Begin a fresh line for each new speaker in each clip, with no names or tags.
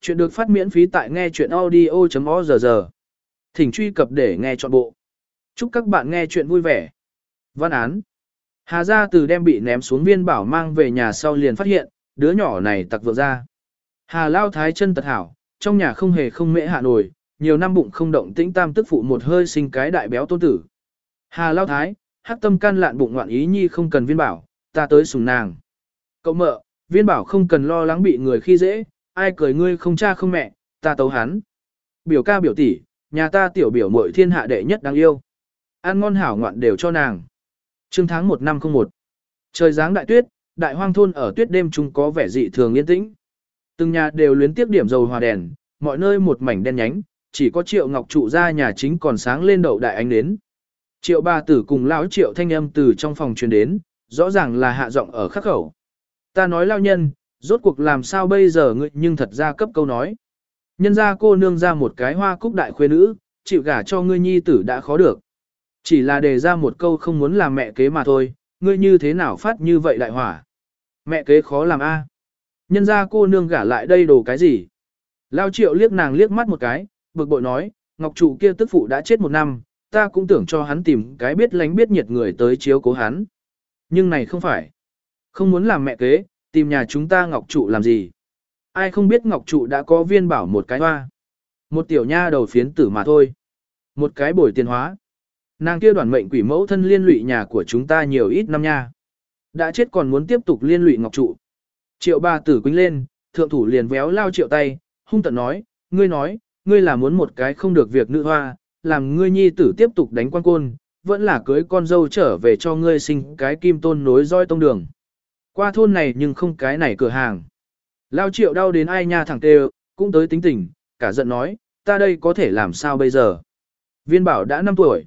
Chuyện được phát miễn phí tại nghe chuyện audio.org. Thỉnh truy cập để nghe trọn bộ. Chúc các bạn nghe chuyện vui vẻ. Văn án. Hà gia từ đem bị ném xuống viên bảo mang về nhà sau liền phát hiện, đứa nhỏ này tặc vượng ra. Hà lao thái chân tật hảo, trong nhà không hề không mễ hạ nổi, nhiều năm bụng không động tĩnh tam tức phụ một hơi sinh cái đại béo tôn tử. Hà lao thái, hắc tâm can lạn bụng ngoạn ý nhi không cần viên bảo, ta tới sùng nàng. Cậu mợ, viên bảo không cần lo lắng bị người khi dễ, ai cười ngươi không cha không mẹ, ta tấu hắn. Biểu ca biểu tỷ, nhà ta tiểu biểu muội thiên hạ đệ nhất đáng yêu. Ăn ngon hảo ngoạn đều cho nàng. Trương tháng 1 năm 01. Trời giáng đại tuyết, đại hoang thôn ở tuyết đêm chúng có vẻ dị thường yên tĩnh. Từng nhà đều luyến tiếp điểm dầu hòa đèn, mọi nơi một mảnh đen nhánh, chỉ có Triệu Ngọc trụ ra nhà chính còn sáng lên đậu đại ánh đến. Triệu bà tử cùng lão Triệu thanh âm từ trong phòng truyền đến, rõ ràng là hạ giọng ở khắc khẩu. Ta nói lao nhân, rốt cuộc làm sao bây giờ ngươi nhưng thật ra cấp câu nói. Nhân ra cô nương ra một cái hoa cúc đại khuê nữ, chịu gả cho ngươi nhi tử đã khó được. Chỉ là đề ra một câu không muốn làm mẹ kế mà thôi, ngươi như thế nào phát như vậy đại hỏa. Mẹ kế khó làm a. Nhân ra cô nương gả lại đây đồ cái gì. Lao triệu liếc nàng liếc mắt một cái, bực bội nói, ngọc trụ kia tức phụ đã chết một năm, ta cũng tưởng cho hắn tìm cái biết lánh biết nhiệt người tới chiếu cố hắn. Nhưng này không phải. Không muốn làm mẹ kế, tìm nhà chúng ta Ngọc Trụ làm gì? Ai không biết Ngọc Trụ đã có viên bảo một cái hoa. Một tiểu nha đầu phiến tử mà thôi. Một cái bồi tiền hóa. Nàng kia đoàn mệnh quỷ mẫu thân liên lụy nhà của chúng ta nhiều ít năm nha. Đã chết còn muốn tiếp tục liên lụy Ngọc Trụ. Triệu ba tử quính lên, thượng thủ liền véo lao triệu tay, hung tận nói, ngươi nói, ngươi là muốn một cái không được việc nữ hoa, làm ngươi nhi tử tiếp tục đánh quan côn, vẫn là cưới con dâu trở về cho ngươi sinh cái kim tôn nối roi tông đường. Qua thôn này nhưng không cái này cửa hàng. Lao triệu đau đến ai nha thẳng tê cũng tới tính tình, cả giận nói, ta đây có thể làm sao bây giờ. Viên bảo đã 5 tuổi.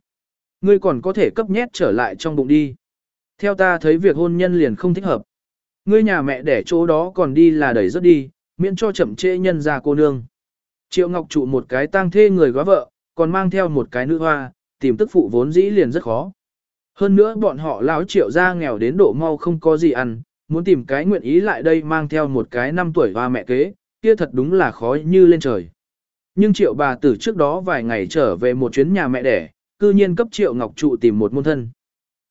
Ngươi còn có thể cấp nhét trở lại trong bụng đi. Theo ta thấy việc hôn nhân liền không thích hợp. Ngươi nhà mẹ để chỗ đó còn đi là đẩy rất đi, miễn cho chậm trễ nhân ra cô nương. Triệu Ngọc trụ một cái tang thê người góa vợ, còn mang theo một cái nữ hoa, tìm tức phụ vốn dĩ liền rất khó. Hơn nữa bọn họ lão triệu ra nghèo đến độ mau không có gì ăn, muốn tìm cái nguyện ý lại đây mang theo một cái năm tuổi hoa mẹ kế, kia thật đúng là khó như lên trời. Nhưng triệu bà tử trước đó vài ngày trở về một chuyến nhà mẹ đẻ, cư nhiên cấp triệu ngọc trụ tìm một môn thân.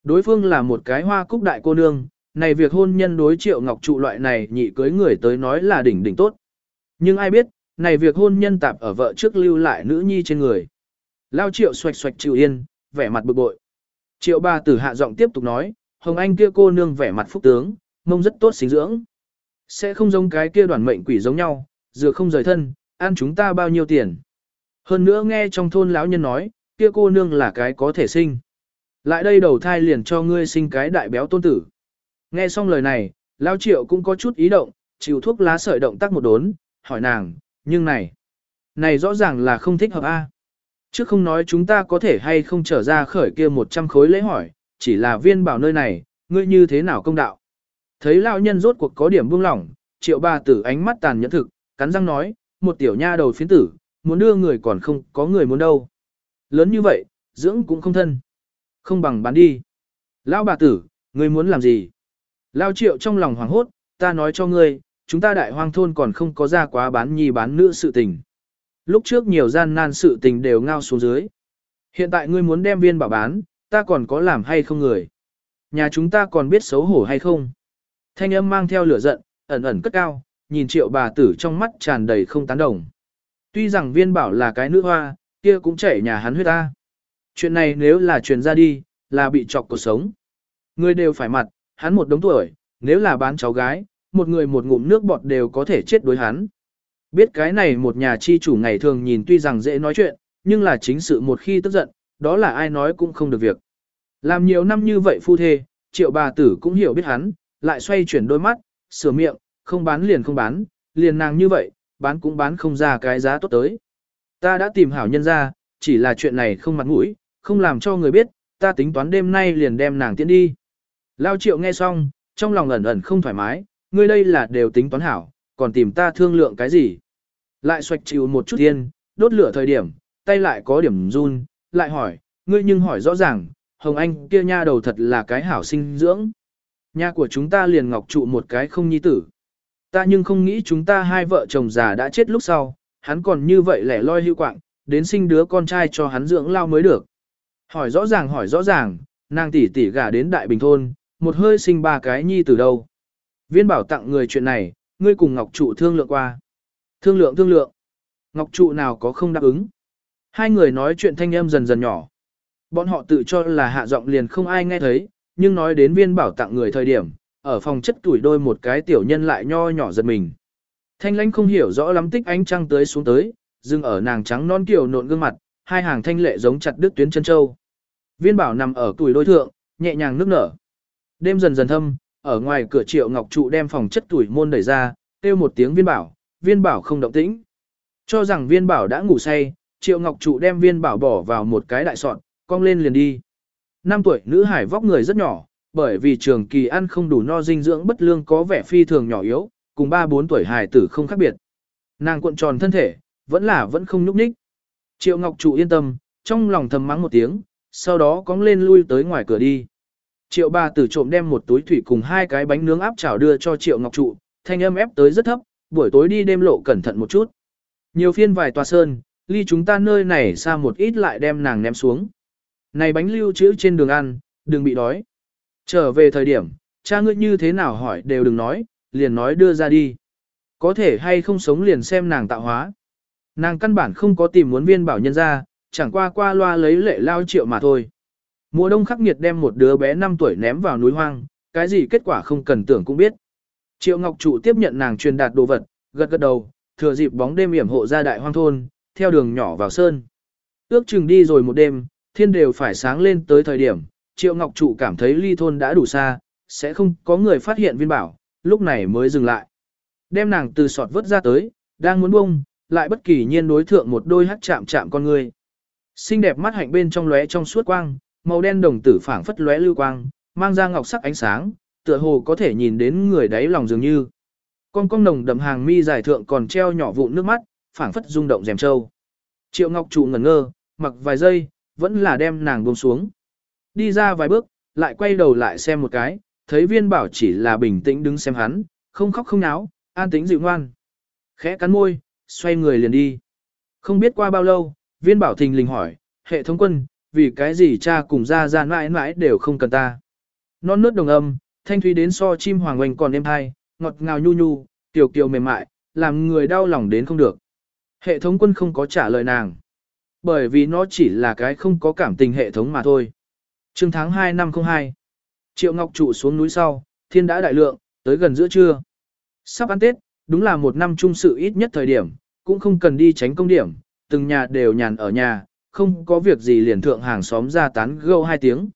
Đối phương là một cái hoa cúc đại cô nương, này việc hôn nhân đối triệu ngọc trụ loại này nhị cưới người tới nói là đỉnh đỉnh tốt. Nhưng ai biết, này việc hôn nhân tạp ở vợ trước lưu lại nữ nhi trên người. Lao triệu xoạch xoạch chịu yên, vẻ mặt bực bội. Triệu bà tử hạ giọng tiếp tục nói, Hồng Anh kia cô nương vẻ mặt phúc tướng, mông rất tốt sinh dưỡng. Sẽ không giống cái kia đoàn mệnh quỷ giống nhau, dừa không rời thân, ăn chúng ta bao nhiêu tiền. Hơn nữa nghe trong thôn lão nhân nói, kia cô nương là cái có thể sinh. Lại đây đầu thai liền cho ngươi sinh cái đại béo tôn tử. Nghe xong lời này, lão triệu cũng có chút ý động, chịu thuốc lá sợi động tác một đốn, hỏi nàng, nhưng này, này rõ ràng là không thích hợp a. Trước không nói chúng ta có thể hay không trở ra khởi kia 100 khối lễ hỏi, chỉ là viên bảo nơi này, ngươi như thế nào công đạo. Thấy lão nhân rốt cuộc có điểm buông lỏng, triệu ba tử ánh mắt tàn nhẫn thực, cắn răng nói, một tiểu nha đầu phiến tử, muốn đưa người còn không có người muốn đâu. Lớn như vậy, dưỡng cũng không thân. Không bằng bán đi. Lão bà tử, ngươi muốn làm gì? Lão triệu trong lòng hoảng hốt, ta nói cho ngươi, chúng ta đại hoang thôn còn không có ra quá bán nhi bán nữ sự tình. Lúc trước nhiều gian nan sự tình đều ngao xuống dưới. Hiện tại ngươi muốn đem viên bảo bán, ta còn có làm hay không người? Nhà chúng ta còn biết xấu hổ hay không? Thanh âm mang theo lửa giận, ẩn ẩn cất cao, nhìn triệu bà tử trong mắt tràn đầy không tán đồng. Tuy rằng viên bảo là cái nữ hoa, kia cũng chảy nhà hắn huyết ta. Chuyện này nếu là truyền ra đi, là bị chọc cuộc sống. Người đều phải mặt, hắn một đống tuổi, nếu là bán cháu gái, một người một ngụm nước bọt đều có thể chết đối hắn. Biết cái này một nhà chi chủ ngày thường nhìn tuy rằng dễ nói chuyện, nhưng là chính sự một khi tức giận, đó là ai nói cũng không được việc. Làm nhiều năm như vậy phu thê, triệu bà tử cũng hiểu biết hắn, lại xoay chuyển đôi mắt, sửa miệng, không bán liền không bán, liền nàng như vậy, bán cũng bán không ra cái giá tốt tới. Ta đã tìm hảo nhân ra, chỉ là chuyện này không mặt mũi, không làm cho người biết, ta tính toán đêm nay liền đem nàng tiễn đi. Lao triệu nghe xong, trong lòng ẩn ẩn không thoải mái, ngươi đây là đều tính toán hảo, còn tìm ta thương lượng cái gì. Lại xoạch chịu một chút yên, đốt lửa thời điểm, tay lại có điểm run, lại hỏi, ngươi nhưng hỏi rõ ràng, Hồng Anh kia nha đầu thật là cái hảo sinh dưỡng. Nhà của chúng ta liền ngọc trụ một cái không nhi tử. Ta nhưng không nghĩ chúng ta hai vợ chồng già đã chết lúc sau, hắn còn như vậy lẻ loi hữu quạng, đến sinh đứa con trai cho hắn dưỡng lao mới được. Hỏi rõ ràng hỏi rõ ràng, nàng tỷ tỷ gả đến Đại Bình Thôn, một hơi sinh ba cái nhi từ đâu. Viên bảo tặng người chuyện này, ngươi cùng Ngọc Trụ thương lượng qua. Thương lượng thương lượng. Ngọc Trụ nào có không đáp ứng. Hai người nói chuyện thanh âm dần dần nhỏ. Bọn họ tự cho là hạ giọng liền không ai nghe thấy, nhưng nói đến viên bảo tặng người thời điểm, ở phòng chất tuổi đôi một cái tiểu nhân lại nho nhỏ giật mình. Thanh lãnh không hiểu rõ lắm tích ánh trăng tới xuống tới, dừng ở nàng trắng non kiểu nộn gương mặt, hai hàng thanh lệ giống chặt đứt tuyến chân châu. Viên bảo nằm ở tuổi đôi thượng, nhẹ nhàng nước nở. Đêm dần dần thâm, ở ngoài cửa triệu ngọc trụ đem phòng chất tuổi môn đẩy ra, kêu một tiếng viên bảo, viên bảo không động tĩnh. Cho rằng viên bảo đã ngủ say, triệu ngọc trụ đem viên bảo bỏ vào một cái đại sọt cong lên liền đi. Năm tuổi nữ hải vóc người rất nhỏ, bởi vì trường kỳ ăn không đủ no dinh dưỡng bất lương có vẻ phi thường nhỏ yếu, cùng 3-4 tuổi hải tử không khác biệt. Nàng cuộn tròn thân thể, vẫn là vẫn không nhúc nhích. Triệu Ngọc Trụ yên tâm, trong lòng thầm mắng một tiếng, sau đó cóng lên lui tới ngoài cửa đi. Triệu bà tử trộm đem một túi thủy cùng hai cái bánh nướng áp chảo đưa cho Triệu Ngọc Trụ, thanh âm ép tới rất thấp, buổi tối đi đêm lộ cẩn thận một chút. Nhiều phiên vài tòa sơn, ly chúng ta nơi này xa một ít lại đem nàng ném xuống. Này bánh lưu trữ trên đường ăn, đừng bị đói. Trở về thời điểm, cha ngươi như thế nào hỏi đều đừng nói, liền nói đưa ra đi. Có thể hay không sống liền xem nàng tạo hóa. Nàng căn bản không có tìm muốn viên bảo nhân ra, chẳng qua qua loa lấy lệ lao triệu mà thôi. Mùa đông khắc nghiệt đem một đứa bé 5 tuổi ném vào núi hoang, cái gì kết quả không cần tưởng cũng biết. Triệu Ngọc Trụ tiếp nhận nàng truyền đạt đồ vật, gật gật đầu, thừa dịp bóng đêm yểm hộ ra đại hoang thôn, theo đường nhỏ vào sơn. Ước chừng đi rồi một đêm, thiên đều phải sáng lên tới thời điểm, Triệu Ngọc Trụ cảm thấy ly thôn đã đủ xa, sẽ không có người phát hiện viên bảo, lúc này mới dừng lại. Đem nàng từ sọt vớt ra tới, đang muốn bông, lại bất kỳ nhiên đối thượng một đôi hắt chạm chạm con người. Xinh đẹp mắt hạnh bên trong lóe trong suốt quang, màu đen đồng tử phảng phất lóe lưu quang, mang ra ngọc sắc ánh sáng, tựa hồ có thể nhìn đến người đáy lòng dường như. Con cong nồng đậm hàng mi dài thượng còn treo nhỏ vụn nước mắt, phảng phất rung động rèm trâu. Triệu Ngọc trụ ngẩn ngơ, mặc vài giây, vẫn là đem nàng buông xuống. Đi ra vài bước, lại quay đầu lại xem một cái, thấy viên bảo chỉ là bình tĩnh đứng xem hắn, không khóc không náo, an tĩnh dịu ngoan. Khẽ cắn môi, xoay người liền đi. Không biết qua bao lâu, viên bảo thình lình hỏi, hệ thống quân, vì cái gì cha cùng ra ra mãi mãi đều không cần ta. Non nớt đồng âm, thanh thúy đến so chim hoàng oanh còn êm hai, ngọt ngào nhu nhu, tiểu kiều mềm mại, làm người đau lòng đến không được. Hệ thống quân không có trả lời nàng. Bởi vì nó chỉ là cái không có cảm tình hệ thống mà thôi. Trương tháng 2 năm 02. Triệu Ngọc trụ xuống núi sau, thiên đã đại lượng, tới gần giữa trưa. Sắp ăn Tết, đúng là một năm trung sự ít nhất thời điểm, cũng không cần đi tránh công điểm, từng nhà đều nhàn ở nhà, không có việc gì liền thượng hàng xóm ra tán gâu hai tiếng.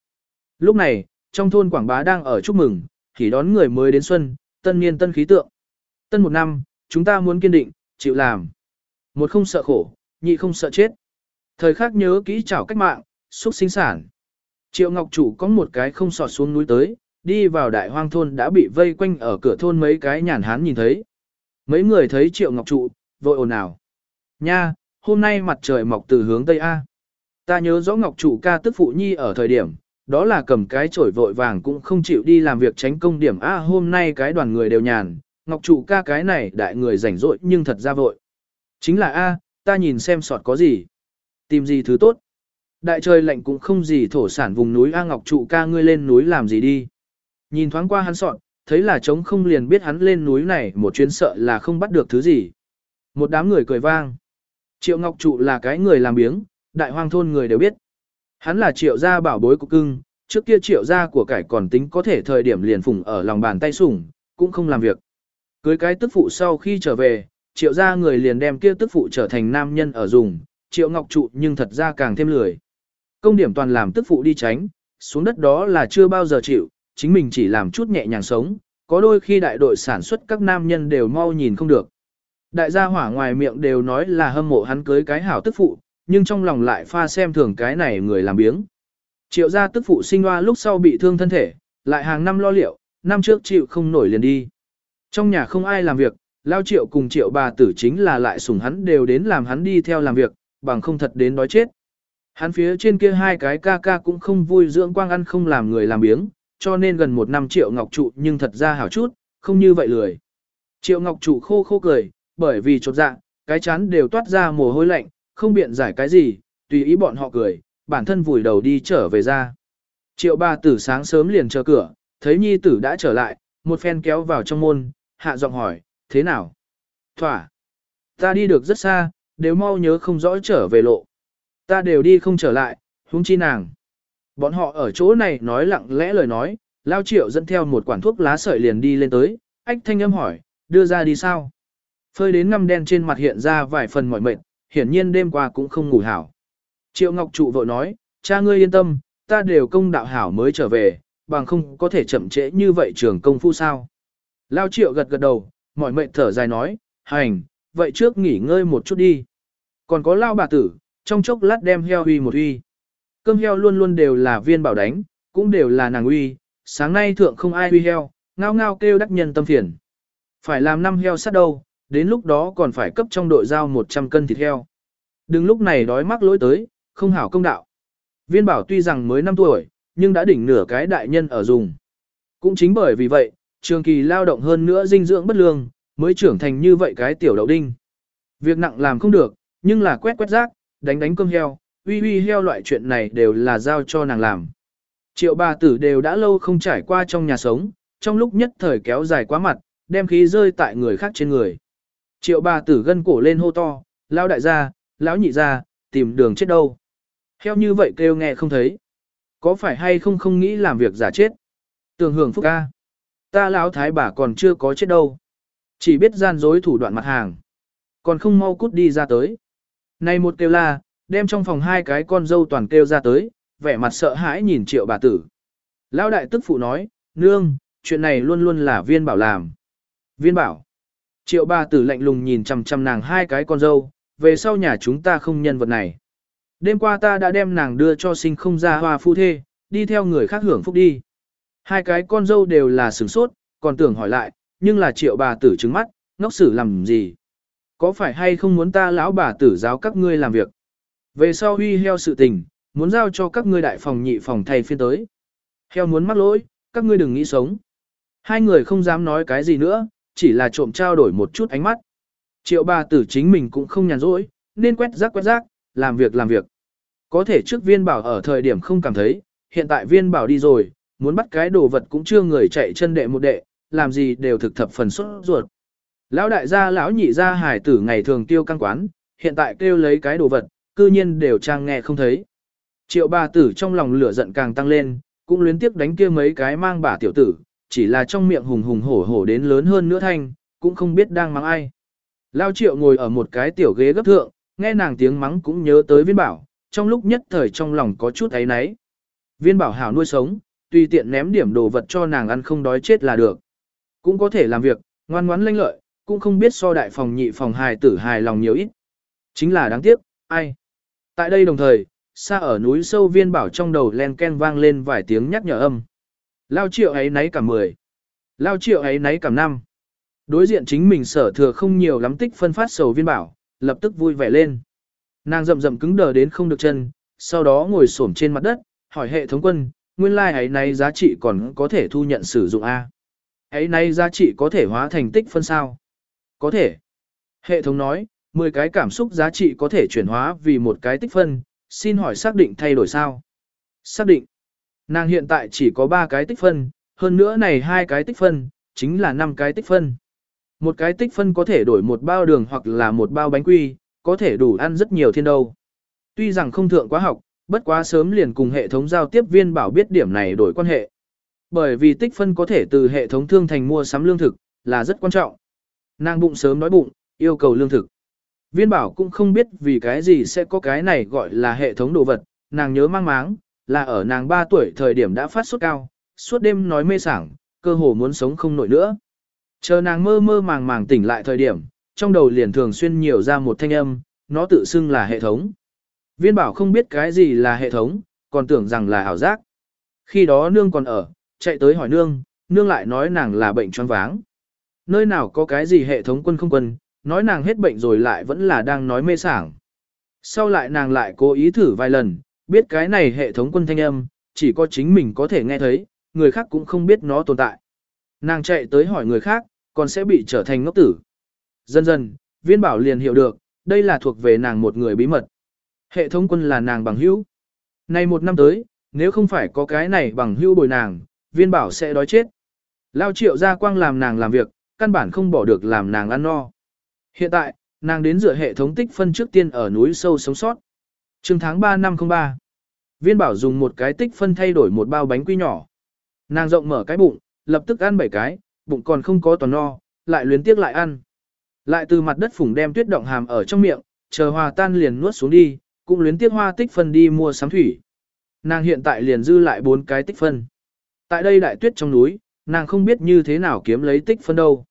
Lúc này, trong thôn Quảng Bá đang ở chúc mừng, thì đón người mới đến xuân, tân niên tân khí tượng. Tân một năm, chúng ta muốn kiên định, chịu làm. Một không sợ khổ, nhị không sợ chết. Thời khắc nhớ kỹ chảo cách mạng, xúc sinh sản. Triệu Ngọc Chủ có một cái không sọt xuống núi tới, đi vào đại hoang thôn đã bị vây quanh ở cửa thôn mấy cái nhàn hán nhìn thấy. Mấy người thấy Triệu Ngọc Trụ, vội ồn ào. Nha, hôm nay mặt trời mọc từ hướng Tây A. Ta nhớ rõ Ngọc Trụ ca tức phụ nhi ở thời điểm, đó là cầm cái chổi vội vàng cũng không chịu đi làm việc tránh công điểm A hôm nay cái đoàn người đều nhàn, Ngọc Trụ ca cái này đại người rảnh rỗi nhưng thật ra vội. Chính là A, ta nhìn xem sọt có gì. Tìm gì thứ tốt. Đại trời lạnh cũng không gì thổ sản vùng núi A Ngọc trụ ca ngươi lên núi làm gì đi. Nhìn thoáng qua hắn sọn, thấy là trống không liền biết hắn lên núi này một chuyến sợ là không bắt được thứ gì. Một đám người cười vang. Triệu Ngọc trụ là cái người làm biếng, đại hoang thôn người đều biết. Hắn là triệu gia bảo bối của cưng, trước kia triệu gia của cải còn tính có thể thời điểm liền phủng ở lòng bàn tay sủng, cũng không làm việc. Cưới cái tức phụ sau khi trở về, triệu gia người liền đem kia tức phụ trở thành nam nhân ở dùng, triệu ngọc trụ nhưng thật ra càng thêm lười. Công điểm toàn làm tức phụ đi tránh, xuống đất đó là chưa bao giờ chịu, chính mình chỉ làm chút nhẹ nhàng sống, có đôi khi đại đội sản xuất các nam nhân đều mau nhìn không được. Đại gia hỏa ngoài miệng đều nói là hâm mộ hắn cưới cái hảo tức phụ, nhưng trong lòng lại pha xem thường cái này người làm biếng. Triệu gia tức phụ sinh hoa lúc sau bị thương thân thể, lại hàng năm lo liệu, năm trước chịu không nổi liền đi. Trong nhà không ai làm việc, lao triệu cùng triệu bà tử chính là lại sủng hắn đều đến làm hắn đi theo làm việc, bằng không thật đến đói chết. Hắn phía trên kia hai cái ca ca cũng không vui dưỡng quang ăn không làm người làm biếng, cho nên gần một năm triệu ngọc trụ nhưng thật ra hảo chút, không như vậy lười. Triệu Ngọc Trụ khô khô cười, bởi vì chột dạ, cái chán đều toát ra mồ hôi lạnh, không biện giải cái gì, tùy ý bọn họ cười, bản thân vùi đầu đi trở về ra. Triệu ba tử sáng sớm liền chờ cửa, thấy nhi tử đã trở lại, một phen kéo vào trong môn, hạ giọng hỏi, thế nào? Thỏa. Ta đi được rất xa, đều mau nhớ không rõ trở về lộ. Ta đều đi không trở lại, huống chi nàng. Bọn họ ở chỗ này nói lặng lẽ lời nói, lao triệu dẫn theo một quản thuốc lá sợi liền đi lên tới, ách thanh âm hỏi, đưa ra đi sao? Phơi đến ngăm đen trên mặt hiện ra vài phần mỏi mệt, hiển nhiên đêm qua cũng không ngủ hảo. Triệu Ngọc Trụ vội nói, cha ngươi yên tâm, ta đều công đạo hảo mới trở về, bằng không có thể chậm trễ như vậy trường công phu sao. Lao Triệu gật gật đầu, mỏi mệt thở dài nói, hành, vậy trước nghỉ ngơi một chút đi. Còn có Lao bà tử, trong chốc lát đem heo huy một huy. Cơm heo luôn luôn đều là viên bảo đánh, cũng đều là nàng uy, sáng nay thượng không ai uy heo, ngao ngao kêu đắc nhân tâm phiền. Phải làm năm heo sát đâu, đến lúc đó còn phải cấp trong đội giao 100 cân thịt heo. Đừng lúc này đói mắc lỗi tới, không hảo công đạo. Viên bảo tuy rằng mới 5 tuổi, nhưng đã đỉnh nửa cái đại nhân ở dùng. Cũng chính bởi vì vậy, trường kỳ lao động hơn nữa dinh dưỡng bất lương, mới trưởng thành như vậy cái tiểu đậu đinh. Việc nặng làm không được, nhưng là quét quét rác, đánh đánh cơm heo, uy uy heo loại chuyện này đều là giao cho nàng làm. Triệu bà tử đều đã lâu không trải qua trong nhà sống, trong lúc nhất thời kéo dài quá mặt, đem khí rơi tại người khác trên người. Triệu bà tử gân cổ lên hô to, lão đại gia, lão nhị gia, tìm đường chết đâu. Heo như vậy kêu nghe không thấy. Có phải hay không không nghĩ làm việc giả chết? Tường hưởng phúc ca. Ta lão thái bà còn chưa có chết đâu. Chỉ biết gian dối thủ đoạn mặt hàng. Còn không mau cút đi ra tới. Này một kêu la, đem trong phòng hai cái con dâu toàn kêu ra tới, vẻ mặt sợ hãi nhìn triệu bà tử. Lão đại tức phụ nói, nương, chuyện này luôn luôn là viên bảo làm. Viên bảo. Triệu bà tử lạnh lùng nhìn chằm chằm nàng hai cái con dâu, về sau nhà chúng ta không nhân vật này. Đêm qua ta đã đem nàng đưa cho sinh không ra hoa phu thê, đi theo người khác hưởng phúc đi. Hai cái con dâu đều là sửng sốt, còn tưởng hỏi lại, nhưng là triệu bà tử trứng mắt, ngốc xử làm gì? Có phải hay không muốn ta lão bà tử giáo các ngươi làm việc? Về sau huy heo sự tình, muốn giao cho các ngươi đại phòng nhị phòng thay phiên tới. Heo muốn mắc lỗi, các ngươi đừng nghĩ sống. Hai người không dám nói cái gì nữa, chỉ là trộm trao đổi một chút ánh mắt. Triệu bà tử chính mình cũng không nhàn rỗi, nên quét rác quét rác, làm việc làm việc. Có thể trước viên bảo ở thời điểm không cảm thấy, hiện tại viên bảo đi rồi, muốn bắt cái đồ vật cũng chưa người chạy chân đệ một đệ, làm gì đều thực thập phần xuất ruột. Lão đại gia lão nhị gia hải tử ngày thường tiêu căng quán, hiện tại kêu lấy cái đồ vật, cư nhiên đều trang nghe không thấy. Triệu bà tử trong lòng lửa giận càng tăng lên, cũng luyến tiếp đánh kia mấy cái mang bà tiểu tử, chỉ là trong miệng hùng hùng hổ hổ đến lớn hơn nữa thanh, cũng không biết đang mắng ai. Lao triệu ngồi ở một cái tiểu ghế gấp thượng, nghe nàng tiếng mắng cũng nhớ tới viên bảo, trong lúc nhất thời trong lòng có chút ấy náy. Viên bảo hảo nuôi sống, tùy tiện ném điểm đồ vật cho nàng ăn không đói chết là được. Cũng có thể làm việc, ngoan ngoãn lanh lợi, cũng không biết so đại phòng nhị phòng hài tử hài lòng nhiều ít. Chính là đáng tiếc, ai. Tại đây đồng thời, xa ở núi sâu viên bảo trong đầu len ken vang lên vài tiếng nhắc nhở âm. Lao triệu ấy nấy cả mười. Lao triệu ấy nấy cả năm. Đối diện chính mình sở thừa không nhiều lắm tích phân phát sầu viên bảo, lập tức vui vẻ lên. Nàng rậm rậm cứng đờ đến không được chân, sau đó ngồi xổm trên mặt đất, hỏi hệ thống quân, nguyên lai like ấy này giá trị còn có thể thu nhận sử dụng A. Ấy này giá trị có thể hóa thành tích phân sao? Có thể. Hệ thống nói, 10 cái cảm xúc giá trị có thể chuyển hóa vì một cái tích phân, xin hỏi xác định thay đổi sao? Xác định. Nàng hiện tại chỉ có 3 cái tích phân, hơn nữa này hai cái tích phân, chính là 5 cái tích phân. Một cái tích phân có thể đổi một bao đường hoặc là một bao bánh quy, có thể đủ ăn rất nhiều thiên đâu. Tuy rằng không thượng quá học, bất quá sớm liền cùng hệ thống giao tiếp viên bảo biết điểm này đổi quan hệ. Bởi vì tích phân có thể từ hệ thống thương thành mua sắm lương thực, là rất quan trọng. Nàng bụng sớm nói bụng, yêu cầu lương thực. Viên bảo cũng không biết vì cái gì sẽ có cái này gọi là hệ thống đồ vật, nàng nhớ mang máng, là ở nàng 3 tuổi thời điểm đã phát sốt cao, suốt đêm nói mê sảng, cơ hồ muốn sống không nổi nữa. Chờ nàng mơ mơ màng màng tỉnh lại thời điểm, trong đầu liền thường xuyên nhiều ra một thanh âm, nó tự xưng là hệ thống. Viên bảo không biết cái gì là hệ thống, còn tưởng rằng là ảo giác. Khi đó nương còn ở, chạy tới hỏi nương, nương lại nói nàng là bệnh choáng váng. Nơi nào có cái gì hệ thống quân không quân, nói nàng hết bệnh rồi lại vẫn là đang nói mê sảng. Sau lại nàng lại cố ý thử vài lần, biết cái này hệ thống quân thanh âm, chỉ có chính mình có thể nghe thấy, người khác cũng không biết nó tồn tại. Nàng chạy tới hỏi người khác, còn sẽ bị trở thành ngốc tử. Dần dần, viên bảo liền hiểu được, đây là thuộc về nàng một người bí mật. Hệ thống quân là nàng bằng hữu. nay một năm tới, nếu không phải có cái này bằng hữu bồi nàng, viên bảo sẽ đói chết. Lao triệu ra quang làm nàng làm việc, căn bản không bỏ được làm nàng ăn no. Hiện tại, nàng đến dựa hệ thống tích phân trước tiên ở núi sâu sống sót. Trương tháng 3 năm 03. Viên bảo dùng một cái tích phân thay đổi một bao bánh quy nhỏ. Nàng rộng mở cái bụng, lập tức ăn bảy cái, bụng còn không có toàn no, lại luyến tiếc lại ăn. Lại từ mặt đất phủng đem tuyết động hàm ở trong miệng, chờ hòa tan liền nuốt xuống đi, cũng luyến tiếc hoa tích phân đi mua sắm thủy. Nàng hiện tại liền dư lại bốn cái tích phân. Tại đây đại tuyết trong núi, nàng không biết như thế nào kiếm lấy tích phân đâu.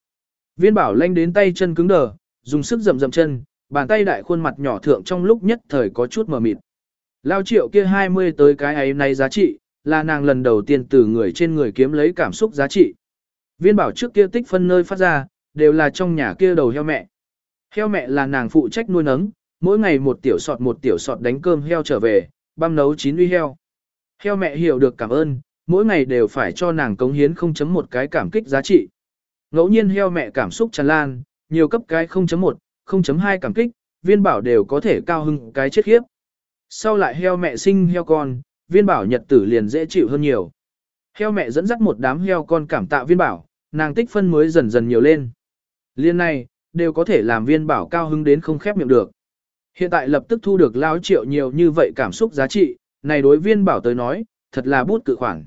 Viên bảo lanh đến tay chân cứng đờ, dùng sức dầm dầm chân, bàn tay đại khuôn mặt nhỏ thượng trong lúc nhất thời có chút mờ mịt. Lao triệu kia 20 tới cái ấy này giá trị, là nàng lần đầu tiên từ người trên người kiếm lấy cảm xúc giá trị. Viên bảo trước kia tích phân nơi phát ra, đều là trong nhà kia đầu heo mẹ. Heo mẹ là nàng phụ trách nuôi nấng, mỗi ngày một tiểu sọt một tiểu sọt đánh cơm heo trở về, băm nấu chín uy heo. Heo mẹ hiểu được cảm ơn, mỗi ngày đều phải cho nàng cống hiến 0.1 cái cảm kích giá trị. Ngẫu nhiên heo mẹ cảm xúc tràn lan, nhiều cấp cái 0.1, 0.2 cảm kích, viên bảo đều có thể cao hưng cái chết khiếp. Sau lại heo mẹ sinh heo con, viên bảo nhật tử liền dễ chịu hơn nhiều. Heo mẹ dẫn dắt một đám heo con cảm tạ viên bảo, nàng tích phân mới dần dần nhiều lên. Liên này, đều có thể làm viên bảo cao hứng đến không khép miệng được. Hiện tại lập tức thu được lao triệu nhiều như vậy cảm xúc giá trị, này đối viên bảo tới nói, thật là bút cự khoản.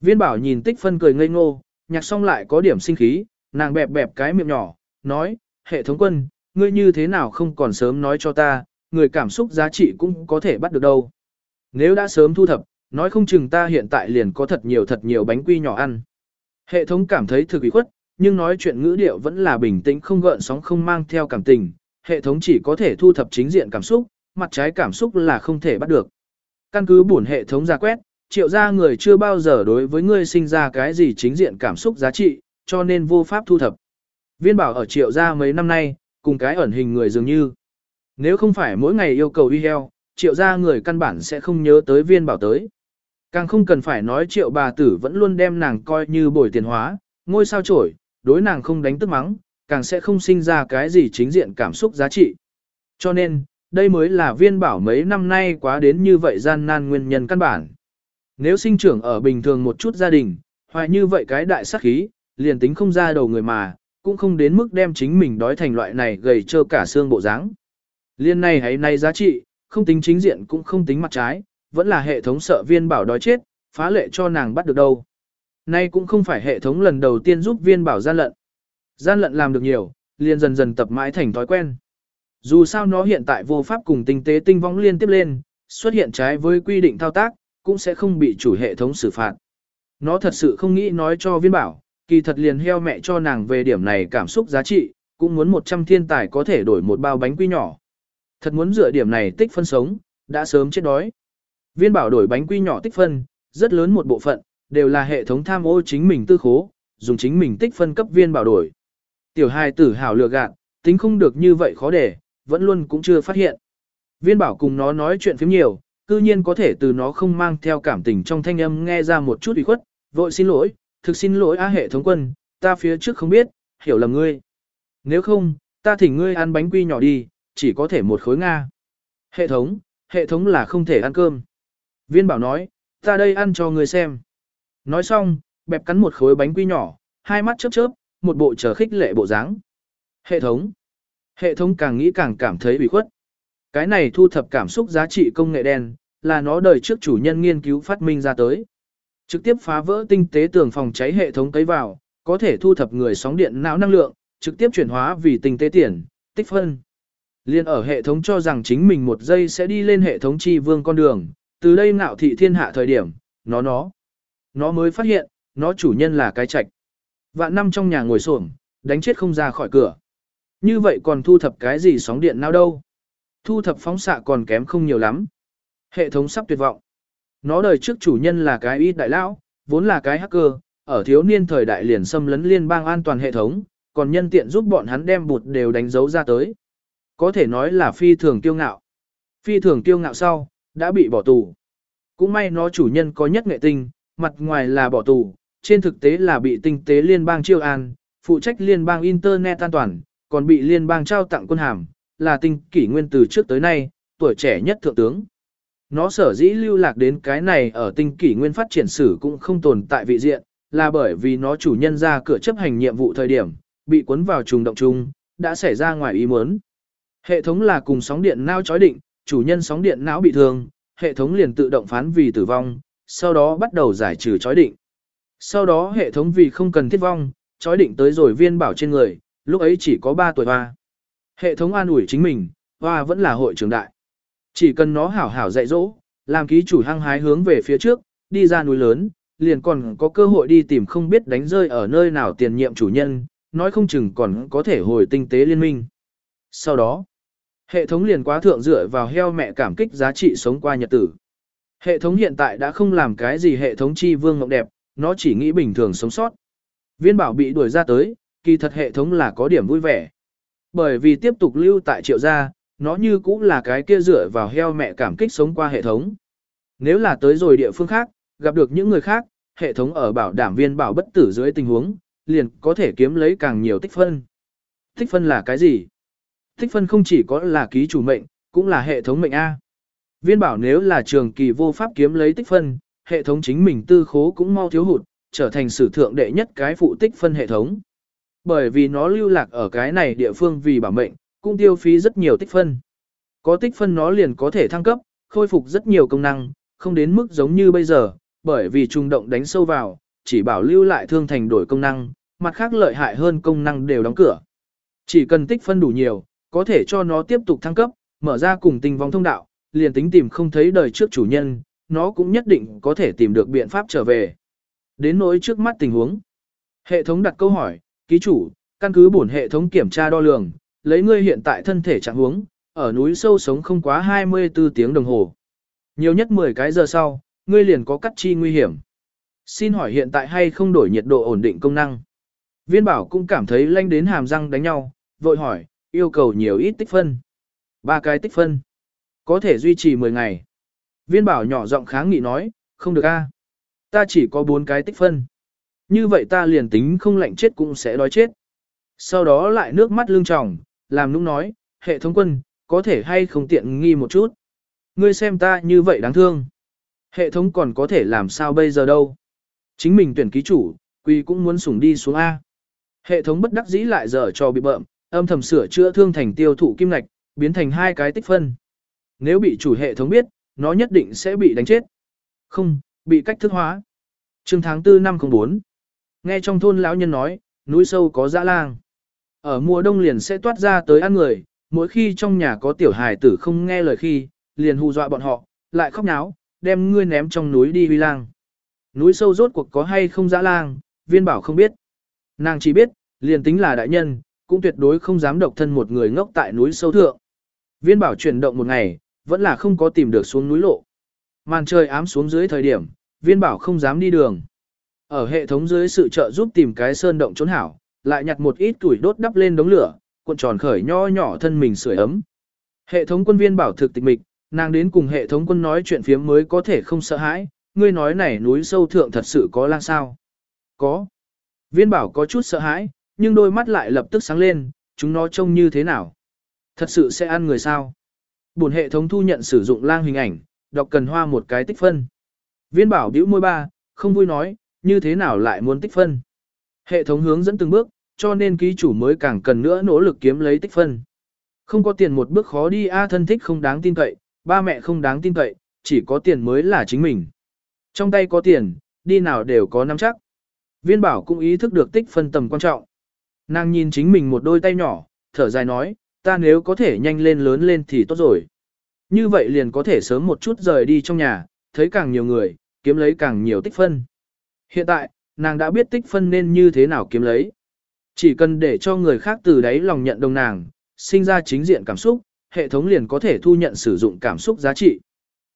Viên bảo nhìn tích phân cười ngây ngô, nhạc xong lại có điểm sinh khí, nàng bẹp bẹp cái miệng nhỏ, nói, hệ thống quân, ngươi như thế nào không còn sớm nói cho ta, người cảm xúc giá trị cũng có thể bắt được đâu. Nếu đã sớm thu thập, nói không chừng ta hiện tại liền có thật nhiều thật nhiều bánh quy nhỏ ăn. Hệ thống cảm thấy thực ủy khuất, nhưng nói chuyện ngữ điệu vẫn là bình tĩnh không gợn sóng không mang theo cảm tình. Hệ thống chỉ có thể thu thập chính diện cảm xúc, mặt trái cảm xúc là không thể bắt được. Căn cứ bổn hệ thống ra quét, triệu gia người chưa bao giờ đối với ngươi sinh ra cái gì chính diện cảm xúc giá trị, cho nên vô pháp thu thập. Viên bảo ở triệu gia mấy năm nay, cùng cái ẩn hình người dường như. Nếu không phải mỗi ngày yêu cầu y heo, triệu gia người căn bản sẽ không nhớ tới viên bảo tới. Càng không cần phải nói triệu bà tử vẫn luôn đem nàng coi như bồi tiền hóa, ngôi sao trổi, đối nàng không đánh tức mắng, càng sẽ không sinh ra cái gì chính diện cảm xúc giá trị. Cho nên, đây mới là viên bảo mấy năm nay quá đến như vậy gian nan nguyên nhân căn bản. Nếu sinh trưởng ở bình thường một chút gia đình, hoài như vậy cái đại sắc khí, liền tính không ra đầu người mà, cũng không đến mức đem chính mình đói thành loại này gầy trơ cả xương bộ dáng. Liên này hay này giá trị, không tính chính diện cũng không tính mặt trái, vẫn là hệ thống sợ viên bảo đói chết, phá lệ cho nàng bắt được đâu. Nay cũng không phải hệ thống lần đầu tiên giúp viên bảo gian lận. Gian lận làm được nhiều, liền dần dần tập mãi thành thói quen. Dù sao nó hiện tại vô pháp cùng tinh tế tinh vong liên tiếp lên, xuất hiện trái với quy định thao tác, cũng sẽ không bị chủ hệ thống xử phạt. Nó thật sự không nghĩ nói cho viên bảo, kỳ thật liền heo mẹ cho nàng về điểm này cảm xúc giá trị, cũng muốn 100 thiên tài có thể đổi một bao bánh quy nhỏ. Thật muốn dựa điểm này tích phân sống, đã sớm chết đói. Viên bảo đổi bánh quy nhỏ tích phân, rất lớn một bộ phận, đều là hệ thống tham ô chính mình tư khố, dùng chính mình tích phân cấp viên bảo đổi. Tiểu hài tử hào lừa gạt, tính không được như vậy khó để, vẫn luôn cũng chưa phát hiện. Viên bảo cùng nó nói chuyện phím nhiều, cư nhiên có thể từ nó không mang theo cảm tình trong thanh âm nghe ra một chút ủy khuất, vội xin lỗi, thực xin lỗi á hệ thống quân, ta phía trước không biết, hiểu lầm ngươi. Nếu không, ta thỉnh ngươi ăn bánh quy nhỏ đi, chỉ có thể một khối Nga. Hệ thống, hệ thống là không thể ăn cơm. Viên bảo nói, ta đây ăn cho ngươi xem. Nói xong, bẹp cắn một khối bánh quy nhỏ, hai mắt chớp chớp, một bộ chờ khích lệ bộ dáng. Hệ thống. Hệ thống càng nghĩ càng cảm thấy bị khuất. Cái này thu thập cảm xúc giá trị công nghệ đen, là nó đời trước chủ nhân nghiên cứu phát minh ra tới. Trực tiếp phá vỡ tinh tế tường phòng cháy hệ thống cấy vào, có thể thu thập người sóng điện não năng lượng, trực tiếp chuyển hóa vì tinh tế tiền, tích phân. Liên ở hệ thống cho rằng chính mình một giây sẽ đi lên hệ thống chi vương con đường, từ đây ngạo thị thiên hạ thời điểm, nó nó. Nó mới phát hiện, nó chủ nhân là cái trạch. Vạn năm trong nhà ngồi xổm đánh chết không ra khỏi cửa. Như vậy còn thu thập cái gì sóng điện nào đâu. Thu thập phóng xạ còn kém không nhiều lắm. Hệ thống sắp tuyệt vọng. Nó đời trước chủ nhân là cái ít đại lão, vốn là cái hacker, ở thiếu niên thời đại liền xâm lấn liên bang an toàn hệ thống, còn nhân tiện giúp bọn hắn đem bụt đều đánh dấu ra tới. Có thể nói là phi thường kiêu ngạo. Phi thường kiêu ngạo sau, đã bị bỏ tù. Cũng may nó chủ nhân có nhất nghệ tinh, mặt ngoài là bỏ tù, trên thực tế là bị tinh tế liên bang chiêu an, phụ trách liên bang Internet an toàn, còn bị liên bang trao tặng quân hàm, là tinh kỷ nguyên từ trước tới nay, tuổi trẻ nhất thượng tướng. Nó sở dĩ lưu lạc đến cái này ở tinh kỷ nguyên phát triển sử cũng không tồn tại vị diện, là bởi vì nó chủ nhân ra cửa chấp hành nhiệm vụ thời điểm, bị cuốn vào trùng động chung, đã xảy ra ngoài ý muốn. Hệ thống là cùng sóng điện não chói định, chủ nhân sóng điện não bị thương, hệ thống liền tự động phán vì tử vong, sau đó bắt đầu giải trừ chói định. Sau đó hệ thống vì không cần thiết vong, chói định tới rồi viên bảo trên người, lúc ấy chỉ có 3 tuổi hoa. Hệ thống an ủi chính mình, hoa vẫn là hội trưởng đại. Chỉ cần nó hảo hảo dạy dỗ, làm ký chủ hăng hái hướng về phía trước, đi ra núi lớn, liền còn có cơ hội đi tìm không biết đánh rơi ở nơi nào tiền nhiệm chủ nhân, nói không chừng còn có thể hồi tinh tế liên minh. Sau đó, hệ thống liền quá thượng dựa vào heo mẹ cảm kích giá trị sống qua nhật tử. Hệ thống hiện tại đã không làm cái gì hệ thống chi vương ngọc đẹp, nó chỉ nghĩ bình thường sống sót. Viên bảo bị đuổi ra tới, kỳ thật hệ thống là có điểm vui vẻ. Bởi vì tiếp tục lưu tại triệu gia, nó như cũng là cái kia dựa vào heo mẹ cảm kích sống qua hệ thống. Nếu là tới rồi địa phương khác, gặp được những người khác, hệ thống ở bảo đảm viên bảo bất tử dưới tình huống, liền có thể kiếm lấy càng nhiều tích phân. Tích phân là cái gì? Tích phân không chỉ có là ký chủ mệnh, cũng là hệ thống mệnh A. Viên bảo nếu là trường kỳ vô pháp kiếm lấy tích phân, hệ thống chính mình tư khố cũng mau thiếu hụt, trở thành sử thượng đệ nhất cái phụ tích phân hệ thống. Bởi vì nó lưu lạc ở cái này địa phương vì bảo mệnh, cũng tiêu phí rất nhiều tích phân. Có tích phân nó liền có thể thăng cấp, khôi phục rất nhiều công năng, không đến mức giống như bây giờ, bởi vì trùng động đánh sâu vào, chỉ bảo lưu lại thương thành đổi công năng, mặt khác lợi hại hơn công năng đều đóng cửa. Chỉ cần tích phân đủ nhiều, có thể cho nó tiếp tục thăng cấp, mở ra cùng tình vong thông đạo, liền tính tìm không thấy đời trước chủ nhân, nó cũng nhất định có thể tìm được biện pháp trở về. Đến nỗi trước mắt tình huống. Hệ thống đặt câu hỏi, ký chủ, căn cứ bổn hệ thống kiểm tra đo lường, lấy ngươi hiện tại thân thể trạng huống, ở núi sâu sống không quá 24 tiếng đồng hồ. Nhiều nhất 10 cái giờ sau, ngươi liền có cắt chi nguy hiểm. Xin hỏi hiện tại hay không đổi nhiệt độ ổn định công năng? Viên bảo cũng cảm thấy lanh đến hàm răng đánh nhau, vội hỏi, yêu cầu nhiều ít tích phân. Ba cái tích phân. Có thể duy trì 10 ngày. Viên bảo nhỏ giọng kháng nghị nói, không được a, Ta chỉ có 4 cái tích phân. Như vậy ta liền tính không lạnh chết cũng sẽ đói chết. Sau đó lại nước mắt lưng tròng, làm nũng nói, hệ thống quân, có thể hay không tiện nghi một chút. Ngươi xem ta như vậy đáng thương. Hệ thống còn có thể làm sao bây giờ đâu. Chính mình tuyển ký chủ, quy cũng muốn sủng đi xuống A. Hệ thống bất đắc dĩ lại dở cho bị bợm, âm thầm sửa chữa thương thành tiêu thụ kim ngạch, biến thành hai cái tích phân. Nếu bị chủ hệ thống biết, nó nhất định sẽ bị đánh chết. Không, bị cách thức hóa. Trương tháng 4 năm 04. Nghe trong thôn lão nhân nói, núi sâu có dã lang. Ở mùa đông liền sẽ toát ra tới ăn người, mỗi khi trong nhà có tiểu hài tử không nghe lời khi, liền hù dọa bọn họ, lại khóc náo, đem ngươi ném trong núi đi huy lang. Núi sâu rốt cuộc có hay không dã lang, viên bảo không biết. Nàng chỉ biết, liền tính là đại nhân, cũng tuyệt đối không dám độc thân một người ngốc tại núi sâu thượng. Viên bảo chuyển động một ngày, vẫn là không có tìm được xuống núi lộ. Màn trời ám xuống dưới thời điểm, viên bảo không dám đi đường. Ở hệ thống dưới sự trợ giúp tìm cái sơn động trốn hảo, lại nhặt một ít tuổi đốt đắp lên đống lửa, cuộn tròn khởi nho nhỏ thân mình sưởi ấm. Hệ thống quân viên bảo thực tịch mịch, nàng đến cùng hệ thống quân nói chuyện phiếm mới có thể không sợ hãi, ngươi nói này núi sâu thượng thật sự có lang sao? Có. Viên bảo có chút sợ hãi, nhưng đôi mắt lại lập tức sáng lên, chúng nó trông như thế nào? Thật sự sẽ ăn người sao? buồn hệ thống thu nhận sử dụng lang hình ảnh, đọc cần hoa một cái tích phân. Viên bảo bĩu môi ba, không vui nói, như thế nào lại muốn tích phân? Hệ thống hướng dẫn từng bước, cho nên ký chủ mới càng cần nữa nỗ lực kiếm lấy tích phân. Không có tiền một bước khó đi a thân thích không đáng tin cậy, ba mẹ không đáng tin cậy, chỉ có tiền mới là chính mình. Trong tay có tiền, đi nào đều có nắm chắc. Viên bảo cũng ý thức được tích phân tầm quan trọng. Nàng nhìn chính mình một đôi tay nhỏ, thở dài nói, ta nếu có thể nhanh lên lớn lên thì tốt rồi. Như vậy liền có thể sớm một chút rời đi trong nhà, thấy càng nhiều người, kiếm lấy càng nhiều tích phân. Hiện tại, nàng đã biết tích phân nên như thế nào kiếm lấy. Chỉ cần để cho người khác từ đấy lòng nhận đồng nàng, sinh ra chính diện cảm xúc, hệ thống liền có thể thu nhận sử dụng cảm xúc giá trị.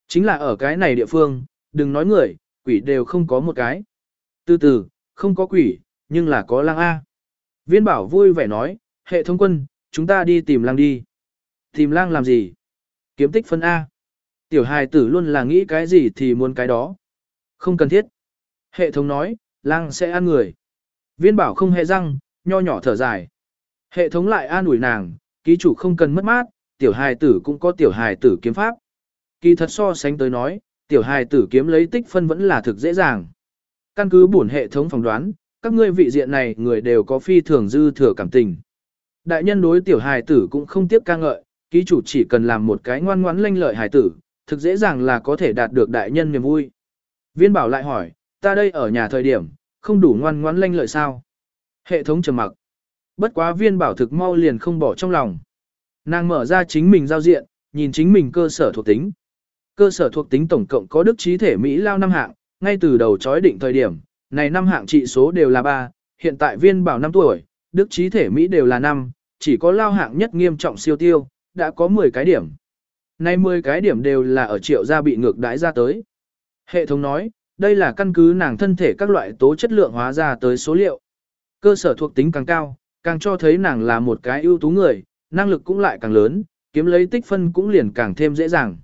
Chính là ở cái này địa phương, đừng nói người, quỷ đều không có một cái. Từ từ, không có quỷ, nhưng là có lang A. Viên bảo vui vẻ nói, hệ thống quân, chúng ta đi tìm lang đi. Tìm lang làm gì? Kiếm tích phân A. Tiểu hài tử luôn là nghĩ cái gì thì muốn cái đó. Không cần thiết. Hệ thống nói, lang sẽ ăn người. Viên bảo không hề răng, nho nhỏ thở dài. Hệ thống lại an ủi nàng, ký chủ không cần mất mát, tiểu hài tử cũng có tiểu hài tử kiếm pháp. Kỳ thật so sánh tới nói, tiểu hài tử kiếm lấy tích phân vẫn là thực dễ dàng. Căn cứ bổn hệ thống phỏng đoán, các ngươi vị diện này người đều có phi thường dư thừa cảm tình. Đại nhân đối tiểu hài tử cũng không tiếc ca ngợi, ký chủ chỉ cần làm một cái ngoan ngoãn lanh lợi hài tử, thực dễ dàng là có thể đạt được đại nhân niềm vui. Viên bảo lại hỏi, ta đây ở nhà thời điểm, không đủ ngoan ngoãn lanh lợi sao? Hệ thống trầm mặc. Bất quá viên bảo thực mau liền không bỏ trong lòng. Nàng mở ra chính mình giao diện, nhìn chính mình cơ sở thuộc tính. Cơ sở thuộc tính tổng cộng có đức trí thể Mỹ lao năm hạng, ngay từ đầu chói định thời điểm, này năm hạng trị số đều là 3, hiện tại viên bảo 5 tuổi, đức trí thể Mỹ đều là 5, chỉ có lao hạng nhất nghiêm trọng siêu tiêu, đã có 10 cái điểm. Nay 10 cái điểm đều là ở triệu gia bị ngược đãi ra tới. Hệ thống nói, đây là căn cứ nàng thân thể các loại tố chất lượng hóa ra tới số liệu. Cơ sở thuộc tính càng cao, càng cho thấy nàng là một cái ưu tú người, năng lực cũng lại càng lớn, kiếm lấy tích phân cũng liền càng thêm dễ dàng.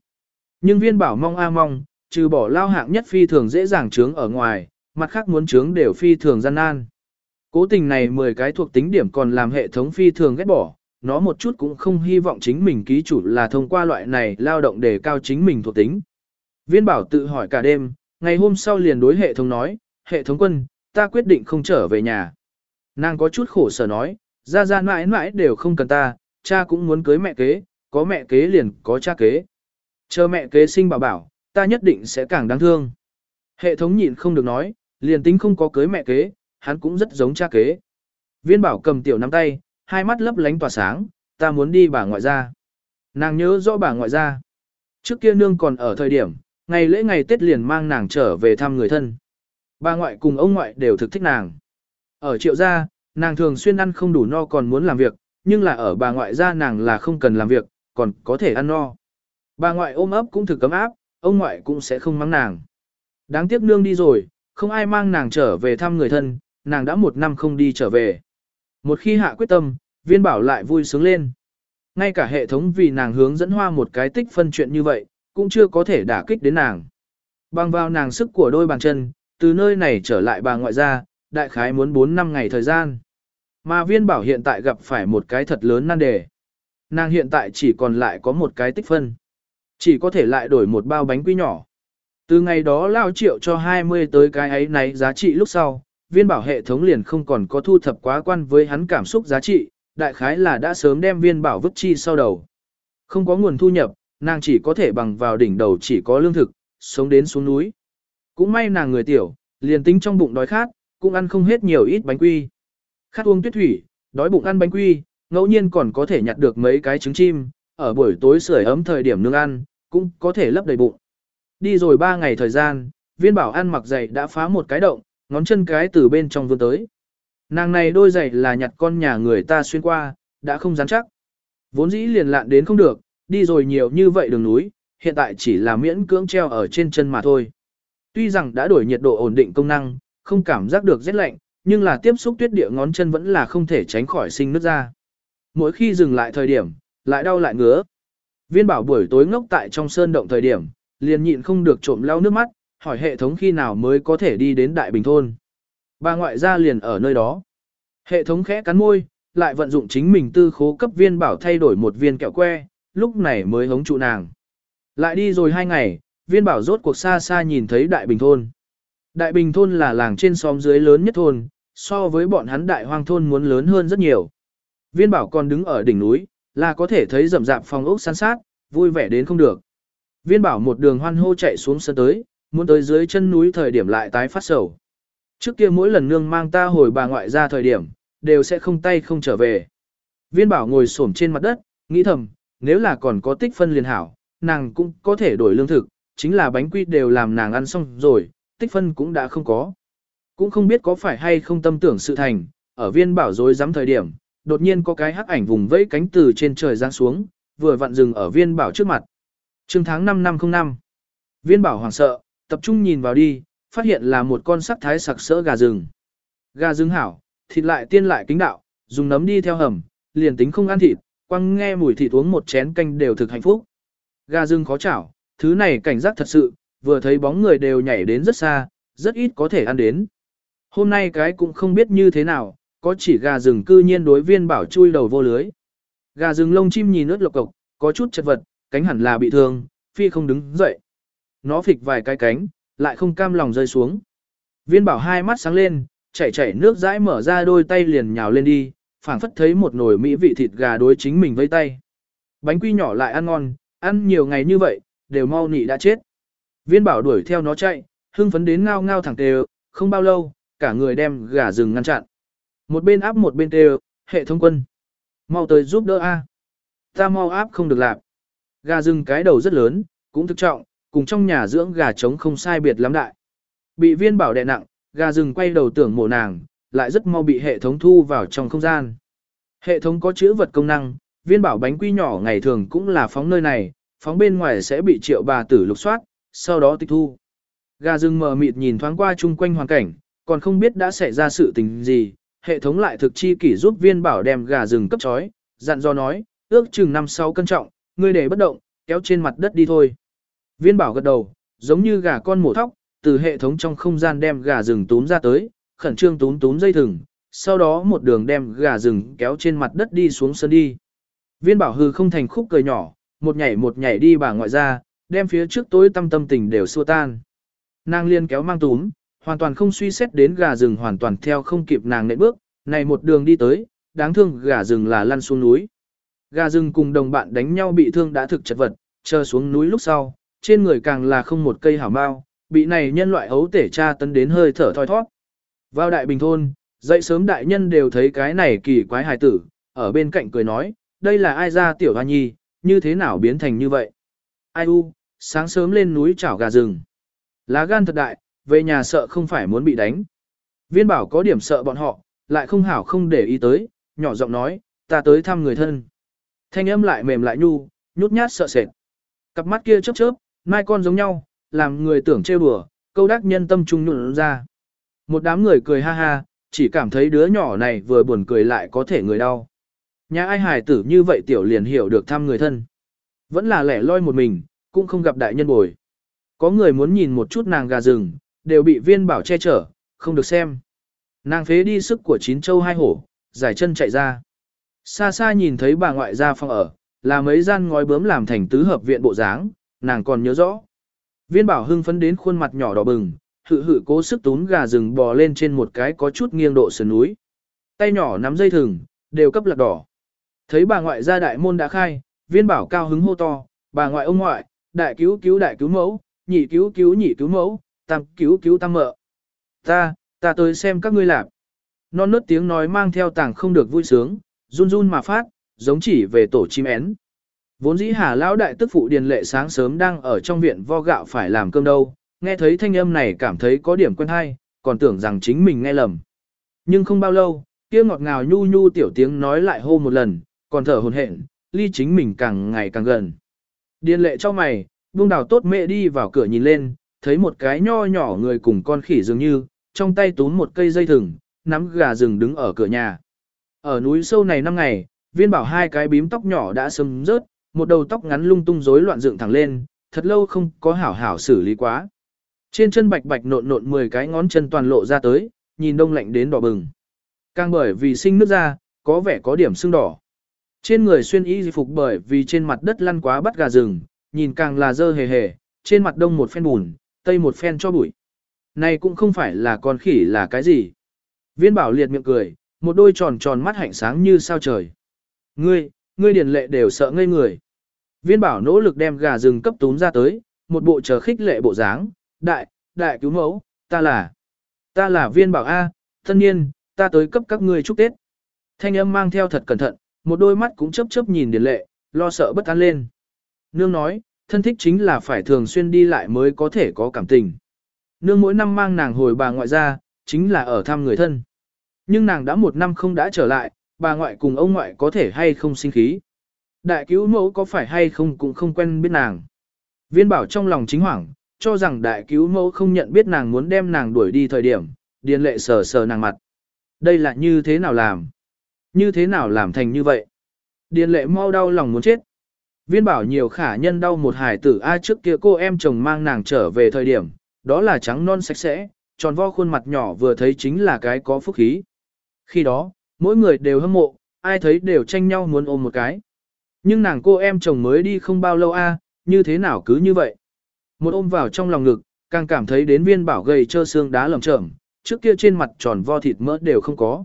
Nhưng viên bảo mong a mong, trừ bỏ lao hạng nhất phi thường dễ dàng trướng ở ngoài, mặt khác muốn trướng đều phi thường gian nan. Cố tình này 10 cái thuộc tính điểm còn làm hệ thống phi thường ghét bỏ, nó một chút cũng không hy vọng chính mình ký chủ là thông qua loại này lao động để cao chính mình thuộc tính. Viên bảo tự hỏi cả đêm, ngày hôm sau liền đối hệ thống nói, hệ thống quân, ta quyết định không trở về nhà. Nàng có chút khổ sở nói, ra ra mãi mãi đều không cần ta, cha cũng muốn cưới mẹ kế, có mẹ kế liền có cha kế. Chờ mẹ kế sinh bảo bảo, ta nhất định sẽ càng đáng thương. Hệ thống nhịn không được nói, liền tính không có cưới mẹ kế, hắn cũng rất giống cha kế. Viên bảo cầm tiểu nắm tay, hai mắt lấp lánh tỏa sáng, ta muốn đi bà ngoại gia. Nàng nhớ rõ bà ngoại gia. Trước kia nương còn ở thời điểm, ngày lễ ngày Tết liền mang nàng trở về thăm người thân. Bà ngoại cùng ông ngoại đều thực thích nàng. Ở triệu gia, nàng thường xuyên ăn không đủ no còn muốn làm việc, nhưng là ở bà ngoại gia nàng là không cần làm việc, còn có thể ăn no. Bà ngoại ôm ấp cũng thực cấm áp, ông ngoại cũng sẽ không mắng nàng. Đáng tiếc nương đi rồi, không ai mang nàng trở về thăm người thân, nàng đã một năm không đi trở về. Một khi hạ quyết tâm, viên bảo lại vui sướng lên. Ngay cả hệ thống vì nàng hướng dẫn hoa một cái tích phân chuyện như vậy, cũng chưa có thể đả kích đến nàng. Bằng vào nàng sức của đôi bàn chân, từ nơi này trở lại bà ngoại gia, đại khái muốn 4 năm ngày thời gian. Mà viên bảo hiện tại gặp phải một cái thật lớn nan đề. Nàng hiện tại chỉ còn lại có một cái tích phân. Chỉ có thể lại đổi một bao bánh quy nhỏ. Từ ngày đó lao triệu cho 20 tới cái ấy này giá trị lúc sau, viên bảo hệ thống liền không còn có thu thập quá quan với hắn cảm xúc giá trị, đại khái là đã sớm đem viên bảo vứt chi sau đầu. Không có nguồn thu nhập, nàng chỉ có thể bằng vào đỉnh đầu chỉ có lương thực, sống đến xuống núi. Cũng may nàng người tiểu, liền tính trong bụng đói khát, cũng ăn không hết nhiều ít bánh quy. Khát uống tuyết thủy, đói bụng ăn bánh quy, ngẫu nhiên còn có thể nhặt được mấy cái trứng chim, ở buổi tối sưởi ấm thời điểm nương ăn, cũng có thể lấp đầy bụng. Đi rồi 3 ngày thời gian, viên bảo ăn mặc giày đã phá một cái động, ngón chân cái từ bên trong vươn tới. Nàng này đôi giày là nhặt con nhà người ta xuyên qua, đã không dán chắc. Vốn dĩ liền lạn đến không được, đi rồi nhiều như vậy đường núi, hiện tại chỉ là miễn cưỡng treo ở trên chân mà thôi. Tuy rằng đã đổi nhiệt độ ổn định công năng, không cảm giác được rét lạnh, nhưng là tiếp xúc tuyết địa ngón chân vẫn là không thể tránh khỏi sinh nước ra. Mỗi khi dừng lại thời điểm, lại đau lại ngứa. Viên bảo buổi tối ngốc tại trong sơn động thời điểm, liền nhịn không được trộm lau nước mắt, hỏi hệ thống khi nào mới có thể đi đến Đại Bình Thôn. Bà ngoại gia liền ở nơi đó. Hệ thống khẽ cắn môi, lại vận dụng chính mình tư khố cấp viên bảo thay đổi một viên kẹo que, lúc này mới hống trụ nàng. Lại đi rồi hai ngày, viên bảo rốt cuộc xa xa nhìn thấy Đại Bình Thôn. Đại Bình Thôn là làng trên xóm dưới lớn nhất thôn, so với bọn hắn Đại Hoang Thôn muốn lớn hơn rất nhiều. Viên bảo còn đứng ở đỉnh núi, là có thể thấy rậm rạp phòng ốc san sát, vui vẻ đến không được. Viên bảo một đường hoan hô chạy xuống sân tới, muốn tới dưới chân núi thời điểm lại tái phát sầu. Trước kia mỗi lần nương mang ta hồi bà ngoại ra thời điểm, đều sẽ không tay không trở về. Viên bảo ngồi xổm trên mặt đất, nghĩ thầm, nếu là còn có tích phân liền hảo, nàng cũng có thể đổi lương thực, chính là bánh quy đều làm nàng ăn xong rồi, tích phân cũng đã không có. Cũng không biết có phải hay không tâm tưởng sự thành, ở viên bảo dối dám thời điểm, đột nhiên có cái hắc ảnh vùng vẫy cánh từ trên trời giáng xuống, vừa vặn dừng ở viên bảo trước mặt. Trương tháng 5 năm 05. Viên bảo hoảng sợ, tập trung nhìn vào đi, phát hiện là một con sắc thái sặc sỡ gà rừng. Gà rừng hảo, thịt lại tiên lại kính đạo, dùng nấm đi theo hầm, liền tính không ăn thịt, quăng nghe mùi thịt uống một chén canh đều thực hạnh phúc. Gà rừng khó chảo, thứ này cảnh giác thật sự, vừa thấy bóng người đều nhảy đến rất xa, rất ít có thể ăn đến. Hôm nay cái cũng không biết như thế nào, có chỉ gà rừng cư nhiên đối viên bảo chui đầu vô lưới. Gà rừng lông chim nhìn ướt lộc cộc, có chút chật vật, cánh hẳn là bị thương, phi không đứng dậy. Nó phịch vài cái cánh, lại không cam lòng rơi xuống. Viên bảo hai mắt sáng lên, chảy chảy nước dãi mở ra đôi tay liền nhào lên đi, phảng phất thấy một nồi mỹ vị thịt gà đối chính mình vây tay. Bánh quy nhỏ lại ăn ngon, ăn nhiều ngày như vậy, đều mau nị đã chết. Viên bảo đuổi theo nó chạy, hưng phấn đến ngao ngao thẳng tề, không bao lâu, cả người đem gà rừng ngăn chặn. Một bên áp một bên tề, hệ thống quân. Mau tới giúp đỡ A. Ta mau áp không được làm. Gà rừng cái đầu rất lớn, cũng thực trọng, cùng trong nhà dưỡng gà trống không sai biệt lắm đại. Bị viên bảo đè nặng, gà rừng quay đầu tưởng mổ nàng, lại rất mau bị hệ thống thu vào trong không gian. Hệ thống có chữ vật công năng, viên bảo bánh quy nhỏ ngày thường cũng là phóng nơi này, phóng bên ngoài sẽ bị triệu bà tử lục soát, sau đó tịch thu. Gà rừng mờ mịt nhìn thoáng qua chung quanh hoàn cảnh, còn không biết đã xảy ra sự tình gì, hệ thống lại thực chi kỷ giúp viên bảo đem gà rừng cấp chói, dặn do nói, ước chừng 5-6 cân trọng, ngươi để bất động, kéo trên mặt đất đi thôi. Viên bảo gật đầu, giống như gà con mổ thóc, từ hệ thống trong không gian đem gà rừng túm ra tới, khẩn trương túm túm dây thừng, sau đó một đường đem gà rừng kéo trên mặt đất đi xuống sân đi. Viên bảo hư không thành khúc cười nhỏ, một nhảy một nhảy đi bà ngoại ra, đem phía trước tối tâm tâm tình đều xua tan. Nàng liên kéo mang túm, hoàn toàn không suy xét đến gà rừng hoàn toàn theo không kịp nàng nệ bước, này một đường đi tới, đáng thương gà rừng là lăn xuống núi. Gà rừng cùng đồng bạn đánh nhau bị thương đã thực chật vật, chờ xuống núi lúc sau, trên người càng là không một cây hảo bao, bị này nhân loại ấu tể tra tấn đến hơi thở thoi thoát. Vào đại bình thôn, dậy sớm đại nhân đều thấy cái này kỳ quái hài tử, ở bên cạnh cười nói, đây là ai ra tiểu hoa nhi, như thế nào biến thành như vậy? Ai u, sáng sớm lên núi chảo gà rừng. Lá gan thật đại, về nhà sợ không phải muốn bị đánh. Viên bảo có điểm sợ bọn họ, lại không hảo không để ý tới, nhỏ giọng nói, ta tới thăm người thân. Thanh âm lại mềm lại nhu, nhút nhát sợ sệt. Cặp mắt kia chớp chớp, mai con giống nhau, làm người tưởng trêu đùa, câu đắc nhân tâm trung nụn ra. Một đám người cười ha ha, chỉ cảm thấy đứa nhỏ này vừa buồn cười lại có thể người đau. Nhà ai hài tử như vậy tiểu liền hiểu được thăm người thân. Vẫn là lẻ loi một mình, cũng không gặp đại nhân bồi. Có người muốn nhìn một chút nàng gà rừng, đều bị viên bảo che chở, không được xem. Nàng phế đi sức của chín châu hai hổ, giải chân chạy ra. Xa xa nhìn thấy bà ngoại ra phòng ở, là mấy gian ngói bướm làm thành tứ hợp viện bộ dáng, nàng còn nhớ rõ. Viên bảo hưng phấn đến khuôn mặt nhỏ đỏ bừng, hự hự cố sức tún gà rừng bò lên trên một cái có chút nghiêng độ sườn núi. Tay nhỏ nắm dây thừng, đều cấp lạc đỏ. Thấy bà ngoại ra đại môn đã khai, viên bảo cao hứng hô to, bà ngoại ông ngoại, đại cứu cứu đại cứu mẫu, nhị cứu cứu nhị cứu mẫu, tam cứu cứu tam mợ. Ta, ta tới xem các ngươi làm. Non nớt tiếng nói mang theo tàng không được vui sướng, run run mà phát, giống chỉ về tổ chim én. Vốn dĩ hà lão đại tức phụ điền lệ sáng sớm đang ở trong viện vo gạo phải làm cơm đâu, nghe thấy thanh âm này cảm thấy có điểm quen hay, còn tưởng rằng chính mình nghe lầm. Nhưng không bao lâu, kia ngọt ngào nhu nhu tiểu tiếng nói lại hô một lần, còn thở hồn hển, ly chính mình càng ngày càng gần. Điền lệ cho mày, buông đào tốt mẹ đi vào cửa nhìn lên, thấy một cái nho nhỏ người cùng con khỉ dường như, trong tay túm một cây dây thừng, nắm gà rừng đứng ở cửa nhà. Ở núi sâu này năm ngày, viên bảo hai cái bím tóc nhỏ đã sâm rớt, một đầu tóc ngắn lung tung rối loạn dựng thẳng lên, thật lâu không có hảo hảo xử lý quá. Trên chân bạch bạch nộn nộn 10 cái ngón chân toàn lộ ra tới, nhìn đông lạnh đến đỏ bừng. Càng bởi vì sinh nước ra, có vẻ có điểm sưng đỏ. Trên người xuyên y phục bởi vì trên mặt đất lăn quá bắt gà rừng, nhìn càng là dơ hề hề, trên mặt đông một phen bùn, tây một phen cho bụi. Này cũng không phải là con khỉ là cái gì. Viên bảo liệt miệng cười, một đôi tròn tròn mắt hạnh sáng như sao trời. Ngươi, ngươi điền lệ đều sợ ngây người. Viên bảo nỗ lực đem gà rừng cấp túm ra tới, một bộ chờ khích lệ bộ dáng, đại, đại cứu mẫu, ta là, ta là viên bảo A, thân nhiên, ta tới cấp các ngươi chúc Tết. Thanh âm mang theo thật cẩn thận, một đôi mắt cũng chớp chớp nhìn điền lệ, lo sợ bất an lên. Nương nói, thân thích chính là phải thường xuyên đi lại mới có thể có cảm tình. Nương mỗi năm mang nàng hồi bà ngoại ra, chính là ở thăm người thân. Nhưng nàng đã một năm không đã trở lại, bà ngoại cùng ông ngoại có thể hay không sinh khí. Đại cứu mẫu có phải hay không cũng không quen biết nàng. Viên bảo trong lòng chính hoảng, cho rằng đại cứu mẫu không nhận biết nàng muốn đem nàng đuổi đi thời điểm, điền lệ sờ sờ nàng mặt. Đây là như thế nào làm? Như thế nào làm thành như vậy? Điền lệ mau đau lòng muốn chết. Viên bảo nhiều khả nhân đau một hải tử A trước kia cô em chồng mang nàng trở về thời điểm, đó là trắng non sạch sẽ, tròn vo khuôn mặt nhỏ vừa thấy chính là cái có phúc khí. Khi đó, mỗi người đều hâm mộ, ai thấy đều tranh nhau muốn ôm một cái. Nhưng nàng cô em chồng mới đi không bao lâu a, như thế nào cứ như vậy. Một ôm vào trong lòng ngực, càng cảm thấy đến viên bảo gầy trơ xương đá lầm chởm, trước kia trên mặt tròn vo thịt mỡ đều không có.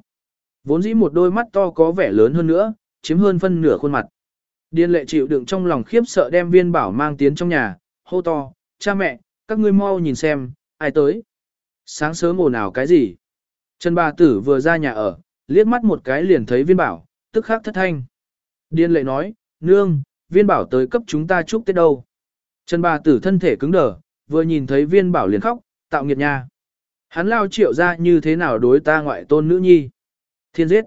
Vốn dĩ một đôi mắt to có vẻ lớn hơn nữa, chiếm hơn phân nửa khuôn mặt. Điên lệ chịu đựng trong lòng khiếp sợ đem viên bảo mang tiến trong nhà, hô to, cha mẹ, các ngươi mau nhìn xem, ai tới. Sáng sớm ồn ào cái gì? Trần bà tử vừa ra nhà ở, liếc mắt một cái liền thấy viên bảo, tức khắc thất thanh. Điên lệ nói, nương, viên bảo tới cấp chúng ta chúc Tết đâu. Trần bà tử thân thể cứng đờ, vừa nhìn thấy viên bảo liền khóc, tạo nghiệt nha. Hắn lao triệu ra như thế nào đối ta ngoại tôn nữ nhi. Thiên giết.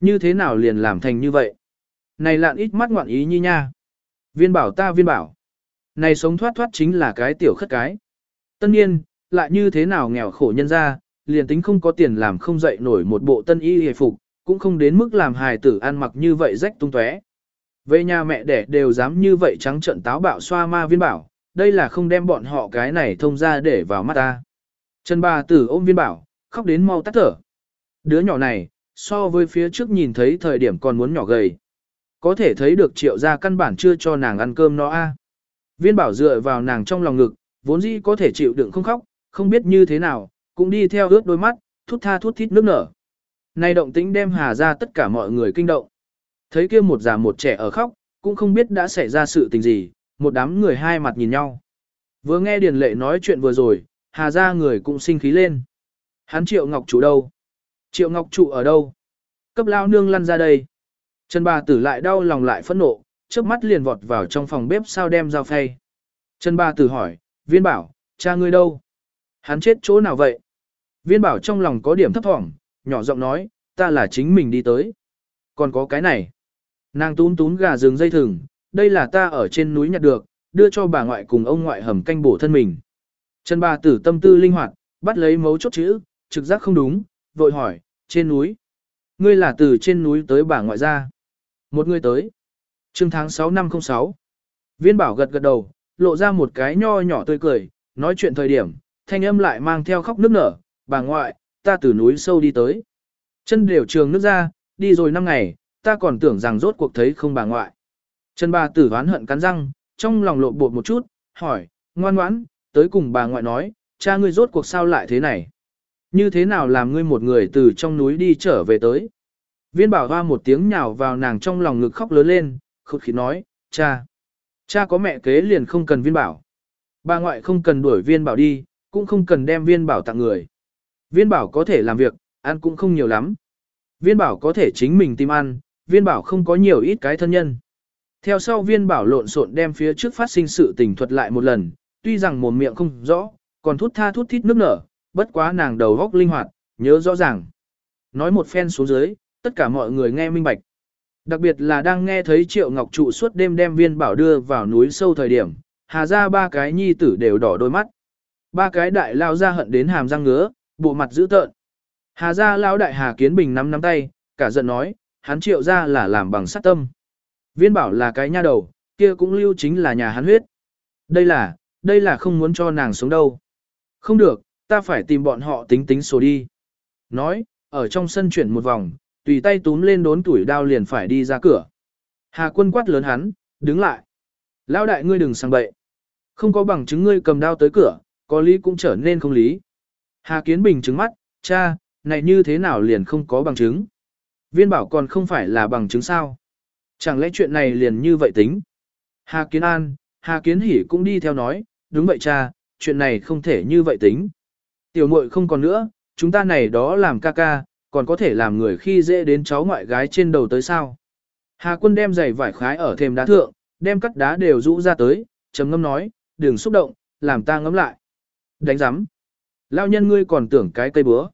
Như thế nào liền làm thành như vậy. Này lạn ít mắt ngoạn ý nhi nha. Viên bảo ta viên bảo. Này sống thoát thoát chính là cái tiểu khất cái. Tân nhiên, lại như thế nào nghèo khổ nhân ra, liền tính không có tiền làm không dậy nổi một bộ tân y hề phục, cũng không đến mức làm hài tử ăn mặc như vậy rách tung tóe. Về nhà mẹ đẻ đều dám như vậy trắng trận táo bạo xoa ma viên bảo, đây là không đem bọn họ cái này thông ra để vào mắt ta. Trần bà tử ôm viên bảo, khóc đến mau tắt thở. Đứa nhỏ này, so với phía trước nhìn thấy thời điểm còn muốn nhỏ gầy. Có thể thấy được triệu gia căn bản chưa cho nàng ăn cơm nó a. Viên bảo dựa vào nàng trong lòng ngực, vốn dĩ có thể chịu đựng không khóc, không biết như thế nào, cũng đi theo ướt đôi mắt, thút tha thút thít nước nở. Này động tĩnh đem hà ra tất cả mọi người kinh động. Thấy kia một già một trẻ ở khóc, cũng không biết đã xảy ra sự tình gì, một đám người hai mặt nhìn nhau. Vừa nghe Điền Lệ nói chuyện vừa rồi, hà ra người cũng sinh khí lên. Hắn Triệu Ngọc Trụ đâu? Triệu Ngọc Trụ ở đâu? Cấp lao nương lăn ra đây. Trần bà tử lại đau lòng lại phẫn nộ, trước mắt liền vọt vào trong phòng bếp sao đem dao phay. Trần bà tử hỏi, viên bảo, cha ngươi đâu? Hắn chết chỗ nào vậy? Viên bảo trong lòng có điểm thấp thỏm, nhỏ giọng nói, ta là chính mình đi tới. Còn có cái này. Nàng tún tún gà rừng dây thừng, đây là ta ở trên núi nhặt được, đưa cho bà ngoại cùng ông ngoại hầm canh bổ thân mình. Trần bà tử tâm tư linh hoạt, bắt lấy mấu chốt chữ, trực giác không đúng, vội hỏi, trên núi. Ngươi là từ trên núi tới bà ngoại ra. Một người tới. Trương tháng 6 năm 06. Viên bảo gật gật đầu, lộ ra một cái nho nhỏ tươi cười, nói chuyện thời điểm, thanh âm lại mang theo khóc nước nở, bà ngoại, ta từ núi sâu đi tới. Chân đều trường nước ra, đi rồi năm ngày, ta còn tưởng rằng rốt cuộc thấy không bà ngoại. Trần bà tử oán hận cắn răng, trong lòng lộ bột một chút, hỏi, ngoan ngoãn, tới cùng bà ngoại nói, cha ngươi rốt cuộc sao lại thế này? Như thế nào làm ngươi một người từ trong núi đi trở về tới? Viên bảo hoa một tiếng nhào vào nàng trong lòng ngực khóc lớn lên, khụt khí nói, cha. Cha có mẹ kế liền không cần viên bảo. Bà ngoại không cần đuổi viên bảo đi, cũng không cần đem viên bảo tặng người. Viên bảo có thể làm việc, ăn cũng không nhiều lắm. Viên bảo có thể chính mình tìm ăn, viên bảo không có nhiều ít cái thân nhân. Theo sau viên bảo lộn xộn đem phía trước phát sinh sự tình thuật lại một lần, tuy rằng mồm miệng không rõ, còn thút tha thút thít nước nở, bất quá nàng đầu góc linh hoạt, nhớ rõ ràng. Nói một phen xuống dưới, tất cả mọi người nghe minh bạch. Đặc biệt là đang nghe thấy Triệu Ngọc Trụ suốt đêm đem viên bảo đưa vào núi sâu thời điểm, hà ra ba cái nhi tử đều đỏ đôi mắt. Ba cái đại lao ra hận đến hàm răng ngứa, bộ mặt dữ tợn. Hà ra lão đại Hà Kiến Bình nắm nắm tay, cả giận nói, hắn triệu ra là làm bằng sát tâm. Viên bảo là cái nha đầu, kia cũng lưu chính là nhà hắn huyết. Đây là, đây là không muốn cho nàng sống đâu. Không được, ta phải tìm bọn họ tính tính số đi. Nói, ở trong sân chuyển một vòng, tùy tay túm lên đốn tuổi đao liền phải đi ra cửa. Hà quân quát lớn hắn, đứng lại. Lão đại ngươi đừng sang bậy. Không có bằng chứng ngươi cầm đao tới cửa, có lý cũng trở nên không lý. Hà Kiến Bình trứng mắt, cha, này như thế nào liền không có bằng chứng. Viên bảo còn không phải là bằng chứng sao. Chẳng lẽ chuyện này liền như vậy tính. Hà Kiến An, Hà Kiến Hỷ cũng đi theo nói, đúng vậy cha, chuyện này không thể như vậy tính. Tiểu muội không còn nữa, chúng ta này đó làm ca ca, còn có thể làm người khi dễ đến cháu ngoại gái trên đầu tới sao. Hà quân đem giày vải khái ở thềm đá thượng, đem cắt đá đều rũ ra tới, trầm ngâm nói, đừng xúc động, làm ta ngấm lại. Đánh giám. Lao nhân ngươi còn tưởng cái cây búa.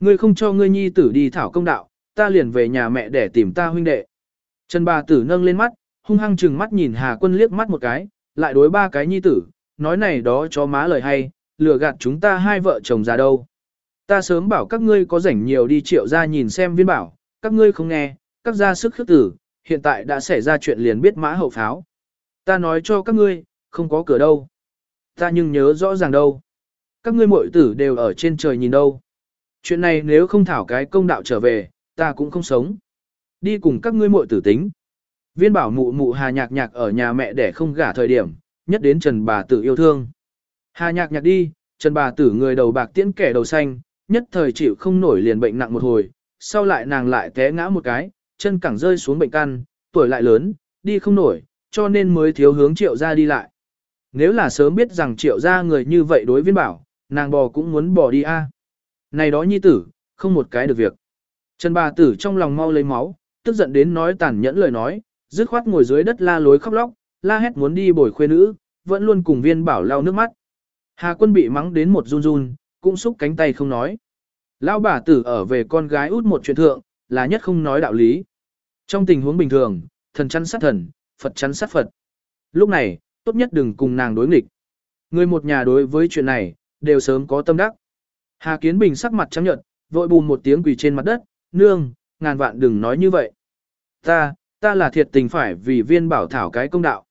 Ngươi không cho ngươi nhi tử đi thảo công đạo, ta liền về nhà mẹ để tìm ta huynh đệ. Trần bà tử nâng lên mắt, hung hăng chừng mắt nhìn Hà quân liếc mắt một cái, lại đối ba cái nhi tử, nói này đó cho má lời hay, lừa gạt chúng ta hai vợ chồng già đâu. Ta sớm bảo các ngươi có rảnh nhiều đi triệu ra nhìn xem viên bảo, các ngươi không nghe, các gia sức khước tử, hiện tại đã xảy ra chuyện liền biết mã hậu pháo. Ta nói cho các ngươi, không có cửa đâu. Ta nhưng nhớ rõ ràng đâu. Các ngươi muội tử đều ở trên trời nhìn đâu. Chuyện này nếu không thảo cái công đạo trở về, ta cũng không sống. Đi cùng các ngươi muội tử tính. Viên bảo mụ mụ hà nhạc nhạc ở nhà mẹ để không gả thời điểm, nhất đến Trần bà tử yêu thương. Hà nhạc nhạc đi, Trần bà tử người đầu bạc tiễn kẻ đầu xanh, nhất thời chịu không nổi liền bệnh nặng một hồi, sau lại nàng lại té ngã một cái, chân cẳng rơi xuống bệnh căn, tuổi lại lớn, đi không nổi, cho nên mới thiếu hướng triệu ra đi lại. Nếu là sớm biết rằng triệu ra người như vậy đối viên bảo, nàng bò cũng muốn bỏ đi a. Này đó nhi tử, không một cái được việc. Trần bà tử trong lòng mau lấy máu, tức giận đến nói tàn nhẫn lời nói, dứt khoát ngồi dưới đất la lối khóc lóc, la hét muốn đi bồi khuê nữ, vẫn luôn cùng viên bảo lao nước mắt. Hà quân bị mắng đến một run run, cũng xúc cánh tay không nói. Lão bà tử ở về con gái út một chuyện thượng, là nhất không nói đạo lý. Trong tình huống bình thường, thần chăn sát thần, Phật chăn sát Phật. Lúc này, tốt nhất đừng cùng nàng đối nghịch. Người một nhà đối với chuyện này, đều sớm có tâm đắc. Hà Kiến Bình sắc mặt trắng nhợt, vội bùm một tiếng quỳ trên mặt đất, nương, ngàn vạn đừng nói như vậy. Ta, ta là thiệt tình phải vì viên bảo thảo cái công đạo.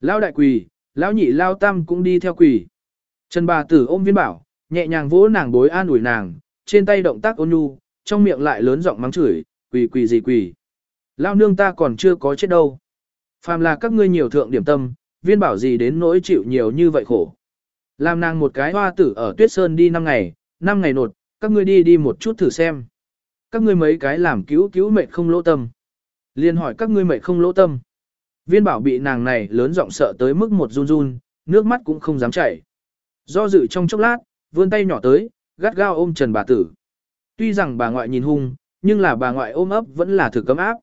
Lão đại quỳ, lão nhị lao tam cũng đi theo quỳ. Trần bà tử ôm viên bảo, nhẹ nhàng vỗ nàng bối an ủi nàng, trên tay động tác ôn nhu, trong miệng lại lớn giọng mắng chửi, quỳ quỳ gì quỳ. Lao nương ta còn chưa có chết đâu. Phàm là các ngươi nhiều thượng điểm tâm, viên bảo gì đến nỗi chịu nhiều như vậy khổ. Làm nàng một cái hoa tử ở tuyết sơn đi 5 ngày, 5 ngày nột, các ngươi đi đi một chút thử xem. Các ngươi mấy cái làm cứu cứu mệt không lỗ tâm. Liên hỏi các ngươi mệt không lỗ tâm. Viên bảo bị nàng này lớn giọng sợ tới mức một run run, nước mắt cũng không dám chảy. Do dự trong chốc lát, vươn tay nhỏ tới, gắt gao ôm Trần bà tử. Tuy rằng bà ngoại nhìn hung, nhưng là bà ngoại ôm ấp vẫn là thử cấm áp.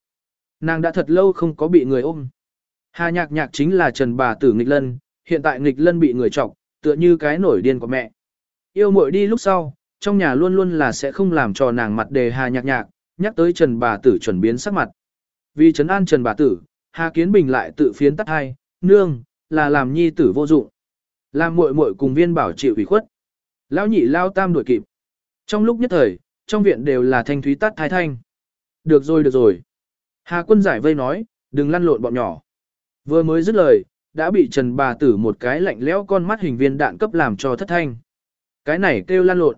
Nàng đã thật lâu không có bị người ôm. Hà nhạc nhạc chính là Trần bà tử nghịch lân, hiện tại nghịch lân bị người chọc, tựa như cái nổi điên của mẹ. Yêu muội đi lúc sau, trong nhà luôn luôn là sẽ không làm cho nàng mặt đề hà nhạc nhạc, nhắc tới Trần bà tử chuẩn biến sắc mặt. Vì trấn an Trần bà tử, Hà Kiến Bình lại tự phiến tắt hai, nương, là làm nhi tử vô dụng. Làm muội muội cùng viên bảo chịu ủy khuất. Lão nhị lao tam đuổi kịp. Trong lúc nhất thời, trong viện đều là thanh thúy tắt thái thanh. Được rồi được rồi. Hà quân giải vây nói, đừng lăn lộn bọn nhỏ. Vừa mới dứt lời, đã bị Trần bà tử một cái lạnh lẽo con mắt hình viên đạn cấp làm cho thất thanh. Cái này kêu lăn lộn.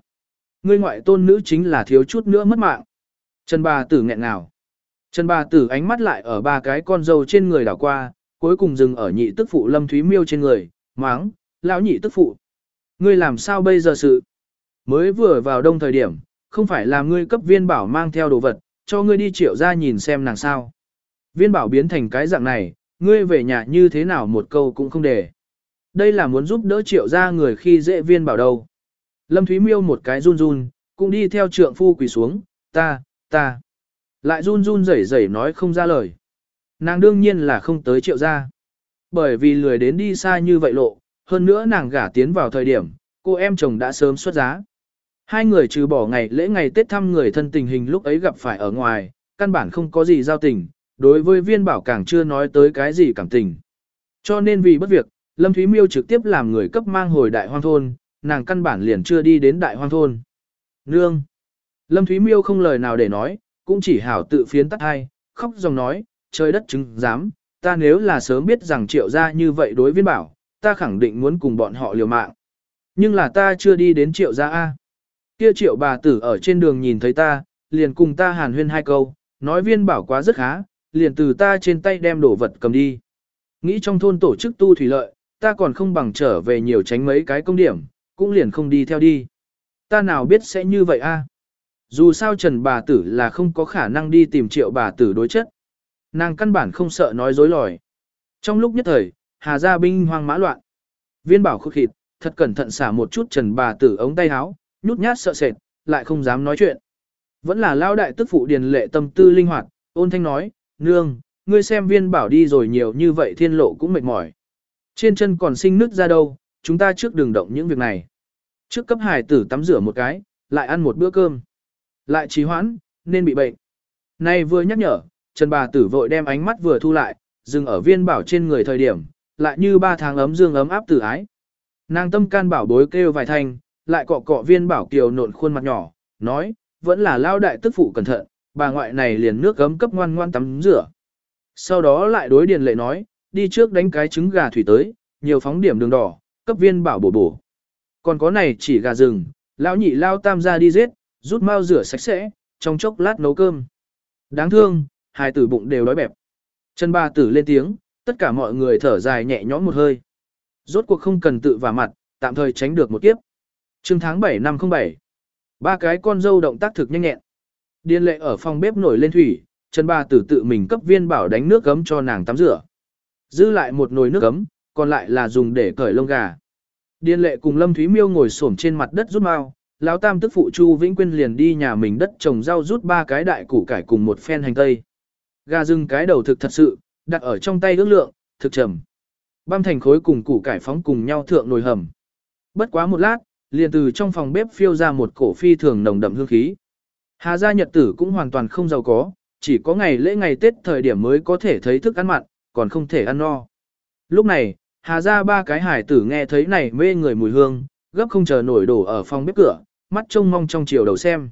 Ngươi ngoại tôn nữ chính là thiếu chút nữa mất mạng. Trần bà tử nghẹn nào. Trần bà tử ánh mắt lại ở ba cái con dâu trên người đảo qua, cuối cùng dừng ở nhị tức phụ lâm thúy miêu trên người, máng, lão nhị tức phụ. Ngươi làm sao bây giờ sự? Mới vừa vào đông thời điểm, không phải là ngươi cấp viên bảo mang theo đồ vật, cho ngươi đi triệu ra nhìn xem nàng sao. Viên bảo biến thành cái dạng này, ngươi về nhà như thế nào một câu cũng không để. Đây là muốn giúp đỡ triệu ra người khi dễ viên bảo đâu. Lâm Thúy Miêu một cái run run, cũng đi theo trượng phu quỳ xuống, ta, ta. Lại run run rẩy rẩy nói không ra lời. Nàng đương nhiên là không tới triệu gia, Bởi vì lười đến đi xa như vậy lộ, hơn nữa nàng gả tiến vào thời điểm, cô em chồng đã sớm xuất giá. Hai người trừ bỏ ngày lễ ngày Tết thăm người thân tình hình lúc ấy gặp phải ở ngoài, căn bản không có gì giao tình, đối với viên bảo càng chưa nói tới cái gì cảm tình. Cho nên vì bất việc, Lâm Thúy Miêu trực tiếp làm người cấp mang hồi đại hoang thôn, nàng căn bản liền chưa đi đến đại hoang thôn. Nương! Lâm Thúy Miêu không lời nào để nói, cũng chỉ hảo tự phiến tắt hai, khóc dòng nói, trời đất chứng dám, ta nếu là sớm biết rằng triệu ra như vậy đối viên bảo, ta khẳng định muốn cùng bọn họ liều mạng. Nhưng là ta chưa đi đến triệu gia A. Kia triệu bà tử ở trên đường nhìn thấy ta, liền cùng ta hàn huyên hai câu, nói viên bảo quá rất khá, liền từ ta trên tay đem đồ vật cầm đi. Nghĩ trong thôn tổ chức tu thủy lợi, ta còn không bằng trở về nhiều tránh mấy cái công điểm, cũng liền không đi theo đi. Ta nào biết sẽ như vậy a? Dù sao Trần bà tử là không có khả năng đi tìm triệu bà tử đối chất. Nàng căn bản không sợ nói dối lòi. Trong lúc nhất thời, Hà gia binh hoang mã loạn. Viên bảo khúc khịt, thật cẩn thận xả một chút Trần bà tử ống tay áo, nhút nhát sợ sệt, lại không dám nói chuyện. Vẫn là lao đại tức phụ điền lệ tâm tư linh hoạt, ôn thanh nói, nương, ngươi xem viên bảo đi rồi nhiều như vậy thiên lộ cũng mệt mỏi. Trên chân còn sinh nứt ra đâu, chúng ta trước đừng động những việc này. Trước cấp hải tử tắm rửa một cái, lại ăn một bữa cơm. Lại trì hoãn, nên bị bệnh. Nay vừa nhắc nhở, Trần bà tử vội đem ánh mắt vừa thu lại, dừng ở viên bảo trên người thời điểm, lại như ba tháng ấm dương ấm áp tử ái. Nàng tâm can bảo bối kêu vài thanh, lại cọ cọ viên bảo kiều nộn khuôn mặt nhỏ, nói, vẫn là lao đại tức phụ cẩn thận, bà ngoại này liền nước gấm cấp ngoan ngoan tắm rửa. Sau đó lại đối điền lệ nói, đi trước đánh cái trứng gà thủy tới, nhiều phóng điểm đường đỏ, cấp viên bảo bổ bổ. Còn có này chỉ gà rừng, lão nhị lao tam ra đi giết, rút mau rửa sạch sẽ, trong chốc lát nấu cơm. Đáng thương, hai tử bụng đều đói bẹp. chân ba tử lên tiếng, tất cả mọi người thở dài nhẹ nhõm một hơi. Rốt cuộc không cần tự vả mặt, tạm thời tránh được một kiếp. Trương tháng 7 năm 07. Ba cái con dâu động tác thực nhanh nhẹn. Điên lệ ở phòng bếp nổi lên thủy, chân ba tử tự mình cấp viên bảo đánh nước gấm cho nàng tắm rửa. Dư lại một nồi nước gấm, còn lại là dùng để cởi lông gà. Điên lệ cùng Lâm Thúy Miêu ngồi xổm trên mặt đất rút mau, lão tam tức phụ Chu Vĩnh Quyên liền đi nhà mình đất trồng rau rút ba cái đại củ cải cùng một phen hành tây. Gà rừng cái đầu thực thật sự, đặt ở trong tay ước lượng, thực trầm. Băm thành khối cùng củ cải phóng cùng nhau thượng nồi hầm. Bất quá một lát, liền từ trong phòng bếp phiêu ra một cổ phi thường nồng đậm hương khí. Hà gia nhật tử cũng hoàn toàn không giàu có, chỉ có ngày lễ ngày Tết thời điểm mới có thể thấy thức ăn mặn, còn không thể ăn no. Lúc này, Hà gia ba cái hải tử nghe thấy này mê người mùi hương, gấp không chờ nổi đổ ở phòng bếp cửa, mắt trông mong trong chiều đầu xem.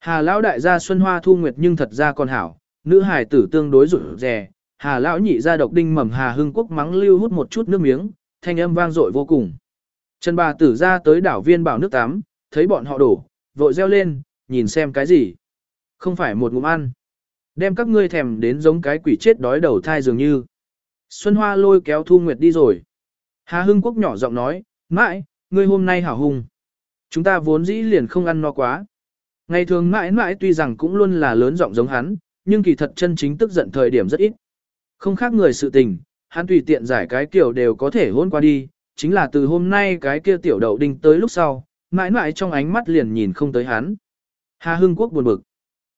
Hà lão đại gia Xuân Hoa Thu Nguyệt nhưng thật ra còn hảo, nữ hải tử tương đối rủi rè, Hà lão nhị gia độc đinh mầm Hà Hưng Quốc mắng lưu hút một chút nước miếng, thanh âm vang dội vô cùng. Trần bà tử ra tới đảo viên bảo nước tắm, thấy bọn họ đổ, vội reo lên, nhìn xem cái gì. Không phải một ngụm ăn. Đem các ngươi thèm đến giống cái quỷ chết đói đầu thai dường như. Xuân Hoa lôi kéo Thu Nguyệt đi rồi. Hà Hưng Quốc nhỏ giọng nói, mãi, ngươi hôm nay hảo hùng. Chúng ta vốn dĩ liền không ăn no quá. Ngày thường mãi mãi tuy rằng cũng luôn là lớn giọng giống hắn, nhưng kỳ thật chân chính tức giận thời điểm rất ít. Không khác người sự tình, hắn tùy tiện giải cái kiểu đều có thể hôn qua đi, chính là từ hôm nay cái kia tiểu đậu đinh tới lúc sau, mãi mãi trong ánh mắt liền nhìn không tới hắn. Hà Hưng Quốc buồn bực.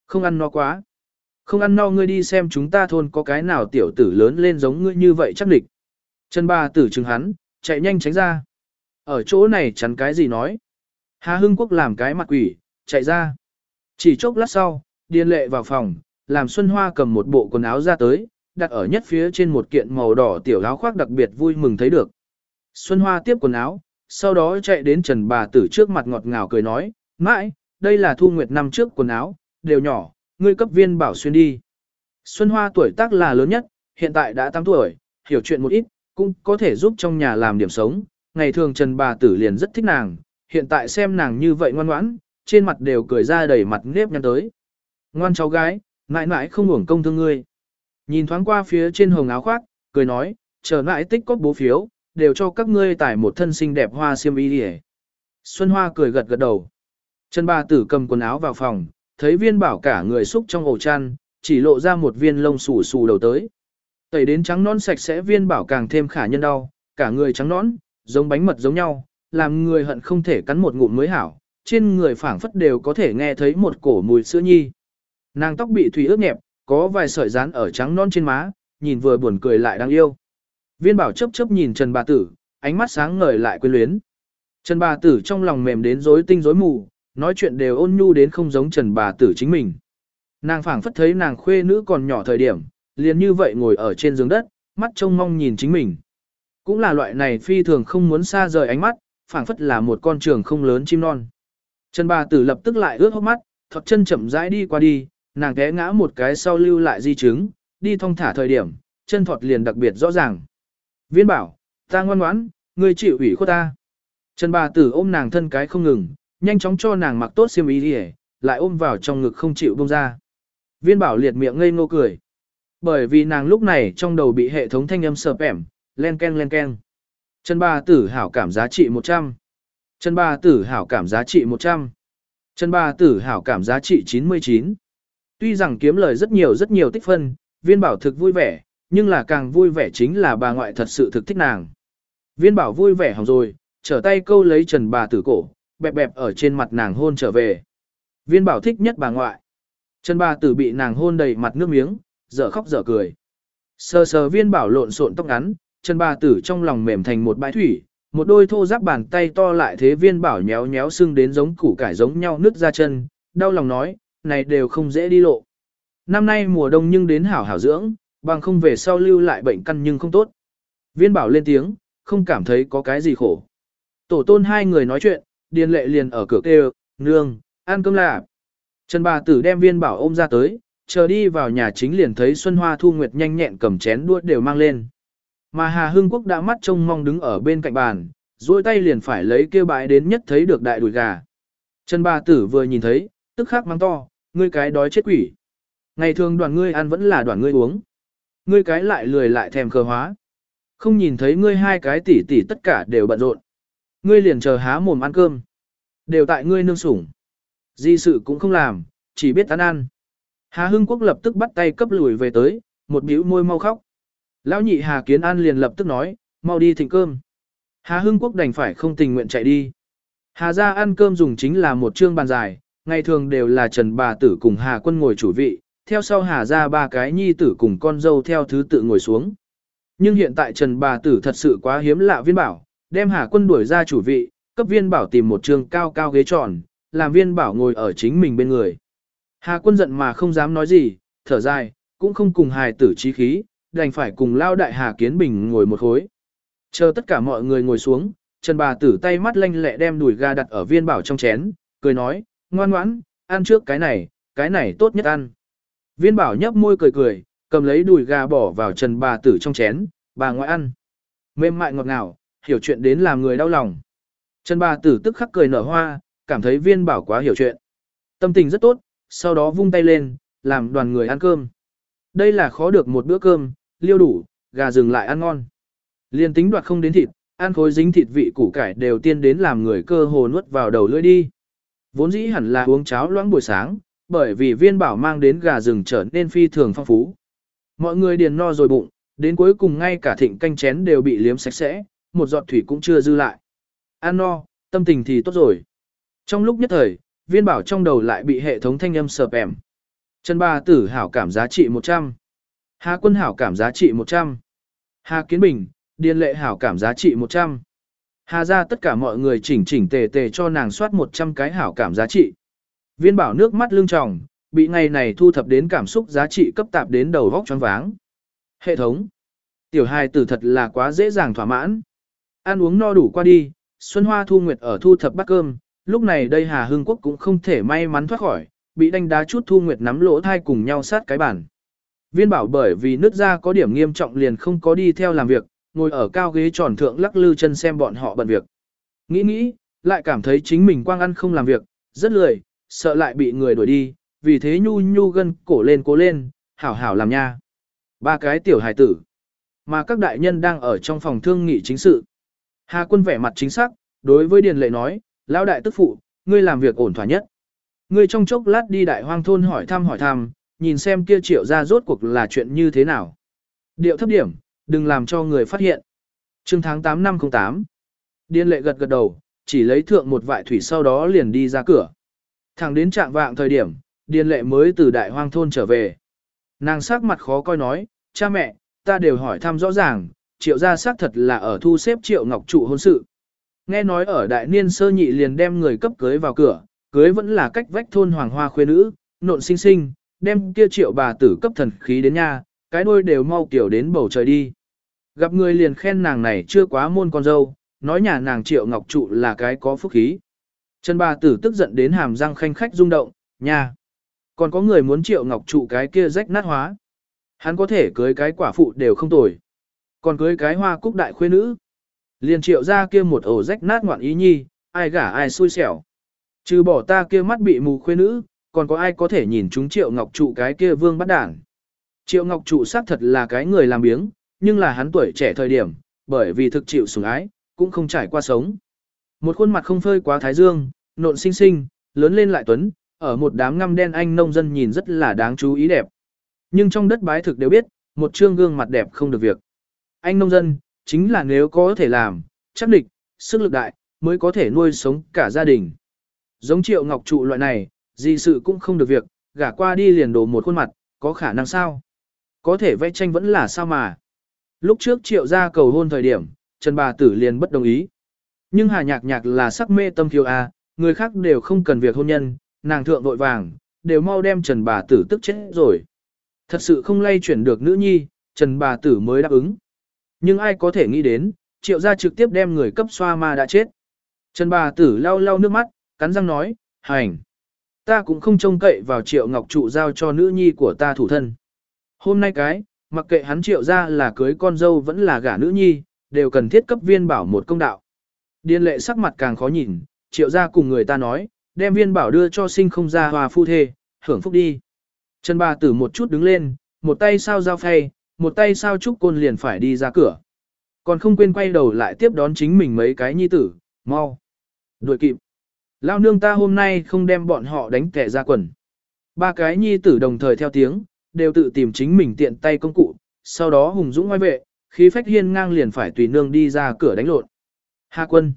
Không ăn no quá. Không ăn no ngươi đi xem chúng ta thôn có cái nào tiểu tử lớn lên giống ngươi như vậy chắc địch. Chân ba tử chừng hắn, chạy nhanh tránh ra. Ở chỗ này chắn cái gì nói. Hà Hưng Quốc làm cái mặt quỷ, chạy ra. Chỉ chốc lát sau, điên lệ vào phòng, làm Xuân Hoa cầm một bộ quần áo ra tới, đặt ở nhất phía trên một kiện màu đỏ tiểu áo khoác đặc biệt vui mừng thấy được. Xuân Hoa tiếp quần áo, sau đó chạy đến Trần bà tử trước mặt ngọt ngào cười nói, mãi, đây là thu nguyệt năm trước quần áo, đều nhỏ, ngươi cấp viên bảo xuyên đi. Xuân Hoa tuổi tác là lớn nhất, hiện tại đã 8 tuổi, hiểu chuyện một ít, cũng có thể giúp trong nhà làm điểm sống. Ngày thường Trần bà tử liền rất thích nàng, hiện tại xem nàng như vậy ngoan ngoãn, trên mặt đều cười ra đầy mặt nếp nhăn tới. Ngoan cháu gái, mãi mãi không uổng công thương ngươi. Nhìn thoáng qua phía trên hồng áo khoác, cười nói, chờ mãi tích có bố phiếu, đều cho các ngươi tải một thân xinh đẹp hoa xiêm y đi Xuân Hoa cười gật gật đầu. Trần bà tử cầm quần áo vào phòng, thấy viên bảo cả người xúc trong ổ chăn, chỉ lộ ra một viên lông xù xù đầu tới. Tẩy đến trắng non sạch sẽ viên bảo càng thêm khả nhân đau, cả người trắng nón, giống bánh mật giống nhau, làm người hận không thể cắn một ngụm mới hảo, trên người phảng phất đều có thể nghe thấy một cổ mùi sữa nhi. Nàng tóc bị thủy ướt nhẹp, có vài sợi rán ở trắng non trên má, nhìn vừa buồn cười lại đáng yêu. Viên bảo chấp chấp nhìn Trần bà tử, ánh mắt sáng ngời lại quyến luyến. Trần bà tử trong lòng mềm đến rối tinh rối mù, nói chuyện đều ôn nhu đến không giống Trần bà tử chính mình. Nàng phảng phất thấy nàng khuê nữ còn nhỏ thời điểm, liền như vậy ngồi ở trên giường đất, mắt trông mong nhìn chính mình. Cũng là loại này phi thường không muốn xa rời ánh mắt, phảng phất là một con trường không lớn chim non. Trần bà tử lập tức lại ướt hốc mắt, thọt chân chậm rãi đi qua đi, nàng té ngã một cái sau lưu lại di chứng, đi thong thả thời điểm, chân thọt liền đặc biệt rõ ràng. Viên bảo, ta ngoan ngoãn, ngươi chịu ủy khuất ta. Trần bà tử ôm nàng thân cái không ngừng, nhanh chóng cho nàng mặc tốt xiêm y đi lại ôm vào trong ngực không chịu buông ra. Viên bảo liệt miệng ngây ngô cười. Bởi vì nàng lúc này trong đầu bị hệ thống thanh âm sợp ẻm, len ken len ken. Trần bà tử hảo cảm giá trị 100. Trần bà tử hảo cảm giá trị 100. Trần bà tử hảo cảm giá trị 99. Tuy rằng kiếm lời rất nhiều rất nhiều tích phân, viên bảo thực vui vẻ, nhưng là càng vui vẻ chính là bà ngoại thật sự thực thích nàng. Viên bảo vui vẻ hỏng rồi, trở tay câu lấy trần bà tử cổ, bẹp bẹp ở trên mặt nàng hôn trở về. Viên bảo thích nhất bà ngoại. Trần bà tử bị nàng hôn đầy mặt nước miếng, dở khóc dở cười. Sờ sờ viên bảo lộn xộn tóc ngắn, Trần bà tử trong lòng mềm thành một bãi thủy, một đôi thô giáp bàn tay to lại thế viên bảo nhéo nhéo xưng đến giống củ cải giống nhau nứt ra chân, đau lòng nói, này đều không dễ đi lộ. Năm nay mùa đông nhưng đến hảo hảo dưỡng, bằng không về sau lưu lại bệnh căn nhưng không tốt. Viên bảo lên tiếng, không cảm thấy có cái gì khổ. Tổ tôn hai người nói chuyện, điền lệ liền ở cửa kêu, nương, ăn cơm lạ. Trần bà tử đem viên bảo ôm ra tới, chờ đi vào nhà chính liền thấy Xuân Hoa Thu Nguyệt nhanh nhẹn cầm chén đua đều mang lên. Mà Hà Hưng Quốc đã mắt trông mong đứng ở bên cạnh bàn, duỗi tay liền phải lấy kêu bãi đến nhất thấy được đại đùi gà. Trần bà tử vừa nhìn thấy, tức khắc mắng to, ngươi cái đói chết quỷ. Ngày thường đoàn ngươi ăn vẫn là đoàn ngươi uống. Ngươi cái lại lười lại thèm khờ hóa. Không nhìn thấy ngươi hai cái tỷ tỷ tất cả đều bận rộn. Ngươi liền chờ há mồm ăn cơm. Đều tại ngươi nương sủng. Di sự cũng không làm, chỉ biết tán ăn. Hà Hưng Quốc lập tức bắt tay cấp lùi về tới, một bĩu môi mau khóc. Lão nhị Hà Kiến An liền lập tức nói, mau đi thịnh cơm. Hà Hưng Quốc đành phải không tình nguyện chạy đi. Hà gia ăn cơm dùng chính là một trương bàn dài, ngày thường đều là Trần bà tử cùng Hà quân ngồi chủ vị, theo sau Hà gia ba cái nhi tử cùng con dâu theo thứ tự ngồi xuống. Nhưng hiện tại Trần bà tử thật sự quá hiếm lạ viên bảo, đem Hà quân đuổi ra chủ vị, cấp viên bảo tìm một trường cao cao ghế tròn, làm viên bảo ngồi ở chính mình bên người. Hà quân giận mà không dám nói gì, thở dài, cũng không cùng hài tử trí khí, đành phải cùng lao đại Hà Kiến Bình ngồi một khối. Chờ tất cả mọi người ngồi xuống, Trần bà tử tay mắt lanh lẹ đem đùi gà đặt ở viên bảo trong chén, cười nói, ngoan ngoãn, ăn trước cái này, cái này tốt nhất ăn. Viên bảo nhấp môi cười cười, cầm lấy đùi gà bỏ vào trần bà tử trong chén, bà ngoại ăn. Mềm mại ngọt ngào, hiểu chuyện đến làm người đau lòng. Trần bà tử tức khắc cười nở hoa, cảm thấy viên bảo quá hiểu chuyện. Tâm tình rất tốt, sau đó vung tay lên, làm đoàn người ăn cơm. Đây là khó được một bữa cơm, liêu đủ, gà rừng lại ăn ngon. Liên tính đoạt không đến thịt, ăn khối dính thịt vị củ cải đều tiên đến làm người cơ hồ nuốt vào đầu lưỡi đi. Vốn dĩ hẳn là uống cháo loãng buổi sáng, bởi vì viên bảo mang đến gà rừng trở nên phi thường phong phú. Mọi người điền no rồi bụng, đến cuối cùng ngay cả thịnh canh chén đều bị liếm sạch sẽ, một giọt thủy cũng chưa dư lại. Ăn no, tâm tình thì tốt rồi. Trong lúc nhất thời, viên bảo trong đầu lại bị hệ thống thanh âm sợp ẻm. Trần Ba Tử hảo cảm giá trị 100. Hà Quân hảo cảm giá trị 100. Hà Kiến Bình, Điền lệ hảo cảm giá trị 100. Hà ra tất cả mọi người chỉnh chỉnh tề tề cho nàng soát 100 cái hảo cảm giá trị. Viên bảo nước mắt lưng tròng, bị ngày này thu thập đến cảm xúc giá trị cấp tạp đến đầu vóc choáng váng. Hệ thống. Tiểu hài tử thật là quá dễ dàng thỏa mãn. Ăn uống no đủ qua đi, Xuân Hoa Thu Nguyệt ở thu thập bát cơm, lúc này đây Hà Hưng Quốc cũng không thể may mắn thoát khỏi, bị đánh đá chút Thu Nguyệt nắm lỗ thai cùng nhau sát cái bàn. Viên bảo bởi vì nứt ra có điểm nghiêm trọng liền không có đi theo làm việc, ngồi ở cao ghế tròn thượng lắc lư chân xem bọn họ bận việc. Nghĩ nghĩ, lại cảm thấy chính mình quang ăn không làm việc, rất lười, sợ lại bị người đuổi đi, vì thế nhu nhu gân cổ lên cố lên, hảo hảo làm nha. Ba cái tiểu hài tử, mà các đại nhân đang ở trong phòng thương nghị chính sự. Hà quân vẻ mặt chính xác, đối với Điền Lệ nói, lão đại tức phụ, ngươi làm việc ổn thỏa nhất. Ngươi trong chốc lát đi đại hoang thôn hỏi thăm hỏi thăm, nhìn xem kia triệu ra rốt cuộc là chuyện như thế nào. Điệu thấp điểm, đừng làm cho người phát hiện. Trương tháng 8 năm 08. Điền lệ gật gật đầu, chỉ lấy thượng một vại thủy sau đó liền đi ra cửa. Thẳng đến trạng vạng thời điểm, điền lệ mới từ đại hoang thôn trở về. Nàng sắc mặt khó coi nói, cha mẹ, ta đều hỏi thăm rõ ràng, triệu gia xác thật là ở thu xếp triệu ngọc trụ hôn sự. Nghe nói ở đại niên sơ nhị liền đem người cấp cưới vào cửa, cưới vẫn là cách vách thôn hoàng hoa khuê nữ, nộn sinh sinh, đem kia triệu bà tử cấp thần khí đến nhà, cái đôi đều mau kiểu đến bầu trời đi. Gặp người liền khen nàng này chưa quá môn con dâu, nói nhà nàng triệu ngọc trụ là cái có phúc khí. Trần bà tử tức giận đến hàm răng khanh khách rung động, nhà, Còn có người muốn triệu ngọc trụ cái kia rách nát hóa. Hắn có thể cưới cái quả phụ đều không tồi. Còn cưới cái hoa cúc đại khuê nữ. Liền triệu ra kia một ổ rách nát ngoạn ý nhi, ai gả ai xui xẻo. Trừ bỏ ta kia mắt bị mù khuê nữ, còn có ai có thể nhìn chúng triệu ngọc trụ cái kia vương bắt đảng. Triệu ngọc trụ xác thật là cái người làm biếng, nhưng là hắn tuổi trẻ thời điểm, bởi vì thực chịu sủng ái, cũng không trải qua sống. Một khuôn mặt không phơi quá thái dương, nộn xinh xinh, lớn lên lại tuấn, ở một đám ngăm đen anh nông dân nhìn rất là đáng chú ý đẹp. Nhưng trong đất bái thực đều biết, một trương gương mặt đẹp không được việc. Anh nông dân, chính là nếu có thể làm, chắc địch, sức lực đại, mới có thể nuôi sống cả gia đình. Giống triệu ngọc trụ loại này, gì sự cũng không được việc, gả qua đi liền đổ một khuôn mặt, có khả năng sao? Có thể vẽ tranh vẫn là sao mà. Lúc trước triệu ra cầu hôn thời điểm, Trần bà tử liền bất đồng ý. Nhưng Hà Nhạc Nhạc là sắc mê tâm thiếu a, người khác đều không cần việc hôn nhân, nàng thượng vội vàng, đều mau đem Trần bà tử tức chết rồi. Thật sự không lay chuyển được nữ nhi, Trần bà tử mới đáp ứng. Nhưng ai có thể nghĩ đến, triệu gia trực tiếp đem người cấp xoa ma đã chết. Trần bà tử lau lau nước mắt, cắn răng nói, hành. Ta cũng không trông cậy vào triệu ngọc trụ giao cho nữ nhi của ta thủ thân. Hôm nay cái, mặc kệ hắn triệu ra là cưới con dâu vẫn là gả nữ nhi, đều cần thiết cấp viên bảo một công đạo. Điên lệ sắc mặt càng khó nhìn, triệu ra cùng người ta nói, đem viên bảo đưa cho sinh không ra hòa phu thê, hưởng phúc đi. Trần bà tử một chút đứng lên, một tay sao giao phay, một tay sao trúc côn liền phải đi ra cửa. Còn không quên quay đầu lại tiếp đón chính mình mấy cái nhi tử, mau. Đuổi kịp. Lao nương ta hôm nay không đem bọn họ đánh kẻ ra quần. Ba cái nhi tử đồng thời theo tiếng, đều tự tìm chính mình tiện tay công cụ, sau đó hùng dũng ngoài vệ, khí phách hiên ngang liền phải tùy nương đi ra cửa đánh lộn. Hà quân.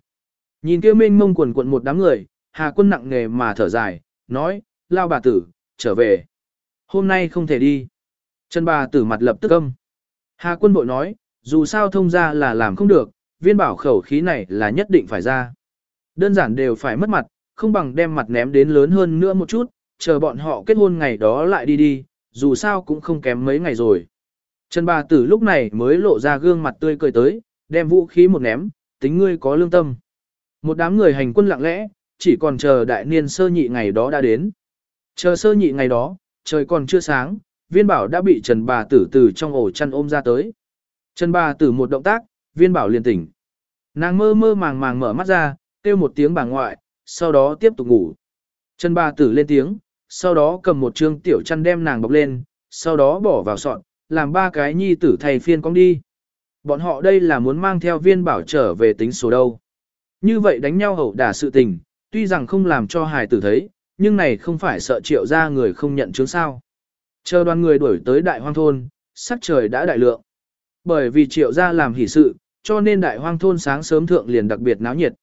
Nhìn kia mênh mông quần quận một đám người, Hà quân nặng nghề mà thở dài, nói, lao bà tử, trở về. Hôm nay không thể đi. Trần bà tử mặt lập tức âm. Hà quân bội nói, dù sao thông ra là làm không được, viên bảo khẩu khí này là nhất định phải ra. Đơn giản đều phải mất mặt, không bằng đem mặt ném đến lớn hơn nữa một chút, chờ bọn họ kết hôn ngày đó lại đi đi, dù sao cũng không kém mấy ngày rồi. Trần bà tử lúc này mới lộ ra gương mặt tươi cười tới, đem vũ khí một ném, tính ngươi có lương tâm. Một đám người hành quân lặng lẽ, chỉ còn chờ đại niên sơ nhị ngày đó đã đến. Chờ sơ nhị ngày đó, trời còn chưa sáng, viên bảo đã bị Trần bà tử từ trong ổ chăn ôm ra tới. Trần bà tử một động tác, viên bảo liền tỉnh. Nàng mơ mơ màng màng mở mắt ra, kêu một tiếng bà ngoại, sau đó tiếp tục ngủ. Trần bà tử lên tiếng, sau đó cầm một trương tiểu chăn đem nàng bọc lên, sau đó bỏ vào sọt, làm ba cái nhi tử thầy phiên cong đi. Bọn họ đây là muốn mang theo viên bảo trở về tính số đâu. Như vậy đánh nhau hậu đả sự tình, tuy rằng không làm cho hài tử thấy, nhưng này không phải sợ triệu ra người không nhận chứng sao. Chờ đoàn người đuổi tới đại hoang thôn, sắc trời đã đại lượng. Bởi vì triệu gia làm hỷ sự, cho nên đại hoang thôn sáng sớm thượng liền đặc biệt náo nhiệt.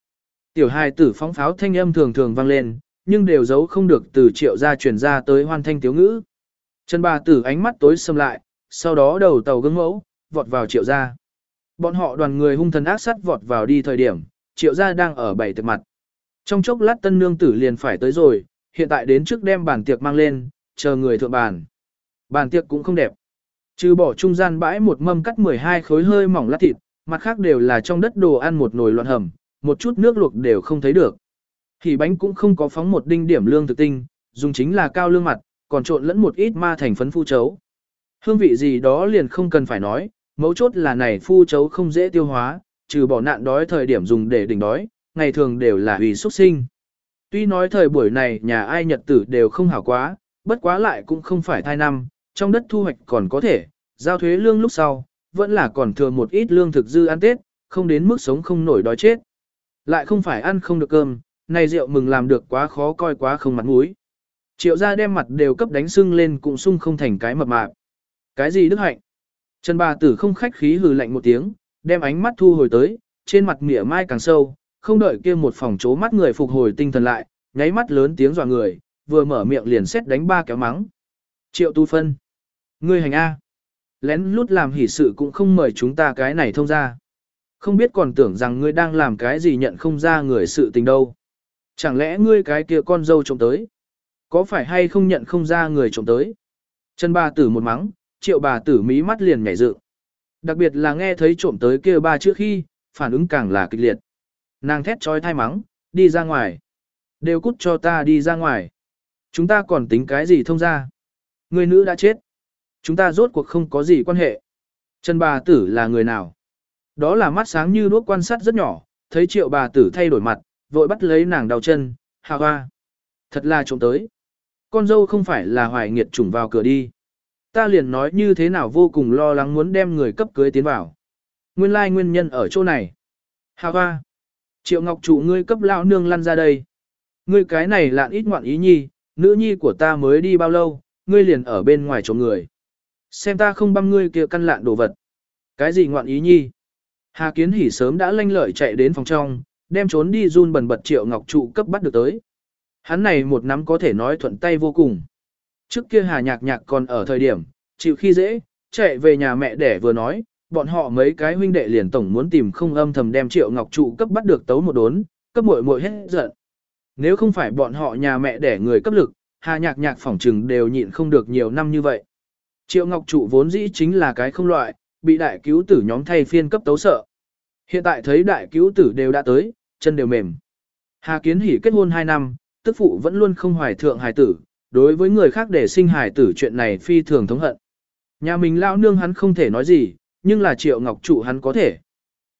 Tiểu hài tử phóng pháo thanh âm thường thường vang lên, nhưng đều giấu không được từ triệu gia truyền ra tới hoan thanh tiếu ngữ. Trần bà tử ánh mắt tối sầm lại, sau đó đầu tàu gương mẫu, vọt vào triệu gia. Bọn họ đoàn người hung thần ác sát vọt vào đi thời điểm, triệu gia đang ở bảy tiệc mặt. Trong chốc lát tân nương tử liền phải tới rồi, hiện tại đến trước đem bàn tiệc mang lên, chờ người thượng bàn. Bàn tiệc cũng không đẹp. Trừ bỏ trung gian bãi một mâm cắt 12 khối hơi mỏng lát thịt, mặt khác đều là trong đất đồ ăn một nồi loạn hầm, một chút nước luộc đều không thấy được. Hỉ bánh cũng không có phóng một đinh điểm lương thực tinh, dùng chính là cao lương mặt, còn trộn lẫn một ít ma thành phấn phu chấu. Hương vị gì đó liền không cần phải nói, mấu chốt là này phu chấu không dễ tiêu hóa, trừ bỏ nạn đói thời điểm dùng để đỉnh đói, ngày thường đều là vì xuất sinh. Tuy nói thời buổi này nhà ai nhật tử đều không hảo quá, bất quá lại cũng không phải thai năm, trong đất thu hoạch còn có thể, giao thuế lương lúc sau, vẫn là còn thừa một ít lương thực dư ăn Tết, không đến mức sống không nổi đói chết. Lại không phải ăn không được cơm, này rượu mừng làm được quá khó coi quá không mặt mũi. Triệu gia đem mặt đều cấp đánh sưng lên cũng sung không thành cái mập mạp. Cái gì đức hạnh? Trần bà tử không khách khí hừ lạnh một tiếng, đem ánh mắt thu hồi tới, trên mặt mỉa mai càng sâu, không đợi kia một phòng chố mắt người phục hồi tinh thần lại, nháy mắt lớn tiếng dọa người, vừa mở miệng liền xét đánh ba kéo mắng. Triệu tu phân. Ngươi hành A. Lén lút làm hỷ sự cũng không mời chúng ta cái này thông ra. Không biết còn tưởng rằng ngươi đang làm cái gì nhận không ra người sự tình đâu. Chẳng lẽ ngươi cái kia con dâu trộm tới? Có phải hay không nhận không ra người trộm tới? Chân bà tử một mắng, triệu bà tử mí mắt liền nhảy dựng. Đặc biệt là nghe thấy trộm tới kia ba trước khi, phản ứng càng là kịch liệt. Nàng thét trói thai mắng, đi ra ngoài. Đều cút cho ta đi ra ngoài. Chúng ta còn tính cái gì thông ra? Người nữ đã chết. Chúng ta rốt cuộc không có gì quan hệ. Trần bà tử là người nào? Đó là mắt sáng như đuốc quan sát rất nhỏ, thấy triệu bà tử thay đổi mặt, vội bắt lấy nàng đau chân, hà hoa. Thật là trộm tới. Con dâu không phải là hoài nghiệt trùng vào cửa đi. Ta liền nói như thế nào vô cùng lo lắng muốn đem người cấp cưới tiến vào. Nguyên lai nguyên nhân ở chỗ này. Hà hoa. Triệu Ngọc Trụ ngươi cấp lão nương lăn ra đây. Ngươi cái này lạn ít ngoạn ý nhi, nữ nhi của ta mới đi bao lâu, ngươi liền ở bên ngoài chỗ người. Xem ta không băm ngươi kia căn lạn đồ vật. Cái gì ngoạn ý nhi? Hà Kiến Hỉ sớm đã lanh lợi chạy đến phòng trong, đem trốn đi run bần bật Triệu Ngọc trụ cấp bắt được tới. Hắn này một nắm có thể nói thuận tay vô cùng. Trước kia Hà Nhạc Nhạc còn ở thời điểm, chịu khi dễ, chạy về nhà mẹ để vừa nói, bọn họ mấy cái huynh đệ liền tổng muốn tìm không âm thầm đem Triệu Ngọc trụ cấp bắt được tấu một đốn, cấp muội muội hết giận. Nếu không phải bọn họ nhà mẹ để người cấp lực, Hà Nhạc Nhạc phỏng trừng đều nhịn không được nhiều năm như vậy. Triệu Ngọc trụ vốn dĩ chính là cái không loại, bị đại cứu tử nhóm thay phiên cấp tấu sợ. Hiện tại thấy đại cứu tử đều đã tới, chân đều mềm. Hà Kiến Hỷ kết hôn 2 năm, tức phụ vẫn luôn không hoài thượng hài tử, đối với người khác để sinh hài tử chuyện này phi thường thống hận. Nhà mình lão nương hắn không thể nói gì, nhưng là Triệu Ngọc trụ hắn có thể.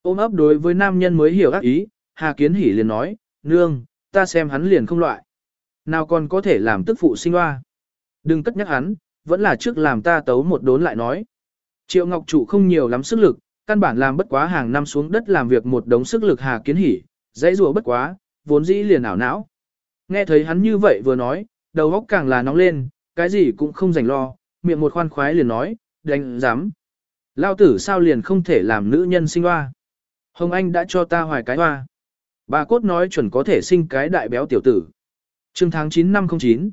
Ôm ấp đối với nam nhân mới hiểu ác ý, Hà Kiến Hỷ liền nói, nương, ta xem hắn liền không loại. Nào còn có thể làm tức phụ sinh hoa. Đừng cất nhắc hắn, vẫn là trước làm ta tấu một đốn lại nói. Triệu Ngọc Trụ không nhiều lắm sức lực, căn bản làm bất quá hàng năm xuống đất làm việc một đống sức lực hà kiến hỉ, dãy rùa bất quá, vốn dĩ liền ảo não. Nghe thấy hắn như vậy vừa nói, đầu óc càng là nóng lên, cái gì cũng không rảnh lo, miệng một khoan khoái liền nói, đánh dám. Lao tử sao liền không thể làm nữ nhân sinh hoa. Hồng Anh đã cho ta hoài cái hoa. Bà cốt nói chuẩn có thể sinh cái đại béo tiểu tử. Trương tháng 9 năm 09.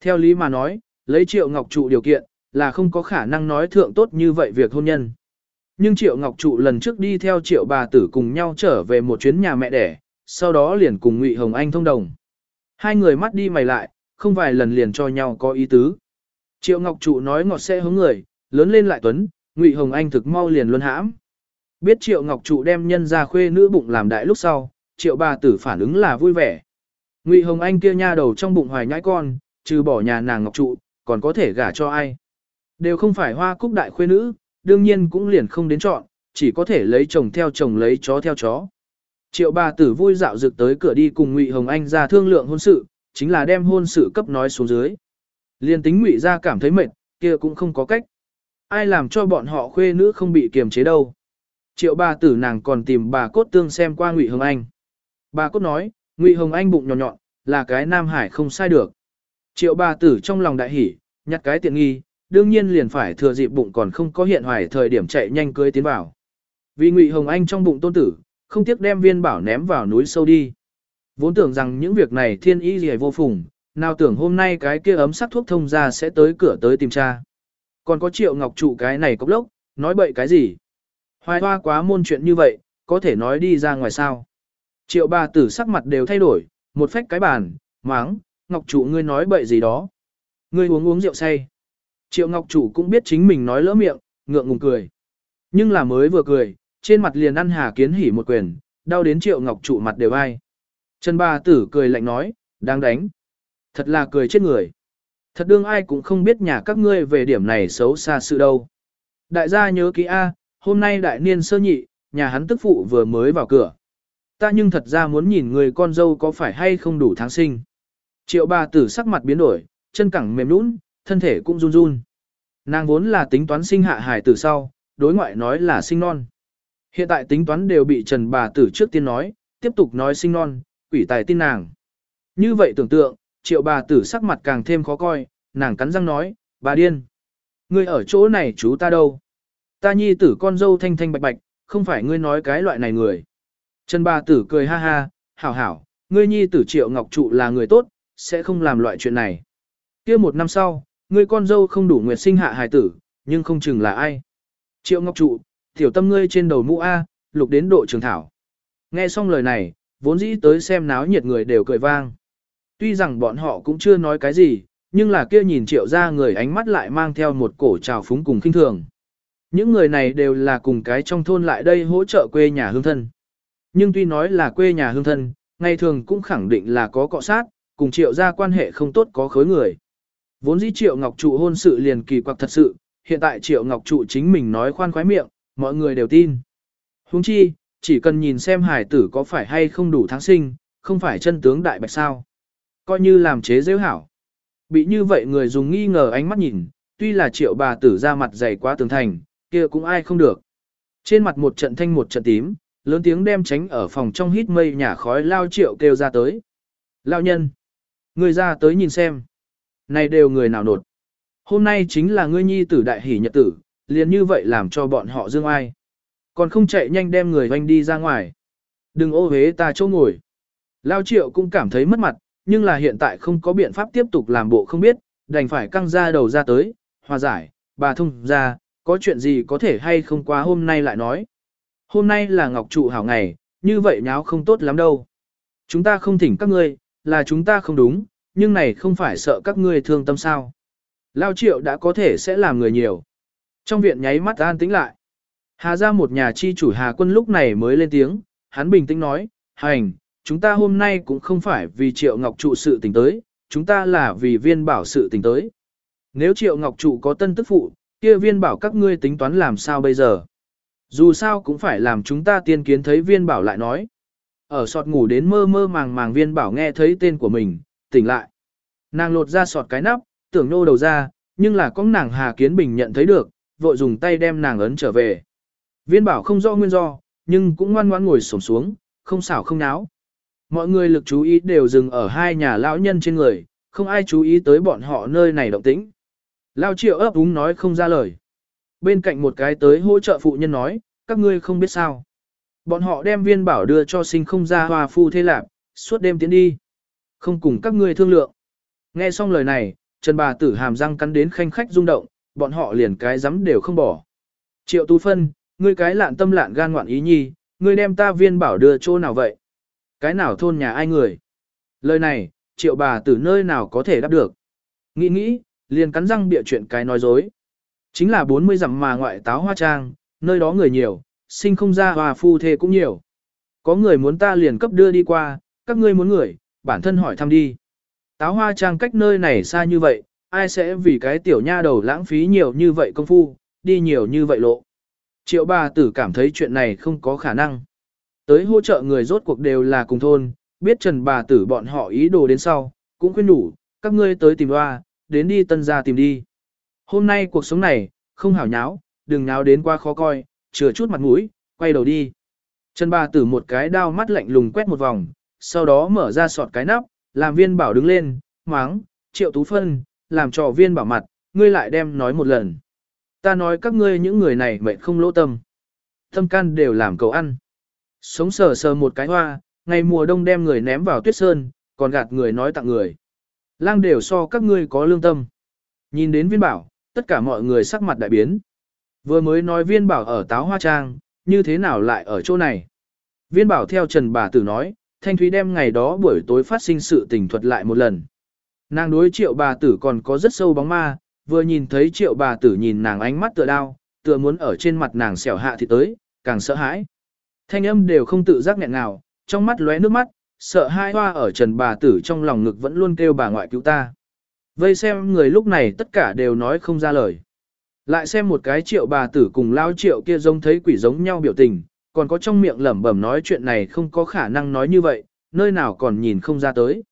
Theo lý mà nói, lấy triệu ngọc trụ điều kiện, là không có khả năng nói thượng tốt như vậy việc hôn nhân. Nhưng triệu ngọc trụ lần trước đi theo triệu bà tử cùng nhau trở về một chuyến nhà mẹ đẻ, sau đó liền cùng Ngụy Hồng Anh thông đồng. Hai người mắt đi mày lại, không vài lần liền cho nhau có ý tứ. Triệu Ngọc Trụ nói ngọt sẽ hướng người, lớn lên lại tuấn, Ngụy Hồng Anh thực mau liền luân hãm. Biết Triệu Ngọc Trụ đem nhân ra khuê nữ bụng làm đại lúc sau, Triệu bà tử phản ứng là vui vẻ. Ngụy Hồng Anh kia nha đầu trong bụng hoài nhãi con, trừ bỏ nhà nàng Ngọc Trụ, còn có thể gả cho ai. Đều không phải hoa cúc đại khuê nữ, đương nhiên cũng liền không đến chọn, chỉ có thể lấy chồng theo chồng lấy chó theo chó. Triệu bà tử vui dạo dực tới cửa đi cùng Ngụy Hồng Anh ra thương lượng hôn sự, chính là đem hôn sự cấp nói xuống dưới. Liên tính Ngụy ra cảm thấy mệt, kia cũng không có cách. Ai làm cho bọn họ khuê nữ không bị kiềm chế đâu. Triệu bà tử nàng còn tìm bà cốt tương xem qua Ngụy Hồng Anh. Bà cốt nói, Ngụy Hồng Anh bụng nhọn nhọn, là cái Nam Hải không sai được. Triệu bà tử trong lòng đại hỉ, nhặt cái tiện nghi, đương nhiên liền phải thừa dịp bụng còn không có hiện hoài thời điểm chạy nhanh cưới tiến vào. Vì Ngụy Hồng Anh trong bụng tôn tử, không tiếc đem viên bảo ném vào núi sâu đi. Vốn tưởng rằng những việc này thiên ý gì vô phùng, nào tưởng hôm nay cái kia ấm sắc thuốc thông ra sẽ tới cửa tới tìm cha. Còn có triệu ngọc trụ cái này cốc lốc, nói bậy cái gì. Hoài hoa quá môn chuyện như vậy, có thể nói đi ra ngoài sao. Triệu bà tử sắc mặt đều thay đổi, một phách cái bàn, máng, ngọc trụ ngươi nói bậy gì đó. Ngươi uống uống rượu say. Triệu ngọc trụ cũng biết chính mình nói lỡ miệng, ngượng ngùng cười. Nhưng là mới vừa cười, trên mặt liền ăn hà kiến hỉ một quyền, đau đến triệu ngọc trụ mặt đều ai. Trần bà tử cười lạnh nói, đang đánh. Thật là cười chết người. Thật đương ai cũng không biết nhà các ngươi về điểm này xấu xa sự đâu. Đại gia nhớ kỹ A, hôm nay đại niên sơ nhị, nhà hắn tức phụ vừa mới vào cửa. Ta nhưng thật ra muốn nhìn người con dâu có phải hay không đủ tháng sinh. Triệu bà tử sắc mặt biến đổi, chân cẳng mềm nũng, thân thể cũng run run. Nàng vốn là tính toán sinh hạ hài tử sau, đối ngoại nói là sinh non. Hiện tại tính toán đều bị Trần bà tử trước tiên nói, tiếp tục nói sinh non, quỷ tài tin nàng. Như vậy tưởng tượng, triệu bà tử sắc mặt càng thêm khó coi, nàng cắn răng nói, bà điên. Ngươi ở chỗ này chú ta đâu? Ta nhi tử con dâu thanh thanh bạch bạch, không phải ngươi nói cái loại này người. Trần bà tử cười ha ha, hảo hảo, ngươi nhi tử triệu ngọc trụ là người tốt, sẽ không làm loại chuyện này. kia một năm sau, ngươi con dâu không đủ nguyệt sinh hạ hài tử, nhưng không chừng là ai. Triệu ngọc trụ, tiểu tâm ngươi trên đầu mũ A, lục đến độ trường thảo. Nghe xong lời này, vốn dĩ tới xem náo nhiệt người đều cười vang. Tuy rằng bọn họ cũng chưa nói cái gì, nhưng là kia nhìn triệu ra người ánh mắt lại mang theo một cổ trào phúng cùng kinh thường. Những người này đều là cùng cái trong thôn lại đây hỗ trợ quê nhà hương thân. Nhưng tuy nói là quê nhà hương thân, ngày thường cũng khẳng định là có cọ sát, cùng triệu ra quan hệ không tốt có khối người. Vốn dĩ triệu ngọc trụ hôn sự liền kỳ quặc thật sự, hiện tại triệu ngọc trụ chính mình nói khoan khoái miệng, mọi người đều tin. Huống chi, chỉ cần nhìn xem hải tử có phải hay không đủ tháng sinh, không phải chân tướng đại bạch sao. Coi như làm chế dễ hảo. Bị như vậy người dùng nghi ngờ ánh mắt nhìn, tuy là triệu bà tử ra mặt dày quá tường thành, kia cũng ai không được. Trên mặt một trận thanh một trận tím, lớn tiếng đem tránh ở phòng trong hít mây nhả khói lao triệu kêu ra tới. Lao nhân, người ra tới nhìn xem. Này đều người nào nột. Hôm nay chính là ngươi nhi tử đại hỷ nhật tử, liền như vậy làm cho bọn họ dương ai. Còn không chạy nhanh đem người hoanh đi ra ngoài. Đừng ô hế ta chỗ ngồi. Lao triệu cũng cảm thấy mất mặt, nhưng là hiện tại không có biện pháp tiếp tục làm bộ không biết, đành phải căng ra đầu ra tới, hòa giải, bà thông ra, có chuyện gì có thể hay không qua hôm nay lại nói. Hôm nay là ngọc trụ hảo ngày, như vậy nháo không tốt lắm đâu. Chúng ta không thỉnh các ngươi, là chúng ta không đúng, nhưng này không phải sợ các ngươi thương tâm sao. Lao triệu đã có thể sẽ làm người nhiều. Trong viện nháy mắt an tĩnh lại. Hà ra một nhà chi chủ Hà quân lúc này mới lên tiếng, hắn bình tĩnh nói, hành, chúng ta hôm nay cũng không phải vì triệu ngọc trụ sự tình tới, chúng ta là vì viên bảo sự tình tới. Nếu triệu ngọc trụ có tân tức phụ, kia viên bảo các ngươi tính toán làm sao bây giờ? Dù sao cũng phải làm chúng ta tiên kiến thấy viên bảo lại nói. Ở sọt ngủ đến mơ mơ màng màng viên bảo nghe thấy tên của mình, tỉnh lại. Nàng lột ra sọt cái nắp, tưởng nô đầu ra, nhưng là có nàng Hà Kiến Bình nhận thấy được, vội dùng tay đem nàng ấn trở về. Viên bảo không rõ nguyên do, nhưng cũng ngoan ngoãn ngồi xổm xuống, không xảo không náo. Mọi người lực chú ý đều dừng ở hai nhà lão nhân trên người, không ai chú ý tới bọn họ nơi này động tĩnh. Lao triệu ấp úng nói không ra lời. Bên cạnh một cái tới hỗ trợ phụ nhân nói, các ngươi không biết sao. Bọn họ đem viên bảo đưa cho sinh không ra hoa phu thế lạc, suốt đêm tiến đi. Không cùng các ngươi thương lượng. Nghe xong lời này, Trần bà tử hàm răng cắn đến khanh khách rung động, bọn họ liền cái dám đều không bỏ. Triệu Tu Phân, ngươi cái lạn tâm lạn gan ngoạn ý nhi, ngươi đem ta viên bảo đưa chỗ nào vậy? Cái nào thôn nhà ai người? Lời này, triệu bà tử nơi nào có thể đáp được? Nghĩ nghĩ, liền cắn răng bịa chuyện cái nói dối. Chính là 40 dặm mà ngoại táo hoa trang, nơi đó người nhiều, sinh không ra hòa phu thê cũng nhiều. Có người muốn ta liền cấp đưa đi qua, các ngươi muốn người, bản thân hỏi thăm đi. Táo hoa trang cách nơi này xa như vậy, ai sẽ vì cái tiểu nha đầu lãng phí nhiều như vậy công phu, đi nhiều như vậy lộ. Triệu bà tử cảm thấy chuyện này không có khả năng. Tới hỗ trợ người rốt cuộc đều là cùng thôn, biết trần bà tử bọn họ ý đồ đến sau, cũng khuyên đủ, các ngươi tới tìm hoa, đến đi tân gia tìm đi. Hôm nay cuộc sống này, không hảo nháo, đừng nháo đến quá khó coi, chừa chút mặt mũi, quay đầu đi. Trần bà tử một cái đao mắt lạnh lùng quét một vòng, sau đó mở ra sọt cái nắp, làm viên bảo đứng lên, máng, triệu tú phân, làm trò viên bảo mặt, ngươi lại đem nói một lần. Ta nói các ngươi những người này mệnh không lỗ tâm. Tâm can đều làm cầu ăn. Sống sờ sờ một cái hoa, ngày mùa đông đem người ném vào tuyết sơn, còn gạt người nói tặng người. Lang đều so các ngươi có lương tâm. Nhìn đến viên bảo, tất cả mọi người sắc mặt đại biến. Vừa mới nói viên bảo ở táo hoa trang, như thế nào lại ở chỗ này? Viên bảo theo Trần bà tử nói, Thanh Thúy đem ngày đó buổi tối phát sinh sự tình thuật lại một lần. Nàng đối triệu bà tử còn có rất sâu bóng ma, vừa nhìn thấy triệu bà tử nhìn nàng ánh mắt tựa đau, tựa muốn ở trên mặt nàng xẻo hạ thì tới, càng sợ hãi. Thanh âm đều không tự giác nghẹn nào, trong mắt lóe nước mắt, sợ hai hoa ở trần bà tử trong lòng ngực vẫn luôn kêu bà ngoại cứu ta. Vây xem người lúc này tất cả đều nói không ra lời. Lại xem một cái triệu bà tử cùng lao triệu kia giống thấy quỷ giống nhau biểu tình, còn có trong miệng lẩm bẩm nói chuyện này không có khả năng nói như vậy, nơi nào còn nhìn không ra tới.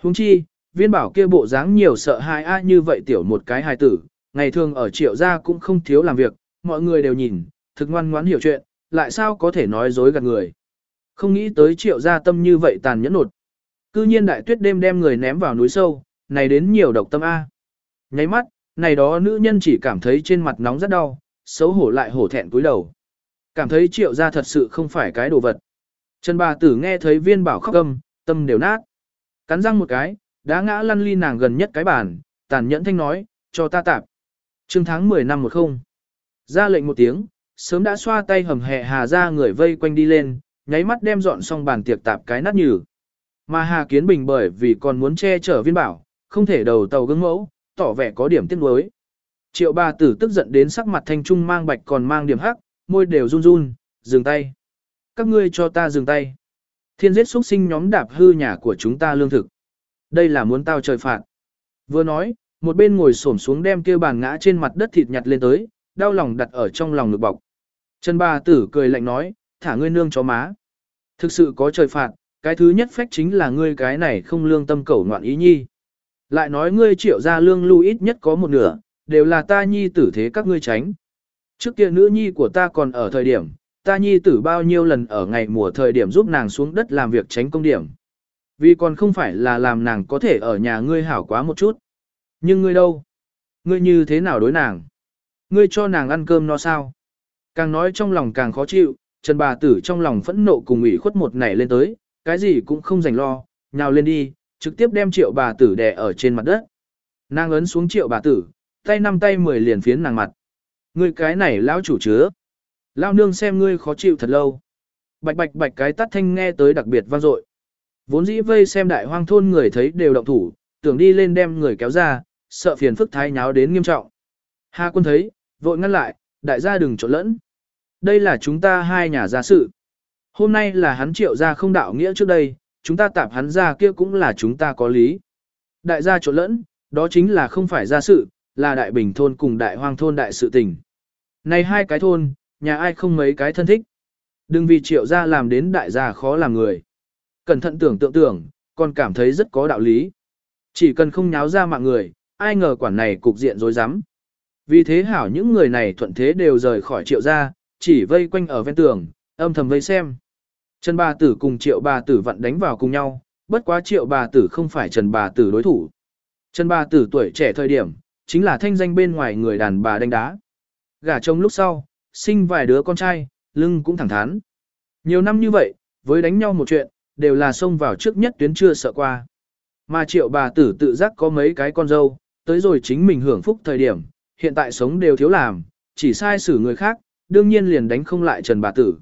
Huống chi, viên bảo kia bộ dáng nhiều sợ hai a như vậy tiểu một cái hài tử, ngày thường ở triệu gia cũng không thiếu làm việc, mọi người đều nhìn, thực ngoan ngoãn hiểu chuyện, lại sao có thể nói dối gạt người. Không nghĩ tới triệu gia tâm như vậy tàn nhẫn nột. Cư nhiên đại tuyết đêm đem người ném vào núi sâu, này đến nhiều độc tâm A. Nháy mắt, này đó nữ nhân chỉ cảm thấy trên mặt nóng rất đau, xấu hổ lại hổ thẹn cúi đầu. Cảm thấy triệu gia thật sự không phải cái đồ vật. Trần bà tử nghe thấy viên bảo khóc âm, tâm đều nát. Cắn răng một cái, đã ngã lăn ly nàng gần nhất cái bàn, tàn nhẫn thanh nói, cho ta tạp. Trương tháng 10 năm một không. Ra lệnh một tiếng, sớm đã xoa tay hầm hẹ hà ra người vây quanh đi lên, nháy mắt đem dọn xong bàn tiệc tạp cái nát nhừ. Mà Hà Kiến Bình bởi vì còn muốn che chở viên bảo, không thể đầu tàu gương mẫu, tỏ vẻ có điểm tiếc nuối. Triệu bà tử tức giận đến sắc mặt thanh trung mang bạch còn mang điểm hắc, môi đều run run, dừng tay. Các ngươi cho ta dừng tay. Thiên giết xuất sinh nhóm đạp hư nhà của chúng ta lương thực. Đây là muốn tao trời phạt. Vừa nói, một bên ngồi xổm xuống đem kia bàn ngã trên mặt đất thịt nhặt lên tới, đau lòng đặt ở trong lòng ngực bọc. Trần bà tử cười lạnh nói, thả ngươi nương chó má. Thực sự có trời phạt, cái thứ nhất phách chính là ngươi cái này không lương tâm cẩu ngoạn ý nhi. Lại nói ngươi triệu ra lương lưu ít nhất có một nửa, đều là ta nhi tử thế các ngươi tránh. Trước kia nữ nhi của ta còn ở thời điểm, ta nhi tử bao nhiêu lần ở ngày mùa thời điểm giúp nàng xuống đất làm việc tránh công điểm. Vì còn không phải là làm nàng có thể ở nhà ngươi hảo quá một chút. Nhưng ngươi đâu? Ngươi như thế nào đối nàng? Ngươi cho nàng ăn cơm no sao? Càng nói trong lòng càng khó chịu, Trần bà tử trong lòng phẫn nộ cùng ủy khuất một nảy lên tới, cái gì cũng không dành lo, nhào lên đi, trực tiếp đem triệu bà tử đè ở trên mặt đất. Nàng ấn xuống triệu bà tử, tay năm tay mười liền phiến nàng mặt. Ngươi cái này lão chủ chứa. Lão nương xem ngươi khó chịu thật lâu. Bạch bạch bạch cái tắt thanh nghe tới đặc biệt vang dội. Vốn dĩ vây xem đại hoang thôn người thấy đều động thủ, tưởng đi lên đem người kéo ra, sợ phiền phức thái nháo đến nghiêm trọng. Hà quân thấy, vội ngăn lại, đại gia đừng trộn lẫn. Đây là chúng ta hai nhà gia sự. Hôm nay là hắn triệu ra không đạo nghĩa trước đây, chúng ta tạp hắn ra kia cũng là chúng ta có lý. Đại gia trộn lẫn, đó chính là không phải gia sự, là đại bình thôn cùng đại hoang thôn đại sự tình. Này hai cái thôn, nhà ai không mấy cái thân thích. Đừng vì triệu gia làm đến đại gia khó làm người. Cẩn thận tưởng tượng tưởng, còn cảm thấy rất có đạo lý. Chỉ cần không nháo ra mạng người, ai ngờ quản này cục diện rối rắm. Vì thế hảo những người này thuận thế đều rời khỏi triệu gia, chỉ vây quanh ở ven tường, âm thầm vây xem. Trần bà tử cùng triệu bà tử vận đánh vào cùng nhau, bất quá triệu bà tử không phải trần bà tử đối thủ. Trần bà tử tuổi trẻ thời điểm, chính là thanh danh bên ngoài người đàn bà đánh đá. Gả chồng lúc sau, sinh vài đứa con trai, lưng cũng thẳng thắn. Nhiều năm như vậy, với đánh nhau một chuyện, đều là xông vào trước nhất tuyến chưa sợ qua. Mà triệu bà tử tự giác có mấy cái con dâu, tới rồi chính mình hưởng phúc thời điểm, hiện tại sống đều thiếu làm, chỉ sai xử người khác, đương nhiên liền đánh không lại trần bà tử.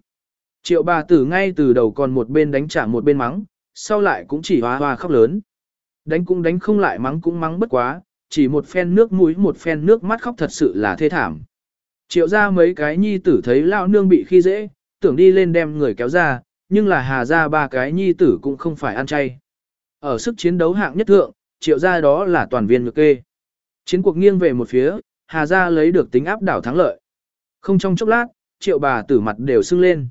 Triệu bà tử ngay từ đầu còn một bên đánh trả một bên mắng, sau lại cũng chỉ hoa hoa khóc lớn. Đánh cũng đánh không lại mắng cũng mắng bất quá, chỉ một phen nước mũi một phen nước mắt khóc thật sự là thê thảm. Triệu ra mấy cái nhi tử thấy lao nương bị khi dễ, tưởng đi lên đem người kéo ra, nhưng là hà ra ba cái nhi tử cũng không phải ăn chay. Ở sức chiến đấu hạng nhất thượng, triệu ra đó là toàn viên ngược kê. Chiến cuộc nghiêng về một phía, hà ra lấy được tính áp đảo thắng lợi. Không trong chốc lát, triệu bà tử mặt đều sưng lên.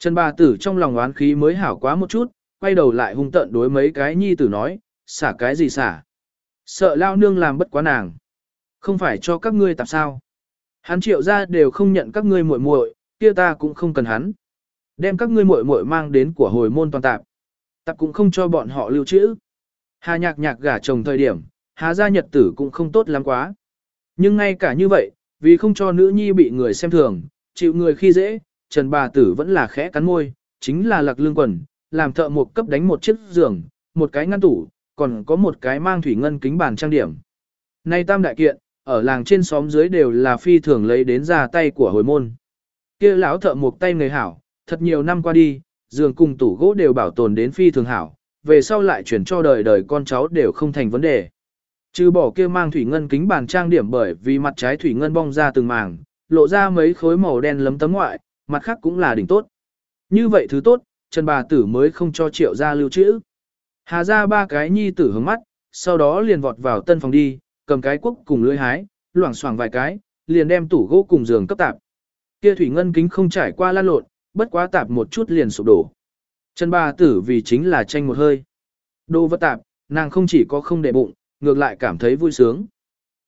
Trần bà tử trong lòng oán khí mới hảo quá một chút, quay đầu lại hung tận đối mấy cái nhi tử nói, xả cái gì xả. Sợ lao nương làm bất quá nàng. Không phải cho các ngươi tạp sao. Hắn triệu ra đều không nhận các ngươi muội muội, kia ta cũng không cần hắn. Đem các ngươi muội muội mang đến của hồi môn toàn tạp. Tạp cũng không cho bọn họ lưu trữ. Hà nhạc nhạc gả chồng thời điểm, hà gia nhật tử cũng không tốt lắm quá. Nhưng ngay cả như vậy, vì không cho nữ nhi bị người xem thường, chịu người khi dễ, Trần bà tử vẫn là khẽ cắn môi, chính là lạc lương quần, làm thợ một cấp đánh một chiếc giường, một cái ngăn tủ, còn có một cái mang thủy ngân kính bàn trang điểm. Nay tam đại kiện, ở làng trên xóm dưới đều là phi thường lấy đến ra tay của hồi môn. Kia lão thợ một tay người hảo, thật nhiều năm qua đi, giường cùng tủ gỗ đều bảo tồn đến phi thường hảo, về sau lại chuyển cho đời đời con cháu đều không thành vấn đề. Trừ bỏ kia mang thủy ngân kính bàn trang điểm bởi vì mặt trái thủy ngân bong ra từng màng, lộ ra mấy khối màu đen lấm tấm ngoại, mặt khác cũng là đỉnh tốt. Như vậy thứ tốt, Trần bà tử mới không cho triệu ra lưu trữ. Hà ra ba cái nhi tử hướng mắt, sau đó liền vọt vào tân phòng đi, cầm cái quốc cùng lưới hái, loảng xoảng vài cái, liền đem tủ gỗ cùng giường cấp tạp. Kia thủy ngân kính không trải qua lan lộn, bất quá tạp một chút liền sụp đổ. Trần bà tử vì chính là tranh một hơi. Đồ vật tạp, nàng không chỉ có không để bụng, ngược lại cảm thấy vui sướng.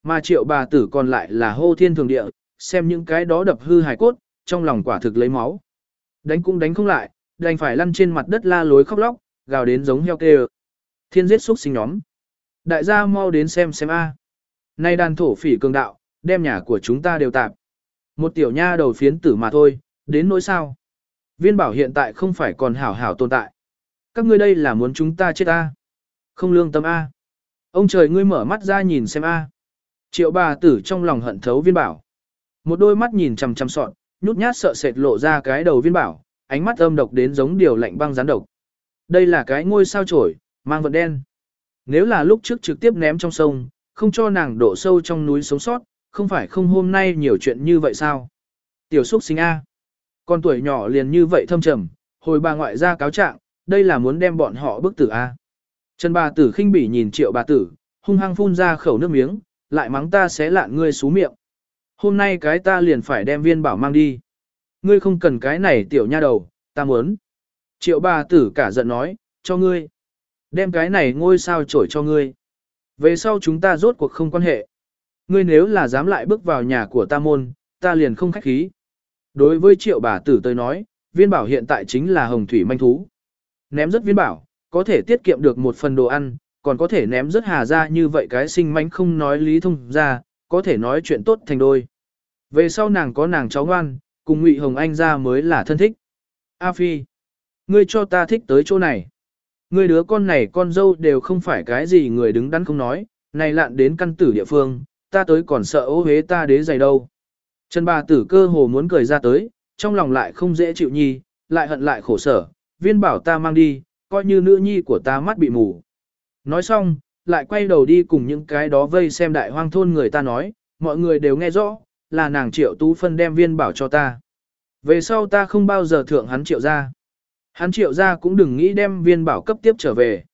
Mà triệu bà tử còn lại là hô thiên thường địa, xem những cái đó đập hư hài cốt, trong lòng quả thực lấy máu. Đánh cũng đánh không lại, đành phải lăn trên mặt đất la lối khóc lóc, gào đến giống heo kêu. Thiên giết xúc sinh nhóm. Đại gia mau đến xem xem a. Nay đàn thổ phỉ cường đạo, đem nhà của chúng ta đều tạp. Một tiểu nha đầu phiến tử mà thôi, đến nỗi sao. Viên bảo hiện tại không phải còn hảo hảo tồn tại. Các ngươi đây là muốn chúng ta chết a? Không lương tâm a. Ông trời ngươi mở mắt ra nhìn xem a. Triệu bà tử trong lòng hận thấu viên bảo. Một đôi mắt nhìn chằm chằm sọn, nhút nhát sợ sệt lộ ra cái đầu viên bảo, ánh mắt âm độc đến giống điều lạnh băng rắn độc. Đây là cái ngôi sao trổi, mang vật đen. Nếu là lúc trước trực tiếp ném trong sông, không cho nàng đổ sâu trong núi sống sót, không phải không hôm nay nhiều chuyện như vậy sao? Tiểu xúc sinh A. Con tuổi nhỏ liền như vậy thâm trầm, hồi bà ngoại ra cáo trạng, đây là muốn đem bọn họ bức tử A. Trần bà tử khinh bỉ nhìn triệu bà tử, hung hăng phun ra khẩu nước miếng, lại mắng ta sẽ lạn ngươi xú miệng. Hôm nay cái ta liền phải đem viên bảo mang đi. Ngươi không cần cái này tiểu nha đầu, ta muốn. Triệu bà tử cả giận nói, cho ngươi. Đem cái này ngôi sao trổi cho ngươi. Về sau chúng ta rốt cuộc không quan hệ. Ngươi nếu là dám lại bước vào nhà của ta môn, ta liền không khách khí. Đối với triệu bà tử tôi nói, viên bảo hiện tại chính là hồng thủy manh thú. Ném rất viên bảo, có thể tiết kiệm được một phần đồ ăn, còn có thể ném rất hà ra như vậy cái sinh manh không nói lý thông ra, có thể nói chuyện tốt thành đôi. Về sau nàng có nàng cháu ngoan, cùng Ngụy Hồng Anh ra mới là thân thích. A Phi, ngươi cho ta thích tới chỗ này. Ngươi đứa con này con dâu đều không phải cái gì người đứng đắn không nói, này lạn đến căn tử địa phương, ta tới còn sợ ô hế ta đế giày đâu. Trần bà tử cơ hồ muốn cười ra tới, trong lòng lại không dễ chịu nhi, lại hận lại khổ sở, viên bảo ta mang đi, coi như nữ nhi của ta mắt bị mù. Nói xong, lại quay đầu đi cùng những cái đó vây xem đại hoang thôn người ta nói, mọi người đều nghe rõ, là nàng triệu tú phân đem viên bảo cho ta. Về sau ta không bao giờ thượng hắn triệu ra. Hắn triệu ra cũng đừng nghĩ đem viên bảo cấp tiếp trở về.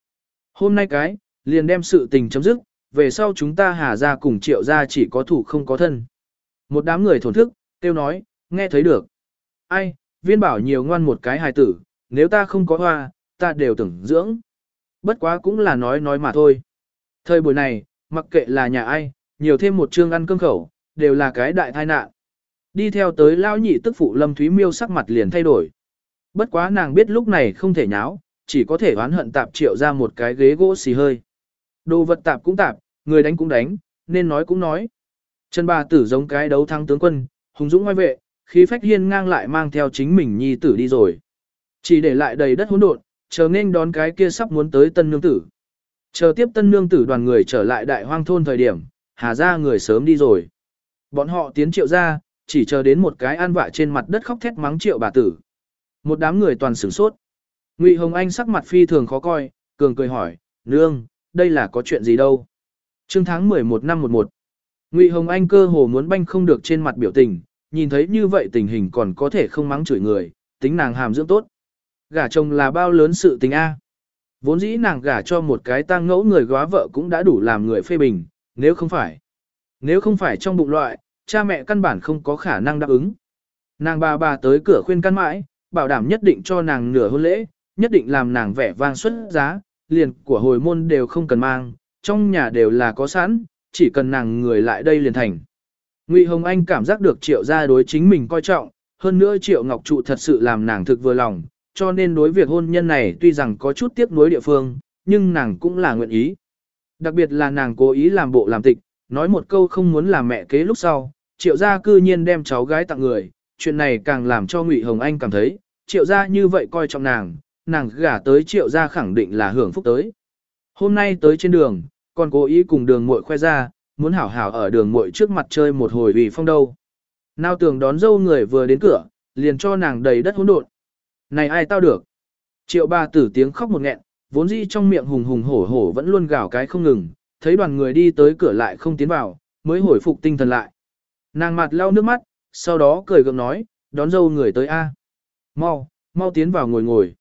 Hôm nay cái, liền đem sự tình chấm dứt, về sau chúng ta hà ra cùng triệu ra chỉ có thủ không có thân. Một đám người thổn thức, tiêu nói, nghe thấy được. Ai, viên bảo nhiều ngoan một cái hài tử, nếu ta không có hoa, ta đều tưởng dưỡng. Bất quá cũng là nói nói mà thôi. Thời buổi này, mặc kệ là nhà ai, nhiều thêm một chương ăn cơm khẩu, đều là cái đại tai nạn. Đi theo tới lão nhị tức phụ Lâm Thúy Miêu sắc mặt liền thay đổi. Bất quá nàng biết lúc này không thể nháo, chỉ có thể oán hận tạp triệu ra một cái ghế gỗ xì hơi. Đồ vật tạp cũng tạp, người đánh cũng đánh, nên nói cũng nói. Trần bà tử giống cái đấu thắng tướng quân, hùng dũng ngoài vệ, khí phách hiên ngang lại mang theo chính mình nhi tử đi rồi. Chỉ để lại đầy đất hỗn độn, chờ nên đón cái kia sắp muốn tới tân nương tử. Chờ tiếp tân nương tử đoàn người trở lại đại hoang thôn thời điểm, hà ra người sớm đi rồi. Bọn họ tiến triệu ra, chỉ chờ đến một cái an vạ trên mặt đất khóc thét mắng triệu bà tử. Một đám người toàn sửng sốt. Ngụy Hồng Anh sắc mặt phi thường khó coi, cường cười hỏi, nương, đây là có chuyện gì đâu. Trương tháng 11 năm 11. Ngụy Hồng Anh cơ hồ muốn banh không được trên mặt biểu tình, nhìn thấy như vậy tình hình còn có thể không mắng chửi người, tính nàng hàm dưỡng tốt. Gả chồng là bao lớn sự tình A. Vốn dĩ nàng gả cho một cái tang ngẫu người góa vợ cũng đã đủ làm người phê bình, nếu không phải. Nếu không phải trong bụng loại, cha mẹ căn bản không có khả năng đáp ứng. Nàng bà bà tới cửa khuyên căn mãi, bảo đảm nhất định cho nàng nửa hôn lễ, nhất định làm nàng vẻ vang xuất giá, liền của hồi môn đều không cần mang, trong nhà đều là có sẵn, chỉ cần nàng người lại đây liền thành. Ngụy Hồng Anh cảm giác được triệu gia đối chính mình coi trọng, hơn nữa triệu ngọc trụ thật sự làm nàng thực vừa lòng, cho nên đối việc hôn nhân này tuy rằng có chút tiếc nuối địa phương, nhưng nàng cũng là nguyện ý. Đặc biệt là nàng cố ý làm bộ làm tịch, nói một câu không muốn làm mẹ kế lúc sau, triệu gia cư nhiên đem cháu gái tặng người, chuyện này càng làm cho Ngụy Hồng Anh cảm thấy, triệu gia như vậy coi trọng nàng, nàng gả tới triệu gia khẳng định là hưởng phúc tới. Hôm nay tới trên đường, còn cố ý cùng đường muội khoe ra, muốn hảo hảo ở đường muội trước mặt chơi một hồi vì phong đâu. Nào tưởng đón dâu người vừa đến cửa, liền cho nàng đầy đất hỗn độn. Này ai tao được? Triệu bà tử tiếng khóc một nghẹn, vốn dĩ trong miệng hùng hùng hổ hổ vẫn luôn gào cái không ngừng, thấy đoàn người đi tới cửa lại không tiến vào, mới hồi phục tinh thần lại. Nàng mặt lau nước mắt, sau đó cười gượng nói, đón dâu người tới A. Mau, mau tiến vào ngồi ngồi.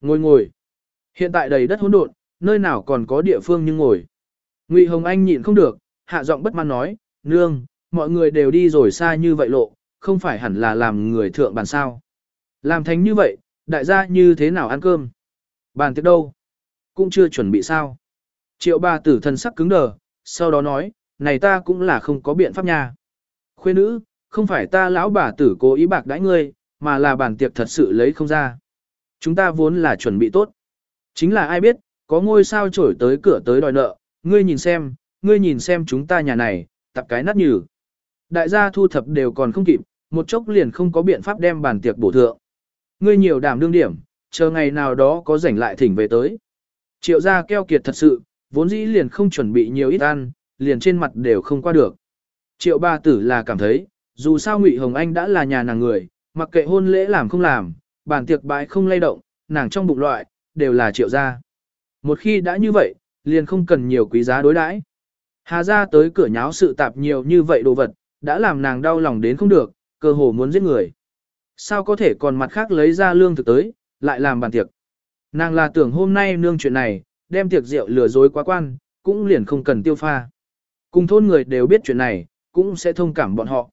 Ngồi ngồi. Hiện tại đầy đất hỗn độn, nơi nào còn có địa phương nhưng ngồi. Ngụy Hồng Anh nhịn không được, hạ giọng bất mãn nói, nương, mọi người đều đi rồi xa như vậy lộ, không phải hẳn là làm người thượng bàn sao. Làm thành như vậy, đại gia như thế nào ăn cơm? Bàn tiệc đâu? Cũng chưa chuẩn bị sao? Triệu bà tử Thần sắc cứng đờ, sau đó nói, này ta cũng là không có biện pháp nha. Khuê nữ, không phải ta lão bà tử cố ý bạc đãi ngươi, mà là bản tiệc thật sự lấy không ra. Chúng ta vốn là chuẩn bị tốt. Chính là ai biết, có ngôi sao trổi tới cửa tới đòi nợ, ngươi nhìn xem, ngươi nhìn xem chúng ta nhà này, tập cái nát nhừ. Đại gia thu thập đều còn không kịp, một chốc liền không có biện pháp đem bàn tiệc bổ thượng. Ngươi nhiều đảm đương điểm, chờ ngày nào đó có rảnh lại thỉnh về tới. Triệu gia keo kiệt thật sự, vốn dĩ liền không chuẩn bị nhiều ít ăn, liền trên mặt đều không qua được. Triệu ba tử là cảm thấy, dù sao Ngụy Hồng Anh đã là nhà nàng người, mặc kệ hôn lễ làm không làm, bàn tiệc bãi không lay động, nàng trong bụng loại, đều là triệu gia. Một khi đã như vậy, liền không cần nhiều quý giá đối đãi. Hà ra tới cửa nháo sự tạp nhiều như vậy đồ vật, đã làm nàng đau lòng đến không được, cơ hồ muốn giết người. Sao có thể còn mặt khác lấy ra lương thực tới, lại làm bàn tiệc. Nàng là tưởng hôm nay nương chuyện này, đem tiệc rượu lừa dối quá quan, cũng liền không cần tiêu pha. Cùng thôn người đều biết chuyện này, cũng sẽ thông cảm bọn họ.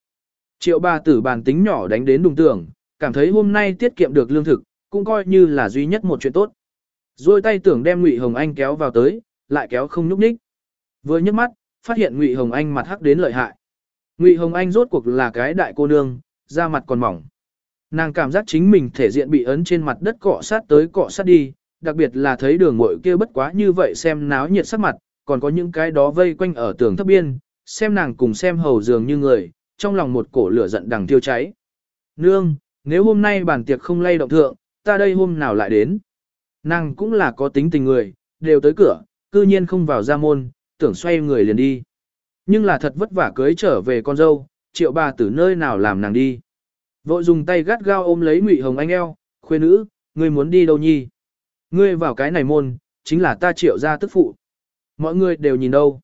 Triệu ba tử bàn tính nhỏ đánh đến đùng tưởng, cảm thấy hôm nay tiết kiệm được lương thực, cũng coi như là duy nhất một chuyện tốt. Rồi tay tưởng đem Ngụy Hồng Anh kéo vào tới, lại kéo không nhúc nhích. Vừa nhấc mắt, phát hiện Ngụy Hồng Anh mặt hắc đến lợi hại. Ngụy Hồng Anh rốt cuộc là cái đại cô nương, da mặt còn mỏng. Nàng cảm giác chính mình thể diện bị ấn trên mặt đất cọ sát tới cọ sát đi, đặc biệt là thấy đường muội kia bất quá như vậy xem náo nhiệt sắc mặt, còn có những cái đó vây quanh ở tường thấp biên, xem nàng cùng xem hầu dường như người, trong lòng một cổ lửa giận đằng tiêu cháy. Nương, nếu hôm nay bàn tiệc không lay động thượng, ta đây hôm nào lại đến. Nàng cũng là có tính tình người, đều tới cửa, cư nhiên không vào ra môn, tưởng xoay người liền đi. Nhưng là thật vất vả cưới trở về con dâu, triệu bà tử nơi nào làm nàng đi. Vội dùng tay gắt gao ôm lấy Ngụy Hồng Anh eo, khuê nữ, ngươi muốn đi đâu nhi? Ngươi vào cái này môn, chính là ta triệu gia tức phụ. Mọi người đều nhìn đâu.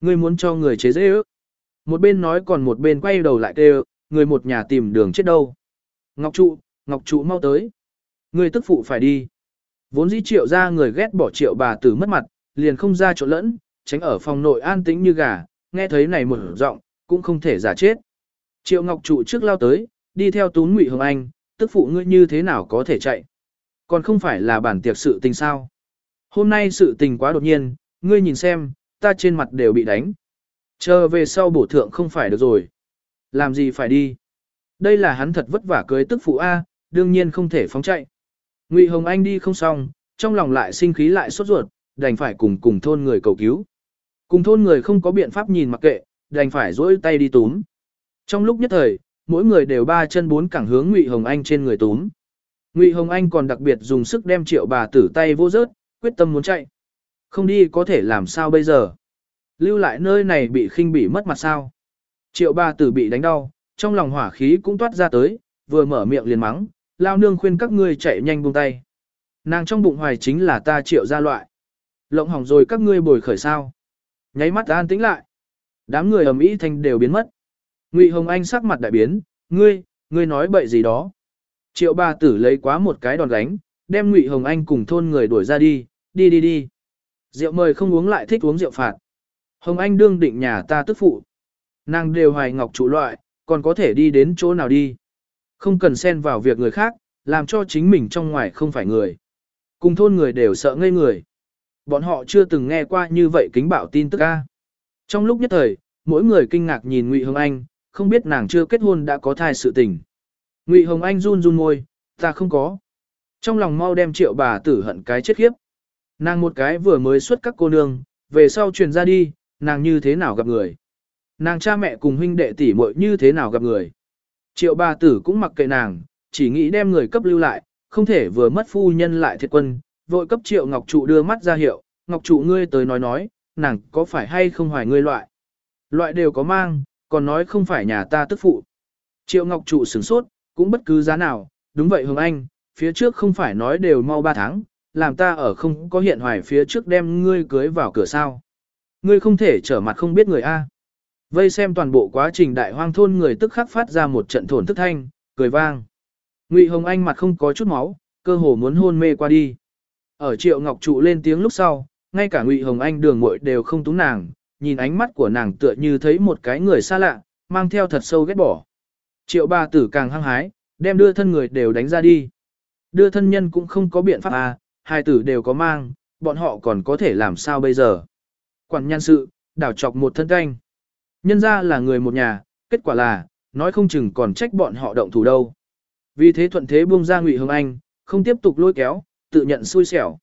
Ngươi muốn cho người chế dễ ước. Một bên nói còn một bên quay đầu lại kêu, người một nhà tìm đường chết đâu. Ngọc trụ, Ngọc trụ mau tới. Ngươi tức phụ phải đi. Vốn dĩ triệu ra người ghét bỏ triệu bà tử mất mặt, liền không ra chỗ lẫn, tránh ở phòng nội an tĩnh như gà, nghe thấy này một giọng, cũng không thể giả chết. Triệu Ngọc trụ trước lao tới, đi theo tún ngụy hồng anh, tức phụ ngươi như thế nào có thể chạy. Còn không phải là bản tiệc sự tình sao. Hôm nay sự tình quá đột nhiên, ngươi nhìn xem, ta trên mặt đều bị đánh. Chờ về sau bổ thượng không phải được rồi. Làm gì phải đi. Đây là hắn thật vất vả cưới tức phụ A, đương nhiên không thể phóng chạy. Ngụy Hồng Anh đi không xong, trong lòng lại sinh khí lại sốt ruột, đành phải cùng cùng thôn người cầu cứu. Cùng thôn người không có biện pháp nhìn mặc kệ, đành phải dỗi tay đi túm. Trong lúc nhất thời, mỗi người đều ba chân bốn cẳng hướng Ngụy Hồng Anh trên người túm. Ngụy Hồng Anh còn đặc biệt dùng sức đem triệu bà tử tay vô rớt, quyết tâm muốn chạy. Không đi có thể làm sao bây giờ? Lưu lại nơi này bị khinh bỉ mất mặt sao? Triệu bà tử bị đánh đau, trong lòng hỏa khí cũng toát ra tới, vừa mở miệng liền mắng, lao nương khuyên các ngươi chạy nhanh buông tay. Nàng trong bụng hoài chính là ta triệu gia loại. Lộng hỏng rồi các ngươi bồi khởi sao. Nháy mắt an tĩnh lại. Đám người ầm ĩ thanh đều biến mất. Ngụy Hồng Anh sắc mặt đại biến, ngươi, ngươi nói bậy gì đó. Triệu bà tử lấy quá một cái đòn gánh, đem Ngụy Hồng Anh cùng thôn người đuổi ra đi, đi đi đi. Rượu mời không uống lại thích uống rượu phạt. Hồng Anh đương định nhà ta tức phụ. Nàng đều hoài ngọc trụ loại, còn có thể đi đến chỗ nào đi. Không cần xen vào việc người khác, làm cho chính mình trong ngoài không phải người. Cùng thôn người đều sợ ngây người. Bọn họ chưa từng nghe qua như vậy kính bảo tin tức ca. Trong lúc nhất thời, mỗi người kinh ngạc nhìn Ngụy Hồng Anh, không biết nàng chưa kết hôn đã có thai sự tình. Ngụy Hồng Anh run run môi, ta không có. Trong lòng mau đem triệu bà tử hận cái chết khiếp. Nàng một cái vừa mới xuất các cô nương, về sau truyền ra đi, nàng như thế nào gặp người. Nàng cha mẹ cùng huynh đệ tỷ muội như thế nào gặp người. Triệu bà tử cũng mặc kệ nàng, chỉ nghĩ đem người cấp lưu lại, không thể vừa mất phu nhân lại thiệt quân, vội cấp triệu ngọc trụ đưa mắt ra hiệu, ngọc trụ ngươi tới nói nói, nàng có phải hay không hoài ngươi loại. Loại đều có mang, còn nói không phải nhà ta tức phụ. Triệu ngọc trụ sửng sốt, cũng bất cứ giá nào, đúng vậy Hồng Anh, phía trước không phải nói đều mau 3 tháng, làm ta ở không có hiện hoài phía trước đem ngươi cưới vào cửa sao. Ngươi không thể trở mặt không biết người A. Vây xem toàn bộ quá trình đại hoang thôn người tức khắc phát ra một trận thổn thức thanh, cười vang. Ngụy Hồng Anh mặt không có chút máu, cơ hồ muốn hôn mê qua đi. Ở Triệu Ngọc trụ lên tiếng lúc sau, ngay cả Ngụy Hồng Anh đường muội đều không túng nàng, nhìn ánh mắt của nàng tựa như thấy một cái người xa lạ, mang theo thật sâu ghét bỏ. Triệu ba tử càng hăng hái, đem đưa thân người đều đánh ra đi. Đưa thân nhân cũng không có biện pháp à, hai tử đều có mang, bọn họ còn có thể làm sao bây giờ. Quản nhân sự, đảo chọc một thân canh. Nhân ra là người một nhà, kết quả là, nói không chừng còn trách bọn họ động thủ đâu. Vì thế thuận thế buông ra Ngụy Hương Anh, không tiếp tục lôi kéo, tự nhận xui xẻo.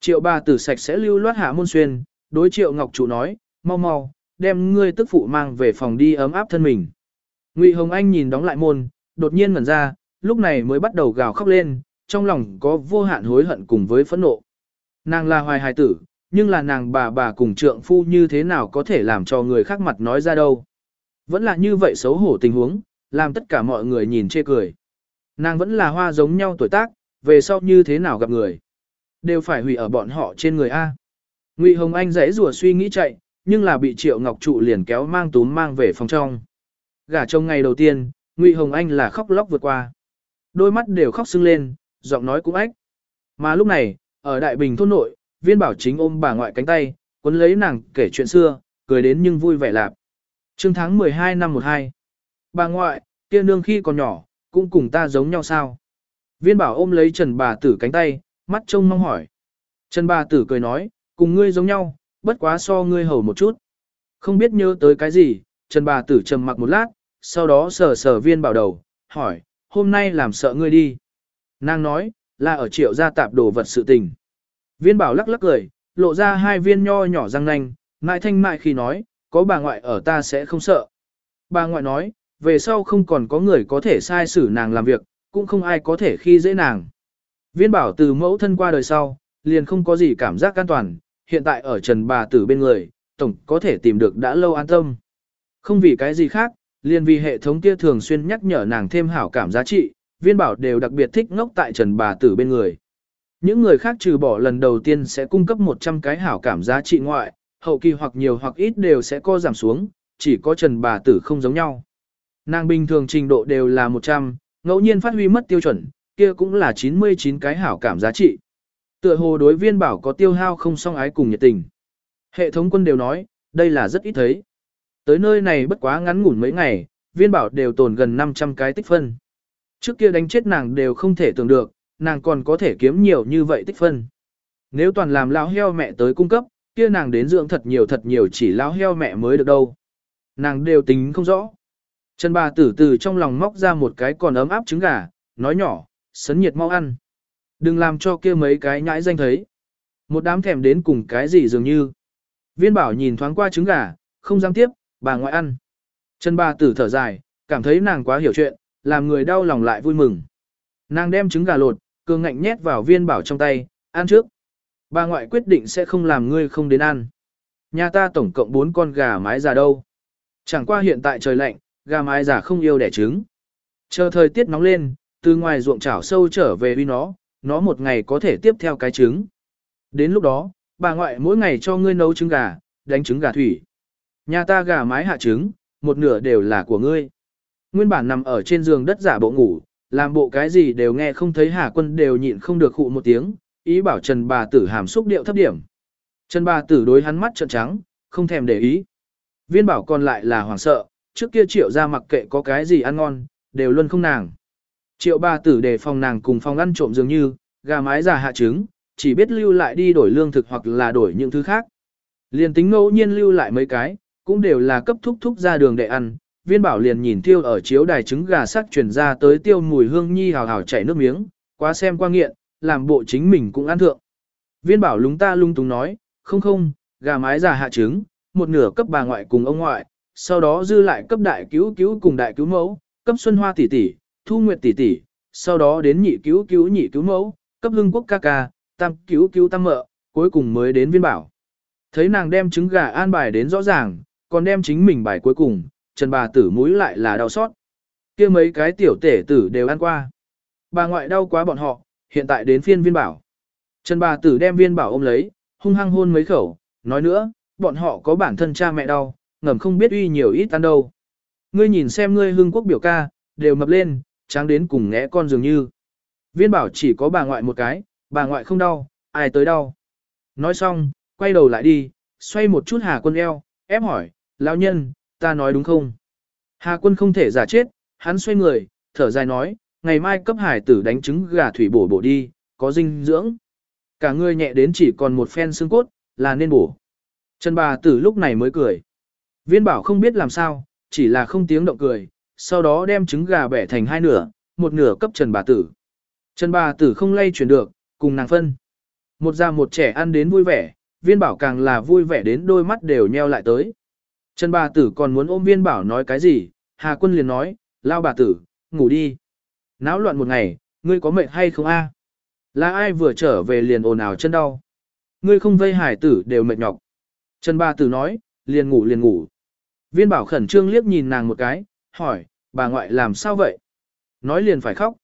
Triệu bà tử sạch sẽ lưu loát hạ môn xuyên, đối triệu ngọc chủ nói, mau mau, đem ngươi tức phụ mang về phòng đi ấm áp thân mình. Ngụy Hồng Anh nhìn đóng lại môn, đột nhiên ngẩn ra, lúc này mới bắt đầu gào khóc lên, trong lòng có vô hạn hối hận cùng với phẫn nộ. Nàng là hoài hài tử, nhưng là nàng bà bà cùng trượng phu như thế nào có thể làm cho người khác mặt nói ra đâu. Vẫn là như vậy xấu hổ tình huống, làm tất cả mọi người nhìn chê cười. Nàng vẫn là hoa giống nhau tuổi tác, về sau như thế nào gặp người. Đều phải hủy ở bọn họ trên người A. Ngụy Hồng Anh dãy rùa suy nghĩ chạy, nhưng là bị Triệu Ngọc Trụ liền kéo mang túm mang về phòng trong. Gả chồng ngày đầu tiên, Ngụy Hồng Anh là khóc lóc vượt qua. Đôi mắt đều khóc sưng lên, giọng nói cũng ách. Mà lúc này, ở Đại Bình thôn nội, viên bảo chính ôm bà ngoại cánh tay, quấn lấy nàng kể chuyện xưa, cười đến nhưng vui vẻ lạp. Trương tháng 12 năm 12. Bà ngoại, kia nương khi còn nhỏ, cũng cùng ta giống nhau sao? Viên bảo ôm lấy Trần bà tử cánh tay, mắt trông mong hỏi. Trần bà tử cười nói, cùng ngươi giống nhau, bất quá so ngươi hầu một chút. Không biết nhớ tới cái gì, Trần bà tử trầm mặc một lát, sau đó sờ sờ viên bảo đầu, hỏi, hôm nay làm sợ ngươi đi. Nàng nói, là ở triệu gia tạp đồ vật sự tình. Viên bảo lắc lắc cười, lộ ra hai viên nho nhỏ răng nanh, mại thanh mại khi nói, có bà ngoại ở ta sẽ không sợ. Bà ngoại nói, về sau không còn có người có thể sai xử nàng làm việc, cũng không ai có thể khi dễ nàng. Viên bảo từ mẫu thân qua đời sau, liền không có gì cảm giác an toàn, hiện tại ở trần bà tử bên người, tổng có thể tìm được đã lâu an tâm. Không vì cái gì khác, liền vì hệ thống kia thường xuyên nhắc nhở nàng thêm hảo cảm giá trị, viên bảo đều đặc biệt thích ngốc tại trần bà tử bên người. Những người khác trừ bỏ lần đầu tiên sẽ cung cấp 100 cái hảo cảm giá trị ngoại, hậu kỳ hoặc nhiều hoặc ít đều sẽ co giảm xuống, chỉ có trần bà tử không giống nhau. Nàng bình thường trình độ đều là 100, ngẫu nhiên phát huy mất tiêu chuẩn, kia cũng là 99 cái hảo cảm giá trị. Tựa hồ đối viên bảo có tiêu hao không song ái cùng nhiệt tình. Hệ thống quân đều nói, đây là rất ít thấy. Tới nơi này bất quá ngắn ngủn mấy ngày, viên bảo đều tồn gần 500 cái tích phân. Trước kia đánh chết nàng đều không thể tưởng được, nàng còn có thể kiếm nhiều như vậy tích phân. Nếu toàn làm lão heo mẹ tới cung cấp, kia nàng đến dưỡng thật nhiều thật nhiều chỉ lao heo mẹ mới được đâu. Nàng đều tính không rõ. Trần bà tử từ trong lòng móc ra một cái còn ấm áp trứng gà, nói nhỏ, sấn nhiệt mau ăn. Đừng làm cho kia mấy cái nhãi danh thấy. Một đám thèm đến cùng cái gì dường như. Viên bảo nhìn thoáng qua trứng gà, không dám tiếp, bà ngoại ăn. Trần bà tử thở dài, cảm thấy nàng quá hiểu chuyện, làm người đau lòng lại vui mừng. Nàng đem trứng gà lột, cường ngạnh nhét vào viên bảo trong tay, ăn trước. Bà ngoại quyết định sẽ không làm ngươi không đến ăn. Nhà ta tổng cộng 4 con gà mái già đâu. Chẳng qua hiện tại trời lạnh, gà mái già không yêu đẻ trứng. Chờ thời tiết nóng lên, từ ngoài ruộng chảo sâu trở về uy nó, nó một ngày có thể tiếp theo cái trứng. Đến lúc đó, bà ngoại mỗi ngày cho ngươi nấu trứng gà, đánh trứng gà thủy. Nhà ta gà mái hạ trứng, một nửa đều là của ngươi. Nguyên bản nằm ở trên giường đất giả bộ ngủ, làm bộ cái gì đều nghe không thấy Hà Quân đều nhịn không được khụ một tiếng, ý bảo Trần bà tử hàm xúc điệu thấp điểm. Trần bà tử đối hắn mắt trợn trắng, không thèm để ý. Viên bảo còn lại là hoảng sợ, trước kia triệu ra mặc kệ có cái gì ăn ngon, đều luôn không nàng. Triệu bà tử để phòng nàng cùng phòng ăn trộm dường như, gà mái già hạ trứng, chỉ biết lưu lại đi đổi lương thực hoặc là đổi những thứ khác. Liền tính ngẫu nhiên lưu lại mấy cái, cũng đều là cấp thúc thúc ra đường để ăn. Viên bảo liền nhìn tiêu ở chiếu đài trứng gà sắc chuyển ra tới tiêu mùi hương nhi hào hào chảy nước miếng, quá xem qua nghiện, làm bộ chính mình cũng ăn thượng. Viên bảo lúng ta lung túng nói, không không, gà mái già hạ trứng, một nửa cấp bà ngoại cùng ông ngoại, sau đó dư lại cấp đại cứu cứu cùng đại cứu mẫu, cấp xuân hoa tỷ tỷ, thu nguyệt tỷ tỷ, sau đó đến nhị cứu cứu nhị cứu mẫu, cấp hưng quốc ca ca, tam cứu cứu tam mợ, cuối cùng mới đến viên bảo. Thấy nàng đem trứng gà an bài đến rõ ràng, còn đem chính mình bài cuối cùng, trần bà tử mũi lại là đau xót. kia mấy cái tiểu tể tử đều ăn qua. Bà ngoại đau quá bọn họ, hiện tại đến phiên viên bảo. Trần bà tử đem viên bảo ôm lấy, hung hăng hôn mấy khẩu, nói nữa, bọn họ có bản thân cha mẹ đau, ngầm không biết uy nhiều ít ăn đâu. Ngươi nhìn xem ngươi hương quốc biểu ca, đều mập lên, tráng đến cùng ngẽ con dường như. Viên bảo chỉ có bà ngoại một cái, bà ngoại không đau, ai tới đau. Nói xong, quay đầu lại đi, xoay một chút Hà Quân eo, ép hỏi, lão nhân, ta nói đúng không? Hà Quân không thể giả chết, hắn xoay người, thở dài nói, ngày mai cấp hải tử đánh trứng gà thủy bổ bổ đi, có dinh dưỡng. Cả người nhẹ đến chỉ còn một phen xương cốt, là nên bổ. Trần bà tử lúc này mới cười. Viên bảo không biết làm sao, chỉ là không tiếng động cười, sau đó đem trứng gà bẻ thành hai nửa, một nửa cấp Trần bà tử. Trần bà tử không lay chuyển được, cùng nàng phân. Một già một trẻ ăn đến vui vẻ, viên bảo càng là vui vẻ đến đôi mắt đều nheo lại tới. Trần bà tử còn muốn ôm viên bảo nói cái gì, Hà quân liền nói, lao bà tử, ngủ đi. Náo loạn một ngày, ngươi có mệt hay không a? Là ai vừa trở về liền ồn ào chân đau? Ngươi không vây hải tử đều mệt nhọc. Trần bà tử nói, liền ngủ liền ngủ. Viên bảo khẩn trương liếc nhìn nàng một cái, hỏi, bà ngoại làm sao vậy? Nói liền phải khóc.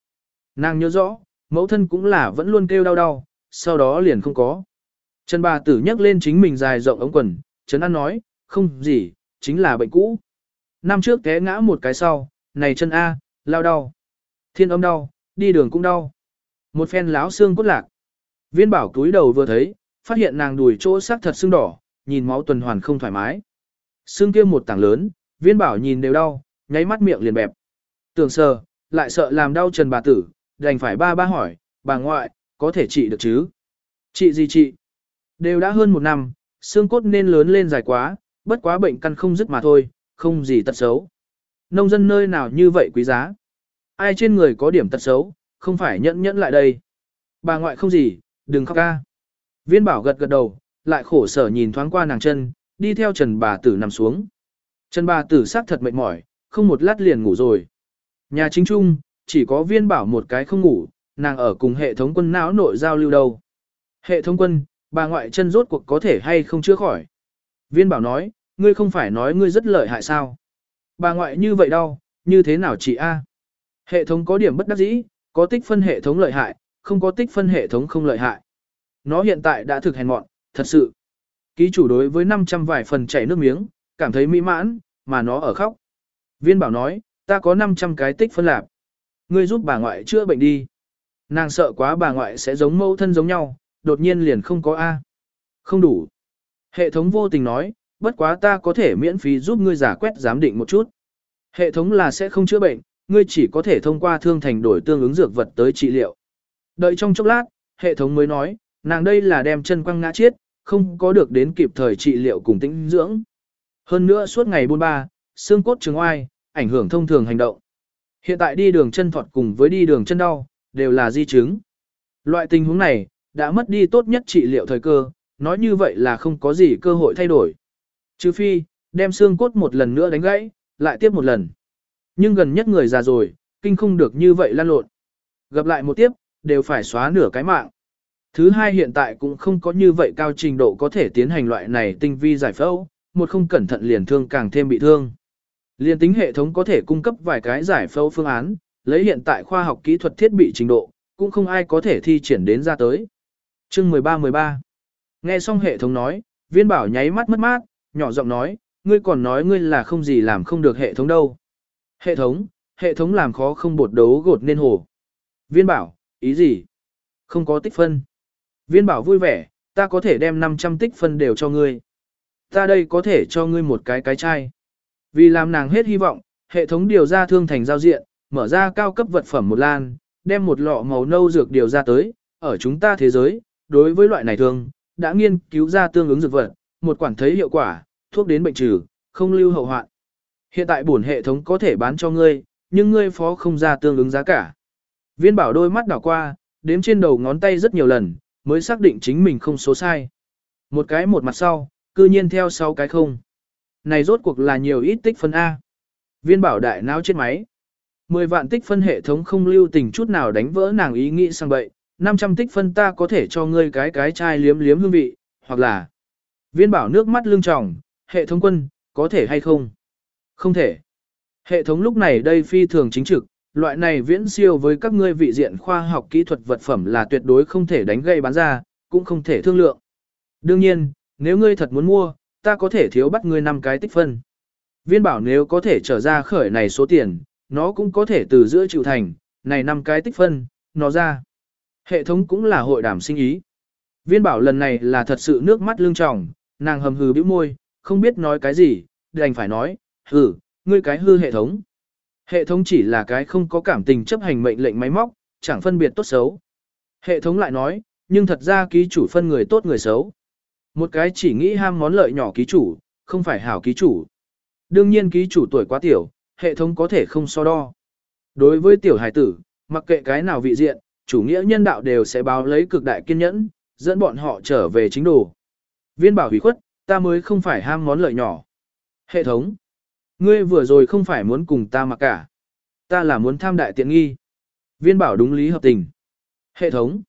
Nàng nhớ rõ, mẫu thân cũng là vẫn luôn kêu đau đau, sau đó liền không có. Trần bà tử nhắc lên chính mình dài rộng ống quần, Trần An nói, không gì, chính là bệnh cũ. Năm trước té ngã một cái sau, này chân A, lao đau. Thiên âm đau, đi đường cũng đau. Một phen láo xương cốt lạc. Viên bảo túi đầu vừa thấy, phát hiện nàng đùi chỗ sắc thật xương đỏ, nhìn máu tuần hoàn không thoải mái. Xương kia một tảng lớn, viên bảo nhìn đều đau, nháy mắt miệng liền bẹp. Tưởng sờ, lại sợ làm đau trần bà tử, đành phải ba ba hỏi, bà ngoại, có thể trị được chứ? Trị gì trị? Đều đã hơn một năm, xương cốt nên lớn lên dài quá, bất quá bệnh căn không dứt mà thôi, không gì tật xấu. Nông dân nơi nào như vậy quý giá? Ai trên người có điểm tật xấu, không phải nhẫn nhẫn lại đây. Bà ngoại không gì, đừng khóc ca. Viên bảo gật gật đầu, lại khổ sở nhìn thoáng qua nàng chân, đi theo Trần bà tử nằm xuống. Trần bà tử xác thật mệt mỏi, không một lát liền ngủ rồi. Nhà chính trung, chỉ có viên bảo một cái không ngủ, nàng ở cùng hệ thống quân não nội giao lưu đâu. Hệ thống quân, bà ngoại chân rốt cuộc có thể hay không chữa khỏi. Viên bảo nói, ngươi không phải nói ngươi rất lợi hại sao. Bà ngoại như vậy đâu, như thế nào chị A? Hệ thống có điểm bất đắc dĩ, có tích phân hệ thống lợi hại, không có tích phân hệ thống không lợi hại. Nó hiện tại đã thực hèn mọn, thật sự. Ký chủ đối với 500 vài phần chảy nước miếng, cảm thấy mỹ mãn, mà nó ở khóc. Viên bảo nói, ta có 500 cái tích phân lạp. Ngươi giúp bà ngoại chữa bệnh đi. Nàng sợ quá bà ngoại sẽ giống mẫu thân giống nhau, đột nhiên liền không có A. Không đủ. Hệ thống vô tình nói, bất quá ta có thể miễn phí giúp ngươi giả quét giám định một chút. Hệ thống là sẽ không chữa bệnh, ngươi chỉ có thể thông qua thương thành đổi tương ứng dược vật tới trị liệu. Đợi trong chốc lát, hệ thống mới nói, nàng đây là đem chân quăng ngã chết, không có được đến kịp thời trị liệu cùng tĩnh dưỡng. Hơn nữa suốt ngày buôn ba, xương cốt trường oai, ảnh hưởng thông thường hành động. Hiện tại đi đường chân thọt cùng với đi đường chân đau, đều là di chứng. Loại tình huống này, đã mất đi tốt nhất trị liệu thời cơ, nói như vậy là không có gì cơ hội thay đổi. Trừ phi, đem xương cốt một lần nữa đánh gãy, lại tiếp một lần. Nhưng gần nhất người già rồi, kinh không được như vậy lan lộn. Gặp lại một tiếp, đều phải xóa nửa cái mạng. Thứ hai hiện tại cũng không có như vậy cao trình độ có thể tiến hành loại này tinh vi giải phẫu, một không cẩn thận liền thương càng thêm bị thương. Liên tính hệ thống có thể cung cấp vài cái giải phẫu phương án, lấy hiện tại khoa học kỹ thuật thiết bị trình độ, cũng không ai có thể thi triển đến ra tới. Chương 13-13 Nghe xong hệ thống nói, viên bảo nháy mắt mất mát, nhỏ giọng nói, ngươi còn nói ngươi là không gì làm không được hệ thống đâu. Hệ thống, hệ thống làm khó không bột đấu gột nên hồ. Viên bảo, ý gì? Không có tích phân. Viên bảo vui vẻ, ta có thể đem 500 tích phân đều cho ngươi. Ta đây có thể cho ngươi một cái cái chai. Vì làm nàng hết hy vọng, hệ thống điều ra thương thành giao diện, mở ra cao cấp vật phẩm một lan, đem một lọ màu nâu dược điều ra tới, ở chúng ta thế giới, đối với loại này thường đã nghiên cứu ra tương ứng dược vật, một quản thấy hiệu quả, thuốc đến bệnh trừ, không lưu hậu hoạn. Hiện tại bổn hệ thống có thể bán cho ngươi, nhưng ngươi phó không ra tương ứng giá cả. Viên bảo đôi mắt đảo qua, đếm trên đầu ngón tay rất nhiều lần, mới xác định chính mình không số sai. Một cái một mặt sau, cư nhiên theo sau cái không. Này rốt cuộc là nhiều ít tích phân A. Viên bảo đại não chết máy. 10 vạn tích phân hệ thống không lưu tình chút nào đánh vỡ nàng ý nghĩ sang bậy, 500 tích phân ta có thể cho ngươi cái cái chai liếm liếm hương vị, hoặc là viên bảo nước mắt lưng tròng, hệ thống quân, có thể hay không? Không thể. Hệ thống lúc này đây phi thường chính trực, loại này viễn siêu với các ngươi vị diện khoa học kỹ thuật vật phẩm là tuyệt đối không thể đánh gây bán ra, cũng không thể thương lượng. Đương nhiên, nếu ngươi thật muốn mua, ta có thể thiếu bắt ngươi năm cái tích phân. Viên bảo nếu có thể trở ra khởi này số tiền, nó cũng có thể từ giữa chịu thành, này năm cái tích phân, nó ra. Hệ thống cũng là hội đàm sinh ý. Viên bảo lần này là thật sự nước mắt lưng tròng, nàng hầm hừ bĩu môi, không biết nói cái gì, đành phải nói, hừ, ngươi cái hư hệ thống. Hệ thống chỉ là cái không có cảm tình chấp hành mệnh lệnh máy móc, chẳng phân biệt tốt xấu. Hệ thống lại nói, nhưng thật ra ký chủ phân người tốt người xấu. Một cái chỉ nghĩ ham món lợi nhỏ ký chủ, không phải hảo ký chủ. Đương nhiên ký chủ tuổi quá tiểu, hệ thống có thể không so đo. Đối với tiểu hải tử, mặc kệ cái nào vị diện, chủ nghĩa nhân đạo đều sẽ báo lấy cực đại kiên nhẫn, dẫn bọn họ trở về chính đồ. Viên bảo hủy khuất, ta mới không phải ham món lợi nhỏ. Hệ thống. Ngươi vừa rồi không phải muốn cùng ta mặc cả. Ta là muốn tham đại tiện nghi. Viên bảo đúng lý hợp tình. Hệ thống.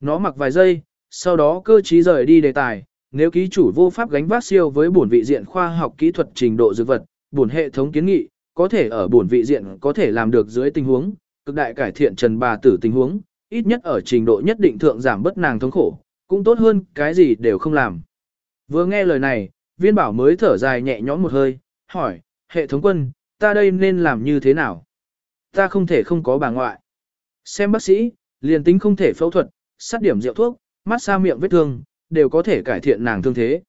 Nó mặc vài giây, sau đó cơ trí rời đi đề tài. Nếu ký chủ vô pháp gánh vác siêu với bổn vị diện khoa học kỹ thuật trình độ dược vật, bổn hệ thống kiến nghị, có thể ở bổn vị diện có thể làm được dưới tình huống, cực đại cải thiện trần bà tử tình huống, ít nhất ở trình độ nhất định thượng giảm bất nàng thống khổ, cũng tốt hơn cái gì đều không làm. Vừa nghe lời này, viên bảo mới thở dài nhẹ nhõm một hơi, hỏi, hệ thống quân, ta đây nên làm như thế nào? Ta không thể không có bà ngoại. Xem bác sĩ, liền tính không thể phẫu thuật, sát điểm rượu thuốc, mát xa miệng vết thương, đều có thể cải thiện nàng thương thế.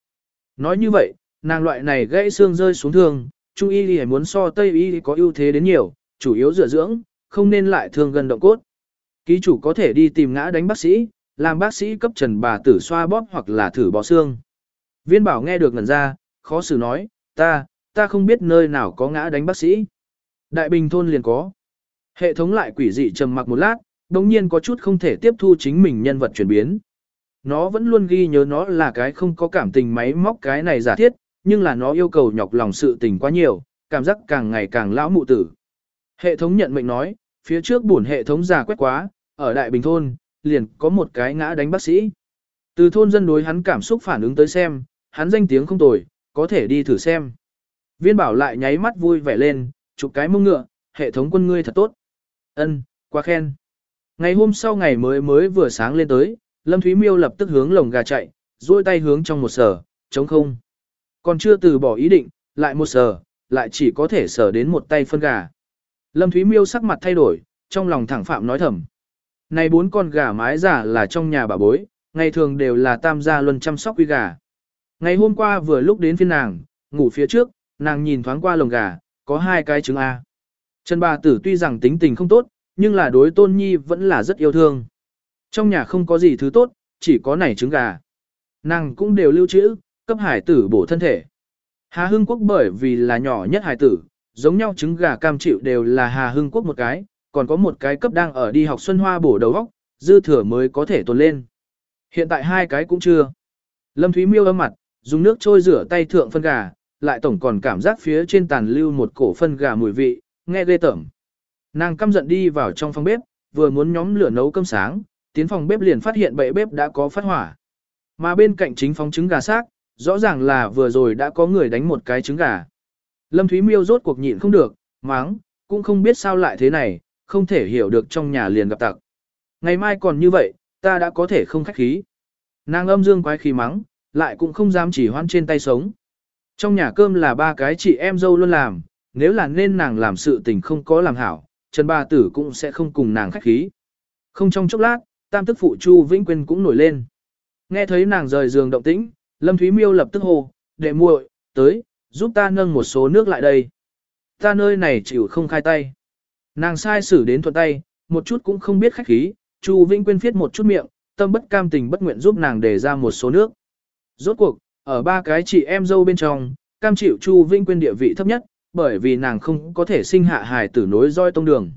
Nói như vậy, nàng loại này gãy xương rơi xuống thương, trung y thì muốn so tây y có ưu thế đến nhiều, chủ yếu dựa dưỡng, không nên lại thương gần động cốt. Ký chủ có thể đi tìm ngã đánh bác sĩ, làm bác sĩ cấp trần bà tử xoa bóp hoặc là thử bó xương. Viên bảo nghe được ngần ra, khó xử nói, ta, ta không biết nơi nào có ngã đánh bác sĩ. Đại bình thôn liền có. Hệ thống lại quỷ dị trầm mặc một lát, đồng nhiên có chút không thể tiếp thu chính mình nhân vật chuyển biến. Nó vẫn luôn ghi nhớ nó là cái không có cảm tình máy móc cái này giả thiết, nhưng là nó yêu cầu nhọc lòng sự tình quá nhiều, cảm giác càng ngày càng lão mụ tử. Hệ thống nhận mệnh nói, phía trước buồn hệ thống giả quét quá, ở Đại Bình Thôn, liền có một cái ngã đánh bác sĩ. Từ thôn dân đối hắn cảm xúc phản ứng tới xem, hắn danh tiếng không tồi, có thể đi thử xem. Viên bảo lại nháy mắt vui vẻ lên, chụp cái mông ngựa, hệ thống quân ngươi thật tốt. Ân, quá khen. Ngày hôm sau ngày mới mới vừa sáng lên tới, Lâm Thúy Miêu lập tức hướng lồng gà chạy, duỗi tay hướng trong một sở, chống không. Còn chưa từ bỏ ý định, lại một sở, lại chỉ có thể sở đến một tay phân gà. Lâm Thúy Miêu sắc mặt thay đổi, trong lòng thẳng phạm nói thầm. Này bốn con gà mái giả là trong nhà bà bối, ngày thường đều là tam gia luân chăm sóc quy gà. Ngày hôm qua vừa lúc đến phiên nàng, ngủ phía trước, nàng nhìn thoáng qua lồng gà, có hai cái trứng A. Trần bà tử tuy rằng tính tình không tốt, nhưng là đối tôn nhi vẫn là rất yêu thương. Trong nhà không có gì thứ tốt, chỉ có nảy trứng gà. Nàng cũng đều lưu trữ, cấp hải tử bổ thân thể. Hà Hưng Quốc bởi vì là nhỏ nhất hải tử, giống nhau trứng gà cam chịu đều là Hà Hưng Quốc một cái, còn có một cái cấp đang ở đi học Xuân Hoa bổ đầu góc, dư thừa mới có thể tồn lên. Hiện tại hai cái cũng chưa. Lâm Thúy Miêu âm mặt, dùng nước trôi rửa tay thượng phân gà, lại tổng còn cảm giác phía trên tàn lưu một cổ phân gà mùi vị, nghe ghê tởm. Nàng căm giận đi vào trong phòng bếp, vừa muốn nhóm lửa nấu cơm sáng, tiến phòng bếp liền phát hiện bệ bếp đã có phát hỏa. Mà bên cạnh chính phóng trứng gà xác, rõ ràng là vừa rồi đã có người đánh một cái trứng gà. Lâm Thúy Miêu rốt cuộc nhịn không được, máng, cũng không biết sao lại thế này, không thể hiểu được trong nhà liền gặp tặc. Ngày mai còn như vậy, ta đã có thể không khách khí. Nàng âm dương quái khí mắng, lại cũng không dám chỉ hoan trên tay sống. Trong nhà cơm là ba cái chị em dâu luôn làm, nếu là nên nàng làm sự tình không có làm hảo, Trần Ba Tử cũng sẽ không cùng nàng khách khí. Không trong chốc lát, tam tức phụ Chu Vĩnh Quyên cũng nổi lên. Nghe thấy nàng rời giường động tĩnh, Lâm Thúy Miêu lập tức hô, đệ muội, tới, giúp ta nâng một số nước lại đây. Ta nơi này chịu không khai tay. Nàng sai xử đến thuận tay, một chút cũng không biết khách khí, Chu Vĩnh Quyên viết một chút miệng, tâm bất cam tình bất nguyện giúp nàng để ra một số nước. Rốt cuộc, ở ba cái chị em dâu bên trong, cam chịu Chu Vĩnh Quyên địa vị thấp nhất, bởi vì nàng không có thể sinh hạ hài tử nối roi tông đường.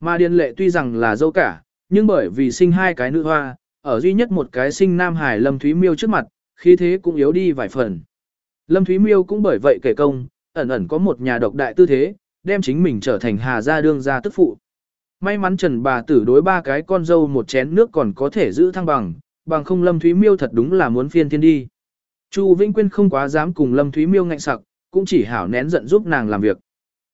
Mà Điền Lệ tuy rằng là dâu cả, nhưng bởi vì sinh hai cái nữ hoa, ở duy nhất một cái sinh nam hải Lâm Thúy Miêu trước mặt, khí thế cũng yếu đi vài phần. Lâm Thúy Miêu cũng bởi vậy kể công, ẩn ẩn có một nhà độc đại tư thế, đem chính mình trở thành Hà gia đương gia tức phụ. May mắn Trần bà tử đối ba cái con dâu một chén nước còn có thể giữ thăng bằng, bằng không Lâm Thúy Miêu thật đúng là muốn phiên thiên đi. Chu Vĩnh Quyên không quá dám cùng Lâm Thúy Miêu ngạnh sặc, cũng chỉ hảo nén giận giúp nàng làm việc.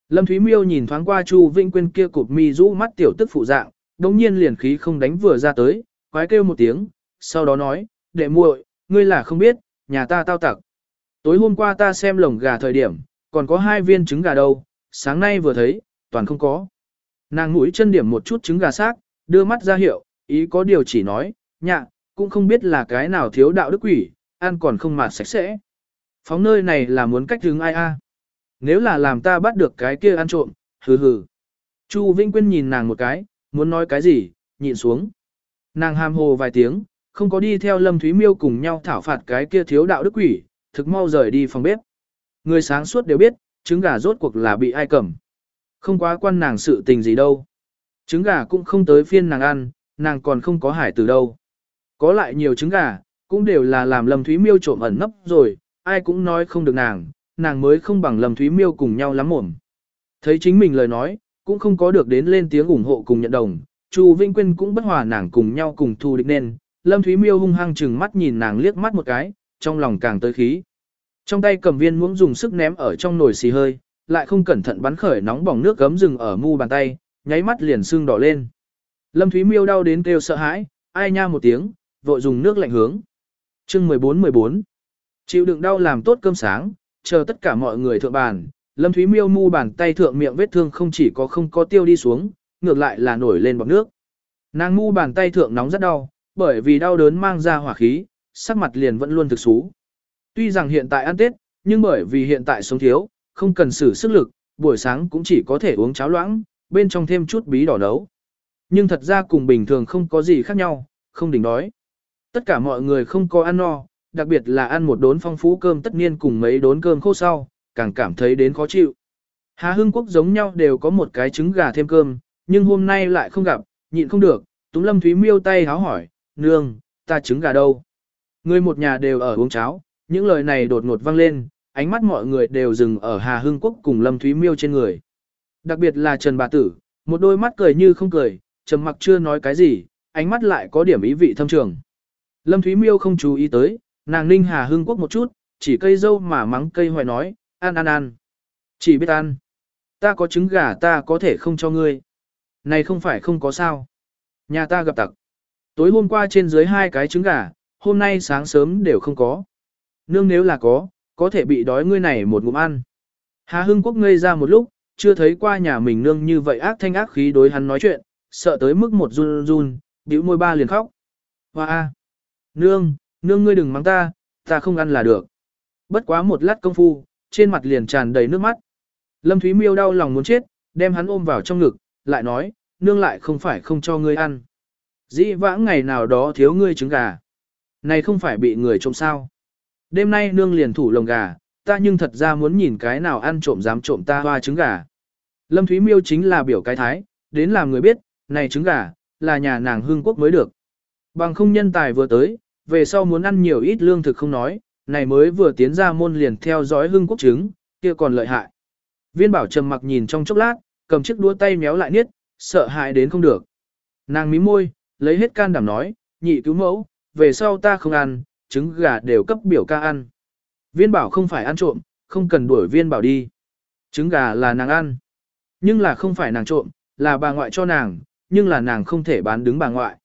Lâm Thúy Miêu nhìn thoáng qua Chu Vĩnh Quyên kia cụp mi rũ mắt tiểu tức phụ dạng, đống nhiên liền khí không đánh vừa ra tới, quái kêu một tiếng, sau đó nói, đệ muội, ngươi là không biết, nhà ta tao tặc. Tối hôm qua ta xem lồng gà thời điểm, còn có hai viên trứng gà đâu, sáng nay vừa thấy, toàn không có. Nàng mũi chân điểm một chút trứng gà xác, đưa mắt ra hiệu, ý có điều chỉ nói, nhạ, cũng không biết là cái nào thiếu đạo đức quỷ, ăn còn không mà sạch sẽ. Phóng nơi này là muốn cách hướng ai a? Nếu là làm ta bắt được cái kia ăn trộm, hừ hừ. Chu Vinh Quyên nhìn nàng một cái, muốn nói cái gì, nhịn xuống. Nàng hàm hồ vài tiếng, không có đi theo Lâm Thúy Miêu cùng nhau thảo phạt cái kia thiếu đạo đức quỷ, thực mau rời đi phòng bếp. Người sáng suốt đều biết, trứng gà rốt cuộc là bị ai cầm. Không quá quan nàng sự tình gì đâu. Trứng gà cũng không tới phiên nàng ăn, nàng còn không có hải từ đâu. Có lại nhiều trứng gà, cũng đều là làm Lâm Thúy Miêu trộm ẩn nấp rồi, ai cũng nói không được nàng, nàng mới không bằng Lâm Thúy Miêu cùng nhau lắm mồm. Thấy chính mình lời nói, cũng không có được đến lên tiếng ủng hộ cùng nhận đồng, Chu Vinh Quyên cũng bất hòa nàng cùng nhau cùng thu địch nên, Lâm Thúy Miêu hung hăng chừng mắt nhìn nàng liếc mắt một cái, trong lòng càng tới khí. Trong tay cầm viên muỗng dùng sức ném ở trong nồi xì hơi, lại không cẩn thận bắn khởi nóng bỏng nước gấm rừng ở mu bàn tay, nháy mắt liền sưng đỏ lên. Lâm Thúy Miêu đau đến kêu sợ hãi, ai nha một tiếng, vội dùng nước lạnh hướng. Chương 14-14 Chịu đựng đau làm tốt cơm sáng, chờ tất cả mọi người thượng bàn, Lâm Thúy Miêu mu bàn tay thượng miệng vết thương không chỉ có không có tiêu đi xuống, ngược lại là nổi lên bọt nước. Nàng mu bàn tay thượng nóng rất đau, bởi vì đau đớn mang ra hỏa khí, sắc mặt liền vẫn luôn thực xú. Tuy rằng hiện tại ăn Tết, nhưng bởi vì hiện tại sống thiếu, không cần sử sức lực, buổi sáng cũng chỉ có thể uống cháo loãng, bên trong thêm chút bí đỏ nấu. Nhưng thật ra cùng bình thường không có gì khác nhau, không đỉnh đói. Tất cả mọi người không có ăn no, đặc biệt là ăn một đốn phong phú cơm tất niên cùng mấy đốn cơm khô sau, càng cảm thấy đến khó chịu. Hà Hưng Quốc giống nhau đều có một cái trứng gà thêm cơm, nhưng hôm nay lại không gặp, nhịn không được, Túng Lâm Thúy miêu tay háo hỏi, nương, ta trứng gà đâu? Người một nhà đều ở uống cháo, những lời này đột ngột vang lên, ánh mắt mọi người đều dừng ở Hà Hưng Quốc cùng Lâm Thúy Miêu trên người. Đặc biệt là Trần Bà Tử, một đôi mắt cười như không cười, trầm mặc chưa nói cái gì, ánh mắt lại có điểm ý vị thâm trường. Lâm Thúy Miêu không chú ý tới, nàng ninh Hà Hưng Quốc một chút, chỉ cây dâu mà mắng cây hoài nói, ăn ăn ăn. Chỉ biết ăn. Ta có trứng gà ta có thể không cho ngươi. Này không phải không có sao. Nhà ta gặp tặc. Tối hôm qua trên dưới hai cái trứng gà, hôm nay sáng sớm đều không có. Nương nếu là có, có thể bị đói ngươi này một ngụm ăn. Hà Hưng Quốc ngây ra một lúc, chưa thấy qua nhà mình nương như vậy ác thanh ác khí đối hắn nói chuyện, sợ tới mức một run run, bĩu môi ba liền khóc. Hoa a, Nương, nương ngươi đừng mắng ta, ta không ăn là được. Bất quá một lát công phu, trên mặt liền tràn đầy nước mắt. Lâm Thúy Miêu đau lòng muốn chết, đem hắn ôm vào trong ngực, lại nói, nương lại không phải không cho ngươi ăn. Dĩ vãng ngày nào đó thiếu ngươi trứng gà. Này không phải bị người trộm sao. Đêm nay nương liền thủ lồng gà, ta nhưng thật ra muốn nhìn cái nào ăn trộm dám trộm ta hoa trứng gà. Lâm Thúy Miêu chính là biểu cái thái, đến làm người biết, này trứng gà, là nhà nàng hương quốc mới được. Bằng không nhân tài vừa tới, về sau muốn ăn nhiều ít lương thực không nói, này mới vừa tiến ra môn liền theo dõi hương quốc trứng, kia còn lợi hại. Viên bảo trầm mặc nhìn trong chốc lát, cầm chiếc đũa tay méo lại niết, sợ hãi đến không được. Nàng mím môi, lấy hết can đảm nói, nhị cứu mẫu, về sau ta không ăn, trứng gà đều cấp biểu ca ăn. Viên bảo không phải ăn trộm, không cần đuổi viên bảo đi. Trứng gà là nàng ăn. Nhưng là không phải nàng trộm, là bà ngoại cho nàng, nhưng là nàng không thể bán đứng bà ngoại.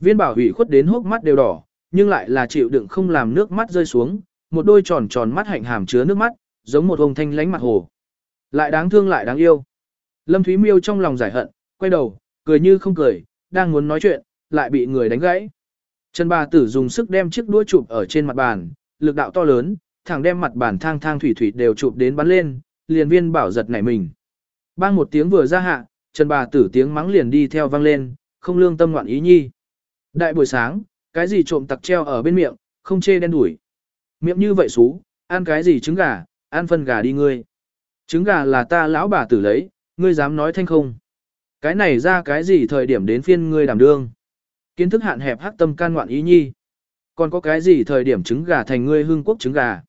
Viên bảo hủy khuất đến hốc mắt đều đỏ, nhưng lại là chịu đựng không làm nước mắt rơi xuống, một đôi tròn tròn mắt hạnh hàm chứa nước mắt, giống một ông thanh lánh mặt hồ. Lại đáng thương lại đáng yêu. Lâm Thúy Miêu trong lòng giải hận, quay đầu, cười như không cười, đang muốn nói chuyện, lại bị người đánh gãy. Trần bà tử dùng sức đem chiếc đũa chụp ở trên mặt bàn, lực đạo to lớn, thẳng đem mặt bàn thang thang thủy thủy đều chụp đến bắn lên, liền viên bảo giật nảy mình. Bang một tiếng vừa ra hạ, Trần bà tử tiếng mắng liền đi theo vang lên, không lương tâm ngoạn ý nhi. Đại buổi sáng, cái gì trộm tặc treo ở bên miệng, không chê đen đuổi. Miệng như vậy xú, ăn cái gì trứng gà, ăn phân gà đi ngươi. Trứng gà là ta lão bà tử lấy, ngươi dám nói thanh không. Cái này ra cái gì thời điểm đến phiên ngươi đảm đương. Kiến thức hạn hẹp hắc tâm can ngoạn ý nhi. Còn có cái gì thời điểm trứng gà thành ngươi hương quốc trứng gà.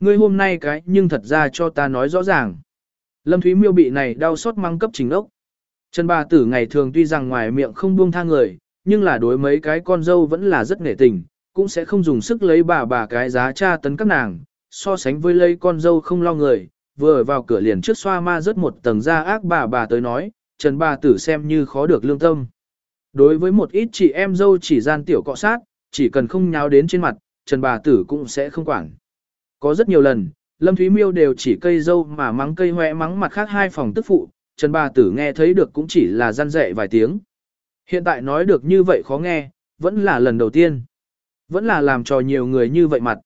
Ngươi hôm nay cái nhưng thật ra cho ta nói rõ ràng. Lâm Thúy Miêu bị này đau xót mang cấp chính ốc. Trần bà tử ngày thường tuy rằng ngoài miệng không buông tha người, nhưng là đối mấy cái con dâu vẫn là rất nể tình, cũng sẽ không dùng sức lấy bà bà cái giá tra tấn các nàng, so sánh với lấy con dâu không lo người, vừa vào cửa liền trước xoa ma rớt một tầng da ác bà bà tới nói, Trần bà tử xem như khó được lương tâm. Đối với một ít chị em dâu chỉ gian tiểu cọ sát, chỉ cần không nháo đến trên mặt, Trần bà tử cũng sẽ không quản. Có rất nhiều lần, Lâm Thúy Miêu đều chỉ cây dâu mà mắng cây hoẹ mắng mặt khác hai phòng tức phụ, Trần bà tử nghe thấy được cũng chỉ là gian dạy vài tiếng. Hiện tại nói được như vậy khó nghe, vẫn là lần đầu tiên. Vẫn là làm cho nhiều người như vậy mặt.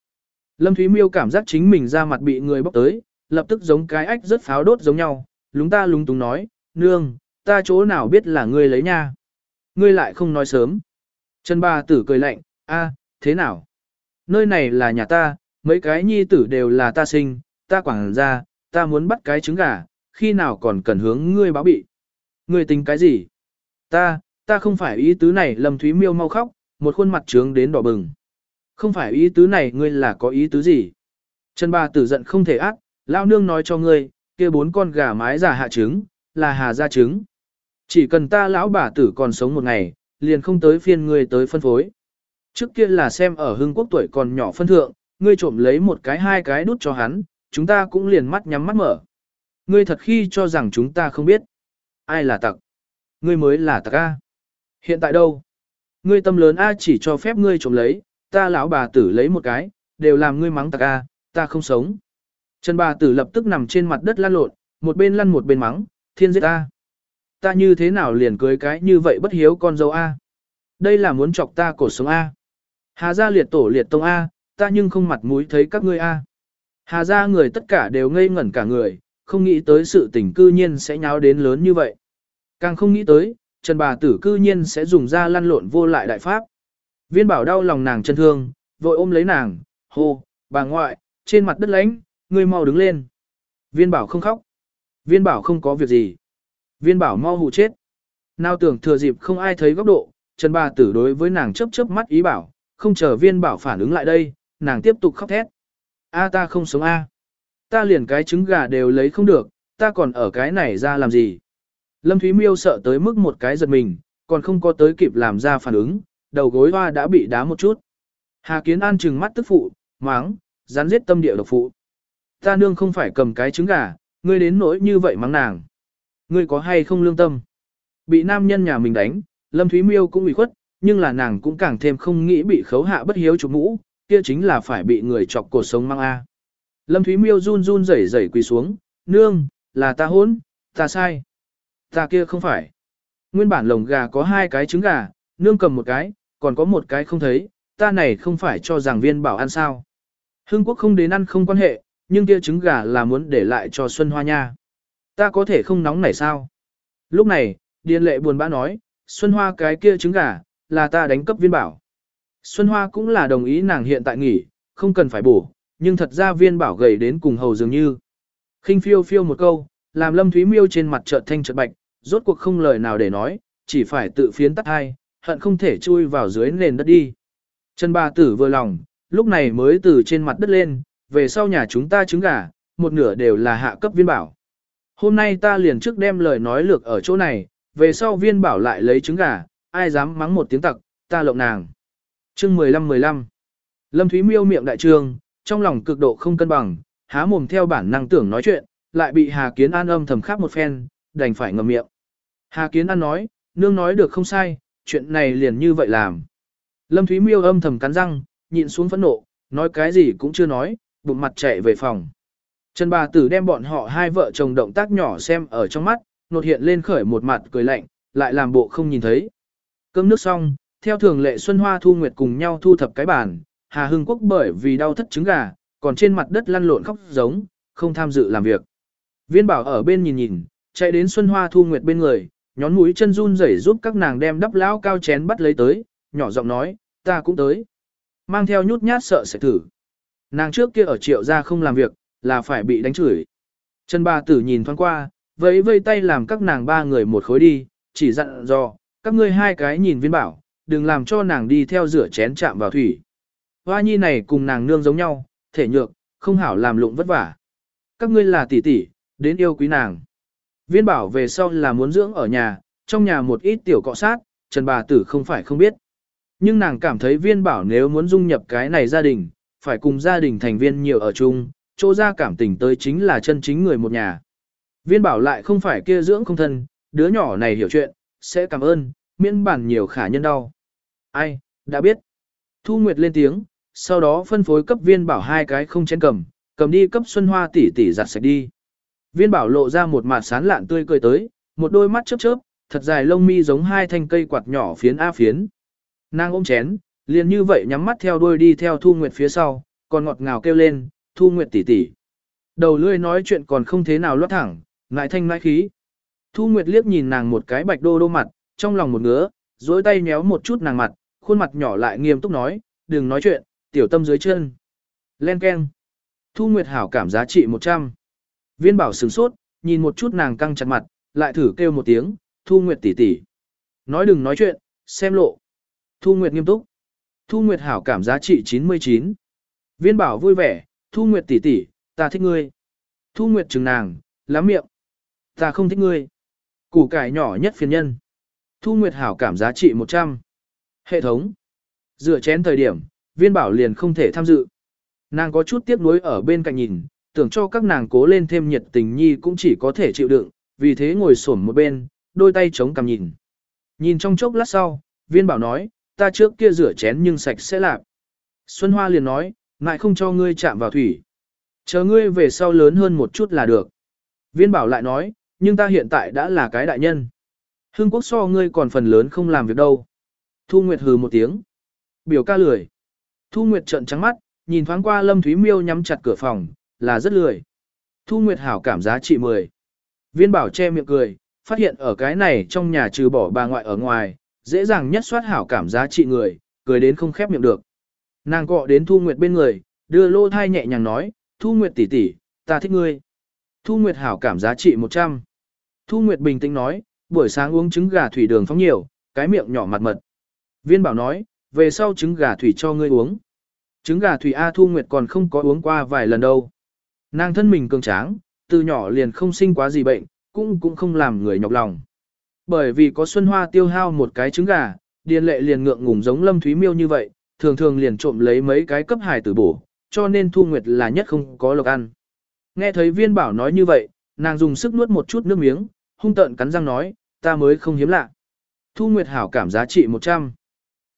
Lâm Thúy Miêu cảm giác chính mình ra mặt bị người bóc tới, lập tức giống cái ách rất pháo đốt giống nhau, lúng ta lúng túng nói, nương, ta chỗ nào biết là ngươi lấy nha. Ngươi lại không nói sớm. Trần bà tử cười lạnh, a, thế nào? Nơi này là nhà ta, mấy cái nhi tử đều là ta sinh, ta quảng ra, ta muốn bắt cái trứng gà, khi nào còn cần hướng ngươi báo bị. Ngươi tính cái gì? Ta, ta không phải ý tứ này Lâm Thúy Miêu mau khóc, một khuôn mặt trướng đến đỏ bừng. Không phải ý tứ này ngươi là có ý tứ gì? Trần bà tử giận không thể ác, lao nương nói cho ngươi, kia bốn con gà mái giả hạ trứng, là hà ra trứng. Chỉ cần ta lão bà tử còn sống một ngày, liền không tới phiên ngươi tới phân phối. Trước kia là xem ở hưng quốc tuổi còn nhỏ phân thượng, ngươi trộm lấy một cái hai cái đút cho hắn, chúng ta cũng liền mắt nhắm mắt mở. Ngươi thật khi cho rằng chúng ta không biết. Ai là tặc? Ngươi mới là tặc A. Hiện tại đâu? Ngươi tâm lớn A chỉ cho phép ngươi trộm lấy, ta lão bà tử lấy một cái, đều làm ngươi mắng tặc A, ta không sống. Trần bà tử lập tức nằm trên mặt đất lăn lộn, một bên lăn một bên mắng, thiên giết ta. Ta như thế nào liền cưới cái như vậy bất hiếu con dâu A. Đây là muốn chọc ta cổ sống A. Hà gia liệt tổ liệt tông A, ta nhưng không mặt mũi thấy các ngươi A. Hà gia người tất cả đều ngây ngẩn cả người, không nghĩ tới sự tình cư nhiên sẽ nháo đến lớn như vậy. Càng không nghĩ tới, Trần bà tử cư nhiên sẽ dùng ra lăn lộn vô lại đại pháp. Viên bảo đau lòng nàng chân thương, vội ôm lấy nàng, hô, bà ngoại, trên mặt đất lánh, ngươi mau đứng lên. Viên bảo không khóc. Viên bảo không có việc gì. Viên bảo mau hụ chết. Nào tưởng thừa dịp không ai thấy góc độ, Trần bà tử đối với nàng chớp chớp mắt ý bảo, không chờ viên bảo phản ứng lại đây, nàng tiếp tục khóc thét. A ta không sống A. Ta liền cái trứng gà đều lấy không được, ta còn ở cái này ra làm gì. Lâm Thúy Miêu sợ tới mức một cái giật mình, còn không có tới kịp làm ra phản ứng, đầu gối hoa đã bị đá một chút. Hà Kiến An trừng mắt tức phụ, máng, rắn giết tâm địa độc phụ. Ta nương không phải cầm cái trứng gà, ngươi đến nỗi như vậy mắng nàng. Ngươi có hay không lương tâm? Bị nam nhân nhà mình đánh, Lâm Thúy Miêu cũng bị khuất, nhưng là nàng cũng càng thêm không nghĩ bị khấu hạ bất hiếu chụp mũ, kia chính là phải bị người chọc cổ sống mang A. Lâm Thúy Miêu run run rẩy rẩy quỳ xuống, nương, là ta hôn, ta sai. Ta kia không phải. Nguyên bản lồng gà có hai cái trứng gà, nương cầm một cái, còn có một cái không thấy, ta này không phải cho giảng viên bảo ăn sao. Hương quốc không đến ăn không quan hệ, nhưng kia trứng gà là muốn để lại cho Xuân Hoa nha. Ta có thể không nóng này sao? Lúc này, Điền lệ buồn bã nói, Xuân Hoa cái kia trứng gà, là ta đánh cấp viên bảo. Xuân Hoa cũng là đồng ý nàng hiện tại nghỉ, không cần phải bổ, nhưng thật ra viên bảo gầy đến cùng hầu dường như. khinh phiêu phiêu một câu, làm Lâm Thúy Miêu trên mặt chợt thanh chợt bạch, rốt cuộc không lời nào để nói, chỉ phải tự phiến tắt hai, hận không thể chui vào dưới nền đất đi. Trần bà tử vừa lòng, lúc này mới từ trên mặt đất lên, về sau nhà chúng ta trứng gà, một nửa đều là hạ cấp viên bảo. Hôm nay ta liền trước đem lời nói lược ở chỗ này, về sau viên bảo lại lấy trứng gà, ai dám mắng một tiếng tặc, ta lộng nàng. Chương 15-15 Lâm Thúy miêu miệng đại trương, trong lòng cực độ không cân bằng, há mồm theo bản năng tưởng nói chuyện, lại bị Hà Kiến An âm thầm khắp một phen, đành phải ngậm miệng. Hà Kiến An nói, nương nói được không sai, chuyện này liền như vậy làm. Lâm Thúy miêu âm thầm cắn răng, nhịn xuống phẫn nộ, nói cái gì cũng chưa nói, bụng mặt chạy về phòng. Trần bà tử đem bọn họ hai vợ chồng động tác nhỏ xem ở trong mắt, nột hiện lên khởi một mặt cười lạnh, lại làm bộ không nhìn thấy. Cơm nước xong, theo thường lệ Xuân Hoa Thu Nguyệt cùng nhau thu thập cái bàn, Hà Hưng Quốc bởi vì đau thất trứng gà, còn trên mặt đất lăn lộn khóc giống, không tham dự làm việc. Viên bảo ở bên nhìn nhìn, chạy đến Xuân Hoa Thu Nguyệt bên người, nhón mũi chân run rẩy giúp các nàng đem đắp lão cao chén bắt lấy tới, nhỏ giọng nói, ta cũng tới. Mang theo nhút nhát sợ sẽ thử. Nàng trước kia ở triệu gia không làm việc, là phải bị đánh chửi. Trần bà tử nhìn thoáng qua, vẫy vây tay làm các nàng ba người một khối đi, chỉ dặn dò, các ngươi hai cái nhìn viên bảo, đừng làm cho nàng đi theo rửa chén chạm vào thủy. Hoa nhi này cùng nàng nương giống nhau, thể nhược, không hảo làm lụng vất vả. Các ngươi là tỷ tỷ, đến yêu quý nàng. Viên bảo về sau là muốn dưỡng ở nhà, trong nhà một ít tiểu cọ sát, Trần bà tử không phải không biết. Nhưng nàng cảm thấy viên bảo nếu muốn dung nhập cái này gia đình, phải cùng gia đình thành viên nhiều ở chung, chỗ ra cảm tình tới chính là chân chính người một nhà. Viên bảo lại không phải kia dưỡng không thân, đứa nhỏ này hiểu chuyện, sẽ cảm ơn, miễn bản nhiều khả nhân đau. Ai, đã biết. Thu Nguyệt lên tiếng, sau đó phân phối cấp viên bảo hai cái không chén cầm, cầm đi cấp Xuân Hoa tỷ tỷ giặt sạch đi. Viên bảo lộ ra một mặt sán lạn tươi cười tới, một đôi mắt chớp chớp, thật dài lông mi giống hai thanh cây quạt nhỏ phiến a phiến. Nàng ôm chén, liền như vậy nhắm mắt theo đuôi đi theo Thu Nguyệt phía sau, còn ngọt ngào kêu lên, Thu Nguyệt tỷ tỷ. Đầu lươi nói chuyện còn không thế nào lót thẳng, ngại thanh ngại khí. Thu Nguyệt liếc nhìn nàng một cái bạch đô đô mặt, trong lòng một ngứa, dối tay nhéo một chút nàng mặt, khuôn mặt nhỏ lại nghiêm túc nói, đừng nói chuyện, tiểu tâm dưới chân. Len keng. Thu Nguyệt hảo cảm giá trị 100. Viên bảo sửng sốt, nhìn một chút nàng căng chặt mặt, lại thử kêu một tiếng, Thu Nguyệt tỷ tỷ. Nói đừng nói chuyện, xem lộ. Thu Nguyệt nghiêm túc. Thu Nguyệt hảo cảm giá trị 99. Viên bảo vui vẻ, Thu Nguyệt tỷ tỷ, ta thích ngươi. Thu Nguyệt trừng nàng, lắm miệng. Ta không thích ngươi. Củ cải nhỏ nhất phiền nhân. Thu Nguyệt hảo cảm giá trị 100. Hệ thống. Dựa chén thời điểm, viên bảo liền không thể tham dự. Nàng có chút tiếc nuối ở bên cạnh nhìn, tưởng cho các nàng cố lên thêm nhiệt tình nhi cũng chỉ có thể chịu đựng, vì thế ngồi xổm một bên, đôi tay chống cằm nhìn. Nhìn trong chốc lát sau, viên bảo nói, ta trước kia rửa chén nhưng sạch sẽ lạp. Xuân Hoa liền nói, ngại không cho ngươi chạm vào thủy. Chờ ngươi về sau lớn hơn một chút là được. Viên bảo lại nói, nhưng ta hiện tại đã là cái đại nhân. Hưng quốc so ngươi còn phần lớn không làm việc đâu. Thu Nguyệt hừ một tiếng. Biểu ca lười. Thu Nguyệt trợn trắng mắt, nhìn thoáng qua Lâm Thúy Miêu nhắm chặt cửa phòng, là rất lười. Thu Nguyệt hảo cảm giá trị 10. Viên bảo che miệng cười, phát hiện ở cái này trong nhà trừ bỏ bà ngoại ở ngoài, dễ dàng nhất soát hảo cảm giá trị người, cười đến không khép miệng được. Nàng gọi đến Thu Nguyệt bên người, đưa lô thai nhẹ nhàng nói, Thu Nguyệt tỷ tỷ, ta thích ngươi. Thu Nguyệt hảo cảm giá trị 100. Thu Nguyệt bình tĩnh nói, buổi sáng uống trứng gà thủy đường phóng nhiều, cái miệng nhỏ mặt mật. Viên bảo nói, về sau trứng gà thủy cho ngươi uống. Trứng gà thủy A Thu Nguyệt còn không có uống qua vài lần đâu. Nàng thân mình cường tráng, từ nhỏ liền không sinh quá gì bệnh, cũng cũng không làm người nhọc lòng. Bởi vì có Xuân Hoa tiêu hao một cái trứng gà, điền lệ liền ngượng ngùng giống Lâm Thúy Miêu như vậy, thường thường liền trộm lấy mấy cái cấp hài tử bổ, cho nên Thu Nguyệt là nhất không có lộc ăn. Nghe thấy viên bảo nói như vậy, nàng dùng sức nuốt một chút nước miếng, hung tợn cắn răng nói, ta mới không hiếm lạ. Thu Nguyệt hảo cảm giá trị 100.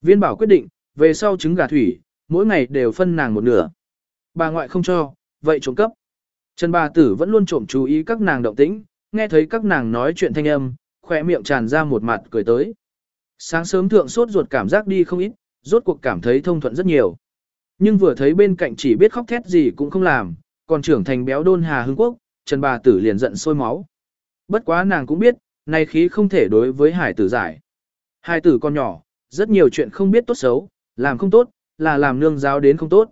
Viên bảo quyết định, về sau trứng gà thủy, mỗi ngày đều phân nàng một nửa. Bà ngoại không cho, vậy trộm cấp. Trần bà tử vẫn luôn trộm chú ý các nàng động tĩnh, nghe thấy các nàng nói chuyện thanh âm, khỏe miệng tràn ra một mặt cười tới. Sáng sớm thượng sốt ruột cảm giác đi không ít, rốt cuộc cảm thấy thông thuận rất nhiều. Nhưng vừa thấy bên cạnh chỉ biết khóc thét gì cũng không làm, còn trưởng thành béo đôn Hà Hưng Quốc, Trần bà tử liền giận sôi máu. Bất quá nàng cũng biết, này khí không thể đối với hải tử giải. Hải tử con nhỏ, rất nhiều chuyện không biết tốt xấu, làm không tốt, là làm nương giáo đến không tốt.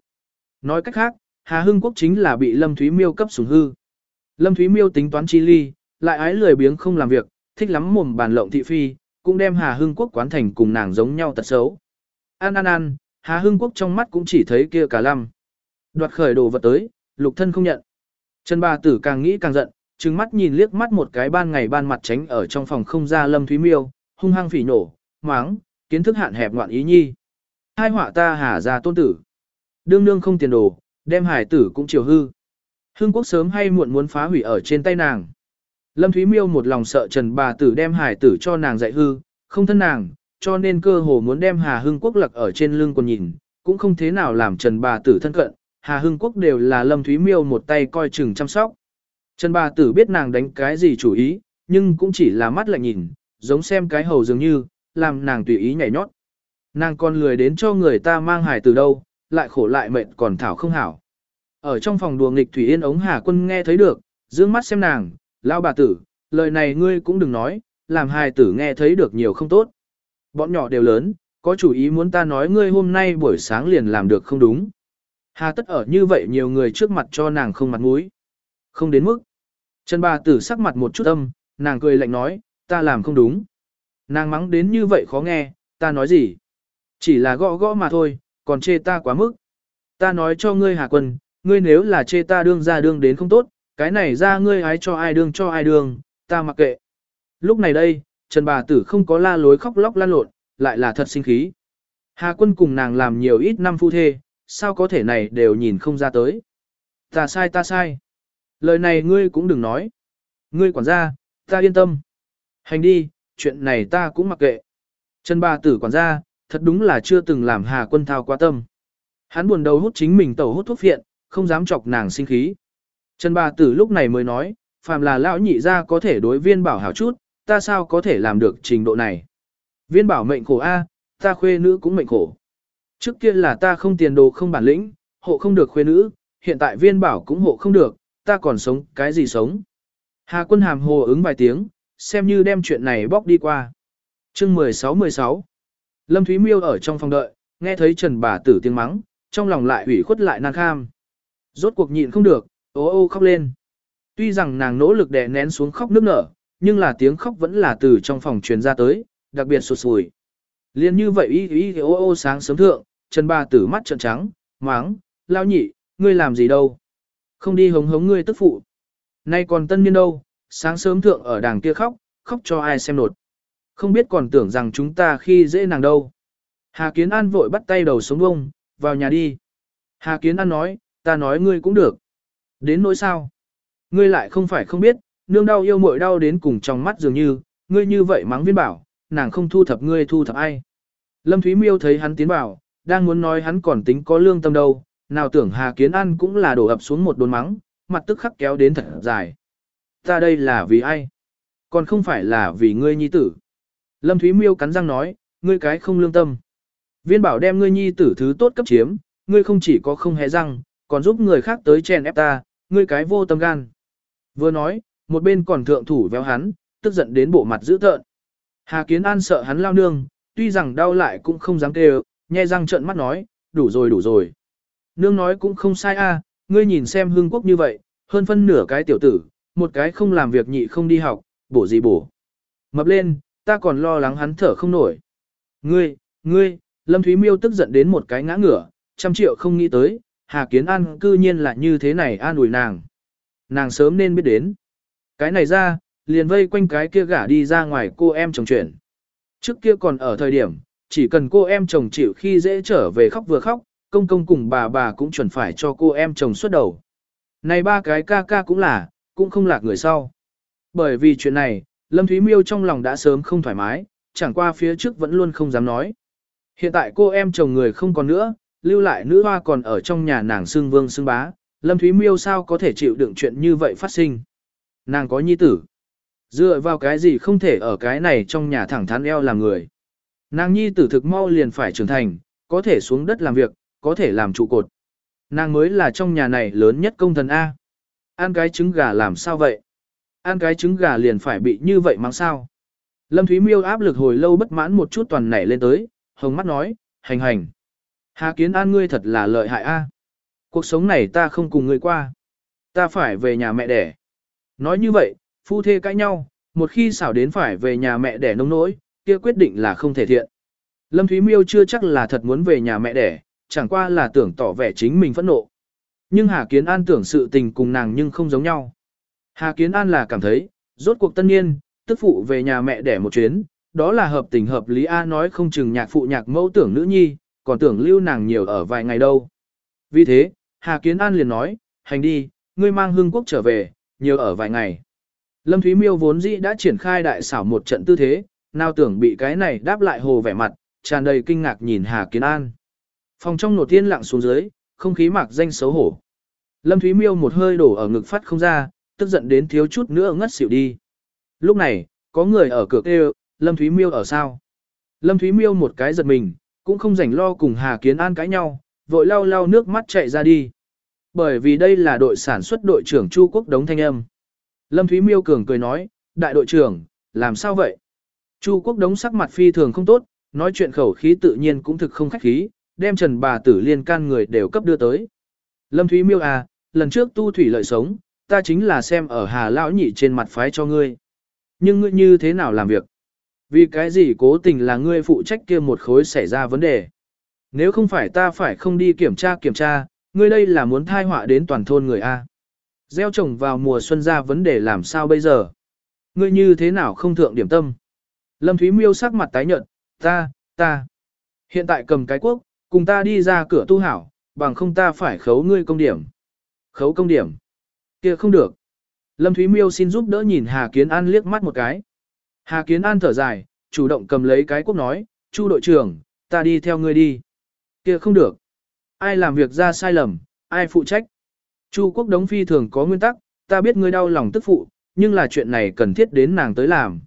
Nói cách khác, Hà Hưng Quốc chính là bị Lâm Thúy Miêu cấp sủng hư. Lâm Thúy Miêu tính toán chi ly, lại ái lười biếng không làm việc, thích lắm mồm bàn lộng thị phi, cũng đem Hà Hưng Quốc quán thành cùng nàng giống nhau tật xấu. An an an, Hà Hưng Quốc trong mắt cũng chỉ thấy kia cả lăm. Đoạt khởi đồ vật tới, lục thân không nhận. Trần bà tử càng nghĩ càng giận, trừng mắt nhìn liếc mắt một cái ban ngày ban mặt tránh ở trong phòng không ra Lâm Thúy Miêu, hung hăng phỉ nổ, máng, kiến thức hạn hẹp ngoạn ý nhi. Hai họa ta hà ra tôn tử. Đương đương không tiền đồ, đem hải tử cũng chiều hư. Hưng quốc sớm hay muộn muốn phá hủy ở trên tay nàng. Lâm Thúy Miêu một lòng sợ Trần bà tử đem hải tử cho nàng dạy hư, không thân nàng, cho nên cơ hồ muốn đem Hà Hưng Quốc lặc ở trên lưng còn nhìn, cũng không thế nào làm Trần bà tử thân cận, Hà Hưng Quốc đều là Lâm Thúy Miêu một tay coi chừng chăm sóc. Trần bà tử biết nàng đánh cái gì chủ ý, nhưng cũng chỉ là mắt lạnh nhìn, giống xem cái hầu dường như, làm nàng tùy ý nhảy nhót. Nàng còn lười đến cho người ta mang hài từ đâu, lại khổ lại mệt còn thảo không hảo. Ở trong phòng đùa nghịch Thủy Yên ống Hà Quân nghe thấy được, dương mắt xem nàng, lao bà tử, lời này ngươi cũng đừng nói, làm hài tử nghe thấy được nhiều không tốt. Bọn nhỏ đều lớn, có chủ ý muốn ta nói ngươi hôm nay buổi sáng liền làm được không đúng. Hà tất ở như vậy nhiều người trước mặt cho nàng không mặt mũi. Không đến mức. Trần bà tử sắc mặt một chút âm, nàng cười lạnh nói, ta làm không đúng. Nàng mắng đến như vậy khó nghe, ta nói gì? Chỉ là gõ gõ mà thôi, còn chê ta quá mức. Ta nói cho ngươi Hà Quân, ngươi nếu là chê ta đương ra đương đến không tốt, cái này ra ngươi ái cho ai đương cho ai đương, ta mặc kệ. Lúc này đây, Trần bà tử không có la lối khóc lóc lan lộn, lại là thật sinh khí. Hà Quân cùng nàng làm nhiều ít năm phu thê, sao có thể này đều nhìn không ra tới. Ta sai ta sai. Lời này ngươi cũng đừng nói. Ngươi quản gia, ta yên tâm. Hành đi, chuyện này ta cũng mặc kệ. Trần bà tử quản gia, thật đúng là chưa từng làm Hà Quân thao quá tâm. Hắn buồn đầu hút chính mình tẩu hút thuốc phiện, không dám chọc nàng sinh khí. Trần bà tử lúc này mới nói, phàm là lão nhị gia có thể đối viên bảo hảo chút, ta sao có thể làm được trình độ này. Viên bảo mệnh khổ A, ta khuê nữ cũng mệnh khổ. Trước kia là ta không tiền đồ không bản lĩnh, hộ không được khuê nữ, hiện tại viên bảo cũng hộ không được, ta còn sống cái gì sống. Hà quân hàm hồ ứng vài tiếng, xem như đem chuyện này bóc đi qua. chương 16-16 Lâm Thúy Miêu ở trong phòng đợi, nghe thấy Trần bà tử tiếng mắng, trong lòng lại ủy khuất lại nan kham. Rốt cuộc nhịn không được, ô ô khóc lên. Tuy rằng nàng nỗ lực đè nén xuống khóc nước nở, nhưng là tiếng khóc vẫn là từ trong phòng truyền ra tới, đặc biệt sụt sùi. Liên như vậy y y ô ô sáng sớm thượng, Trần ba tử mắt trợn trắng, máng, lao nhị, ngươi làm gì đâu. Không đi hống hống ngươi tức phụ. Nay còn tân niên đâu, sáng sớm thượng ở đàng kia khóc, khóc cho ai xem nột. Không biết còn tưởng rằng chúng ta khi dễ nàng đâu. Hà Kiến An vội bắt tay đầu sống bông, vào nhà đi. Hà Kiến An nói, ta nói ngươi cũng được. Đến nỗi sao? Ngươi lại không phải không biết, nương đau yêu muội đau đến cùng trong mắt dường như, ngươi như vậy mắng viên bảo, nàng không thu thập ngươi thu thập ai. Lâm Thúy Miêu thấy hắn tiến vào, đang muốn nói hắn còn tính có lương tâm đâu, nào tưởng Hà Kiến An cũng là đổ ập xuống một đồn mắng, mặt tức khắc kéo đến thật dài. Ta đây là vì ai? Còn không phải là vì ngươi nhi tử. Lâm Thúy Miêu cắn răng nói, ngươi cái không lương tâm. Viên bảo đem ngươi nhi tử thứ tốt cấp chiếm, ngươi không chỉ có không hề răng, còn giúp người khác tới chèn ép ta, ngươi cái vô tâm gan. Vừa nói, một bên còn thượng thủ véo hắn, tức giận đến bộ mặt dữ tợn. Hà Kiến An sợ hắn lao nương, tuy rằng đau lại cũng không dám kêu, nhe răng trợn mắt nói, đủ rồi đủ rồi. Nương nói cũng không sai a, ngươi nhìn xem hương quốc như vậy, hơn phân nửa cái tiểu tử, một cái không làm việc nhị không đi học, bổ gì bổ. Mập lên, ta còn lo lắng hắn thở không nổi. Ngươi, ngươi, Lâm Thúy Miêu tức giận đến một cái ngã ngửa, trăm triệu không nghĩ tới, Hà Kiến An cư nhiên là như thế này an ủi nàng. Nàng sớm nên biết đến. Cái này ra, liền vây quanh cái kia gả đi ra ngoài cô em chồng chuyển. Trước kia còn ở thời điểm, chỉ cần cô em chồng chịu khi dễ trở về khóc vừa khóc, công công cùng bà bà cũng chuẩn phải cho cô em chồng xuất đầu. Này ba cái ca ca cũng là, cũng không lạc người sau. Bởi vì chuyện này, Lâm Thúy Miêu trong lòng đã sớm không thoải mái, chẳng qua phía trước vẫn luôn không dám nói. Hiện tại cô em chồng người không còn nữa, lưu lại nữ hoa còn ở trong nhà nàng xương vương xương bá, Lâm Thúy Miêu sao có thể chịu đựng chuyện như vậy phát sinh. Nàng có nhi tử. Dựa vào cái gì không thể ở cái này trong nhà thẳng thắn eo làm người. Nàng nhi tử thực mau liền phải trưởng thành, có thể xuống đất làm việc, có thể làm trụ cột. Nàng mới là trong nhà này lớn nhất công thần A. Ăn cái trứng gà làm sao vậy? Ăn cái trứng gà liền phải bị như vậy mang sao? Lâm Thúy Miêu áp lực hồi lâu bất mãn một chút toàn nảy lên tới, hồng mắt nói, hành hành. Hà Kiến An ngươi thật là lợi hại a. Cuộc sống này ta không cùng ngươi qua. Ta phải về nhà mẹ đẻ. Nói như vậy, phu thê cãi nhau, một khi xảo đến phải về nhà mẹ đẻ nông nỗi, kia quyết định là không thể thiện. Lâm Thúy Miêu chưa chắc là thật muốn về nhà mẹ đẻ, chẳng qua là tưởng tỏ vẻ chính mình phẫn nộ. Nhưng Hà Kiến An tưởng sự tình cùng nàng nhưng không giống nhau. Hà Kiến An là cảm thấy, rốt cuộc tân niên, tức phụ về nhà mẹ đẻ một chuyến, đó là hợp tình hợp lý A nói không chừng nhạc phụ nhạc mẫu tưởng nữ nhi, còn tưởng lưu nàng nhiều ở vài ngày đâu. Vì thế, Hà Kiến An liền nói, hành đi, ngươi mang hương quốc trở về, nhiều ở vài ngày. Lâm Thúy Miêu vốn dĩ đã triển khai đại xảo một trận tư thế, nào tưởng bị cái này đáp lại hồ vẻ mặt, tràn đầy kinh ngạc nhìn Hà Kiến An. Phòng trong nổ tiên lặng xuống dưới, không khí mạc danh xấu hổ. Lâm Thúy Miêu một hơi đổ ở ngực phát không ra, tức giận đến thiếu chút nữa ngất xỉu đi. Lúc này, có người ở cửa kêu, Lâm Thúy Miêu ở sao? Lâm Thúy Miêu một cái giật mình, cũng không rảnh lo cùng Hà Kiến An cãi nhau, vội lau lau nước mắt chạy ra đi. Bởi vì đây là đội sản xuất đội trưởng Chu Quốc Đống Thanh Âm. Lâm Thúy Miêu cường cười nói, đại đội trưởng, làm sao vậy? Chu Quốc Đống sắc mặt phi thường không tốt, nói chuyện khẩu khí tự nhiên cũng thực không khách khí, đem trần bà tử liên can người đều cấp đưa tới. Lâm Thúy Miêu à, lần trước tu thủy lợi sống, ta chính là xem ở Hà Lão Nhị trên mặt phái cho ngươi. Nhưng ngươi như thế nào làm việc? Vì cái gì cố tình là ngươi phụ trách kia một khối xảy ra vấn đề? Nếu không phải ta phải không đi kiểm tra kiểm tra, ngươi đây là muốn thai họa đến toàn thôn người A. Gieo trồng vào mùa xuân ra vấn đề làm sao bây giờ? Ngươi như thế nào không thượng điểm tâm? Lâm Thúy Miêu sắc mặt tái nhợt, ta, ta. Hiện tại cầm cái quốc, cùng ta đi ra cửa tu hảo, bằng không ta phải khấu ngươi công điểm. Khấu công điểm. kia không được. Lâm Thúy Miêu xin giúp đỡ nhìn Hà Kiến An liếc mắt một cái. Hà Kiến An thở dài, chủ động cầm lấy cái quốc nói, Chu đội trưởng, ta đi theo ngươi đi. kia không được. Ai làm việc ra sai lầm, ai phụ trách. Chu quốc đống phi thường có nguyên tắc, ta biết ngươi đau lòng tức phụ, nhưng là chuyện này cần thiết đến nàng tới làm.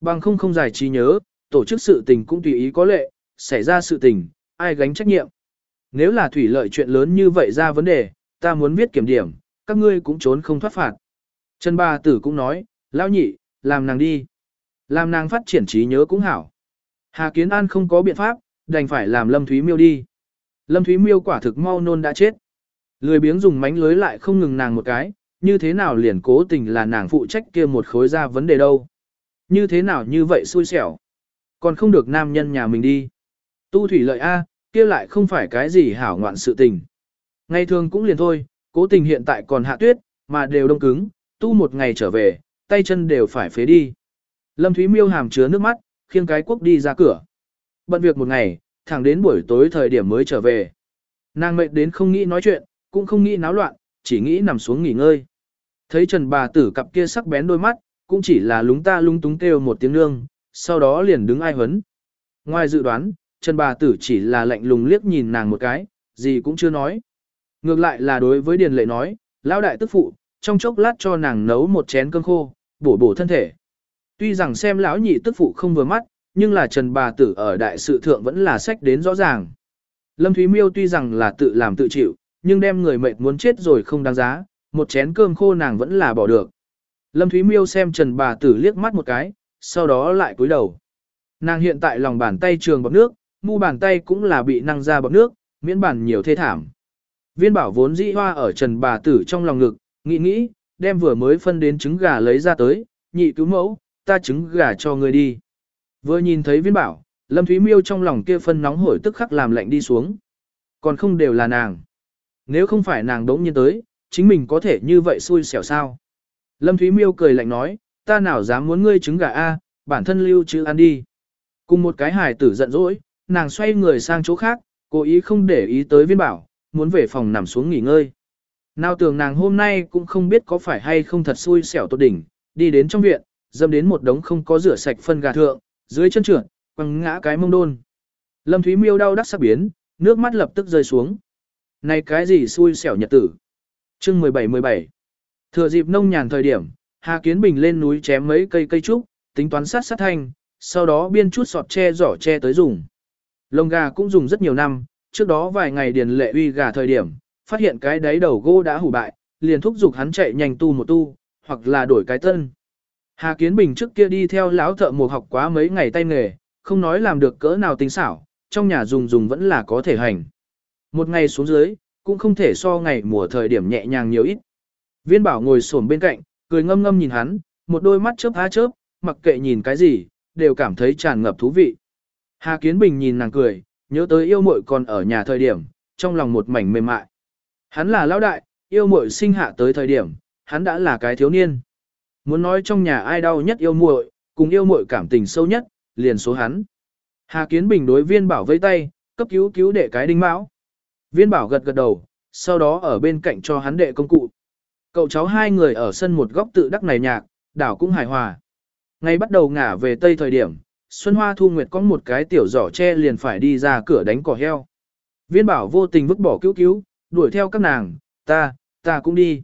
Bằng không không giải trí nhớ, tổ chức sự tình cũng tùy ý có lệ, xảy ra sự tình, ai gánh trách nhiệm. Nếu là thủy lợi chuyện lớn như vậy ra vấn đề, ta muốn viết kiểm điểm, các ngươi cũng trốn không thoát phạt. Trần Ba Tử cũng nói, lão nhị, làm nàng đi. Làm nàng phát triển trí nhớ cũng hảo. Hà Kiến An không có biện pháp, đành phải làm Lâm Thúy Miêu đi. Lâm Thúy Miêu quả thực mau nôn đã chết. Lười biếng dùng mánh lưới lại không ngừng nàng một cái, như thế nào liền cố tình là nàng phụ trách kia một khối ra vấn đề đâu. Như thế nào như vậy xui xẻo. Còn không được nam nhân nhà mình đi. Tu thủy lợi A, kia lại không phải cái gì hảo ngoạn sự tình. Ngày thường cũng liền thôi, cố tình hiện tại còn hạ tuyết, mà đều đông cứng, tu một ngày trở về, tay chân đều phải phế đi. Lâm Thúy Miêu hàm chứa nước mắt, khiêng cái quốc đi ra cửa. Bận việc một ngày, thẳng đến buổi tối thời điểm mới trở về. Nàng mệt đến không nghĩ nói chuyện, cũng không nghĩ náo loạn, chỉ nghĩ nằm xuống nghỉ ngơi. Thấy Trần bà tử cặp kia sắc bén đôi mắt, cũng chỉ là lúng ta lung túng kêu một tiếng nương, sau đó liền đứng ai hấn. Ngoài dự đoán, Trần bà tử chỉ là lạnh lùng liếc nhìn nàng một cái, gì cũng chưa nói. Ngược lại là đối với Điền Lệ nói, lão đại tức phụ, trong chốc lát cho nàng nấu một chén cơm khô, bổ bổ thân thể. Tuy rằng xem lão nhị tức phụ không vừa mắt, nhưng là Trần bà tử ở đại sự thượng vẫn là sách đến rõ ràng. Lâm Thúy Miêu tuy rằng là tự làm tự chịu, nhưng đem người mệt muốn chết rồi không đáng giá, một chén cơm khô nàng vẫn là bỏ được. Lâm Thúy Miêu xem Trần bà tử liếc mắt một cái, sau đó lại cúi đầu. Nàng hiện tại lòng bàn tay trường bọc nước, mu bàn tay cũng là bị năng ra bọc nước, miễn bản nhiều thê thảm. Viên bảo vốn dĩ hoa ở Trần bà tử trong lòng ngực, nghĩ nghĩ, đem vừa mới phân đến trứng gà lấy ra tới, nhị cứu mẫu, ta trứng gà cho người đi. Vừa nhìn thấy viên bảo, Lâm Thúy Miêu trong lòng kia phân nóng hổi tức khắc làm lạnh đi xuống. Còn không đều là nàng. Nếu không phải nàng đống nhiên tới, chính mình có thể như vậy xui xẻo sao. Lâm Thúy Miêu cười lạnh nói, ta nào dám muốn ngươi trứng gà A, bản thân lưu chứ ăn đi. Cùng một cái hài tử giận dỗi, nàng xoay người sang chỗ khác, cố ý không để ý tới viên bảo, muốn về phòng nằm xuống nghỉ ngơi. Nào tưởng nàng hôm nay cũng không biết có phải hay không thật xui xẻo tốt đỉnh, đi đến trong viện, dâm đến một đống không có rửa sạch phân gà thượng, dưới chân trượt, quăng ngã cái mông đôn. Lâm Thúy Miêu đau đắc sắc biến, nước mắt lập tức rơi xuống. Này cái gì xui xẻo nhật tử. Chương 17-17 Thừa dịp nông nhàn thời điểm, Hà Kiến Bình lên núi chém mấy cây cây trúc, tính toán sát sát thanh, sau đó biên chút sọt tre giỏ tre tới dùng. Lông gà cũng dùng rất nhiều năm, trước đó vài ngày điền lệ uy gà thời điểm, phát hiện cái đáy đầu gỗ đã hủ bại, liền thúc giục hắn chạy nhanh tu một tu, hoặc là đổi cái tân. Hà Kiến Bình trước kia đi theo lão thợ mộc học quá mấy ngày tay nghề, không nói làm được cỡ nào tính xảo, trong nhà dùng dùng vẫn là có thể hành. Một ngày xuống dưới, cũng không thể so ngày mùa thời điểm nhẹ nhàng nhiều ít. Viên bảo ngồi xổm bên cạnh, cười ngâm ngâm nhìn hắn, một đôi mắt chớp há chớp, mặc kệ nhìn cái gì, đều cảm thấy tràn ngập thú vị. Hà Kiến Bình nhìn nàng cười, nhớ tới yêu muội còn ở nhà thời điểm, trong lòng một mảnh mềm mại. Hắn là lão đại, yêu muội sinh hạ tới thời điểm, hắn đã là cái thiếu niên. Muốn nói trong nhà ai đau nhất yêu muội, cùng yêu muội cảm tình sâu nhất, liền số hắn. Hà Kiến Bình đối viên bảo vây tay, cấp cứu cứu đệ cái đinh mão. Viên bảo gật gật đầu, sau đó ở bên cạnh cho hắn đệ công cụ. Cậu cháu hai người ở sân một góc tự đắc này nhạc, đảo cũng hài hòa. Ngay bắt đầu ngả về tây thời điểm, Xuân Hoa Thu Nguyệt có một cái tiểu giỏ tre liền phải đi ra cửa đánh cỏ heo. Viên bảo vô tình vứt bỏ cứu cứu, đuổi theo các nàng, ta, ta cũng đi.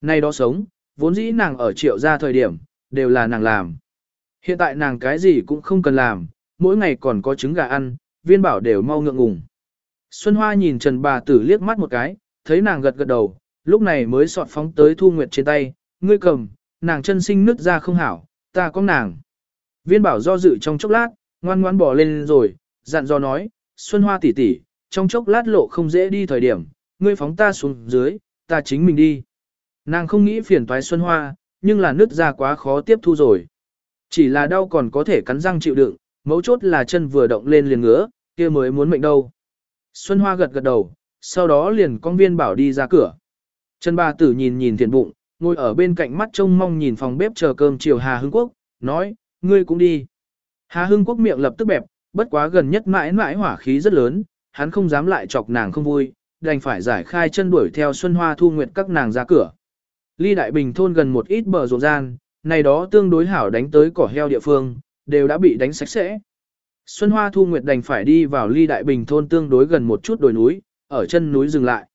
Nay đó sống, vốn dĩ nàng ở triệu gia thời điểm, đều là nàng làm. Hiện tại nàng cái gì cũng không cần làm, mỗi ngày còn có trứng gà ăn, viên bảo đều mau ngượng ngùng. Xuân Hoa nhìn Trần bà tử liếc mắt một cái, thấy nàng gật gật đầu, lúc này mới sọt phóng tới Thu Nguyệt trên tay, ngươi cầm, nàng chân sinh nứt ra không hảo, ta có nàng. Viên bảo do dự trong chốc lát, ngoan ngoan bỏ lên rồi, dặn dò nói, Xuân Hoa tỷ tỷ, trong chốc lát lộ không dễ đi thời điểm, ngươi phóng ta xuống dưới, ta chính mình đi. Nàng không nghĩ phiền toái Xuân Hoa, nhưng là nứt ra quá khó tiếp thu rồi. Chỉ là đau còn có thể cắn răng chịu đựng, mấu chốt là chân vừa động lên liền ngứa, kia mới muốn mệnh đâu. Xuân Hoa gật gật đầu, sau đó liền con viên bảo đi ra cửa. Trần bà tử nhìn nhìn thiện bụng, ngồi ở bên cạnh mắt trông mong nhìn phòng bếp chờ cơm chiều Hà Hưng Quốc, nói, ngươi cũng đi. Hà Hưng Quốc miệng lập tức bẹp, bất quá gần nhất mãi mãi hỏa khí rất lớn, hắn không dám lại chọc nàng không vui, đành phải giải khai chân đuổi theo Xuân Hoa Thu Nguyệt các nàng ra cửa. Ly Đại Bình thôn gần một ít bờ rộn gian, này đó tương đối hảo đánh tới cỏ heo địa phương, đều đã bị đánh sạch sẽ. Xuân Hoa Thu Nguyệt đành phải đi vào Ly Đại Bình thôn tương đối gần một chút đồi núi, ở chân núi dừng lại.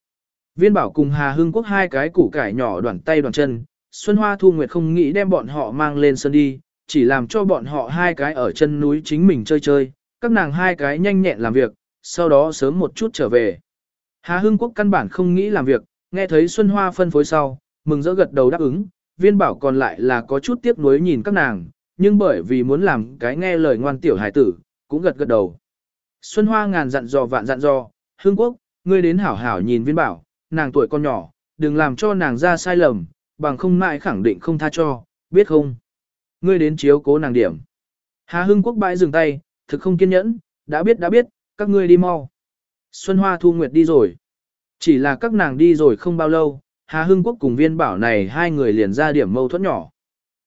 Viên bảo cùng Hà Hưng Quốc hai cái củ cải nhỏ đoàn tay đoàn chân, Xuân Hoa Thu Nguyệt không nghĩ đem bọn họ mang lên sân đi, chỉ làm cho bọn họ hai cái ở chân núi chính mình chơi chơi, các nàng hai cái nhanh nhẹn làm việc, sau đó sớm một chút trở về. Hà Hưng Quốc căn bản không nghĩ làm việc, nghe thấy Xuân Hoa phân phối sau, mừng rỡ gật đầu đáp ứng, viên bảo còn lại là có chút tiếc nuối nhìn các nàng, nhưng bởi vì muốn làm cái nghe lời ngoan tiểu hải tử, cũng gật gật đầu. Xuân Hoa ngàn dặn dò vạn dặn dò, Hương Quốc, ngươi đến hảo hảo nhìn viên bảo, nàng tuổi con nhỏ, đừng làm cho nàng ra sai lầm, bằng không mãi khẳng định không tha cho, biết không? Ngươi đến chiếu cố nàng điểm. Hà Hưng Quốc bãi dừng tay, thực không kiên nhẫn, đã biết đã biết, các ngươi đi mau. Xuân Hoa Thu Nguyệt đi rồi. Chỉ là các nàng đi rồi không bao lâu, Hà Hưng Quốc cùng viên bảo này hai người liền ra điểm mâu thuẫn nhỏ.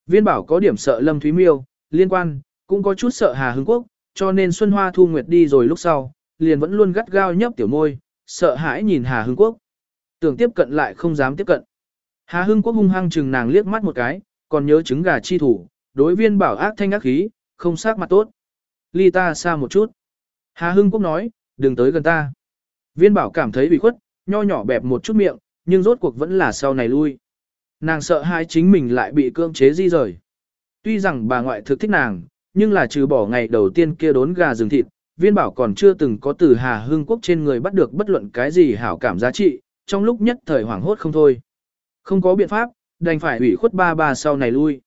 Viên bảo có điểm sợ Lâm Thúy Miêu, liên quan, cũng có chút sợ Hà Hưng Quốc, cho nên Xuân Hoa Thu Nguyệt đi rồi lúc sau, liền vẫn luôn gắt gao nhấp tiểu môi, sợ hãi nhìn Hà Hưng Quốc. Tưởng tiếp cận lại không dám tiếp cận. Hà Hưng Quốc hung hăng chừng nàng liếc mắt một cái, còn nhớ trứng gà chi thủ, đối viên bảo ác thanh ác khí, không sắc mặt tốt. Ly ta xa một chút. Hà Hưng Quốc nói, đừng tới gần ta. Viên bảo cảm thấy bị khuất, nho nhỏ bẹp một chút miệng, nhưng rốt cuộc vẫn là sau này lui. Nàng sợ hai chính mình lại bị cưỡng chế di rời. Tuy rằng bà ngoại thực thích nàng, nhưng là trừ bỏ ngày đầu tiên kia đốn gà rừng thịt, viên bảo còn chưa từng có từ Hà Hưng Quốc trên người bắt được bất luận cái gì hảo cảm giá trị, trong lúc nhất thời hoảng hốt không thôi. Không có biện pháp, đành phải ủy khuất ba ba sau này lui.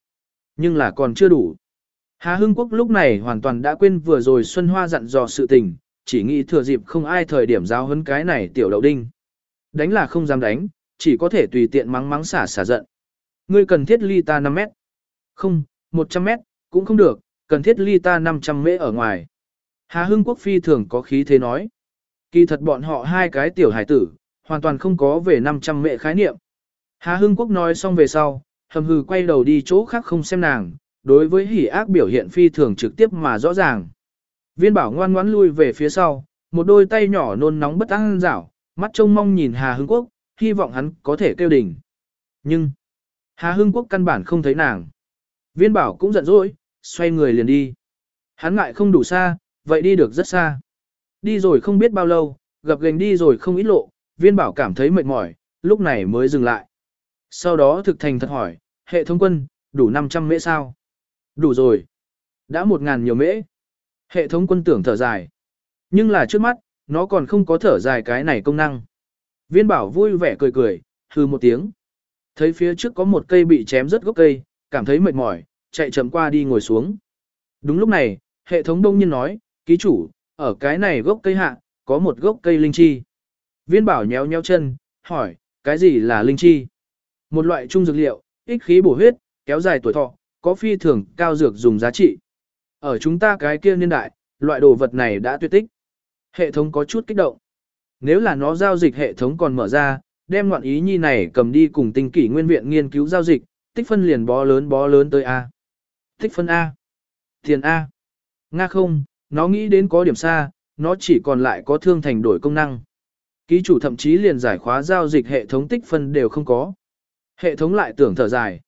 Nhưng là còn chưa đủ. Hà Hưng Quốc lúc này hoàn toàn đã quên vừa rồi Xuân Hoa dặn dò sự tình, chỉ nghĩ thừa dịp không ai thời điểm giáo hấn cái này tiểu đậu đinh. Đánh là không dám đánh, chỉ có thể tùy tiện mắng mắng xả xả giận. Ngươi cần thiết ly ta 5 mét. Không, 100 mét, cũng không được, cần thiết ly ta 500 mễ ở ngoài. Hà Hưng Quốc phi thường có khí thế nói. Kỳ thật bọn họ hai cái tiểu hải tử, hoàn toàn không có về 500 mệ khái niệm. Hà Hưng Quốc nói xong về sau, hầm hừ quay đầu đi chỗ khác không xem nàng, đối với hỉ ác biểu hiện phi thường trực tiếp mà rõ ràng. Viên bảo ngoan ngoãn lui về phía sau, một đôi tay nhỏ nôn nóng bất an rảo, mắt trông mong nhìn Hà Hưng Quốc, hy vọng hắn có thể kêu đỉnh. Nhưng, Hà Hưng Quốc căn bản không thấy nàng. Viên bảo cũng giận dỗi, xoay người liền đi. Hắn ngại không đủ xa, vậy đi được rất xa. Đi rồi không biết bao lâu, gặp gành đi rồi không ít lộ, viên bảo cảm thấy mệt mỏi, lúc này mới dừng lại. Sau đó thực thành thật hỏi, hệ thống quân, đủ 500 mễ sao? Đủ rồi. Đã 1.000 nhiều mễ. Hệ thống quân tưởng thở dài. Nhưng là trước mắt, nó còn không có thở dài cái này công năng. Viên bảo vui vẻ cười cười, hư một tiếng. Thấy phía trước có một cây bị chém rất gốc cây, cảm thấy mệt mỏi, chạy chậm qua đi ngồi xuống. Đúng lúc này, hệ thống đông nhiên nói, ký chủ, ở cái này gốc cây hạ, có một gốc cây linh chi. Viên bảo nhéo nhéo chân, hỏi, cái gì là linh chi? Một loại trung dược liệu, ích khí bổ huyết, kéo dài tuổi thọ, có phi thường cao dược dùng giá trị. Ở chúng ta cái kia niên đại, loại đồ vật này đã tuyệt tích. Hệ thống có chút kích động. Nếu là nó giao dịch hệ thống còn mở ra, đem ngoạn ý nhi này cầm đi cùng tinh kỷ nguyên viện nghiên cứu giao dịch, tích phân liền bó lớn bó lớn tới A. Tích phân A. Tiền A. Nga không, nó nghĩ đến có điểm xa, nó chỉ còn lại có thương thành đổi công năng. Ký chủ thậm chí liền giải khóa giao dịch hệ thống tích phân đều không có. Hệ thống lại tưởng thở dài.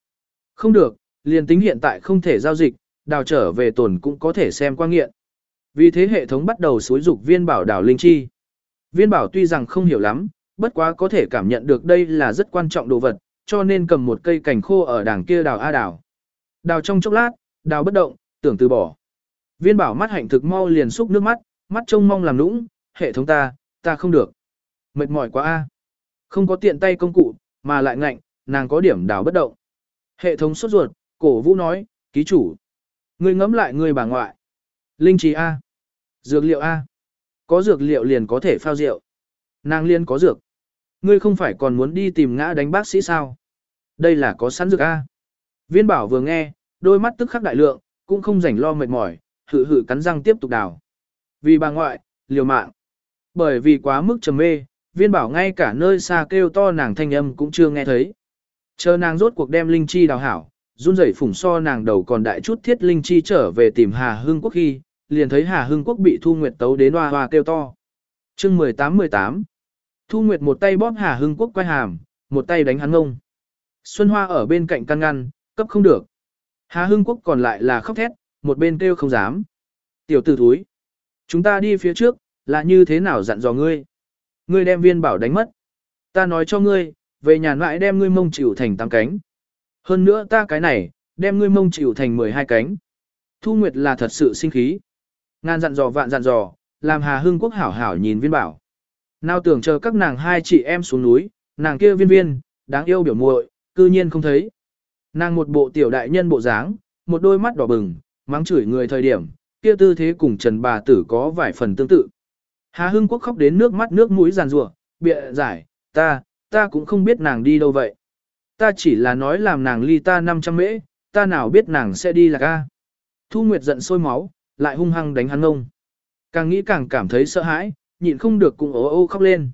Không được, liền tính hiện tại không thể giao dịch, đào trở về tồn cũng có thể xem qua nghiện. Vì thế hệ thống bắt đầu xối dục viên bảo đảo linh chi. Viên bảo tuy rằng không hiểu lắm, bất quá có thể cảm nhận được đây là rất quan trọng đồ vật, cho nên cầm một cây cành khô ở đằng kia đào A đào. Đào trong chốc lát, đào bất động, tưởng từ bỏ. Viên bảo mắt hạnh thực mau liền xúc nước mắt, mắt trông mong làm nũng, hệ thống ta, ta không được. Mệt mỏi quá a. Không có tiện tay công cụ, mà lại ngạnh, nàng có điểm đào bất động. Hệ thống sốt ruột, cổ vũ nói, ký chủ. Ngươi ngẫm lại người bà ngoại. Linh trí A. Dược liệu A. Có dược liệu liền có thể phao rượu. Nàng liên có dược. Ngươi không phải còn muốn đi tìm ngã đánh bác sĩ sao? Đây là có sẵn dược A. Viên bảo vừa nghe, đôi mắt tức khắc đại lượng, cũng không rảnh lo mệt mỏi, hự hự cắn răng tiếp tục đào. Vì bà ngoại, liều mạng. Bởi vì quá mức trầm mê, viên bảo ngay cả nơi xa kêu to nàng thanh âm cũng chưa nghe thấy. Chờ nàng rốt cuộc đem linh chi đào hảo, run rẩy phủng so nàng đầu còn đại chút thiết linh chi trở về tìm Hà hương Quốc khi, liền thấy Hà Hưng Quốc bị Thu Nguyệt tấu đến hoa hoa kêu to. chương 18-18 Thu Nguyệt một tay bóp Hà Hưng Quốc quay hàm, một tay đánh hắn ngông. Xuân Hoa ở bên cạnh căn ngăn, cấp không được. Hà Hưng Quốc còn lại là khóc thét, một bên kêu không dám. Tiểu tử thúi. Chúng ta đi phía trước, là như thế nào dặn dò ngươi? Ngươi đem viên bảo đánh mất. Ta nói cho ngươi, về nhà lại đem ngươi mông chịu thành tám cánh. Hơn nữa ta cái này, đem ngươi mông chịu thành 12 cánh. Thu Nguyệt là thật sự sinh khí. Ngàn dặn dò vạn dặn dò, làm Hà Hưng Quốc hảo hảo nhìn viên bảo. Nào tưởng chờ các nàng hai chị em xuống núi, nàng kia viên viên, đáng yêu biểu muội, cư nhiên không thấy. Nàng một bộ tiểu đại nhân bộ dáng, một đôi mắt đỏ bừng, mắng chửi người thời điểm, kia tư thế cùng Trần bà tử có vài phần tương tự. Hà Hưng Quốc khóc đến nước mắt nước mũi giàn rủa, bịa giải, ta, ta cũng không biết nàng đi đâu vậy. Ta chỉ là nói làm nàng ly ta 500 mễ, ta nào biết nàng sẽ đi là ca. Thu Nguyệt giận sôi máu, lại hung hăng đánh hắn ngông. Càng nghĩ càng cảm thấy sợ hãi, nhịn không được cùng ố ô khóc lên.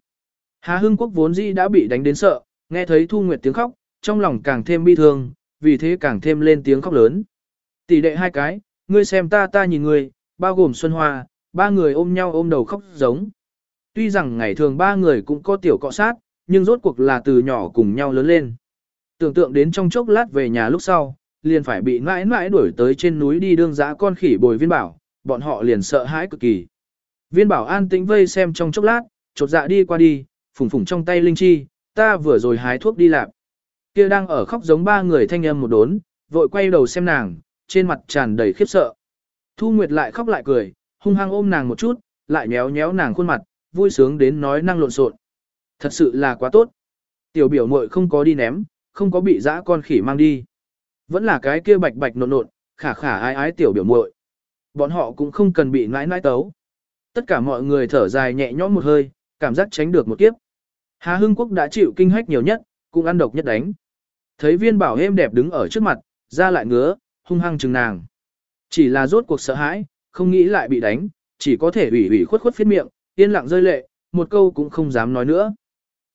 Hà Hưng Quốc vốn dĩ đã bị đánh đến sợ, nghe thấy Thu Nguyệt tiếng khóc, trong lòng càng thêm bi thương, vì thế càng thêm lên tiếng khóc lớn. Tỷ đệ hai cái, ngươi xem ta ta nhìn ngươi, bao gồm Xuân Hoa, ba người ôm nhau ôm đầu khóc giống. Tuy rằng ngày thường ba người cũng có tiểu cọ sát, nhưng rốt cuộc là từ nhỏ cùng nhau lớn lên. Tưởng tượng đến trong chốc lát về nhà lúc sau, liền phải bị mãi mãi đuổi tới trên núi đi đương giã con khỉ bồi viên bảo, bọn họ liền sợ hãi cực kỳ. Viên bảo an tĩnh vây xem trong chốc lát, chột dạ đi qua đi, phủng phủng trong tay linh chi, ta vừa rồi hái thuốc đi làm. Kia đang ở khóc giống ba người thanh âm một đốn, vội quay đầu xem nàng, trên mặt tràn đầy khiếp sợ. Thu Nguyệt lại khóc lại cười, hung hăng ôm nàng một chút, lại méo méo nàng khuôn mặt, vui sướng đến nói năng lộn xộn. Thật sự là quá tốt. Tiểu biểu muội không có đi ném, không có bị dã con khỉ mang đi. Vẫn là cái kia bạch bạch nộn nộn, khả khả ái ái tiểu biểu muội. Bọn họ cũng không cần bị nãi nãi tấu. Tất cả mọi người thở dài nhẹ nhõm một hơi, cảm giác tránh được một kiếp. Hà Hưng Quốc đã chịu kinh hách nhiều nhất, cũng ăn độc nhất đánh. Thấy viên bảo êm đẹp đứng ở trước mặt, ra lại ngứa, hung hăng chừng nàng. Chỉ là rốt cuộc sợ hãi, không nghĩ lại bị đánh, chỉ có thể ủy ủy khuất khuất phiết miệng, yên lặng rơi lệ, một câu cũng không dám nói nữa.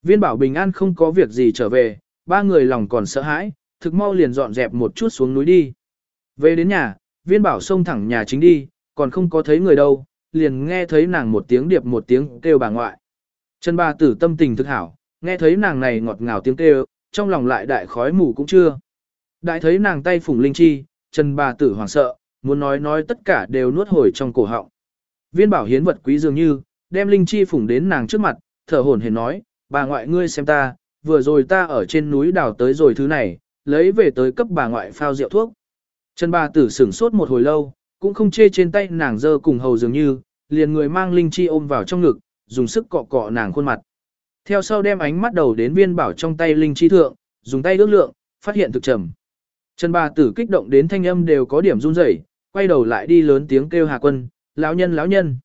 Viên bảo bình an không có việc gì trở về, ba người lòng còn sợ hãi, thực mau liền dọn dẹp một chút xuống núi đi. Về đến nhà, viên bảo xông thẳng nhà chính đi, còn không có thấy người đâu, liền nghe thấy nàng một tiếng điệp một tiếng kêu bà ngoại. Trần bà tử tâm tình thực hảo, nghe thấy nàng này ngọt ngào tiếng kêu, trong lòng lại đại khói mù cũng chưa. Đại thấy nàng tay phủng linh chi, Trần bà tử hoảng sợ, muốn nói nói tất cả đều nuốt hồi trong cổ họng. Viên bảo hiến vật quý dường như, đem linh chi phủng đến nàng trước mặt, thở hổn hển nói, bà ngoại ngươi xem ta, vừa rồi ta ở trên núi đào tới rồi thứ này, lấy về tới cấp bà ngoại phao rượu thuốc. Trần bà tử sửng sốt một hồi lâu, cũng không chê trên tay nàng dơ cùng hầu dường như, liền người mang linh chi ôm vào trong ngực, dùng sức cọ cọ nàng khuôn mặt. Theo sau đem ánh mắt đầu đến viên bảo trong tay linh chi thượng, dùng tay ước lượng, phát hiện thực trầm. Trần bà tử kích động đến thanh âm đều có điểm run rẩy, quay đầu lại đi lớn tiếng kêu Hà Quân, lão nhân lão nhân.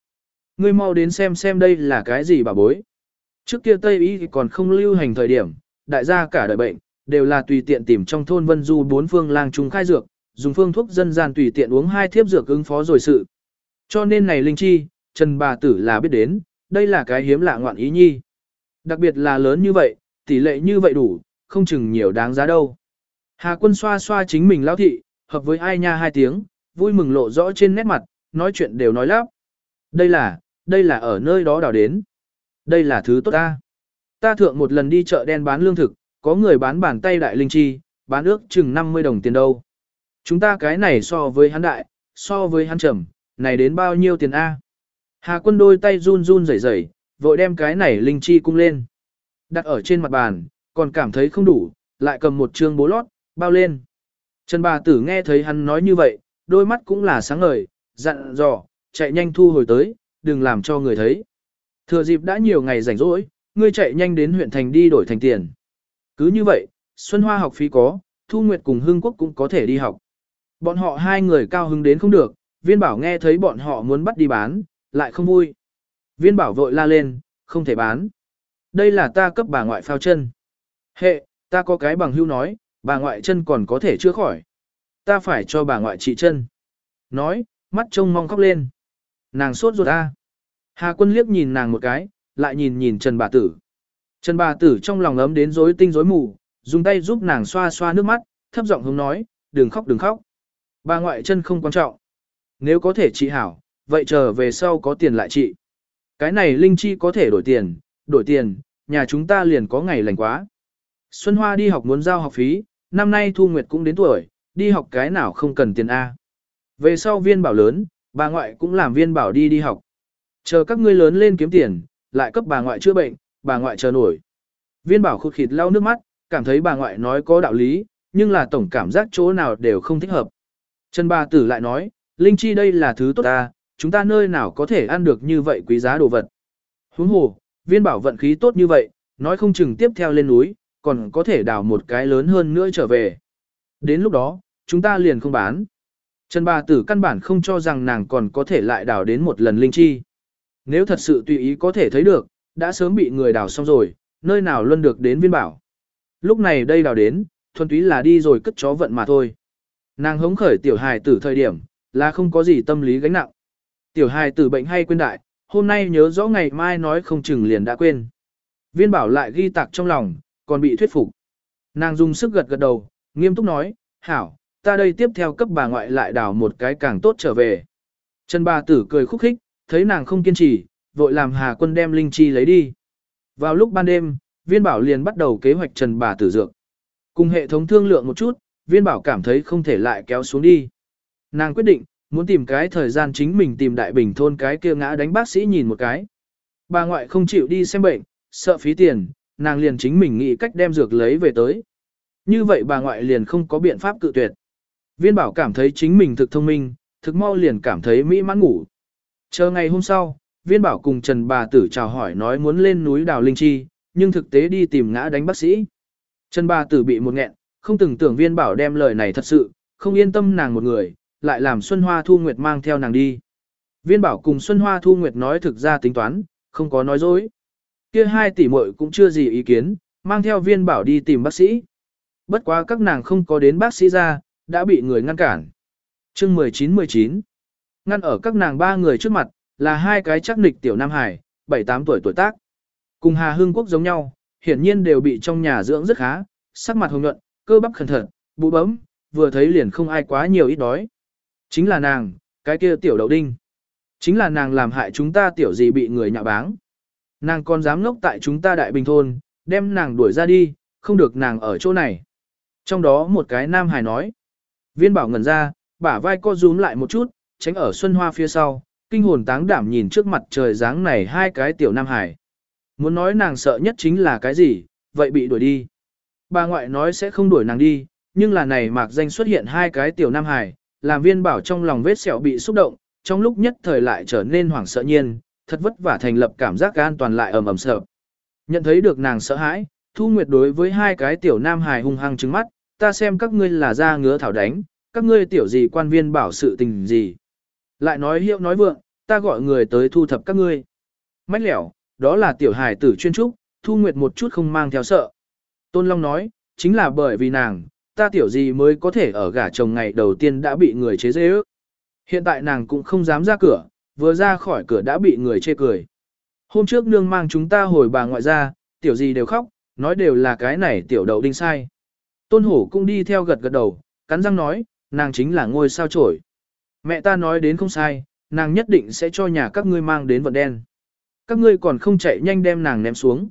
Ngươi mau đến xem xem đây là cái gì bà bối. Trước kia Tây Y còn không lưu hành thời điểm, đại gia cả đời bệnh, đều là tùy tiện tìm trong thôn Vân Du bốn phương lang trung khai dược, dùng phương thuốc dân gian tùy tiện uống hai thiếp dược ứng phó rồi sự. Cho nên này linh chi, Trần bà tử là biết đến, đây là cái hiếm lạ ngoạn ý nhi. Đặc biệt là lớn như vậy, tỷ lệ như vậy đủ, không chừng nhiều đáng giá đâu. Hà quân xoa xoa chính mình lão thị, hợp với ai nha hai tiếng, vui mừng lộ rõ trên nét mặt, nói chuyện đều nói lắp. Đây là, đây là ở nơi đó đào đến. Đây là thứ tốt ta. Ta thượng một lần đi chợ đen bán lương thực, có người bán bàn tay đại linh chi, bán ước chừng 50 đồng tiền đâu. Chúng ta cái này so với hắn đại, so với hắn trầm, này đến bao nhiêu tiền A. Hà quân đôi tay run run rẩy rẩy, vội đem cái này linh chi cung lên. Đặt ở trên mặt bàn, còn cảm thấy không đủ, lại cầm một chương bố lót, bao lên. Trần bà tử nghe thấy hắn nói như vậy, đôi mắt cũng là sáng ngời, dặn dò, chạy nhanh thu hồi tới, đừng làm cho người thấy. Thừa dịp đã nhiều ngày rảnh rỗi, ngươi chạy nhanh đến huyện thành đi đổi thành tiền. Cứ như vậy, Xuân Hoa học phí có, Thu Nguyệt cùng Hưng Quốc cũng có thể đi học. Bọn họ hai người cao hứng đến không được, viên bảo nghe thấy bọn họ muốn bắt đi bán, lại không vui. Viên bảo vội la lên, không thể bán. Đây là ta cấp bà ngoại phao chân. Hệ, ta có cái bằng hưu nói, bà ngoại chân còn có thể chữa khỏi. Ta phải cho bà ngoại trị chân. Nói, mắt trông mong khóc lên. Nàng sốt ruột ta. Hà quân liếc nhìn nàng một cái, lại nhìn nhìn Trần bà tử. Trần bà tử trong lòng ấm đến rối tinh rối mù, dùng tay giúp nàng xoa xoa nước mắt, thấp giọng hướng nói, đừng khóc đừng khóc. Bà ngoại chân không quan trọng. Nếu có thể trị hảo, vậy chờ về sau có tiền lại trị. Cái này linh chi có thể đổi tiền, đổi tiền, nhà chúng ta liền có ngày lành quá. Xuân Hoa đi học muốn giao học phí, năm nay Thu Nguyệt cũng đến tuổi, đi học cái nào không cần tiền A. Về sau viên bảo lớn, bà ngoại cũng làm viên bảo đi đi học. Chờ các ngươi lớn lên kiếm tiền, lại cấp bà ngoại chữa bệnh, bà ngoại chờ nổi. Viên bảo khụt khịt lau nước mắt, cảm thấy bà ngoại nói có đạo lý, nhưng là tổng cảm giác chỗ nào đều không thích hợp. Trần bà tử lại nói, Linh Chi đây là thứ tốt ta, chúng ta nơi nào có thể ăn được như vậy quý giá đồ vật. Huống hồ, viên bảo vận khí tốt như vậy, nói không chừng tiếp theo lên núi, còn có thể đào một cái lớn hơn nữa trở về. Đến lúc đó, chúng ta liền không bán. Trần bà tử căn bản không cho rằng nàng còn có thể lại đào đến một lần linh chi. Nếu thật sự tùy ý có thể thấy được, đã sớm bị người đào xong rồi, nơi nào luôn được đến viên bảo. Lúc này đây đào đến, thuần túy là đi rồi cất chó vận mà thôi. Nàng hống khởi tiểu hài tử thời điểm, là không có gì tâm lý gánh nặng. Tiểu hài tử bệnh hay quên đại, hôm nay nhớ rõ ngày mai nói không chừng liền đã quên. Viên bảo lại ghi tạc trong lòng, còn bị thuyết phục. Nàng dùng sức gật gật đầu, nghiêm túc nói, hảo, ta đây tiếp theo cấp bà ngoại lại đào một cái càng tốt trở về. Trần bà tử cười khúc khích, thấy nàng không kiên trì, vội làm Hà Quân đem linh chi lấy đi. Vào lúc ban đêm, viên bảo liền bắt đầu kế hoạch Trần bà tử dược. Cùng hệ thống thương lượng một chút, viên bảo cảm thấy không thể lại kéo xuống đi. Nàng quyết định, muốn tìm cái thời gian chính mình tìm đại bình thôn cái kia ngã đánh bác sĩ nhìn một cái. Bà ngoại không chịu đi xem bệnh, sợ phí tiền, nàng liền chính mình nghĩ cách đem dược lấy về tới. Như vậy bà ngoại liền không có biện pháp cự tuyệt. Viên bảo cảm thấy chính mình thực thông minh, thực mau liền cảm thấy mỹ mãn ngủ. Chờ ngày hôm sau, viên bảo cùng Trần bà tử chào hỏi nói muốn lên núi đào linh chi, nhưng thực tế đi tìm ngã đánh bác sĩ. Trần bà tử bị một nghẹn, không từng tưởng viên bảo đem lời này thật sự, không yên tâm nàng một người, lại làm Xuân Hoa Thu Nguyệt mang theo nàng đi. Viên bảo cùng Xuân Hoa Thu Nguyệt nói thực ra tính toán, không có nói dối. Kia hai tỷ muội cũng chưa gì ý kiến, mang theo viên bảo đi tìm bác sĩ. Bất quá các nàng không có đến bác sĩ ra, đã bị người ngăn cản. chương 19-19 Ngăn ở các nàng ba người trước mặt, là hai cái chắc nịch tiểu Nam Hải, 7-8 tuổi tuổi tác. Cùng Hà Hưng Quốc giống nhau, hiển nhiên đều bị trong nhà dưỡng rất khá, sắc mặt hồng nhuận, cơ bắp khẩn thận, bụ bấm, vừa thấy liền không ai quá nhiều ít đói. Chính là nàng, cái kia tiểu đậu đinh. Chính là nàng làm hại chúng ta tiểu gì bị người nhạ báng. Nàng còn dám ngốc tại chúng ta đại bình thôn, đem nàng đuổi ra đi, không được nàng ở chỗ này. Trong đó một cái nam hài nói. Viên bảo ngẩn ra, bả vai co rúm lại một chút, tránh ở xuân hoa phía sau, kinh hồn táng đảm nhìn trước mặt trời dáng này hai cái tiểu nam hải. Muốn nói nàng sợ nhất chính là cái gì, vậy bị đuổi đi. Bà ngoại nói sẽ không đuổi nàng đi, nhưng là này mạc danh xuất hiện hai cái tiểu nam hải, làm viên bảo trong lòng vết sẹo bị xúc động, trong lúc nhất thời lại trở nên hoảng sợ nhiên, thật vất vả thành lập cảm giác an toàn lại ầm ầm sợ. Nhận thấy được nàng sợ hãi, Thu Nguyệt đối với hai cái tiểu nam hài hung hăng trừng mắt, ta xem các ngươi là ra ngứa thảo đánh, các ngươi tiểu gì quan viên bảo sự tình gì. Lại nói hiệu nói vượng, ta gọi người tới thu thập các ngươi. Mách lẻo, đó là tiểu hài tử chuyên trúc, Thu Nguyệt một chút không mang theo sợ. Tôn Long nói, chính là bởi vì nàng, ta tiểu gì mới có thể ở gả chồng ngày đầu tiên đã bị người chế dễ ước. Hiện tại nàng cũng không dám ra cửa, vừa ra khỏi cửa đã bị người chê cười. Hôm trước nương mang chúng ta hồi bà ngoại ra, tiểu gì đều khóc, nói đều là cái này tiểu đậu đinh sai. Tôn hổ cũng đi theo gật gật đầu, cắn răng nói, nàng chính là ngôi sao trổi. Mẹ ta nói đến không sai, nàng nhất định sẽ cho nhà các ngươi mang đến vận đen. Các ngươi còn không chạy nhanh đem nàng ném xuống.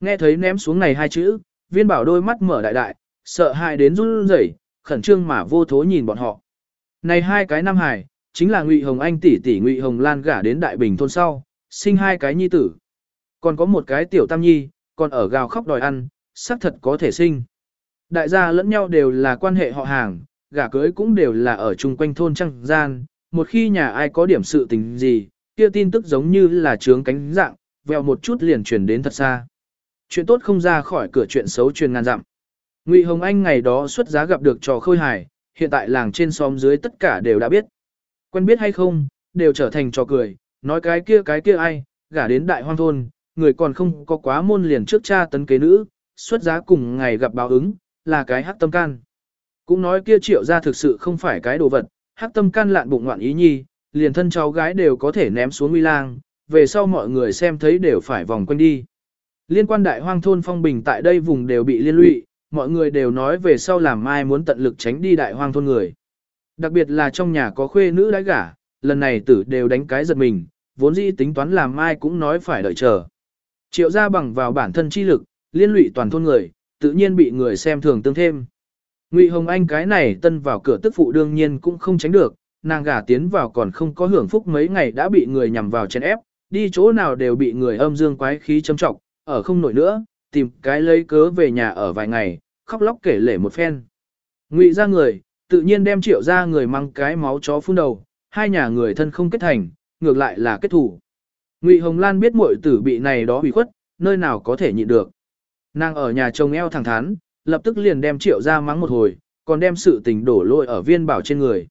Nghe thấy ném xuống này hai chữ, viên bảo đôi mắt mở đại đại, sợ hãi đến run rẩy, khẩn trương mà vô thố nhìn bọn họ. Này hai cái nam hải, chính là Ngụy Hồng Anh tỷ tỷ Ngụy Hồng Lan gả đến Đại Bình thôn sau, sinh hai cái nhi tử. Còn có một cái tiểu tam nhi, còn ở gào khóc đòi ăn, xác thật có thể sinh. Đại gia lẫn nhau đều là quan hệ họ hàng, gả cưới cũng đều là ở chung quanh thôn trăng gian, một khi nhà ai có điểm sự tình gì, kia tin tức giống như là trướng cánh dạng, vèo một chút liền truyền đến thật xa. Chuyện tốt không ra khỏi cửa chuyện xấu truyền ngàn dặm. Ngụy Hồng Anh ngày đó xuất giá gặp được trò khôi hài, hiện tại làng trên xóm dưới tất cả đều đã biết. Quen biết hay không, đều trở thành trò cười, nói cái kia cái kia ai, gả đến đại hoang thôn, người còn không có quá môn liền trước cha tấn kế nữ, xuất giá cùng ngày gặp báo ứng, là cái hắc tâm can. Cũng nói kia triệu ra thực sự không phải cái đồ vật, hắc tâm can lạn bụng ngoạn ý nhi, liền thân cháu gái đều có thể ném xuống uy lang, về sau mọi người xem thấy đều phải vòng quanh đi. Liên quan đại hoang thôn phong bình tại đây vùng đều bị liên lụy, mọi người đều nói về sau làm ai muốn tận lực tránh đi đại hoang thôn người. Đặc biệt là trong nhà có khuê nữ đãi gả, lần này tử đều đánh cái giật mình, vốn dĩ tính toán làm ai cũng nói phải đợi chờ. Triệu ra bằng vào bản thân chi lực, liên lụy toàn thôn người, tự nhiên bị người xem thường tương thêm. Ngụy Hồng Anh cái này tân vào cửa tức phụ đương nhiên cũng không tránh được, nàng gả tiến vào còn không có hưởng phúc mấy ngày đã bị người nhằm vào chèn ép, đi chỗ nào đều bị người âm dương quái khí châm trọng, ở không nổi nữa, tìm cái lấy cớ về nhà ở vài ngày, khóc lóc kể lể một phen. Ngụy ra người, tự nhiên đem triệu ra người mang cái máu chó phun đầu, hai nhà người thân không kết thành, ngược lại là kết thủ. Ngụy Hồng Lan biết muội tử bị này đó hủy khuất, nơi nào có thể nhịn được. Nàng ở nhà chồng eo thẳng thắn, lập tức liền đem triệu ra mắng một hồi, còn đem sự tình đổ lôi ở viên bảo trên người.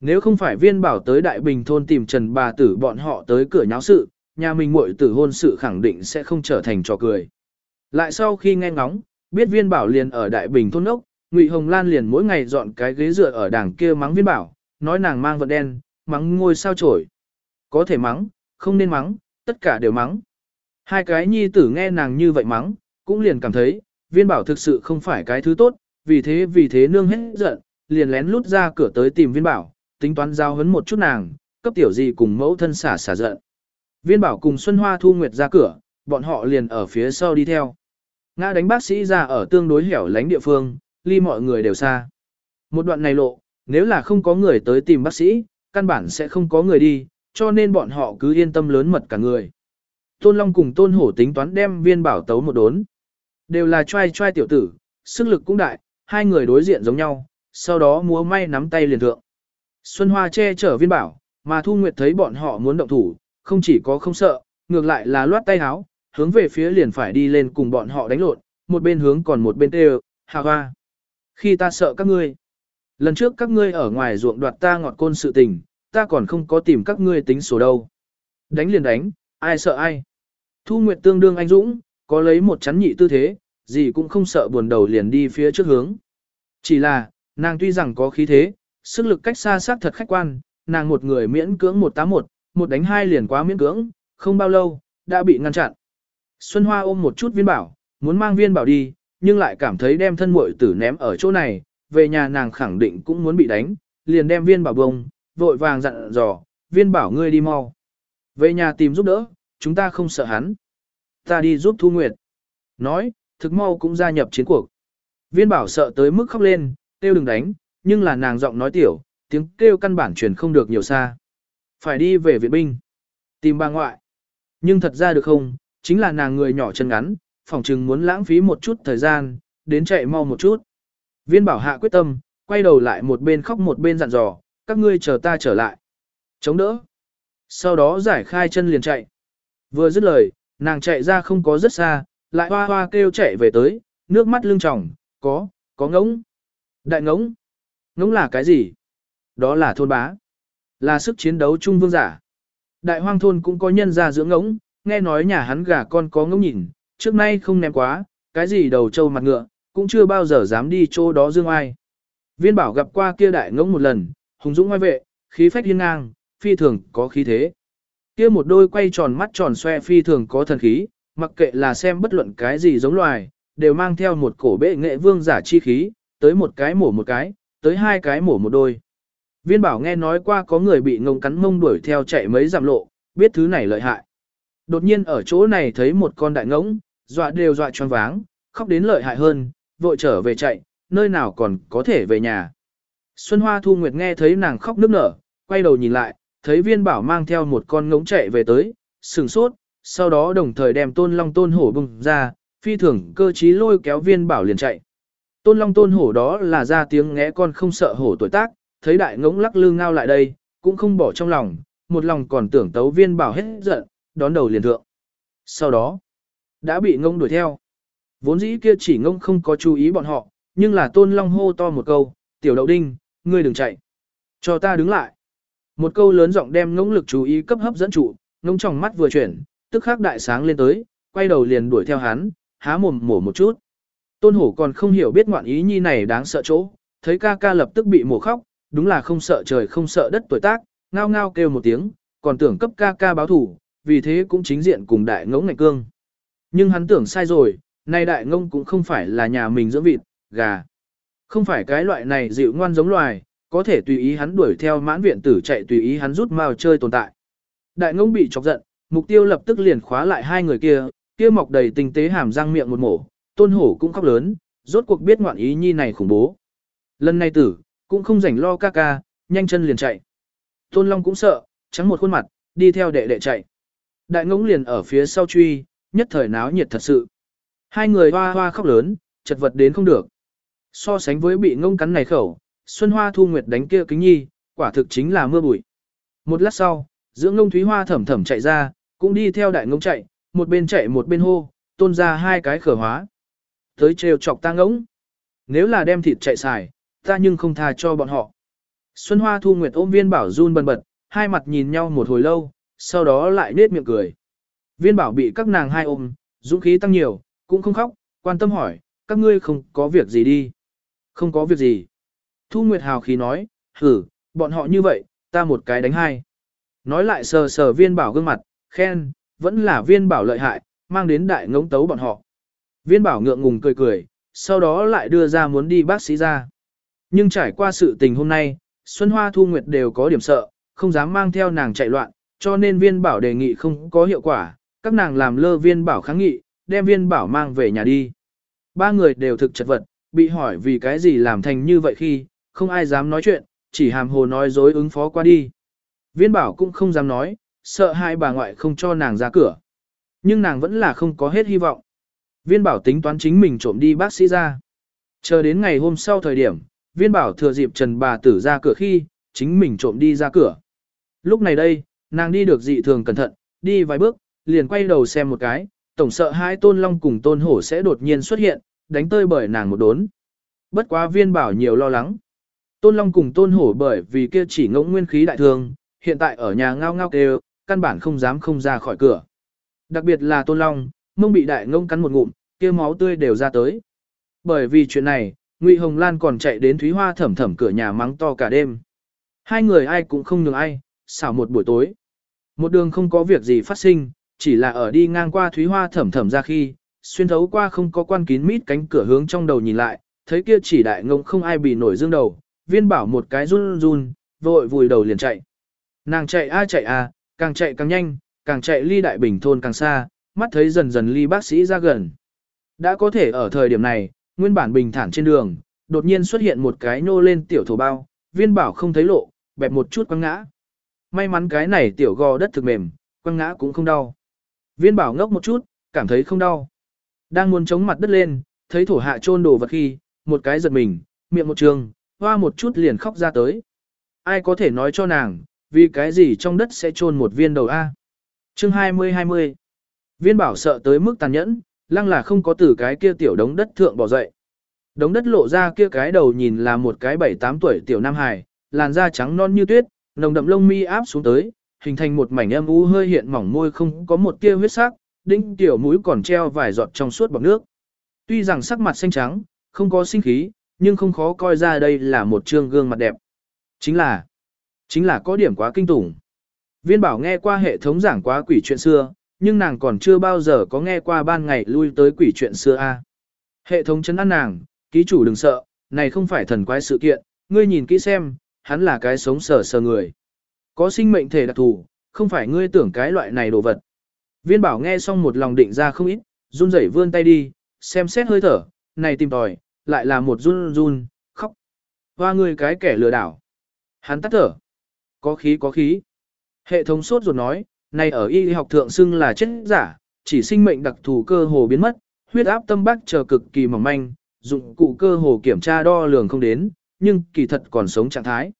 Nếu không phải viên bảo tới Đại Bình thôn tìm Trần bà tử bọn họ tới cửa nháo sự, nhà mình muội tử hôn sự khẳng định sẽ không trở thành trò cười. Lại sau khi nghe ngóng, biết viên bảo liền ở Đại Bình thôn ốc, Ngụy Hồng Lan liền mỗi ngày dọn cái ghế dựa ở đảng kia mắng viên bảo, nói nàng mang vật đen, mắng ngôi sao trổi. Có thể mắng, không nên mắng, tất cả đều mắng. Hai cái nhi tử nghe nàng như vậy mắng, cũng liền cảm thấy, viên bảo thực sự không phải cái thứ tốt, vì thế vì thế nương hết giận, liền lén lút ra cửa tới tìm viên bảo, tính toán giao hấn một chút nàng, cấp tiểu gì cùng mẫu thân xả xả giận. Viên bảo cùng Xuân Hoa Thu Nguyệt ra cửa, bọn họ liền ở phía sau đi theo. Ngã đánh bác sĩ ra ở tương đối hẻo lánh địa phương, ly mọi người đều xa. Một đoạn này lộ, nếu là không có người tới tìm bác sĩ, căn bản sẽ không có người đi, cho nên bọn họ cứ yên tâm lớn mật cả người. Tôn Long cùng Tôn Hổ tính toán đem viên bảo tấu một đốn. Đều là trai trai tiểu tử, sức lực cũng đại, hai người đối diện giống nhau, sau đó múa may nắm tay liền thượng. Xuân Hoa che chở viên bảo, mà Thu Nguyệt thấy bọn họ muốn động thủ, không chỉ có không sợ, ngược lại là loát tay háo, hướng về phía liền phải đi lên cùng bọn họ đánh lộn, một bên hướng còn một bên tê hà hoa. Khi ta sợ các ngươi, lần trước các ngươi ở ngoài ruộng đoạt ta ngọt côn sự tình, ta còn không có tìm các ngươi tính sổ đâu. Đánh liền đánh, ai sợ ai. Thu Nguyệt tương đương anh dũng, có lấy một chắn nhị tư thế, gì cũng không sợ buồn đầu liền đi phía trước hướng. Chỉ là, nàng tuy rằng có khí thế, sức lực cách xa sát thật khách quan, nàng một người miễn cưỡng 181, một đánh hai liền quá miễn cưỡng, không bao lâu, đã bị ngăn chặn. Xuân Hoa ôm một chút viên bảo, muốn mang viên bảo đi, nhưng lại cảm thấy đem thân muội tử ném ở chỗ này, về nhà nàng khẳng định cũng muốn bị đánh, liền đem viên bảo bông, vội vàng dặn dò, viên bảo ngươi đi mau. Về nhà tìm giúp đỡ, chúng ta không sợ hắn. Ta đi giúp Thu Nguyệt. Nói, thực mau cũng gia nhập chiến cuộc. Viên bảo sợ tới mức khóc lên, kêu đừng đánh, nhưng là nàng giọng nói tiểu, tiếng kêu căn bản truyền không được nhiều xa. Phải đi về viện binh. Tìm bà ngoại. Nhưng thật ra được không, chính là nàng người nhỏ chân ngắn, phỏng chừng muốn lãng phí một chút thời gian, đến chạy mau một chút. Viên bảo hạ quyết tâm, quay đầu lại một bên khóc một bên dặn dò, các ngươi chờ ta trở lại. Chống đỡ. Sau đó giải khai chân liền chạy. Vừa dứt lời, nàng chạy ra không có rất xa, lại hoa hoa kêu chạy về tới, nước mắt lưng tròng, có, có ngỗng. Đại ngỗng. Ngỗng là cái gì? Đó là thôn bá. Là sức chiến đấu chung vương giả. Đại hoang thôn cũng có nhân gia dưỡng ngỗng, nghe nói nhà hắn gà con có ngỗng nhìn, trước nay không ném quá, cái gì đầu trâu mặt ngựa, cũng chưa bao giờ dám đi chỗ đó dương ai. Viên bảo gặp qua kia đại ngỗng một lần, hùng dũng ngoài vệ, khí phách hiên ngang, phi thường có khí thế. Kia một đôi quay tròn mắt tròn xoe phi thường có thần khí, mặc kệ là xem bất luận cái gì giống loài, đều mang theo một cổ bệ nghệ vương giả chi khí, tới một cái mổ một cái, tới hai cái mổ một đôi. Viên bảo nghe nói qua có người bị ngông cắn mông đuổi theo chạy mấy dặm lộ, biết thứ này lợi hại. Đột nhiên ở chỗ này thấy một con đại ngỗng, dọa đều dọa choáng váng, khóc đến lợi hại hơn, vội trở về chạy, nơi nào còn có thể về nhà. Xuân Hoa Thu Nguyệt nghe thấy nàng khóc nức nở, quay đầu nhìn lại, thấy viên bảo mang theo một con ngỗng chạy về tới, sừng sốt, sau đó đồng thời đem tôn long tôn hổ bùng ra, phi thường cơ trí lôi kéo viên bảo liền chạy. Tôn long tôn hổ đó là ra tiếng ngẽ con không sợ hổ tuổi tác, thấy đại ngỗng lắc lư ngao lại đây, cũng không bỏ trong lòng, một lòng còn tưởng tấu viên bảo hết giận, đón đầu liền thượng. Sau đó, đã bị ngông đuổi theo. Vốn dĩ kia chỉ ngông không có chú ý bọn họ, nhưng là tôn long hô to một câu, tiểu đậu đinh, ngươi đừng chạy. Cho ta đứng lại. Một câu lớn giọng đem ngỗng lực chú ý cấp hấp dẫn trụ, ngỗng trong mắt vừa chuyển, tức khắc đại sáng lên tới, quay đầu liền đuổi theo hắn, há mồm mổ một chút. Tôn hổ còn không hiểu biết ngoạn ý nhi này đáng sợ chỗ, thấy ca ca lập tức bị mổ khóc, đúng là không sợ trời không sợ đất tuổi tác, ngao ngao kêu một tiếng, còn tưởng cấp ca ca báo thủ, vì thế cũng chính diện cùng đại ngỗng ngạch cương. Nhưng hắn tưởng sai rồi, nay đại ngông cũng không phải là nhà mình dưỡng vịt, gà. Không phải cái loại này dịu ngoan giống loài, có thể tùy ý hắn đuổi theo mãn viện tử chạy tùy ý hắn rút mao chơi tồn tại. Đại ngông bị chọc giận, mục tiêu lập tức liền khóa lại hai người kia, kia mọc đầy tinh tế hàm răng miệng một mổ, tôn hổ cũng khóc lớn, rốt cuộc biết ngoạn ý nhi này khủng bố. Lần này tử, cũng không rảnh lo ca ca, nhanh chân liền chạy. Tôn Long cũng sợ, trắng một khuôn mặt, đi theo đệ đệ chạy. Đại ngỗng liền ở phía sau truy, nhất thời náo nhiệt thật sự. Hai người hoa hoa khóc lớn, chật vật đến không được. So sánh với bị ngông cắn này khẩu, Xuân Hoa Thu Nguyệt đánh kia kính nhi, quả thực chính là mưa bụi. Một lát sau, dưỡng ngông Thúy Hoa thẩm thẩm chạy ra, cũng đi theo đại ngông chạy, một bên chạy một bên hô, tôn ra hai cái khở hóa. Tới trêu chọc ta ngỗng. Nếu là đem thịt chạy xài, ta nhưng không tha cho bọn họ. Xuân Hoa Thu Nguyệt ôm viên bảo run bần bật, hai mặt nhìn nhau một hồi lâu, sau đó lại nết miệng cười. Viên bảo bị các nàng hai ôm, dũng khí tăng nhiều, cũng không khóc, quan tâm hỏi, các ngươi không có việc gì đi. Không có việc gì. Thu Nguyệt hào khí nói, hử, bọn họ như vậy, ta một cái đánh hai. Nói lại sờ sờ viên bảo gương mặt, khen, vẫn là viên bảo lợi hại, mang đến đại ngống tấu bọn họ. Viên bảo ngượng ngùng cười cười, sau đó lại đưa ra muốn đi bác sĩ ra. Nhưng trải qua sự tình hôm nay, Xuân Hoa Thu Nguyệt đều có điểm sợ, không dám mang theo nàng chạy loạn, cho nên viên bảo đề nghị không có hiệu quả, các nàng làm lơ viên bảo kháng nghị, đem viên bảo mang về nhà đi. Ba người đều thực chật vật, bị hỏi vì cái gì làm thành như vậy khi, không ai dám nói chuyện, chỉ hàm hồ nói dối ứng phó qua đi. Viên bảo cũng không dám nói, sợ hai bà ngoại không cho nàng ra cửa. Nhưng nàng vẫn là không có hết hy vọng. Viên bảo tính toán chính mình trộm đi bác sĩ ra. Chờ đến ngày hôm sau thời điểm, viên bảo thừa dịp trần bà tử ra cửa khi, chính mình trộm đi ra cửa. Lúc này đây, nàng đi được dị thường cẩn thận, đi vài bước, liền quay đầu xem một cái, tổng sợ hai tôn long cùng tôn hổ sẽ đột nhiên xuất hiện, đánh tơi bởi nàng một đốn. Bất quá viên bảo nhiều lo lắng. Tôn long cùng tôn hổ bởi vì kia chỉ ngỗng nguyên khí đại thương, hiện tại ở nhà ngao ngao kêu, căn bản không dám không ra khỏi cửa. Đặc biệt là tôn long, mông bị đại ngông cắn một ngụm, kia máu tươi đều ra tới. Bởi vì chuyện này, Ngụy Hồng Lan còn chạy đến Thúy Hoa thẩm thẩm cửa nhà mắng to cả đêm. Hai người ai cũng không nhường ai, xảo một buổi tối. Một đường không có việc gì phát sinh, chỉ là ở đi ngang qua Thúy Hoa thẩm thẩm ra khi, xuyên thấu qua không có quan kín mít cánh cửa hướng trong đầu nhìn lại, thấy kia chỉ đại ngông không ai bị nổi dương đầu, viên bảo một cái run run, vội vùi đầu liền chạy. Nàng chạy a chạy a, càng chạy càng nhanh, càng chạy ly đại bình thôn càng xa, mắt thấy dần dần ly bác sĩ ra gần. Đã có thể ở thời điểm này, nguyên bản bình thản trên đường, đột nhiên xuất hiện một cái nô lên tiểu thổ bao, viên bảo không thấy lộ, bẹp một chút quăng ngã. May mắn cái này tiểu gò đất thực mềm, quăng ngã cũng không đau. Viên bảo ngốc một chút, cảm thấy không đau. Đang muốn chống mặt đất lên, thấy thổ hạ trôn đồ vật khi, một cái giật mình, miệng một trường, hoa một chút liền khóc ra tới. Ai có thể nói cho nàng, vì cái gì trong đất sẽ trôn một viên đầu A. Chương 20-20 Viên bảo sợ tới mức tàn nhẫn, lăng là không có từ cái kia tiểu đống đất thượng bỏ dậy. Đống đất lộ ra kia cái đầu nhìn là một cái bảy tám tuổi tiểu nam hài, làn da trắng non như tuyết, nồng đậm lông mi áp xuống tới, hình thành một mảnh âm u hơi hiện mỏng môi không có một tia huyết sắc, đỉnh tiểu mũi còn treo vài giọt trong suốt bọt nước. Tuy rằng sắc mặt xanh trắng, không có sinh khí, nhưng không khó coi ra đây là một trương gương mặt đẹp. Chính là, chính là có điểm quá kinh tủng. Viên bảo nghe qua hệ thống giảng quá quỷ chuyện xưa, nhưng nàng còn chưa bao giờ có nghe qua ban ngày lui tới quỷ chuyện xưa a. Hệ thống chấn an nàng, ký chủ đừng sợ, này không phải thần quái sự kiện, ngươi nhìn kỹ xem, hắn là cái sống sờ sờ người. Có sinh mệnh thể đặc thù, không phải ngươi tưởng cái loại này đồ vật. Viên bảo nghe xong một lòng định ra không ít, run rẩy vươn tay đi, xem xét hơi thở, này tìm tòi, lại là một run run, khóc. Hoa ngươi cái kẻ lừa đảo. Hắn tắt thở. Có khí có khí. Hệ thống sốt ruột nói, này ở y học thượng xưng là chết giả, chỉ sinh mệnh đặc thù cơ hồ biến mất, huyết áp tâm bác chờ cực kỳ mỏng manh, dụng cụ cơ hồ kiểm tra đo lường không đến, nhưng kỳ thật còn sống trạng thái.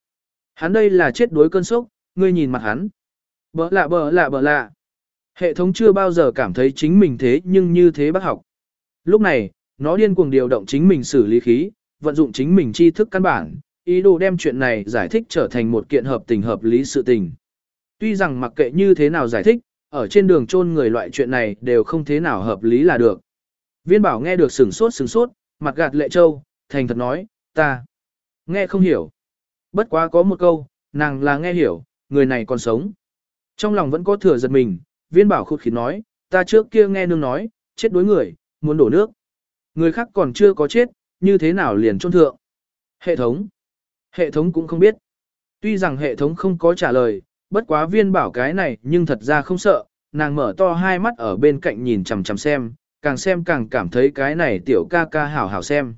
Hắn đây là chết đuối cơn sốc, ngươi nhìn mặt hắn. Bỡ lạ bỡ lạ bỡ lạ. Hệ thống chưa bao giờ cảm thấy chính mình thế nhưng như thế bác học. Lúc này, nó điên cuồng điều động chính mình xử lý khí, vận dụng chính mình tri thức căn bản, ý đồ đem chuyện này giải thích trở thành một kiện hợp tình hợp lý sự tình. Tuy rằng mặc kệ như thế nào giải thích, ở trên đường chôn người loại chuyện này đều không thế nào hợp lý là được. Viên bảo nghe được sửng sốt sửng sốt, mặt gạt lệ châu, thành thật nói, ta nghe không hiểu. Bất quá có một câu, nàng là nghe hiểu, người này còn sống. Trong lòng vẫn có thừa giật mình, viên bảo khụt khịt nói, ta trước kia nghe nương nói, chết đối người, muốn đổ nước. Người khác còn chưa có chết, như thế nào liền trôn thượng. Hệ thống. Hệ thống cũng không biết. Tuy rằng hệ thống không có trả lời, bất quá viên bảo cái này nhưng thật ra không sợ, nàng mở to hai mắt ở bên cạnh nhìn chằm chằm xem, càng xem càng cảm thấy cái này tiểu ca ca hảo hảo xem.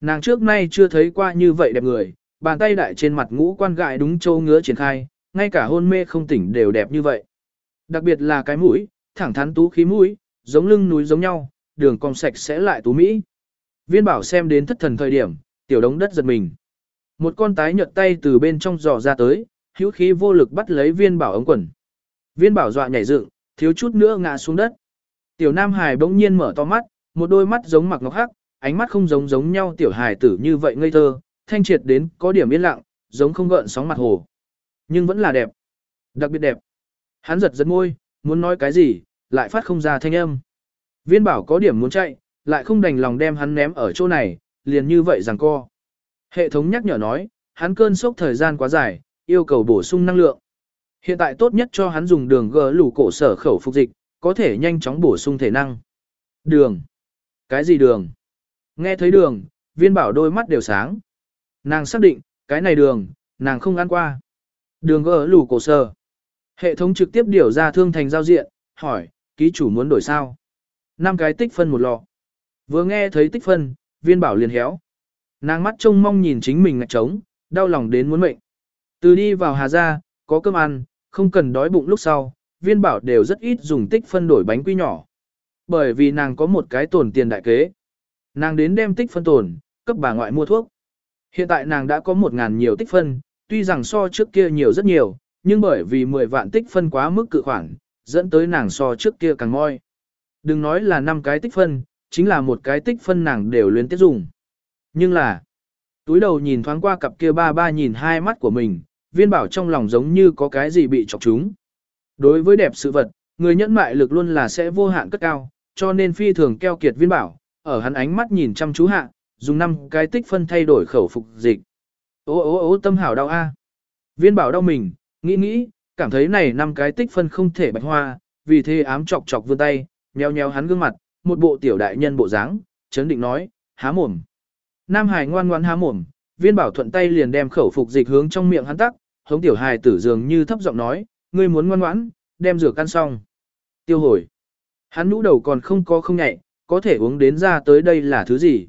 Nàng trước nay chưa thấy qua như vậy đẹp người, bàn tay đại trên mặt ngũ quan gại đúng châu ngứa triển khai, ngay cả hôn mê không tỉnh đều đẹp như vậy. Đặc biệt là cái mũi, thẳng thắn tú khí mũi, giống lưng núi giống nhau, đường cong sạch sẽ lại tú mỹ. Viên bảo xem đến thất thần thời điểm, tiểu đống đất giật mình. Một con tái nhợt tay từ bên trong giò ra tới, hữu khí vô lực bắt lấy viên bảo ống quần. Viên bảo dọa nhảy dựng, thiếu chút nữa ngã xuống đất. Tiểu Nam Hải bỗng nhiên mở to mắt, một đôi mắt giống mặc ngọc hắc, ánh mắt không giống giống nhau tiểu hài tử như vậy ngây thơ, thanh triệt đến có điểm yên lặng, giống không gợn sóng mặt hồ. Nhưng vẫn là đẹp. Đặc biệt đẹp. Hắn giật giật môi, muốn nói cái gì, lại phát không ra thanh âm. Viên bảo có điểm muốn chạy, lại không đành lòng đem hắn ném ở chỗ này, liền như vậy rằng co. Hệ thống nhắc nhở nói, hắn cơn sốc thời gian quá dài, yêu cầu bổ sung năng lượng. Hiện tại tốt nhất cho hắn dùng đường gỡ lủ cổ sở khẩu phục dịch, có thể nhanh chóng bổ sung thể năng. Đường. Cái gì đường? Nghe thấy đường, viên bảo đôi mắt đều sáng. Nàng xác định, cái này đường, nàng không ăn qua. Đường gỡ lủ cổ sở. Hệ thống trực tiếp điều ra thương thành giao diện, hỏi, ký chủ muốn đổi sao? Năm cái tích phân một lọ. Vừa nghe thấy tích phân, viên bảo liền héo. Nàng mắt trông mong nhìn chính mình ngạch trống, đau lòng đến muốn mệnh. Từ đi vào Hà Gia, có cơm ăn, không cần đói bụng lúc sau, viên bảo đều rất ít dùng tích phân đổi bánh quy nhỏ. Bởi vì nàng có một cái tổn tiền đại kế. Nàng đến đem tích phân tổn, cấp bà ngoại mua thuốc. Hiện tại nàng đã có một ngàn nhiều tích phân, tuy rằng so trước kia nhiều rất nhiều, nhưng bởi vì 10 vạn tích phân quá mức cự khoản, dẫn tới nàng so trước kia càng ngoi. Đừng nói là 5 cái tích phân, chính là một cái tích phân nàng đều luyến tiếp dùng. Nhưng là, túi đầu nhìn thoáng qua cặp kia ba ba nhìn hai mắt của mình, viên bảo trong lòng giống như có cái gì bị chọc chúng. Đối với đẹp sự vật, người nhẫn mại lực luôn là sẽ vô hạn cất cao, cho nên phi thường keo kiệt viên bảo, ở hắn ánh mắt nhìn chăm chú hạ, dùng năm cái tích phân thay đổi khẩu phục dịch. Ô ô ô tâm hảo đau a. Viên bảo đau mình, nghĩ nghĩ, cảm thấy này năm cái tích phân không thể bạch hoa, vì thế ám chọc chọc vươn tay, nheo nheo hắn gương mặt, một bộ tiểu đại nhân bộ dáng, chấn định nói, há mồm. Nam Hải ngoan ngoan há mồm, viên bảo thuận tay liền đem khẩu phục dịch hướng trong miệng hắn tắc, hống tiểu hài tử dường như thấp giọng nói, ngươi muốn ngoan ngoãn, đem rửa căn xong. Tiêu hồi. Hắn nũ đầu còn không có không nhạy, có thể uống đến ra tới đây là thứ gì.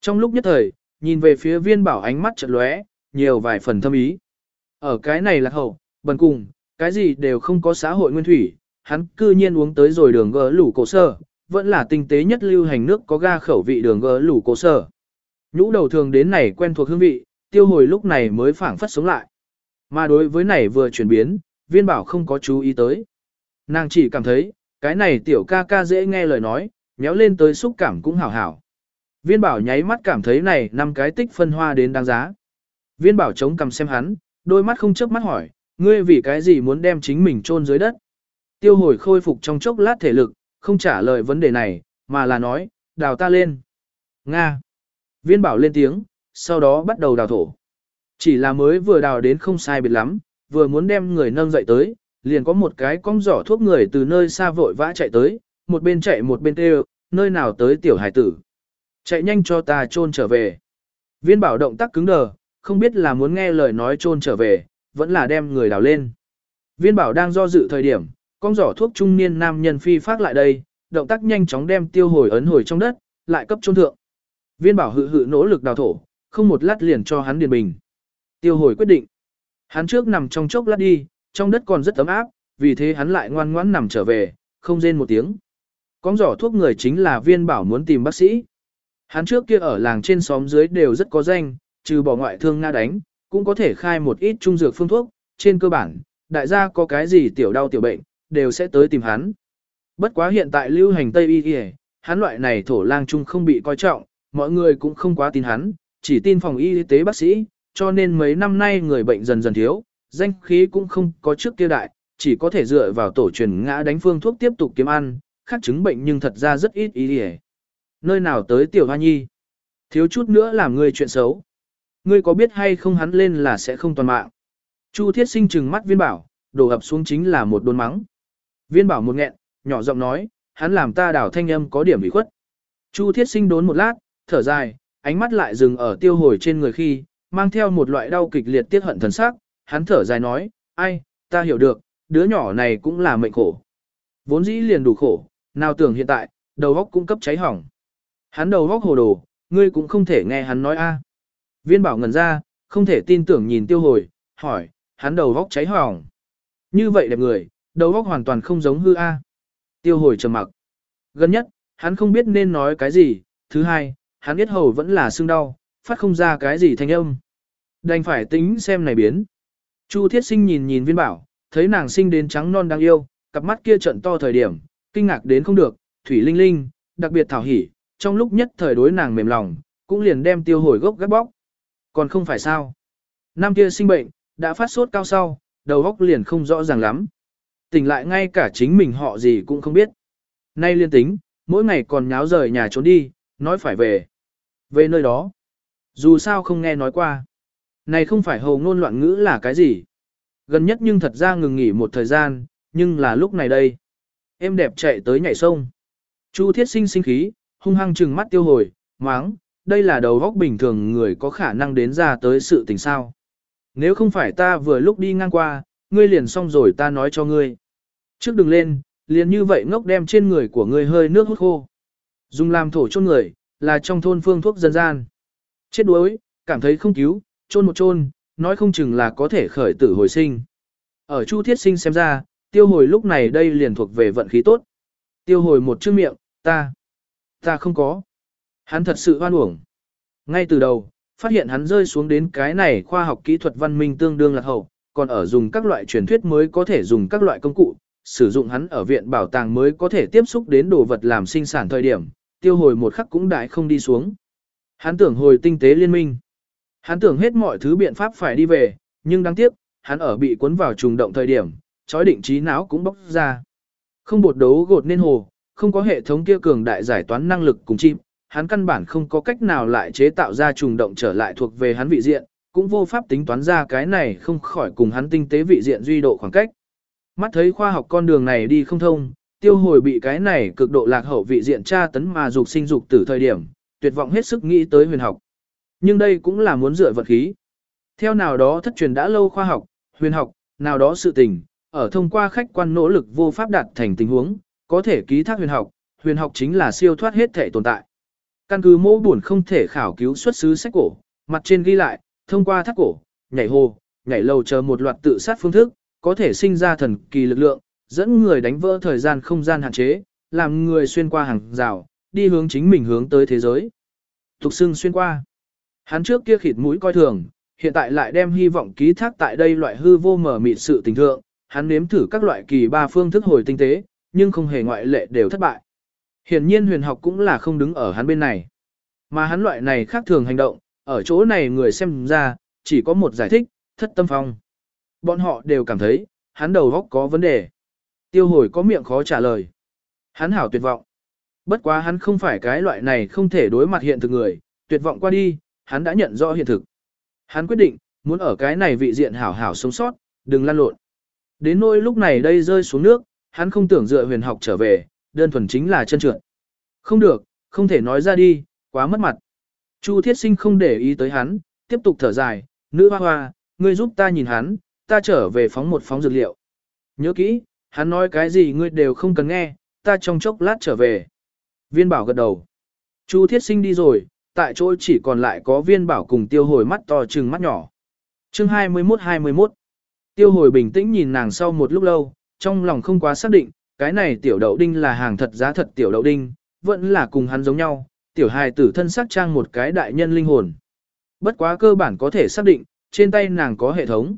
Trong lúc nhất thời, nhìn về phía viên bảo ánh mắt chợt lóe, nhiều vài phần thâm ý. Ở cái này là hậu, bần cùng, cái gì đều không có xã hội nguyên thủy, hắn cư nhiên uống tới rồi đường gỡ lủ cổ sở, vẫn là tinh tế nhất lưu hành nước có ga khẩu vị đường gỡ lủ cổ sở. Nhũ đầu thường đến này quen thuộc hương vị, tiêu hồi lúc này mới phảng phất sống lại. Mà đối với này vừa chuyển biến, viên bảo không có chú ý tới. Nàng chỉ cảm thấy, cái này tiểu ca ca dễ nghe lời nói, méo lên tới xúc cảm cũng hảo hảo. Viên bảo nháy mắt cảm thấy này năm cái tích phân hoa đến đáng giá. Viên bảo chống cầm xem hắn, đôi mắt không chớp mắt hỏi, Ngươi vì cái gì muốn đem chính mình chôn dưới đất? Tiêu hồi khôi phục trong chốc lát thể lực, không trả lời vấn đề này, mà là nói, đào ta lên. Nga. Viên bảo lên tiếng, sau đó bắt đầu đào thổ. Chỉ là mới vừa đào đến không sai biệt lắm, vừa muốn đem người nâng dậy tới, liền có một cái cong giỏ thuốc người từ nơi xa vội vã chạy tới, một bên chạy một bên kêu, nơi nào tới tiểu hải tử. Chạy nhanh cho ta trôn trở về. Viên bảo động tác cứng đờ, không biết là muốn nghe lời nói trôn trở về, vẫn là đem người đào lên. Viên bảo đang do dự thời điểm, con giỏ thuốc trung niên nam nhân phi phát lại đây, động tác nhanh chóng đem tiêu hồi ấn hồi trong đất, lại cấp trôn thượng. Viên bảo hự hự nỗ lực đào thổ, không một lát liền cho hắn điền bình. Tiêu hồi quyết định. Hắn trước nằm trong chốc lát đi, trong đất còn rất ấm áp, vì thế hắn lại ngoan ngoãn nằm trở về, không rên một tiếng. Con giỏ thuốc người chính là viên bảo muốn tìm bác sĩ. Hắn trước kia ở làng trên xóm dưới đều rất có danh, trừ bỏ ngoại thương nga đánh, cũng có thể khai một ít trung dược phương thuốc, trên cơ bản, đại gia có cái gì tiểu đau tiểu bệnh, đều sẽ tới tìm hắn. Bất quá hiện tại lưu hành Tây Y Y, hắn loại này thổ lang trung không bị coi trọng, mọi người cũng không quá tin hắn, chỉ tin phòng y tế bác sĩ, cho nên mấy năm nay người bệnh dần dần thiếu, danh khí cũng không có trước kia đại, chỉ có thể dựa vào tổ truyền ngã đánh phương thuốc tiếp tục kiếm ăn, khác chứng bệnh nhưng thật ra rất ít ý Y. Nơi nào tới tiểu hoa nhi? Thiếu chút nữa làm người chuyện xấu. Ngươi có biết hay không hắn lên là sẽ không toàn mạng. Chu thiết sinh trừng mắt viên bảo, đổ ập xuống chính là một đôn mắng. Viên bảo một nghẹn, nhỏ giọng nói, hắn làm ta đảo thanh âm có điểm bị khuất. Chu thiết sinh đốn một lát, thở dài, ánh mắt lại dừng ở tiêu hồi trên người khi, mang theo một loại đau kịch liệt tiết hận thần sắc, hắn thở dài nói, ai, ta hiểu được, đứa nhỏ này cũng là mệnh khổ. Vốn dĩ liền đủ khổ, nào tưởng hiện tại, đầu góc cũng cấp cháy hỏng. Hắn đầu góc hồ đồ, ngươi cũng không thể nghe hắn nói a. Viên bảo ngẩn ra, không thể tin tưởng nhìn tiêu hồi, hỏi, hắn đầu góc cháy hỏng. Như vậy đẹp người, đầu óc hoàn toàn không giống hư a. Tiêu hồi trầm mặc. Gần nhất, hắn không biết nên nói cái gì, thứ hai, hắn biết hầu vẫn là xương đau, phát không ra cái gì thanh âm. Đành phải tính xem này biến. Chu thiết sinh nhìn nhìn viên bảo, thấy nàng sinh đến trắng non đáng yêu, cặp mắt kia trận to thời điểm, kinh ngạc đến không được, thủy linh linh, đặc biệt thảo hỉ, trong lúc nhất thời đối nàng mềm lòng, cũng liền đem tiêu hồi gốc gắt bóc. Còn không phải sao. Nam kia sinh bệnh, đã phát sốt cao sau, đầu góc liền không rõ ràng lắm. Tỉnh lại ngay cả chính mình họ gì cũng không biết. Nay liên tính, mỗi ngày còn nháo rời nhà trốn đi, nói phải về. Về nơi đó. Dù sao không nghe nói qua. Này không phải hầu ngôn loạn ngữ là cái gì. Gần nhất nhưng thật ra ngừng nghỉ một thời gian, nhưng là lúc này đây. Em đẹp chạy tới nhảy sông. Chu thiết sinh sinh khí, hung hăng trừng mắt tiêu hồi, máng, đây là đầu góc bình thường người có khả năng đến ra tới sự tình sao. Nếu không phải ta vừa lúc đi ngang qua, ngươi liền xong rồi ta nói cho ngươi. Trước đừng lên, liền như vậy ngốc đem trên người của ngươi hơi nước hút khô. Dùng làm thổ chôn người, là trong thôn phương thuốc dân gian. Chết đuối, cảm thấy không cứu, chôn một chôn, nói không chừng là có thể khởi tử hồi sinh. Ở Chu Thiết Sinh xem ra, tiêu hồi lúc này đây liền thuộc về vận khí tốt. Tiêu hồi một chữ miệng, ta, ta không có. Hắn thật sự hoan uổng. Ngay từ đầu, phát hiện hắn rơi xuống đến cái này khoa học kỹ thuật văn minh tương đương lạc hậu, còn ở dùng các loại truyền thuyết mới có thể dùng các loại công cụ, sử dụng hắn ở viện bảo tàng mới có thể tiếp xúc đến đồ vật làm sinh sản thời điểm, tiêu hồi một khắc cũng đại không đi xuống. Hắn tưởng hồi tinh tế liên minh. Hắn tưởng hết mọi thứ biện pháp phải đi về, nhưng đáng tiếc, hắn ở bị cuốn vào trùng động thời điểm, chói định trí não cũng bốc ra. Không bột đấu gột nên hồ, không có hệ thống kia cường đại giải toán năng lực cùng chim, hắn căn bản không có cách nào lại chế tạo ra trùng động trở lại thuộc về hắn vị diện, cũng vô pháp tính toán ra cái này không khỏi cùng hắn tinh tế vị diện duy độ khoảng cách. Mắt thấy khoa học con đường này đi không thông, tiêu hồi bị cái này cực độ lạc hậu vị diện tra tấn mà dục sinh dục từ thời điểm, tuyệt vọng hết sức nghĩ tới huyền học. Nhưng đây cũng là muốn dựa vật khí. Theo nào đó thất truyền đã lâu khoa học, huyền học, nào đó sự tình, ở thông qua khách quan nỗ lực vô pháp đạt thành tình huống, có thể ký thác huyền học, huyền học chính là siêu thoát hết thể tồn tại. Căn cứ mô buồn không thể khảo cứu xuất xứ sách cổ, mặt trên ghi lại, thông qua thác cổ, nhảy hồ, nhảy lầu chờ một loạt tự sát phương thức, có thể sinh ra thần kỳ lực lượng, dẫn người đánh vỡ thời gian không gian hạn chế, làm người xuyên qua hàng rào, đi hướng chính mình hướng tới thế giới. Tục xưng xuyên qua. Hắn trước kia khịt mũi coi thường, hiện tại lại đem hy vọng ký thác tại đây loại hư vô mở mịt sự tình thượng, hắn nếm thử các loại kỳ ba phương thức hồi tinh tế, nhưng không hề ngoại lệ đều thất bại. Hiển nhiên huyền học cũng là không đứng ở hắn bên này. Mà hắn loại này khác thường hành động, ở chỗ này người xem ra, chỉ có một giải thích, thất tâm phong. Bọn họ đều cảm thấy, hắn đầu góc có vấn đề. Tiêu hồi có miệng khó trả lời. Hắn hảo tuyệt vọng. Bất quá hắn không phải cái loại này không thể đối mặt hiện thực người, tuyệt vọng qua đi, hắn đã nhận rõ hiện thực. Hắn quyết định, muốn ở cái này vị diện hảo hảo sống sót, đừng lăn lộn. Đến nỗi lúc này đây rơi xuống nước, hắn không tưởng dựa huyền học trở về, đơn thuần chính là chân trượt. Không được, không thể nói ra đi, quá mất mặt. Chu thiết sinh không để ý tới hắn, tiếp tục thở dài, nữ hoa hoa, ngươi giúp ta nhìn hắn, ta trở về phóng một phóng dược liệu. Nhớ kỹ, hắn nói cái gì ngươi đều không cần nghe, ta trong chốc lát trở về. Viên bảo gật đầu. Chu thiết sinh đi rồi, tại chỗ chỉ còn lại có viên bảo cùng tiêu hồi mắt to trừng mắt nhỏ. chương 21-21 Tiêu hồi bình tĩnh nhìn nàng sau một lúc lâu, trong lòng không quá xác định, cái này tiểu đậu đinh là hàng thật giá thật tiểu đậu đinh, vẫn là cùng hắn giống nhau, tiểu hài tử thân xác trang một cái đại nhân linh hồn. Bất quá cơ bản có thể xác định, trên tay nàng có hệ thống.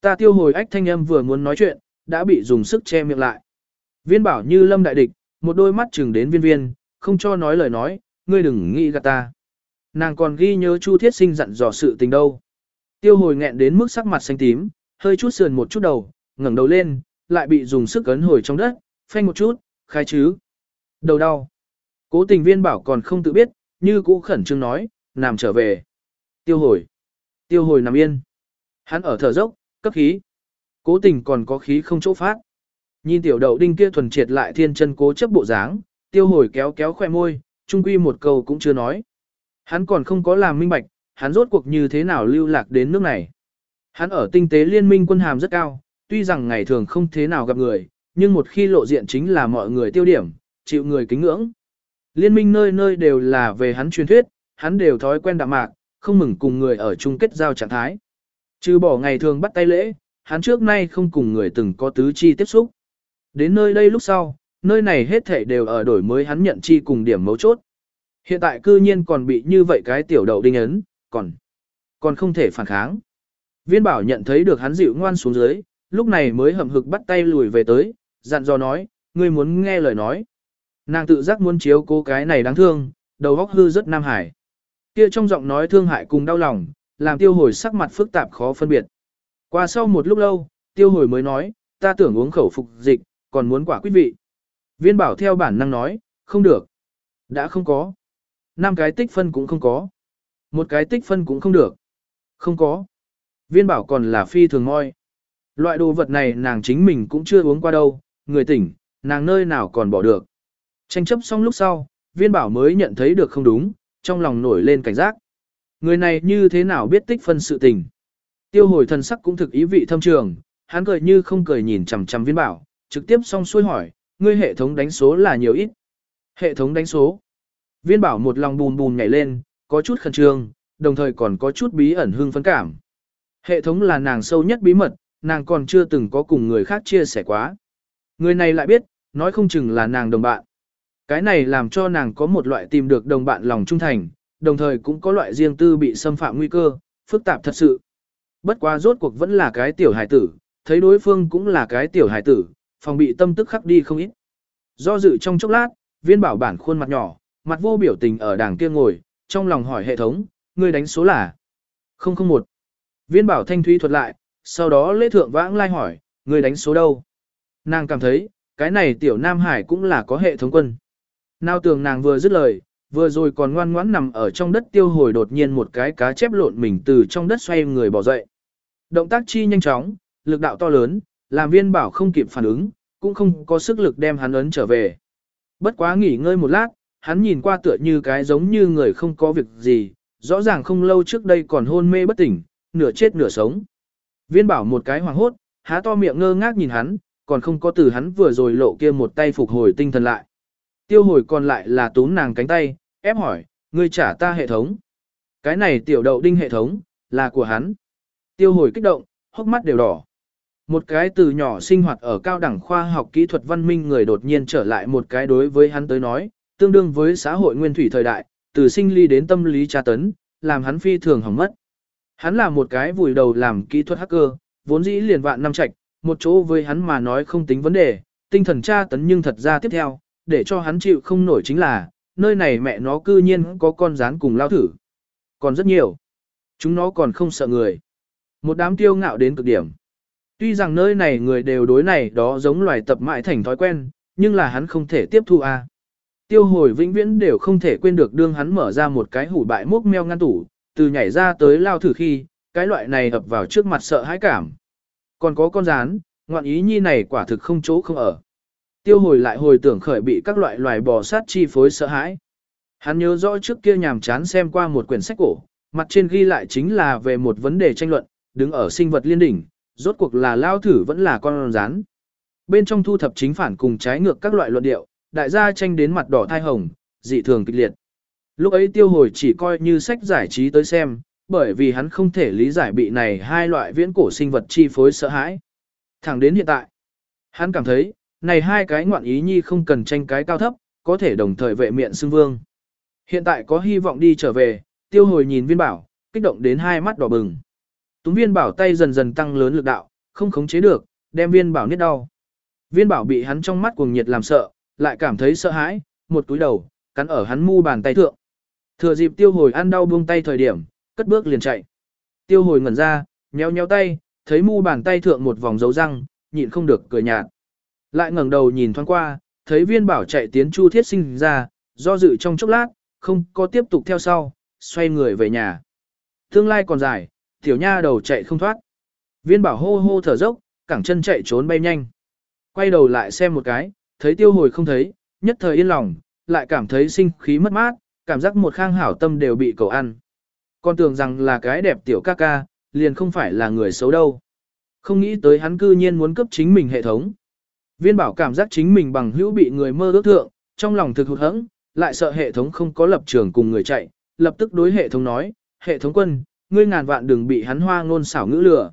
Ta tiêu hồi ách thanh âm vừa muốn nói chuyện, đã bị dùng sức che miệng lại. Viên bảo như lâm đại địch, một đôi mắt chừng đến viên viên, không cho nói lời nói, ngươi đừng nghĩ gạt ta. Nàng còn ghi nhớ Chu Thiết Sinh dặn dò sự tình đâu. Tiêu hồi nghẹn đến mức sắc mặt xanh tím, hơi chút sườn một chút đầu, ngẩng đầu lên, lại bị dùng sức ấn hồi trong đất, phanh một chút, khai chứ. Đầu đau. Cố tình viên bảo còn không tự biết, như cũ khẩn trương nói, nằm trở về. Tiêu hồi. Tiêu hồi nằm yên. Hắn ở thở dốc, cấp khí. Cố tình còn có khí không chỗ phát. Nhìn tiểu đậu đinh kia thuần triệt lại thiên chân cố chấp bộ dáng, tiêu hồi kéo kéo khoe môi, trung quy một câu cũng chưa nói. Hắn còn không có làm minh bạch, hắn rốt cuộc như thế nào lưu lạc đến nước này. Hắn ở tinh tế liên minh quân hàm rất cao, tuy rằng ngày thường không thế nào gặp người, nhưng một khi lộ diện chính là mọi người tiêu điểm, chịu người kính ngưỡng. Liên minh nơi nơi đều là về hắn truyền thuyết, hắn đều thói quen đạm mạc, không mừng cùng người ở chung kết giao trạng thái. Trừ bỏ ngày thường bắt tay lễ, hắn trước nay không cùng người từng có tứ chi tiếp xúc. Đến nơi đây lúc sau, nơi này hết thảy đều ở đổi mới hắn nhận chi cùng điểm mấu chốt. Hiện tại cư nhiên còn bị như vậy cái tiểu đậu đinh ấn, còn, còn không thể phản kháng. Viên bảo nhận thấy được hắn dịu ngoan xuống dưới, lúc này mới hậm hực bắt tay lùi về tới, dặn dò nói, ngươi muốn nghe lời nói. Nàng tự giác muốn chiếu cô cái này đáng thương, đầu óc hư rất nam hải. Kia trong giọng nói thương hại cùng đau lòng, làm tiêu hồi sắc mặt phức tạp khó phân biệt. Qua sau một lúc lâu, tiêu hồi mới nói, ta tưởng uống khẩu phục dịch, còn muốn quả quyết vị. Viên bảo theo bản năng nói, không được. Đã không có. năm cái tích phân cũng không có. Một cái tích phân cũng không được. Không có. Viên bảo còn là phi thường ngoi. Loại đồ vật này nàng chính mình cũng chưa uống qua đâu, người tỉnh, nàng nơi nào còn bỏ được. Tranh chấp xong lúc sau, viên bảo mới nhận thấy được không đúng, trong lòng nổi lên cảnh giác. Người này như thế nào biết tích phân sự tình. Tiêu hồi thần sắc cũng thực ý vị thâm trường, hắn cười như không cười nhìn chằm chằm viên bảo, trực tiếp xong xuôi hỏi, ngươi hệ thống đánh số là nhiều ít. Hệ thống đánh số. Viên bảo một lòng bùn bùn nhảy lên, có chút khẩn trương, đồng thời còn có chút bí ẩn hương phấn cảm. Hệ thống là nàng sâu nhất bí mật, nàng còn chưa từng có cùng người khác chia sẻ quá. Người này lại biết, nói không chừng là nàng đồng bạn. Cái này làm cho nàng có một loại tìm được đồng bạn lòng trung thành, đồng thời cũng có loại riêng tư bị xâm phạm nguy cơ, phức tạp thật sự. Bất quá rốt cuộc vẫn là cái tiểu hải tử, thấy đối phương cũng là cái tiểu hải tử, phòng bị tâm tức khắc đi không ít. Do dự trong chốc lát, viên bảo bản khuôn mặt nhỏ, mặt vô biểu tình ở đàng kia ngồi, trong lòng hỏi hệ thống, người đánh số là 001. Viên bảo thanh thúy thuật lại, sau đó lễ thượng vãng lai hỏi, người đánh số đâu? Nàng cảm thấy, cái này tiểu Nam Hải cũng là có hệ thống quân. Nào tưởng nàng vừa dứt lời, vừa rồi còn ngoan ngoãn nằm ở trong đất tiêu hồi đột nhiên một cái cá chép lộn mình từ trong đất xoay người bỏ dậy. Động tác chi nhanh chóng, lực đạo to lớn, làm viên bảo không kịp phản ứng, cũng không có sức lực đem hắn ấn trở về. Bất quá nghỉ ngơi một lát, hắn nhìn qua tựa như cái giống như người không có việc gì, rõ ràng không lâu trước đây còn hôn mê bất tỉnh, nửa chết nửa sống. Viên bảo một cái hoàng hốt, há to miệng ngơ ngác nhìn hắn, còn không có từ hắn vừa rồi lộ kia một tay phục hồi tinh thần lại. Tiêu hồi còn lại là túm nàng cánh tay, ép hỏi, ngươi trả ta hệ thống. Cái này tiểu đậu đinh hệ thống, là của hắn. Tiêu hồi kích động, hốc mắt đều đỏ. Một cái từ nhỏ sinh hoạt ở cao đẳng khoa học kỹ thuật văn minh người đột nhiên trở lại một cái đối với hắn tới nói, tương đương với xã hội nguyên thủy thời đại, từ sinh ly đến tâm lý tra tấn, làm hắn phi thường hỏng mất. Hắn là một cái vùi đầu làm kỹ thuật hacker, vốn dĩ liền vạn năm trạch, một chỗ với hắn mà nói không tính vấn đề, tinh thần tra tấn nhưng thật ra tiếp theo, để cho hắn chịu không nổi chính là, nơi này mẹ nó cư nhiên có con rán cùng lao thử. Còn rất nhiều. Chúng nó còn không sợ người. Một đám tiêu ngạo đến cực điểm. Tuy rằng nơi này người đều đối này đó giống loài tập mãi thành thói quen, nhưng là hắn không thể tiếp thu a. Tiêu hồi vĩnh viễn đều không thể quên được đương hắn mở ra một cái hủ bại mốc meo ngăn tủ, từ nhảy ra tới lao thử khi, cái loại này ập vào trước mặt sợ hãi cảm. Còn có con rán, ngoạn ý nhi này quả thực không chỗ không ở. Tiêu hồi lại hồi tưởng khởi bị các loại loài bò sát chi phối sợ hãi. Hắn nhớ rõ trước kia nhàm chán xem qua một quyển sách cổ, mặt trên ghi lại chính là về một vấn đề tranh luận, đứng ở sinh vật liên đỉnh, rốt cuộc là lao thử vẫn là con rán. Bên trong thu thập chính phản cùng trái ngược các loại luận điệu, đại gia tranh đến mặt đỏ thai hồng, dị thường kịch liệt. Lúc ấy tiêu hồi chỉ coi như sách giải trí tới xem, bởi vì hắn không thể lý giải bị này hai loại viễn cổ sinh vật chi phối sợ hãi. Thẳng đến hiện tại, hắn cảm thấy, này hai cái ngoạn ý nhi không cần tranh cái cao thấp, có thể đồng thời vệ miệng xưng vương. Hiện tại có hy vọng đi trở về, tiêu hồi nhìn viên bảo, kích động đến hai mắt đỏ bừng. Túng viên bảo tay dần dần tăng lớn lực đạo, không khống chế được, đem viên bảo niết đau. Viên bảo bị hắn trong mắt cuồng nhiệt làm sợ, lại cảm thấy sợ hãi, một túi đầu, cắn ở hắn mu bàn tay thượng. Thừa dịp tiêu hồi ăn đau buông tay thời điểm, cất bước liền chạy. Tiêu hồi ngẩn ra, nhéo nhéo tay, thấy mu bàn tay thượng một vòng dấu răng, nhịn không được cười nhạt. Lại ngẩng đầu nhìn thoáng qua, thấy viên bảo chạy tiến chu thiết sinh ra, do dự trong chốc lát, không có tiếp tục theo sau, xoay người về nhà. Tương lai còn dài, tiểu nha đầu chạy không thoát. Viên bảo hô hô thở dốc, cẳng chân chạy trốn bay nhanh. Quay đầu lại xem một cái, thấy tiêu hồi không thấy, nhất thời yên lòng, lại cảm thấy sinh khí mất mát, cảm giác một khang hảo tâm đều bị cầu ăn. Con tưởng rằng là cái đẹp tiểu ca ca, liền không phải là người xấu đâu. Không nghĩ tới hắn cư nhiên muốn cấp chính mình hệ thống. Viên bảo cảm giác chính mình bằng hữu bị người mơ ước thượng, trong lòng thực hụt hẫng, lại sợ hệ thống không có lập trường cùng người chạy, lập tức đối hệ thống nói, hệ thống quân, ngươi ngàn vạn đừng bị hắn hoa ngôn xảo ngữ lừa.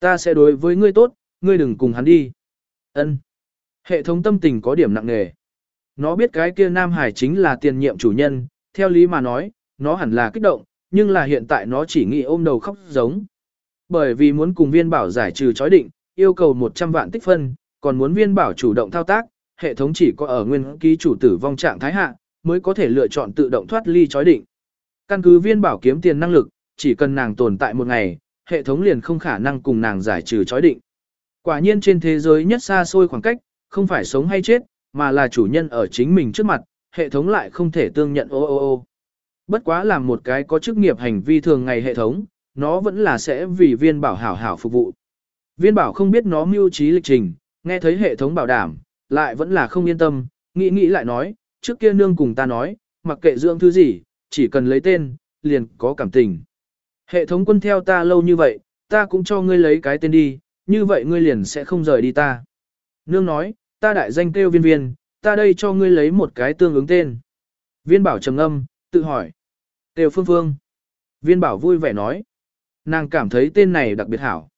Ta sẽ đối với ngươi tốt, ngươi đừng cùng hắn đi. Ân. Hệ thống tâm tình có điểm nặng nề. Nó biết cái kia Nam Hải chính là tiền nhiệm chủ nhân, theo lý mà nói, nó hẳn là kích động, nhưng là hiện tại nó chỉ nghĩ ôm đầu khóc giống. Bởi vì muốn cùng viên bảo giải trừ chói định, yêu cầu 100 vạn tích phân, còn muốn viên bảo chủ động thao tác, hệ thống chỉ có ở nguyên ký chủ tử vong trạng thái hạ, mới có thể lựa chọn tự động thoát ly chói định. Căn cứ viên bảo kiếm tiền năng lực, chỉ cần nàng tồn tại một ngày, hệ thống liền không khả năng cùng nàng giải trừ chói định. Quả nhiên trên thế giới nhất xa xôi khoảng cách, không phải sống hay chết, mà là chủ nhân ở chính mình trước mặt, hệ thống lại không thể tương nhận ô ô ô. Bất quá làm một cái có chức nghiệp hành vi thường ngày hệ thống, nó vẫn là sẽ vì viên bảo hảo hảo phục vụ. Viên bảo không biết nó mưu trí lịch trình, nghe thấy hệ thống bảo đảm, lại vẫn là không yên tâm, nghĩ nghĩ lại nói, trước kia nương cùng ta nói, mặc kệ dưỡng thứ gì, chỉ cần lấy tên, liền có cảm tình. Hệ thống quân theo ta lâu như vậy, ta cũng cho ngươi lấy cái tên đi, như vậy ngươi liền sẽ không rời đi ta. Nương nói, ta đại danh kêu viên viên, ta đây cho ngươi lấy một cái tương ứng tên. Viên bảo trầm âm, tự hỏi. Tiêu phương phương. Viên bảo vui vẻ nói. Nàng cảm thấy tên này đặc biệt hảo.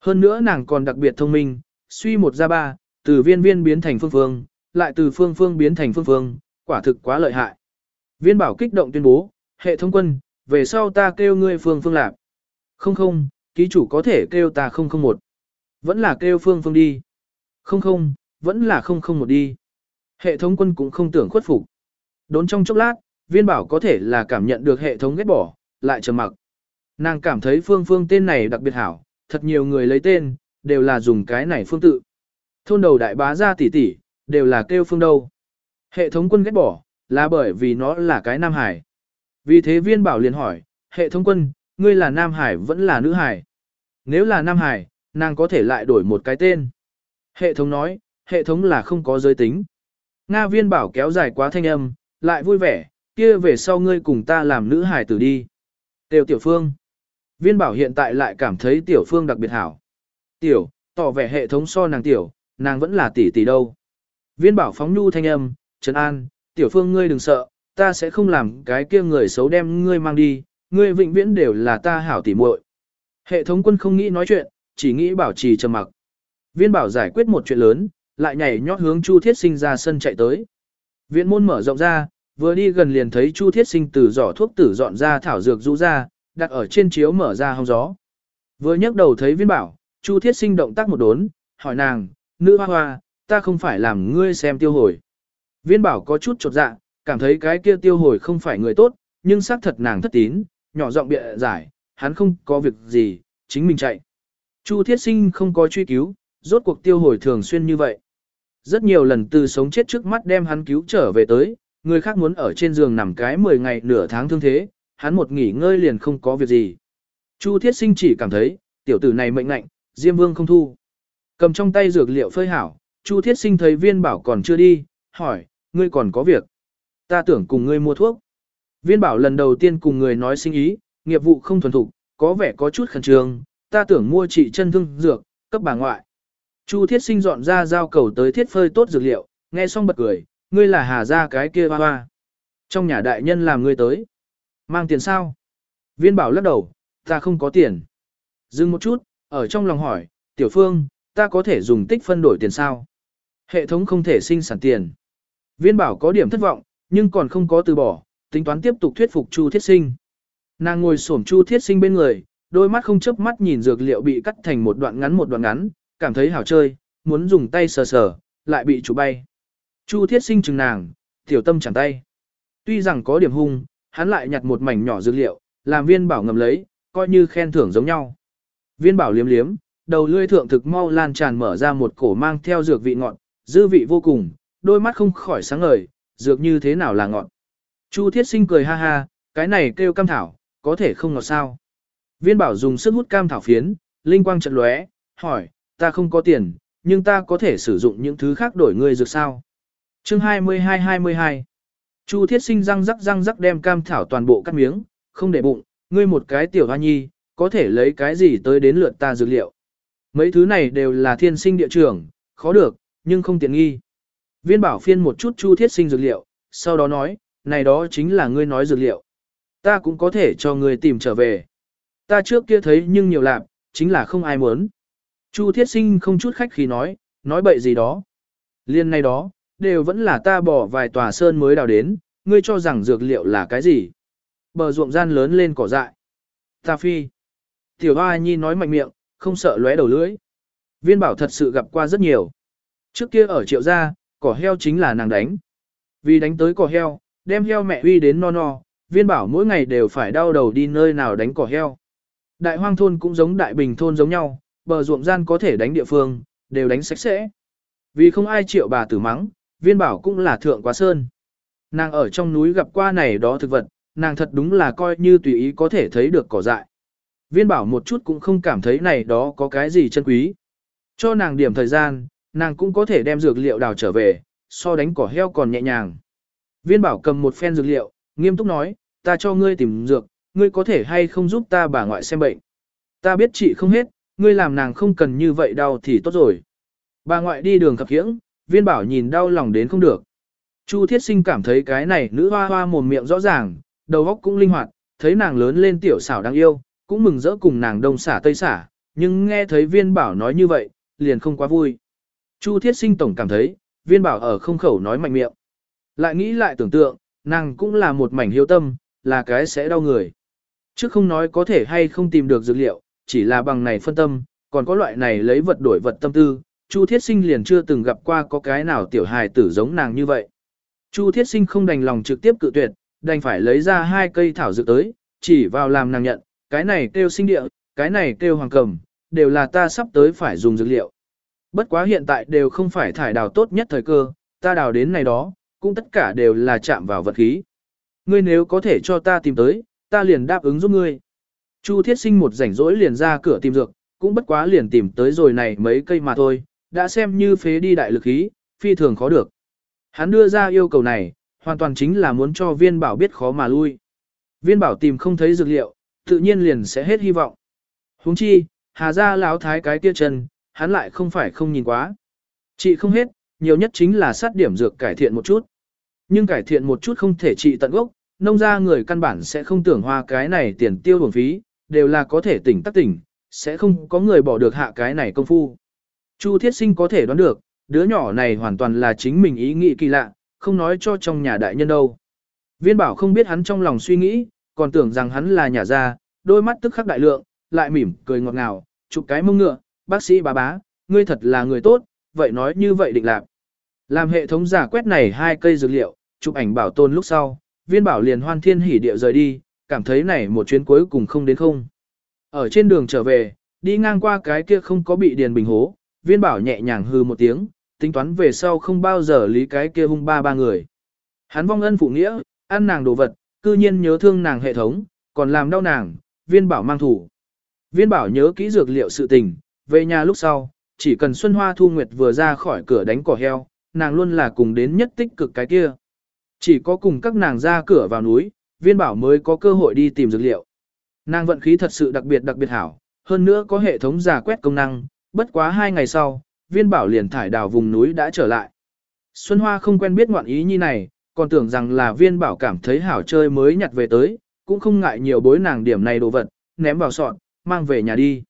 Hơn nữa nàng còn đặc biệt thông minh, suy một ra ba, từ viên viên biến thành phương phương, lại từ phương phương biến thành phương phương, quả thực quá lợi hại. Viên bảo kích động tuyên bố, hệ thống quân, về sau ta kêu ngươi phương phương lạp. Không không, ký chủ có thể kêu ta không không một. Vẫn là kêu phương phương đi. Không không, vẫn là không không một đi. Hệ thống quân cũng không tưởng khuất phục. Đốn trong chốc lát, viên bảo có thể là cảm nhận được hệ thống ghét bỏ, lại trầm mặc. Nàng cảm thấy phương phương tên này đặc biệt hảo, thật nhiều người lấy tên, đều là dùng cái này phương tự. Thôn đầu đại bá ra tỷ tỷ, đều là kêu phương đâu. Hệ thống quân ghét bỏ, là bởi vì nó là cái Nam Hải. Vì thế viên bảo liền hỏi, hệ thống quân, ngươi là Nam Hải vẫn là nữ Hải. Nếu là Nam Hải, nàng có thể lại đổi một cái tên. Hệ thống nói, hệ thống là không có giới tính. Nga viên bảo kéo dài quá thanh âm, lại vui vẻ, kia về sau ngươi cùng ta làm nữ Hải tử đi. Tiểu tiểu phương. Viên bảo hiện tại lại cảm thấy tiểu phương đặc biệt hảo. Tiểu, tỏ vẻ hệ thống so nàng tiểu, nàng vẫn là tỷ tỷ đâu. Viên bảo phóng nhu thanh âm, Trấn An, tiểu phương ngươi đừng sợ, ta sẽ không làm cái kia người xấu đem ngươi mang đi, ngươi vĩnh viễn đều là ta hảo tỉ muội. Hệ thống quân không nghĩ nói chuyện, chỉ nghĩ bảo trì trầm mặc. Viên bảo giải quyết một chuyện lớn, lại nhảy nhót hướng Chu Thiết Sinh ra sân chạy tới. Viện môn mở rộng ra, vừa đi gần liền thấy Chu Thiết Sinh từ giỏ thuốc tử dọn ra thảo dược rũ ra, đặt ở trên chiếu mở ra hong gió. Vừa nhấc đầu thấy viên bảo, Chu Thiết Sinh động tác một đốn, hỏi nàng, nữ hoa hoa, ta không phải làm ngươi xem tiêu hồi. Viên bảo có chút chột dạ, cảm thấy cái kia tiêu hồi không phải người tốt, nhưng xác thật nàng thất tín, nhỏ giọng bịa giải, hắn không có việc gì, chính mình chạy. Chu Thiết Sinh không có truy cứu, rốt cuộc tiêu hồi thường xuyên như vậy. Rất nhiều lần từ sống chết trước mắt đem hắn cứu trở về tới, người khác muốn ở trên giường nằm cái 10 ngày nửa tháng thương thế, hắn một nghỉ ngơi liền không có việc gì. Chu Thiết Sinh chỉ cảm thấy, tiểu tử này mệnh lạnh, Diêm Vương không thu. Cầm trong tay dược liệu phơi hảo, Chu Thiết Sinh thấy viên bảo còn chưa đi, hỏi, ngươi còn có việc. Ta tưởng cùng ngươi mua thuốc. Viên bảo lần đầu tiên cùng người nói sinh ý, nghiệp vụ không thuần thục, có vẻ có chút khẩn trương, ta tưởng mua trị chân thương dược, cấp bà ngoại. Chu thiết sinh dọn ra giao cầu tới thiết phơi tốt dược liệu, nghe xong bật cười, ngươi là hà ra cái kia hoa hoa. Trong nhà đại nhân làm ngươi tới. Mang tiền sao? Viên bảo lắc đầu, ta không có tiền. Dừng một chút, ở trong lòng hỏi, tiểu phương, ta có thể dùng tích phân đổi tiền sao? Hệ thống không thể sinh sản tiền. Viên bảo có điểm thất vọng, nhưng còn không có từ bỏ, tính toán tiếp tục thuyết phục Chu Thiết Sinh. Nàng ngồi xổm Chu Thiết Sinh bên người, đôi mắt không chớp mắt nhìn dược liệu bị cắt thành một đoạn ngắn một đoạn ngắn, cảm thấy hảo chơi, muốn dùng tay sờ sờ, lại bị chủ bay. Chu Thiết Sinh chừng nàng, tiểu tâm chẳng tay. Tuy rằng có điểm hung, hắn lại nhặt một mảnh nhỏ dược liệu, làm viên bảo ngầm lấy, coi như khen thưởng giống nhau. Viên bảo liếm liếm, đầu lươi thượng thực mau lan tràn mở ra một cổ mang theo dược vị ngọt, dư vị vô cùng, đôi mắt không khỏi sáng ngời, dược như thế nào là ngọt. Chu thiết sinh cười ha ha, cái này kêu cam thảo, có thể không ngọt sao. Viên bảo dùng sức hút cam thảo phiến, linh quang trận lóe, hỏi, ta không có tiền, nhưng ta có thể sử dụng những thứ khác đổi ngươi dược sao. Chương 22-22 Chu thiết sinh răng rắc răng rắc đem cam thảo toàn bộ cắt miếng, không để bụng, ngươi một cái tiểu hoa nhi, có thể lấy cái gì tới đến lượt ta dược liệu. Mấy thứ này đều là thiên sinh địa trưởng, khó được, nhưng không tiện nghi. Viên bảo phiên một chút chu thiết sinh dược liệu, sau đó nói, này đó chính là ngươi nói dược liệu. Ta cũng có thể cho ngươi tìm trở về. Ta trước kia thấy nhưng nhiều lạp, chính là không ai muốn. Chu thiết sinh không chút khách khi nói, nói bậy gì đó. Liên này đó, đều vẫn là ta bỏ vài tòa sơn mới đào đến, ngươi cho rằng dược liệu là cái gì. Bờ ruộng gian lớn lên cỏ dại. Ta phi. Tiểu Hoa Nhi nói mạnh miệng, không sợ lóe đầu lưỡi. Viên bảo thật sự gặp qua rất nhiều. Trước kia ở triệu gia, cỏ heo chính là nàng đánh. Vì đánh tới cỏ heo, đem heo mẹ uy đến no no, viên bảo mỗi ngày đều phải đau đầu đi nơi nào đánh cỏ heo. Đại hoang thôn cũng giống đại bình thôn giống nhau, bờ ruộng gian có thể đánh địa phương, đều đánh sạch sẽ. Vì không ai triệu bà tử mắng, viên bảo cũng là thượng quá sơn. Nàng ở trong núi gặp qua này đó thực vật, nàng thật đúng là coi như tùy ý có thể thấy được cỏ dại. Viên bảo một chút cũng không cảm thấy này đó có cái gì chân quý. Cho nàng điểm thời gian, nàng cũng có thể đem dược liệu đào trở về, so đánh cỏ heo còn nhẹ nhàng. Viên bảo cầm một phen dược liệu, nghiêm túc nói, ta cho ngươi tìm dược, ngươi có thể hay không giúp ta bà ngoại xem bệnh. Ta biết chị không hết, ngươi làm nàng không cần như vậy đau thì tốt rồi. Bà ngoại đi đường cập hiễng, viên bảo nhìn đau lòng đến không được. Chu thiết sinh cảm thấy cái này nữ hoa hoa mồm miệng rõ ràng, đầu óc cũng linh hoạt, thấy nàng lớn lên tiểu xảo đáng yêu, cũng mừng rỡ cùng nàng đông xả tây xả, nhưng nghe thấy viên bảo nói như vậy, liền không quá vui. Chu thiết sinh tổng cảm thấy, viên bảo ở không khẩu nói mạnh miệng. Lại nghĩ lại tưởng tượng, nàng cũng là một mảnh hiếu tâm, là cái sẽ đau người. Chứ không nói có thể hay không tìm được dược liệu, chỉ là bằng này phân tâm, còn có loại này lấy vật đổi vật tâm tư, Chu Thiết Sinh liền chưa từng gặp qua có cái nào tiểu hài tử giống nàng như vậy. Chu Thiết Sinh không đành lòng trực tiếp cự tuyệt, đành phải lấy ra hai cây thảo dược tới, chỉ vào làm nàng nhận, cái này kêu sinh địa, cái này kêu hoàng cầm, đều là ta sắp tới phải dùng dược liệu. Bất quá hiện tại đều không phải thải đào tốt nhất thời cơ, ta đào đến này đó, cũng tất cả đều là chạm vào vật khí. Ngươi nếu có thể cho ta tìm tới, ta liền đáp ứng giúp ngươi. Chu thiết sinh một rảnh rỗi liền ra cửa tìm dược, cũng bất quá liền tìm tới rồi này mấy cây mà thôi, đã xem như phế đi đại lực khí, phi thường khó được. Hắn đưa ra yêu cầu này, hoàn toàn chính là muốn cho viên bảo biết khó mà lui. Viên bảo tìm không thấy dược liệu, tự nhiên liền sẽ hết hy vọng. huống chi, hà ra lão thái cái kia chân, hắn lại không phải không nhìn quá. Chị không hết, nhiều nhất chính là sát điểm dược cải thiện một chút. Nhưng cải thiện một chút không thể trị tận gốc, nông ra người căn bản sẽ không tưởng hoa cái này tiền tiêu bổng phí, đều là có thể tỉnh tắc tỉnh, sẽ không có người bỏ được hạ cái này công phu. Chu thiết sinh có thể đoán được, đứa nhỏ này hoàn toàn là chính mình ý nghĩ kỳ lạ, không nói cho trong nhà đại nhân đâu. Viên bảo không biết hắn trong lòng suy nghĩ, còn tưởng rằng hắn là nhà ra, đôi mắt tức khắc đại lượng, lại mỉm, cười ngọt ngào, chụp cái mông ngựa, bác sĩ bà bá, ngươi thật là người tốt, vậy nói như vậy định làm, Làm hệ thống giả quét này hai cây dược liệu, chụp ảnh bảo tồn lúc sau, viên bảo liền hoan thiên hỉ điệu rời đi, cảm thấy này một chuyến cuối cùng không đến không. Ở trên đường trở về, Đi ngang qua cái kia không có bị điền bình hố, viên bảo nhẹ nhàng hư một tiếng, tính toán về sau không bao giờ lý cái kia hung ba ba người. Hắn vong ân phụ nghĩa, ăn nàng đồ vật, cư nhiên nhớ thương nàng hệ thống, còn làm đau nàng, viên bảo mang thủ. Viên bảo nhớ kỹ dược liệu sự tình, về nhà lúc sau, chỉ cần Xuân Hoa Thu Nguyệt vừa ra khỏi cửa đánh cỏ heo, nàng luôn là cùng đến nhất tích cực cái kia. Chỉ có cùng các nàng ra cửa vào núi, viên bảo mới có cơ hội đi tìm dược liệu. Nàng vận khí thật sự đặc biệt đặc biệt hảo, hơn nữa có hệ thống giả quét công năng, bất quá hai ngày sau, viên bảo liền thải đào vùng núi đã trở lại. Xuân Hoa không quen biết ngoạn ý như này, còn tưởng rằng là viên bảo cảm thấy hảo chơi mới nhặt về tới, cũng không ngại nhiều bối nàng điểm này đồ vật, ném vào sọt, mang về nhà đi.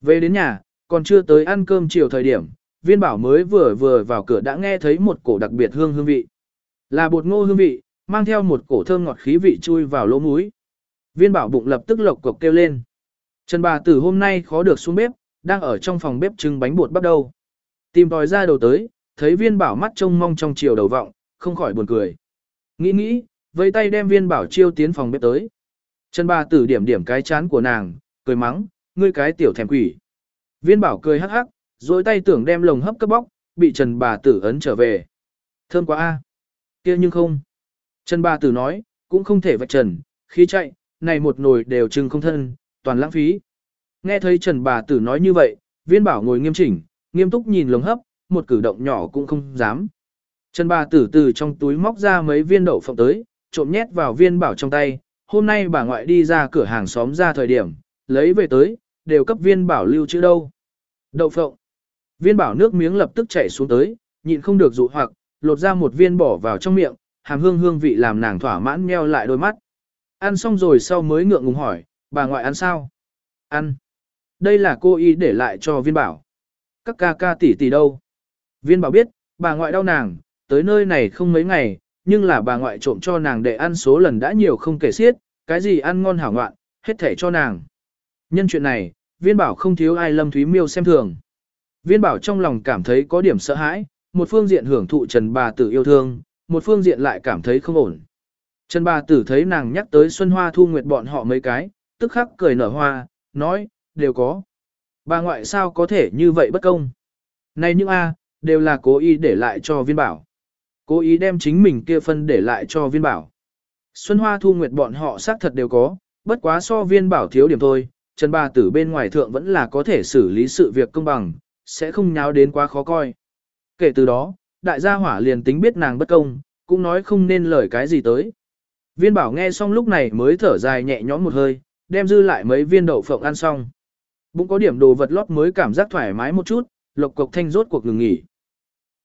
Về đến nhà, còn chưa tới ăn cơm chiều thời điểm, viên bảo mới vừa vừa vào cửa đã nghe thấy một cổ đặc biệt hương hương vị. Là bột ngô hương vị, mang theo một cổ thơm ngọt khí vị chui vào lỗ mũi. Viên bảo bụng lập tức lộc cộc kêu lên. Trần bà tử hôm nay khó được xuống bếp, đang ở trong phòng bếp trưng bánh bột bắt đầu. Tìm tòi ra đầu tới, thấy viên bảo mắt trông mong trong chiều đầu vọng, không khỏi buồn cười. Nghĩ nghĩ, vây tay đem viên bảo chiêu tiến phòng bếp tới. Trần bà tử điểm điểm cái chán của nàng, cười mắng, ngươi cái tiểu thèm quỷ. Viên bảo cười hắc hắc, rồi tay tưởng đem lồng hấp cấp bóc, bị Trần bà tử ấn trở về. Thơm quá a. kia nhưng không. Trần bà tử nói, cũng không thể vạch trần, khí chạy, này một nồi đều trưng không thân, toàn lãng phí. Nghe thấy Trần bà tử nói như vậy, viên bảo ngồi nghiêm chỉnh, nghiêm túc nhìn lồng hấp, một cử động nhỏ cũng không dám. Trần bà tử từ trong túi móc ra mấy viên đậu phộng tới, trộm nhét vào viên bảo trong tay, hôm nay bà ngoại đi ra cửa hàng xóm ra thời điểm, lấy về tới, đều cấp viên bảo lưu chữ đâu. Đậu phộng. Viên bảo nước miếng lập tức chảy xuống tới, nhịn không được dụ hoặc, lột ra một viên bỏ vào trong miệng, hàm hương hương vị làm nàng thỏa mãn meo lại đôi mắt. Ăn xong rồi sau mới ngượng ngùng hỏi, bà ngoại ăn sao? Ăn. Đây là cô ý để lại cho viên bảo. Các ca ca tỷ tỷ đâu? Viên bảo biết, bà ngoại đau nàng, tới nơi này không mấy ngày, nhưng là bà ngoại trộm cho nàng để ăn số lần đã nhiều không kể xiết, cái gì ăn ngon hảo ngoạn, hết thể cho nàng. Nhân chuyện này, viên bảo không thiếu ai lâm thúy miêu xem thường. Viên bảo trong lòng cảm thấy có điểm sợ hãi, một phương diện hưởng thụ Trần bà tử yêu thương, một phương diện lại cảm thấy không ổn. Trần bà tử thấy nàng nhắc tới Xuân Hoa Thu Nguyệt bọn họ mấy cái, tức khắc cười nở hoa, nói, đều có. Bà ngoại sao có thể như vậy bất công? Này những A, đều là cố ý để lại cho viên bảo. Cố ý đem chính mình kia phân để lại cho viên bảo. Xuân Hoa Thu Nguyệt bọn họ xác thật đều có, bất quá so viên bảo thiếu điểm thôi, Trần bà tử bên ngoài thượng vẫn là có thể xử lý sự việc công bằng, sẽ không nháo đến quá khó coi. Kể từ đó, đại gia hỏa liền tính biết nàng bất công, cũng nói không nên lời cái gì tới. Viên bảo nghe xong lúc này mới thở dài nhẹ nhõm một hơi, đem dư lại mấy viên đậu phộng ăn xong. Bụng có điểm đồ vật lót mới cảm giác thoải mái một chút, lộc cộc thanh rốt cuộc ngừng nghỉ.